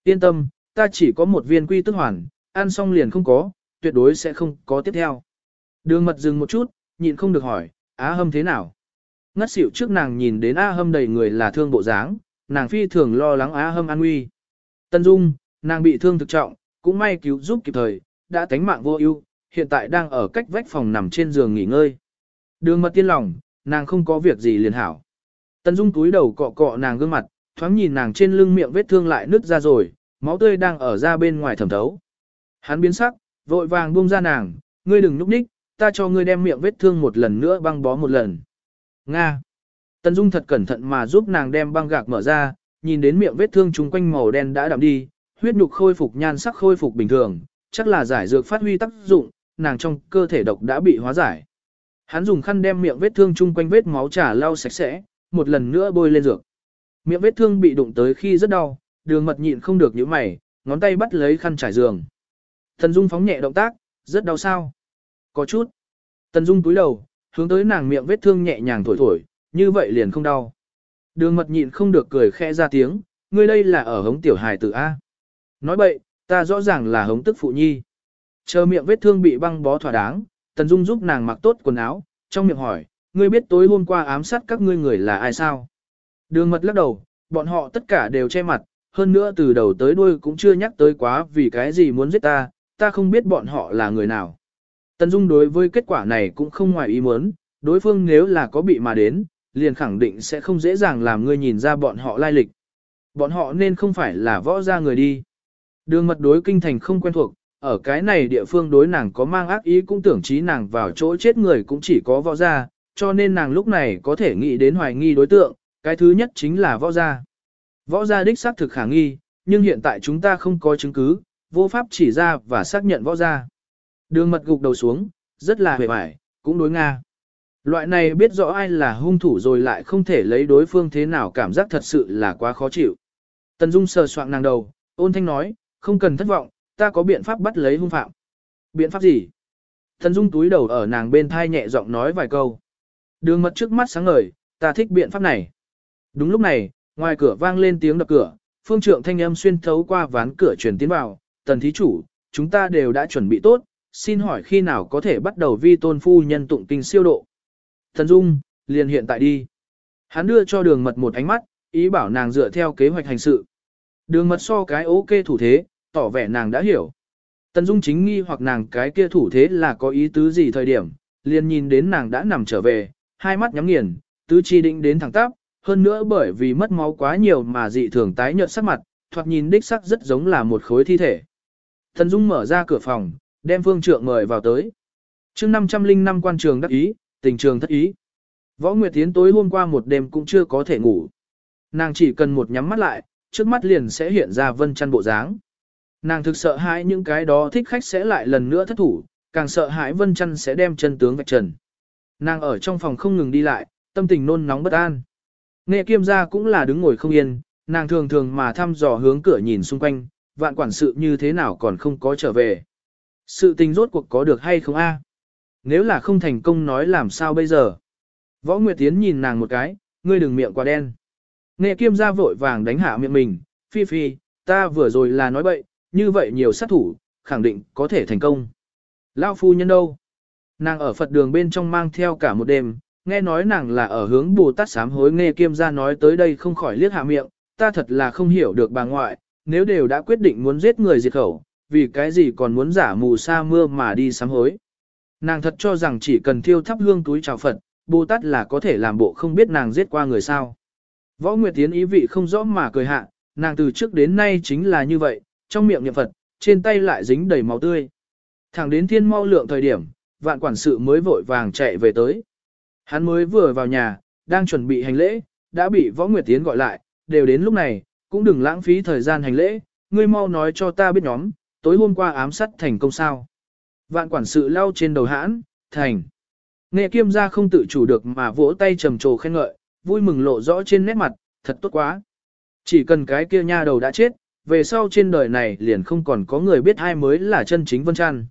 Yên tâm, ta chỉ có một viên quy tức hoàn, ăn xong liền không có, tuyệt đối sẽ không có tiếp theo. Đường mật dừng một chút, nhịn không được hỏi, Á Hâm thế nào? Ngất xỉu trước nàng nhìn đến Á Hâm đầy người là thương bộ dáng, nàng phi thường lo lắng Á Hâm an nguy. Tân Dung, nàng bị thương thực trọng, cũng may cứu giúp kịp thời, đã tánh mạng vô ưu, hiện tại đang ở cách vách phòng nằm trên giường nghỉ ngơi. Đường mật tiên lòng, nàng không có việc gì liền hảo. Tân Dung túi đầu cọ cọ nàng gương mặt, thoáng nhìn nàng trên lưng miệng vết thương lại nứt ra rồi, máu tươi đang ở ra bên ngoài thẩm thấu. Hắn biến sắc, vội vàng buông ra nàng, ngươi đừng núp ních, ta cho ngươi đem miệng vết thương một lần nữa băng bó một lần. Nga. Tân Dung thật cẩn thận mà giúp nàng đem băng gạc mở ra, nhìn đến miệng vết thương chung quanh màu đen đã đậm đi, huyết nhục khôi phục nhan sắc khôi phục bình thường, chắc là giải dược phát huy tác dụng, nàng trong cơ thể độc đã bị hóa giải. Hắn dùng khăn đem miệng vết thương chung quanh vết máu trà lau sạch sẽ, một lần nữa bôi lên dược. Miệng vết thương bị đụng tới khi rất đau, đường mật nhịn không được những mày, ngón tay bắt lấy khăn trải giường. Tần Dung phóng nhẹ động tác, rất đau sao. Có chút. Tần Dung túi đầu, hướng tới nàng miệng vết thương nhẹ nhàng thổi thổi, như vậy liền không đau. Đường mật nhịn không được cười khẽ ra tiếng, ngươi đây là ở hống tiểu hài tử A. Nói bậy, ta rõ ràng là hống tức phụ nhi. Chờ miệng vết thương bị băng bó thỏa đáng, Tần Dung giúp nàng mặc tốt quần áo, trong miệng hỏi, ngươi biết tối hôm qua ám sát các ngươi người là ai sao? Đường mật lắc đầu, bọn họ tất cả đều che mặt, hơn nữa từ đầu tới đuôi cũng chưa nhắc tới quá vì cái gì muốn giết ta, ta không biết bọn họ là người nào. Tần Dung đối với kết quả này cũng không ngoài ý muốn, đối phương nếu là có bị mà đến, liền khẳng định sẽ không dễ dàng làm ngươi nhìn ra bọn họ lai lịch. Bọn họ nên không phải là võ gia người đi. Đường mật đối kinh thành không quen thuộc, ở cái này địa phương đối nàng có mang ác ý cũng tưởng trí nàng vào chỗ chết người cũng chỉ có võ gia, cho nên nàng lúc này có thể nghĩ đến hoài nghi đối tượng, cái thứ nhất chính là võ gia. Võ gia đích xác thực khả nghi, nhưng hiện tại chúng ta không có chứng cứ, vô pháp chỉ ra và xác nhận võ gia. Đường mật gục đầu xuống, rất là hề bại, cũng đối Nga. Loại này biết rõ ai là hung thủ rồi lại không thể lấy đối phương thế nào cảm giác thật sự là quá khó chịu. Tần Dung sờ soạng nàng đầu, ôn thanh nói, không cần thất vọng, ta có biện pháp bắt lấy hung phạm. Biện pháp gì? Thần Dung túi đầu ở nàng bên thai nhẹ giọng nói vài câu. Đường mật trước mắt sáng ngời, ta thích biện pháp này. Đúng lúc này, ngoài cửa vang lên tiếng đập cửa, phương trượng thanh âm xuyên thấu qua ván cửa truyền tiến vào, tần thí chủ, chúng ta đều đã chuẩn bị tốt, xin hỏi khi nào có thể bắt đầu vi tôn phu nhân tụng kinh siêu độ. Thần Dung, liền hiện tại đi. Hắn đưa cho đường mật một ánh mắt, ý bảo nàng dựa theo kế hoạch hành sự. Đường mật so cái ok thủ thế, tỏ vẻ nàng đã hiểu. Tần Dung chính nghi hoặc nàng cái kia thủ thế là có ý tứ gì thời điểm, liền nhìn đến nàng đã nằm trở về, hai mắt nhắm nghiền, tứ chi định đến thẳng tắp, hơn nữa bởi vì mất máu quá nhiều mà dị thường tái nhợt sắc mặt, thoạt nhìn đích sắc rất giống là một khối thi thể. Tần Dung mở ra cửa phòng, đem Phương Trượng mời vào tới. Chương 505 quan trường đắc ý, tình trường thất ý. Võ Nguyệt Tiến tối hôm qua một đêm cũng chưa có thể ngủ. Nàng chỉ cần một nhắm mắt lại, trước mắt liền sẽ hiện ra vân chăn bộ dáng. Nàng thực sợ hãi những cái đó thích khách sẽ lại lần nữa thất thủ, càng sợ hãi vân chăn sẽ đem chân tướng vạch trần. Nàng ở trong phòng không ngừng đi lại, tâm tình nôn nóng bất an. Nghệ kiêm gia cũng là đứng ngồi không yên, nàng thường thường mà thăm dò hướng cửa nhìn xung quanh, vạn quản sự như thế nào còn không có trở về. Sự tình rốt cuộc có được hay không a? Nếu là không thành công nói làm sao bây giờ? Võ Nguyệt Tiến nhìn nàng một cái, ngươi đừng miệng quá đen. Nghệ kiêm gia vội vàng đánh hạ miệng mình, phi phi, ta vừa rồi là nói bậy, như vậy nhiều sát thủ, khẳng định có thể thành công. Lao phu nhân đâu? Nàng ở Phật đường bên trong mang theo cả một đêm, nghe nói nàng là ở hướng Bồ Tát sám hối nghe kiêm gia nói tới đây không khỏi liếc hạ miệng, ta thật là không hiểu được bà ngoại, nếu đều đã quyết định muốn giết người diệt khẩu, vì cái gì còn muốn giả mù sa mưa mà đi sám hối. Nàng thật cho rằng chỉ cần thiêu thắp hương túi chào Phật, Bồ Tát là có thể làm bộ không biết nàng giết qua người sao. Võ Nguyệt Tiến ý vị không rõ mà cười hạ, nàng từ trước đến nay chính là như vậy, trong miệng niệm Phật, trên tay lại dính đầy máu tươi. Thẳng đến thiên mau lượng thời điểm, vạn quản sự mới vội vàng chạy về tới. Hắn mới vừa vào nhà, đang chuẩn bị hành lễ, đã bị Võ Nguyệt Tiến gọi lại, đều đến lúc này, cũng đừng lãng phí thời gian hành lễ, ngươi mau nói cho ta biết nhóm, tối hôm qua ám sát thành công sao. Vạn quản sự lau trên đầu hãn, thành. Nghệ kiêm gia không tự chủ được mà vỗ tay trầm trồ khen ngợi, vui mừng lộ rõ trên nét mặt, thật tốt quá. Chỉ cần cái kia nha đầu đã chết, về sau trên đời này liền không còn có người biết ai mới là chân chính Vân Trăn.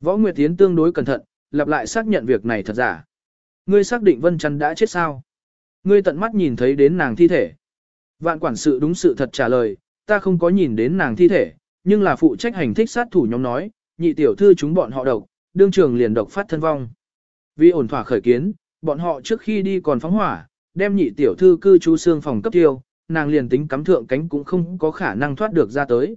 Võ Nguyệt Tiến tương đối cẩn thận, lặp lại xác nhận việc này thật giả. Ngươi xác định Vân Trăn đã chết sao? Ngươi tận mắt nhìn thấy đến nàng thi thể. Vạn quản sự đúng sự thật trả lời, ta không có nhìn đến nàng thi thể, nhưng là phụ trách hành thích sát thủ nhóm nói, nhị tiểu thư chúng bọn họ độc, đương trường liền độc phát thân vong. Vì ổn thỏa khởi kiến, bọn họ trước khi đi còn phóng hỏa, đem nhị tiểu thư cư trú xương phòng cấp tiêu, nàng liền tính cắm thượng cánh cũng không có khả năng thoát được ra tới.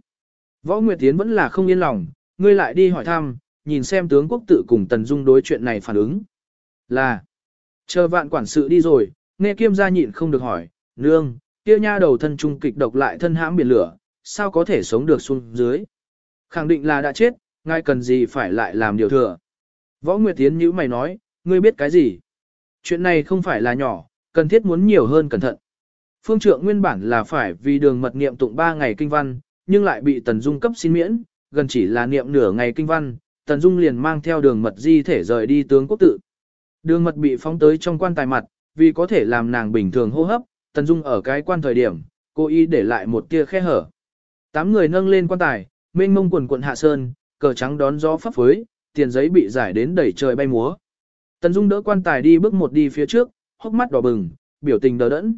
Võ Nguyệt Tiến vẫn là không yên lòng, ngươi lại đi hỏi thăm, nhìn xem tướng quốc tự cùng Tần Dung đối chuyện này phản ứng. Là, chờ vạn quản sự đi rồi, nghe kiêm gia nhịn không được hỏi, nương, kia nha đầu thân trung kịch độc lại thân hãm biển lửa, sao có thể sống được xuống dưới. Khẳng định là đã chết, ngay cần gì phải lại làm điều thừa. Võ Nguyệt Tiến nhữ mày nói, ngươi biết cái gì? Chuyện này không phải là nhỏ, cần thiết muốn nhiều hơn cẩn thận. Phương trượng nguyên bản là phải vì đường mật niệm tụng 3 ngày kinh văn, nhưng lại bị Tần Dung cấp xin miễn, gần chỉ là niệm nửa ngày kinh văn, Tần Dung liền mang theo đường mật di thể rời đi tướng quốc tự. Đường mật bị phóng tới trong quan tài mặt, vì có thể làm nàng bình thường hô hấp, Tần Dung ở cái quan thời điểm, cô ý để lại một tia khe hở. Tám người nâng lên quan tài, mênh mông quần quận hạ sơn, cờ trắng đón gió phấp phới, tiền giấy bị giải đến đẩy trời bay múa. Tần Dung đỡ quan tài đi bước một đi phía trước, hốc mắt đỏ bừng, biểu tình đờ đẫn.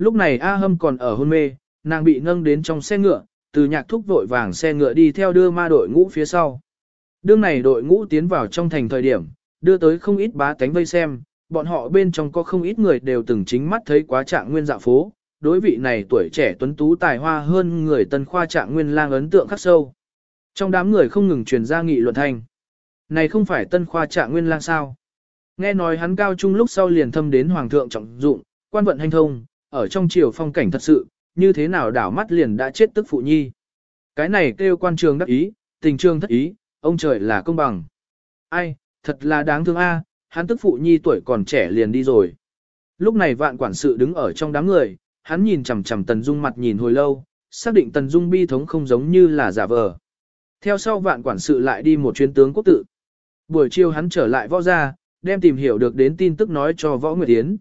Lúc này A Hâm còn ở hôn mê, nàng bị nâng đến trong xe ngựa, từ nhạc thúc vội vàng xe ngựa đi theo đưa ma đội ngũ phía sau. Đương này đội ngũ tiến vào trong thành thời điểm, đưa tới không ít bá tánh vây xem, bọn họ bên trong có không ít người đều từng chính mắt thấy quá trạng nguyên dạ phố, đối vị này tuổi trẻ tuấn tú tài hoa hơn người tân khoa trạng nguyên lang ấn tượng khắc sâu. Trong đám người không ngừng truyền ra nghị luận thành Này không phải tân khoa trạng nguyên lang sao? Nghe nói hắn cao trung lúc sau liền thâm đến hoàng thượng trọng dụng, quan vận hành thông, ở trong triều phong cảnh thật sự, như thế nào đảo mắt liền đã chết tức phụ nhi. Cái này kêu quan trường đắc ý, tình trường thất ý, ông trời là công bằng. Ai, thật là đáng thương a, hắn tức phụ nhi tuổi còn trẻ liền đi rồi. Lúc này vạn quản sự đứng ở trong đám người, hắn nhìn chằm chằm Tần Dung mặt nhìn hồi lâu, xác định Tần Dung bi thống không giống như là giả vờ. Theo sau vạn quản sự lại đi một chuyến tướng quốc tự. Buổi chiều hắn trở lại võ gia, đem tìm hiểu được đến tin tức nói cho võ Nguyệt Yến.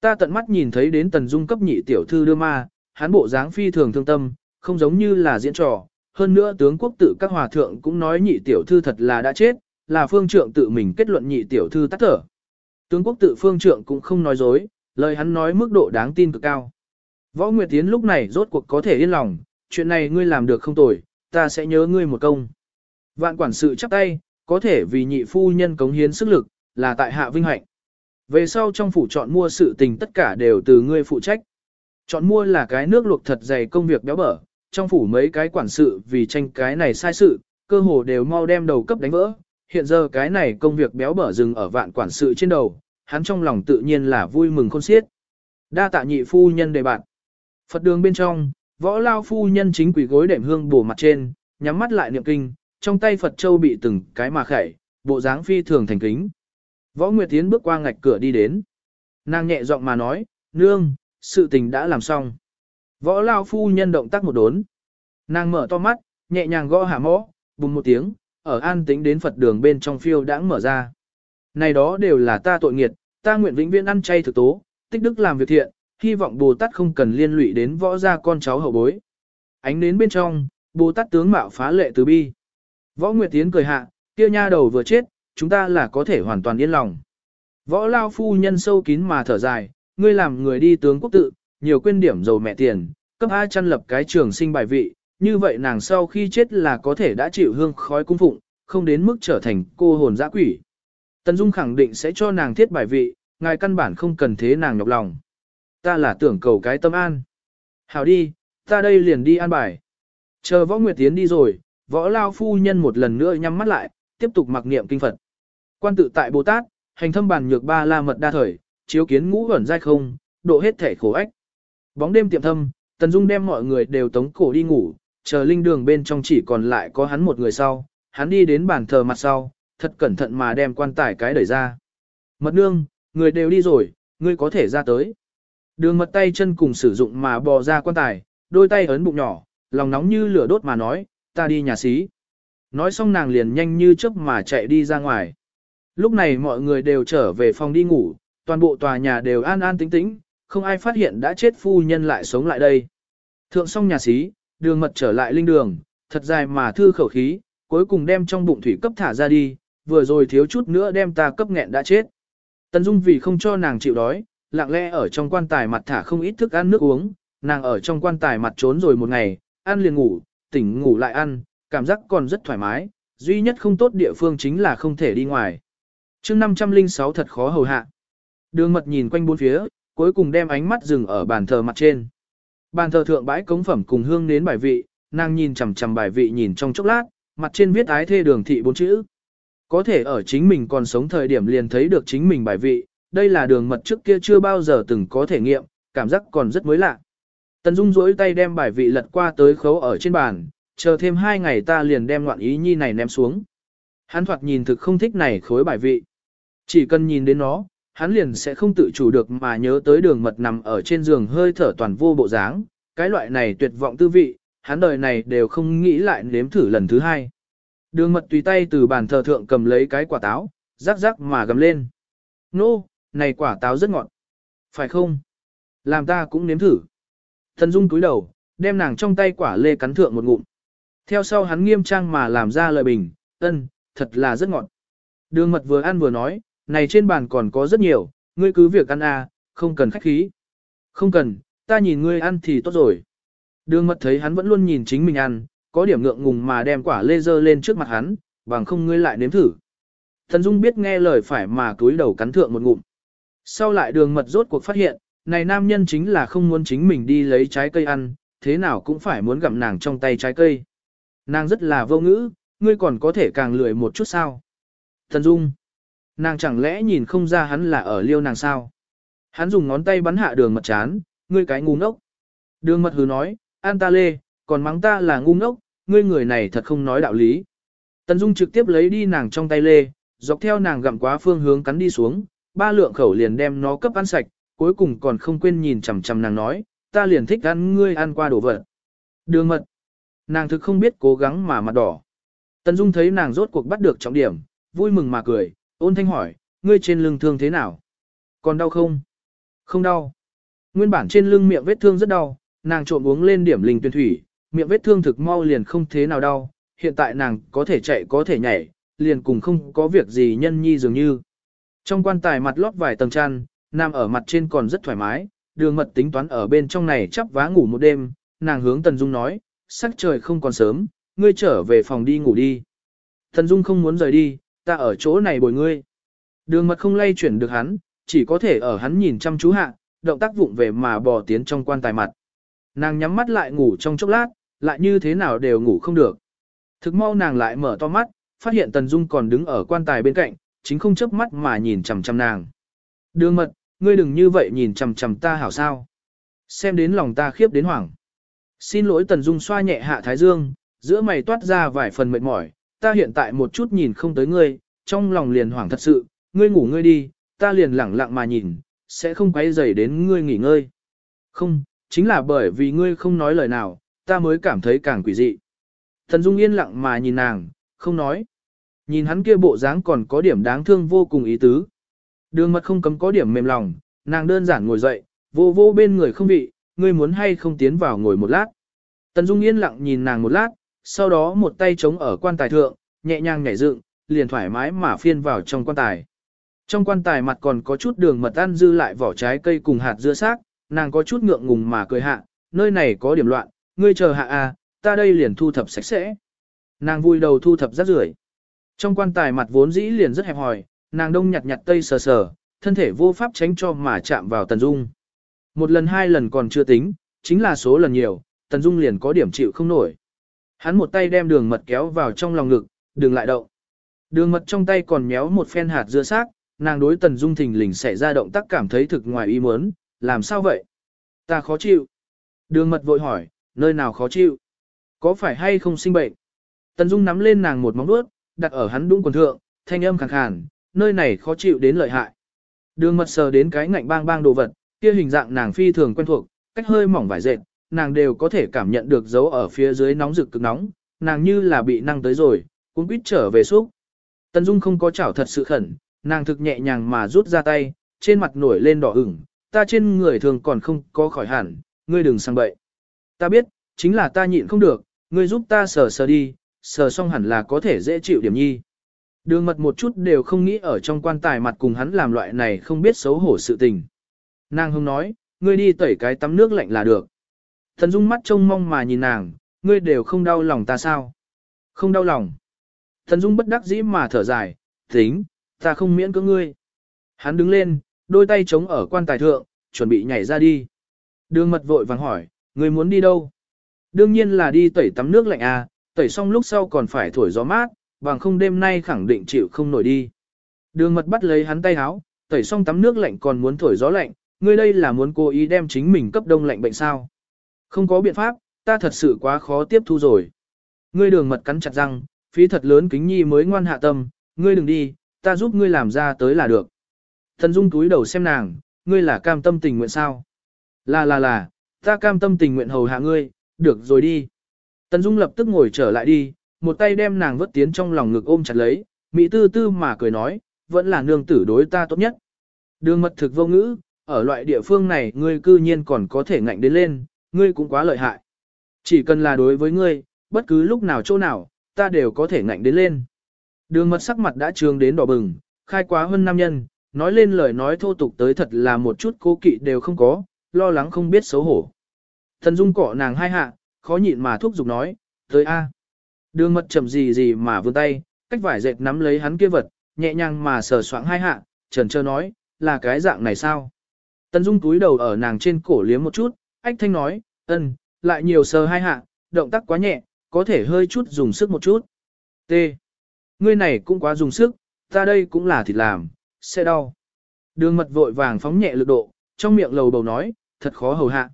Ta tận mắt nhìn thấy đến Tần Dung cấp nhị tiểu thư đưa ma, hắn bộ dáng phi thường thương tâm, không giống như là diễn trò. Hơn nữa tướng quốc tự các hòa thượng cũng nói nhị tiểu thư thật là đã chết, là phương trượng tự mình kết luận nhị tiểu thư tắt thở. Tướng quốc tự phương trượng cũng không nói dối, lời hắn nói mức độ đáng tin cực cao. Võ Nguyệt Tiến lúc này rốt cuộc có thể yên lòng, chuyện này ngươi làm được không tồi, ta sẽ nhớ ngươi một công. Vạn quản sự chắp tay, có thể vì nhị phu nhân cống hiến sức lực, là tại hạ vinh hạnh. Về sau trong phủ chọn mua sự tình tất cả đều từ ngươi phụ trách. Chọn mua là cái nước luộc thật dày công việc béo bở, trong phủ mấy cái quản sự vì tranh cái này sai sự, cơ hồ đều mau đem đầu cấp đánh vỡ. Hiện giờ cái này công việc béo bở dừng ở vạn quản sự trên đầu, hắn trong lòng tự nhiên là vui mừng khôn xiết. Đa tạ nhị phu nhân đề bạn. Phật đường bên trong, võ lao phu nhân chính quỷ gối đệm hương bổ mặt trên, nhắm mắt lại niệm kinh, trong tay Phật châu bị từng cái mà khẩy, bộ dáng phi thường thành kính. Võ Nguyệt Tiến bước qua ngạch cửa đi đến. Nàng nhẹ giọng mà nói, nương, sự tình đã làm xong. Võ lao phu nhân động tác một đốn. Nàng mở to mắt, nhẹ nhàng gõ hạ mõ, bùng một tiếng, ở an tính đến Phật đường bên trong phiêu đãng mở ra. Này đó đều là ta tội nghiệt, ta nguyện vĩnh viễn ăn chay thực tố, tích đức làm việc thiện, hy vọng Bồ Tát không cần liên lụy đến võ gia con cháu hậu bối. Ánh đến bên trong, Bồ Tát tướng mạo phá lệ từ bi. Võ Nguyệt Tiến cười hạ, kia nha đầu vừa chết, chúng ta là có thể hoàn toàn yên lòng. Võ Lao phu nhân sâu kín mà thở dài, ngươi làm người đi tướng quốc tự, nhiều quên điểm giàu mẹ tiền, cấp A chăn lập cái trường sinh bài vị, như vậy nàng sau khi chết là có thể đã chịu hương khói cung phụng, không đến mức trở thành cô hồn dã quỷ. Tần Dung khẳng định sẽ cho nàng thiết bài vị, ngài căn bản không cần thế nàng nhọc lòng. Ta là tưởng cầu cái tâm an. Hảo đi, ta đây liền đi an bài. Chờ võ nguyệt tiến đi rồi, võ lao phu nhân một lần nữa nhắm mắt lại, tiếp tục mặc niệm kinh Phật. Quan tự tại Bồ Tát, hành thâm bàn nhược ba la mật đa thời, chiếu kiến ngũ ẩn dai không, độ hết thể khổ ách. Bóng đêm tiệm thâm, Tần Dung đem mọi người đều tống cổ đi ngủ, chờ linh đường bên trong chỉ còn lại có hắn một người sau, hắn đi đến bàn thờ mặt sau, thật cẩn thận mà đem quan tài cái đẩy ra. Mật nương, người đều đi rồi, ngươi có thể ra tới. Đường mật tay chân cùng sử dụng mà bò ra quan tài, đôi tay ấn bụng nhỏ, lòng nóng như lửa đốt mà nói, ta đi nhà xí. Nói xong nàng liền nhanh như chớp mà chạy đi ra ngoài. Lúc này mọi người đều trở về phòng đi ngủ, toàn bộ tòa nhà đều an an tĩnh tĩnh, không ai phát hiện đã chết phu nhân lại sống lại đây. Thượng xong nhà xí, đường mật trở lại linh đường, thật dài mà thư khẩu khí, cuối cùng đem trong bụng thủy cấp thả ra đi, vừa rồi thiếu chút nữa đem ta cấp nghẹn đã chết. Tần Dung vì không cho nàng chịu đói, lặng lẽ ở trong quan tài mặt thả không ít thức ăn nước uống, nàng ở trong quan tài mặt trốn rồi một ngày, ăn liền ngủ, tỉnh ngủ lại ăn, cảm giác còn rất thoải mái, duy nhất không tốt địa phương chính là không thể đi ngoài chương 506 thật khó hầu hạ. Đường mật nhìn quanh bốn phía, cuối cùng đem ánh mắt dừng ở bàn thờ mặt trên. Bàn thờ thượng bãi cống phẩm cùng hương nến bài vị, nàng nhìn chằm chằm bài vị nhìn trong chốc lát, mặt trên viết ái thê đường thị bốn chữ. Có thể ở chính mình còn sống thời điểm liền thấy được chính mình bài vị, đây là đường mật trước kia chưa bao giờ từng có thể nghiệm, cảm giác còn rất mới lạ. Tần Dung duỗi tay đem bài vị lật qua tới khấu ở trên bàn, chờ thêm hai ngày ta liền đem loạn ý nhi này ném xuống. Hắn thoạt nhìn thực không thích này khối bài vị. Chỉ cần nhìn đến nó, hắn liền sẽ không tự chủ được mà nhớ tới đường mật nằm ở trên giường hơi thở toàn vô bộ dáng, cái loại này tuyệt vọng tư vị, hắn đời này đều không nghĩ lại nếm thử lần thứ hai. Đường mật tùy tay từ bàn thờ thượng cầm lấy cái quả táo, rắc rắc mà gầm lên. Nô, này quả táo rất ngọt. Phải không? Làm ta cũng nếm thử. Thần Dung cúi đầu, đem nàng trong tay quả lê cắn thượng một ngụm. Theo sau hắn nghiêm trang mà làm ra lời bình, ân, thật là rất ngọt. Đường mật vừa ăn vừa nói, này trên bàn còn có rất nhiều, ngươi cứ việc ăn à, không cần khách khí. Không cần, ta nhìn ngươi ăn thì tốt rồi. Đường mật thấy hắn vẫn luôn nhìn chính mình ăn, có điểm ngượng ngùng mà đem quả lê dơ lên trước mặt hắn, bằng không ngươi lại nếm thử. Thần Dung biết nghe lời phải mà túi đầu cắn thượng một ngụm. Sau lại đường mật rốt cuộc phát hiện, này nam nhân chính là không muốn chính mình đi lấy trái cây ăn, thế nào cũng phải muốn gặm nàng trong tay trái cây. Nàng rất là vô ngữ, ngươi còn có thể càng lười một chút sao. Thần Dung, nàng chẳng lẽ nhìn không ra hắn là ở liêu nàng sao. Hắn dùng ngón tay bắn hạ đường mật chán, ngươi cái ngu ngốc. Đường mật hứ nói, an ta lê, còn mắng ta là ngu ngốc, ngươi người này thật không nói đạo lý. Tần Dung trực tiếp lấy đi nàng trong tay lê, dọc theo nàng gặm quá phương hướng cắn đi xuống, ba lượng khẩu liền đem nó cấp ăn sạch, cuối cùng còn không quên nhìn chằm chằm nàng nói, ta liền thích ăn ngươi ăn qua đồ vật. Đường mật. Nàng thực không biết cố gắng mà mặt đỏ. Tần Dung thấy nàng rốt cuộc bắt được trọng điểm, vui mừng mà cười, ôn thanh hỏi, ngươi trên lưng thương thế nào? Còn đau không? Không đau. Nguyên bản trên lưng miệng vết thương rất đau, nàng trộm uống lên điểm linh tuyển thủy, miệng vết thương thực mau liền không thế nào đau, hiện tại nàng có thể chạy có thể nhảy, liền cùng không có việc gì nhân nhi dường như. Trong quan tài mặt lót vài tầng chăn, nằm ở mặt trên còn rất thoải mái, đường mật tính toán ở bên trong này chắp vá ngủ một đêm, nàng hướng Tần Dung nói, sắc trời không còn sớm, ngươi trở về phòng đi ngủ đi. Tần Dung không muốn rời đi, ta ở chỗ này bồi ngươi. Đường mật không lay chuyển được hắn, chỉ có thể ở hắn nhìn chăm chú hạ, động tác vụng về mà bò tiến trong quan tài mặt. Nàng nhắm mắt lại ngủ trong chốc lát, lại như thế nào đều ngủ không được. Thực mau nàng lại mở to mắt, phát hiện Tần Dung còn đứng ở quan tài bên cạnh, chính không chớp mắt mà nhìn chằm chằm nàng. Đường mật, ngươi đừng như vậy nhìn chằm chằm ta hảo sao. Xem đến lòng ta khiếp đến hoảng. Xin lỗi Tần Dung xoa nhẹ hạ thái dương, giữa mày toát ra vài phần mệt mỏi, ta hiện tại một chút nhìn không tới ngươi, trong lòng liền hoảng thật sự, ngươi ngủ ngươi đi, ta liền lẳng lặng mà nhìn, sẽ không quay dày đến ngươi nghỉ ngơi. Không, chính là bởi vì ngươi không nói lời nào, ta mới cảm thấy càng quỷ dị. Thần Dung yên lặng mà nhìn nàng, không nói. Nhìn hắn kia bộ dáng còn có điểm đáng thương vô cùng ý tứ. Đường mật không cấm có điểm mềm lòng, nàng đơn giản ngồi dậy, vô vô bên người không vị, ngươi muốn hay không tiến vào ngồi một lát. Tần Dung yên lặng nhìn nàng một lát, sau đó một tay chống ở quan tài thượng, nhẹ nhàng nhảy dựng, liền thoải mái mà phiên vào trong quan tài. Trong quan tài mặt còn có chút đường mật ăn dư lại vỏ trái cây cùng hạt dưa xác, nàng có chút ngượng ngùng mà cười hạ, nơi này có điểm loạn, ngươi chờ hạ à, ta đây liền thu thập sạch sẽ. Nàng vui đầu thu thập rác rưởi. Trong quan tài mặt vốn dĩ liền rất hẹp hòi, nàng đông nhặt nhặt tây sờ sờ, thân thể vô pháp tránh cho mà chạm vào Tần Dung. Một lần hai lần còn chưa tính, chính là số lần nhiều, Tần Dung liền có điểm chịu không nổi. Hắn một tay đem đường mật kéo vào trong lòng ngực, đừng lại động. Đường mật trong tay còn méo một phen hạt dưa xác, nàng đối Tần Dung thình lình xảy ra động tác cảm thấy thực ngoài ý muốn, làm sao vậy? Ta khó chịu. Đường mật vội hỏi, nơi nào khó chịu? Có phải hay không sinh bệnh? Tần Dung nắm lên nàng một móng vuốt, đặt ở hắn đúng quần thượng, thanh âm khàn khàn, nơi này khó chịu đến lợi hại. Đường mật sờ đến cái ngạnh bang bang đồ vật, kia hình dạng nàng phi thường quen thuộc, cách hơi mỏng vải dệt, nàng đều có thể cảm nhận được dấu ở phía dưới nóng rực cực nóng, nàng như là bị năng tới rồi, cũng quýt trở về xúc. Tần Dung không có chảo thật sự khẩn, nàng thực nhẹ nhàng mà rút ra tay, trên mặt nổi lên đỏ ửng, ta trên người thường còn không có khỏi hẳn, ngươi đừng sang bậy. Ta biết, chính là ta nhịn không được, ngươi giúp ta sờ sờ đi, sờ xong hẳn là có thể dễ chịu điểm nhi. Đường mật một chút đều không nghĩ ở trong quan tài mặt cùng hắn làm loại này không biết xấu hổ sự tình. Nàng hông nói, ngươi đi tẩy cái tắm nước lạnh là được. Thần Dung mắt trông mong mà nhìn nàng, ngươi đều không đau lòng ta sao? Không đau lòng. Thần Dung bất đắc dĩ mà thở dài, tính, ta không miễn cưỡng ngươi. Hắn đứng lên, đôi tay chống ở quan tài thượng, chuẩn bị nhảy ra đi. Đường mật vội vàng hỏi, ngươi muốn đi đâu? Đương nhiên là đi tẩy tắm nước lạnh à, tẩy xong lúc sau còn phải thổi gió mát, bằng không đêm nay khẳng định chịu không nổi đi. Đường mật bắt lấy hắn tay háo, tẩy xong tắm nước lạnh còn muốn thổi gió lạnh, ngươi đây là muốn cố ý đem chính mình cấp đông lạnh bệnh sao. Không có biện pháp, ta thật sự quá khó tiếp thu rồi. Ngươi đường mật cắn chặt răng, phí thật lớn kính nhi mới ngoan hạ tâm, ngươi đừng đi, ta giúp ngươi làm ra tới là được. Thần Dung túi đầu xem nàng, ngươi là cam tâm tình nguyện sao? Là là là, ta cam tâm tình nguyện hầu hạ ngươi, được rồi đi. Tần Dung lập tức ngồi trở lại đi, một tay đem nàng vớt tiến trong lòng ngực ôm chặt lấy, mỹ tư tư mà cười nói, vẫn là nương tử đối ta tốt nhất. Đường mật thực vô ngữ, ở loại địa phương này ngươi cư nhiên còn có thể ngạnh đến lên, ngươi cũng quá lợi hại. Chỉ cần là đối với ngươi, bất cứ lúc nào chỗ nào, ta đều có thể ngạnh đến lên. Đường mật sắc mặt đã trường đến đỏ bừng, khai quá hơn nam nhân, nói lên lời nói thô tục tới thật là một chút cố kỵ đều không có, lo lắng không biết xấu hổ. Thần Dung cọ nàng hai hạ, khó nhịn mà thúc giục nói, tới a. Đường mật chậm gì gì mà vươn tay, cách vải dệt nắm lấy hắn kia vật, nhẹ nhàng mà sờ soạng hai hạ, trần trơ nói, là cái dạng này sao? Tần Dung túi đầu ở nàng trên cổ liếm một chút, ách thanh nói, ân, lại nhiều sờ hai hạ, động tác quá nhẹ, có thể hơi chút dùng sức một chút. T. Ngươi này cũng quá dùng sức, ta đây cũng là thịt làm, sẽ đau. Đường mật vội vàng phóng nhẹ lực độ, trong miệng lầu bầu nói, thật khó hầu hạ.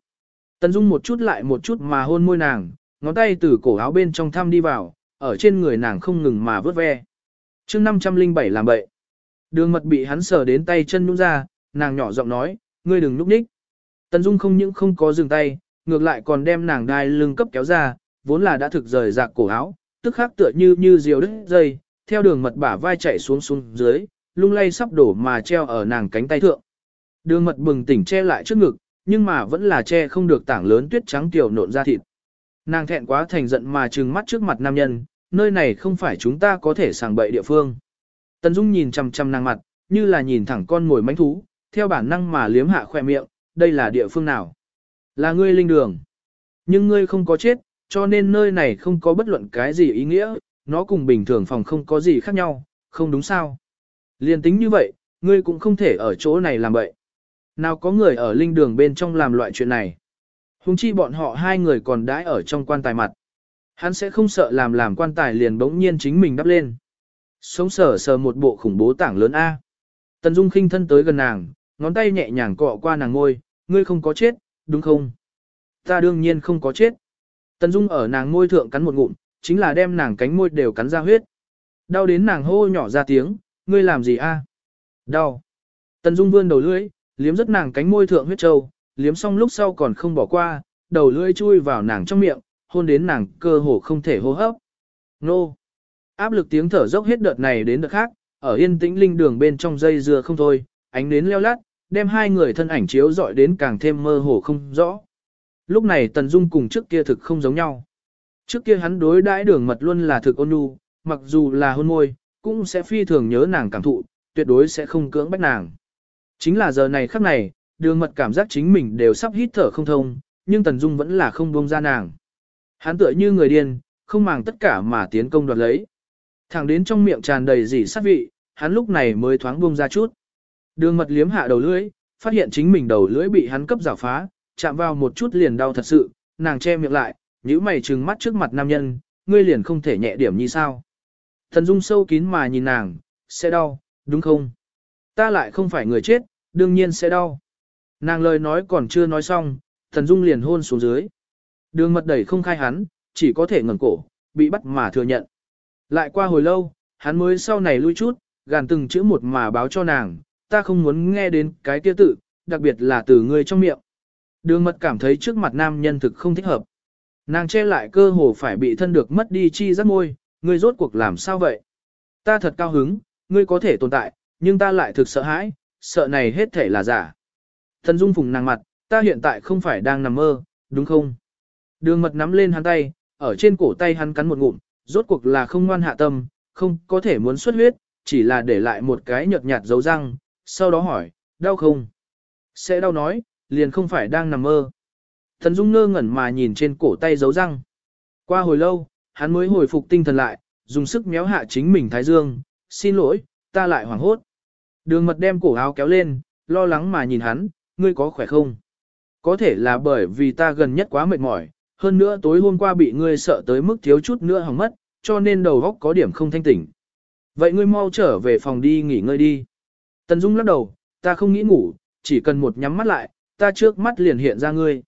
Tần Dung một chút lại một chút mà hôn môi nàng, ngón tay từ cổ áo bên trong thăm đi vào, ở trên người nàng không ngừng mà vớt ve. chương 507 làm bậy. Đường mật bị hắn sờ đến tay chân nhún ra, nàng nhỏ giọng nói, ngươi đừng núp ních. Tần Dung không những không có dừng tay, ngược lại còn đem nàng đai lưng cấp kéo ra, vốn là đã thực rời rạc cổ áo, tức khắc tựa như như diều đứt dây, theo đường mật bả vai chạy xuống xuống dưới, lung lay sắp đổ mà treo ở nàng cánh tay thượng. Đường mật bừng tỉnh che lại trước ngực, nhưng mà vẫn là che không được tảng lớn tuyết trắng tiểu nộn ra thịt. Nàng thẹn quá thành giận mà trừng mắt trước mặt nam nhân, nơi này không phải chúng ta có thể sàng bậy địa phương. Tần Dung nhìn chằm chằm nàng mặt, như là nhìn thẳng con ngồi mánh thú, theo bản năng mà liếm hạ khoe miệng, đây là địa phương nào? Là ngươi linh đường. Nhưng ngươi không có chết, cho nên nơi này không có bất luận cái gì ý nghĩa, nó cùng bình thường phòng không có gì khác nhau, không đúng sao? Liên tính như vậy, ngươi cũng không thể ở chỗ này làm vậy. Nào có người ở linh đường bên trong làm loại chuyện này. Hùng chi bọn họ hai người còn đãi ở trong quan tài mặt. Hắn sẽ không sợ làm làm quan tài liền bỗng nhiên chính mình đắp lên. Sống sờ sờ một bộ khủng bố tảng lớn A. Tần Dung khinh thân tới gần nàng, ngón tay nhẹ nhàng cọ qua nàng ngôi, ngươi không có chết, đúng không? Ta đương nhiên không có chết. Tần Dung ở nàng môi thượng cắn một ngụm, chính là đem nàng cánh môi đều cắn ra huyết. Đau đến nàng hô nhỏ ra tiếng, ngươi làm gì a? Đau. Tần Dung vươn đầu lưỡi, liếm rất nàng cánh môi thượng huyết trâu, liếm xong lúc sau còn không bỏ qua, đầu lưỡi chui vào nàng trong miệng, hôn đến nàng cơ hồ không thể hô hấp. Nô! Áp lực tiếng thở dốc hết đợt này đến đợt khác, ở yên tĩnh linh đường bên trong dây dưa không thôi, ánh đến leo lát, đem hai người thân ảnh chiếu dọi đến càng thêm mơ hồ không rõ. Lúc này Tần Dung cùng trước kia thực không giống nhau. Trước kia hắn đối đãi đường mật luôn là thực ôn nhu, mặc dù là hôn môi, cũng sẽ phi thường nhớ nàng cảm thụ, tuyệt đối sẽ không cưỡng bách nàng. Chính là giờ này khắc này, đường mật cảm giác chính mình đều sắp hít thở không thông, nhưng Tần Dung vẫn là không buông ra nàng. Hắn tựa như người điên, không màng tất cả mà tiến công đoạt lấy. Thẳng đến trong miệng tràn đầy dỉ sát vị, hắn lúc này mới thoáng buông ra chút. Đường mật liếm hạ đầu lưỡi, phát hiện chính mình đầu lưỡi bị hắn cấp rào phá, chạm vào một chút liền đau thật sự, nàng che miệng lại, nhíu mày trừng mắt trước mặt nam nhân, ngươi liền không thể nhẹ điểm như sao. Thần Dung sâu kín mà nhìn nàng, sẽ đau, đúng không? Ta lại không phải người chết, đương nhiên sẽ đau. Nàng lời nói còn chưa nói xong, Thần Dung liền hôn xuống dưới. Đường mật đẩy không khai hắn, chỉ có thể ngẩng cổ, bị bắt mà thừa nhận. Lại qua hồi lâu, hắn mới sau này lui chút, gàn từng chữ một mà báo cho nàng, ta không muốn nghe đến cái kia tự, đặc biệt là từ ngươi trong miệng. Đường mật cảm thấy trước mặt nam nhân thực không thích hợp. Nàng che lại cơ hồ phải bị thân được mất đi chi rất môi, ngươi rốt cuộc làm sao vậy? Ta thật cao hứng, ngươi có thể tồn tại, nhưng ta lại thực sợ hãi, sợ này hết thể là giả. Thần Dung phùng nàng mặt, ta hiện tại không phải đang nằm mơ, đúng không? Đường mật nắm lên hắn tay, ở trên cổ tay hắn cắn một ngụm, rốt cuộc là không ngoan hạ tâm, không có thể muốn xuất huyết, chỉ là để lại một cái nhợt nhạt dấu răng, sau đó hỏi, đau không? Sẽ đau nói, liền không phải đang nằm mơ. Thần Dung ngơ ngẩn mà nhìn trên cổ tay dấu răng. Qua hồi lâu, hắn mới hồi phục tinh thần lại, dùng sức méo hạ chính mình thái dương, xin lỗi, ta lại hoảng hốt. Đường mật đem cổ áo kéo lên, lo lắng mà nhìn hắn, ngươi có khỏe không? Có thể là bởi vì ta gần nhất quá mệt mỏi, hơn nữa tối hôm qua bị ngươi sợ tới mức thiếu chút nữa hỏng mất, cho nên đầu óc có điểm không thanh tỉnh. Vậy ngươi mau trở về phòng đi nghỉ ngơi đi. Tần Dung lắc đầu, ta không nghĩ ngủ, chỉ cần một nhắm mắt lại, ta trước mắt liền hiện ra ngươi.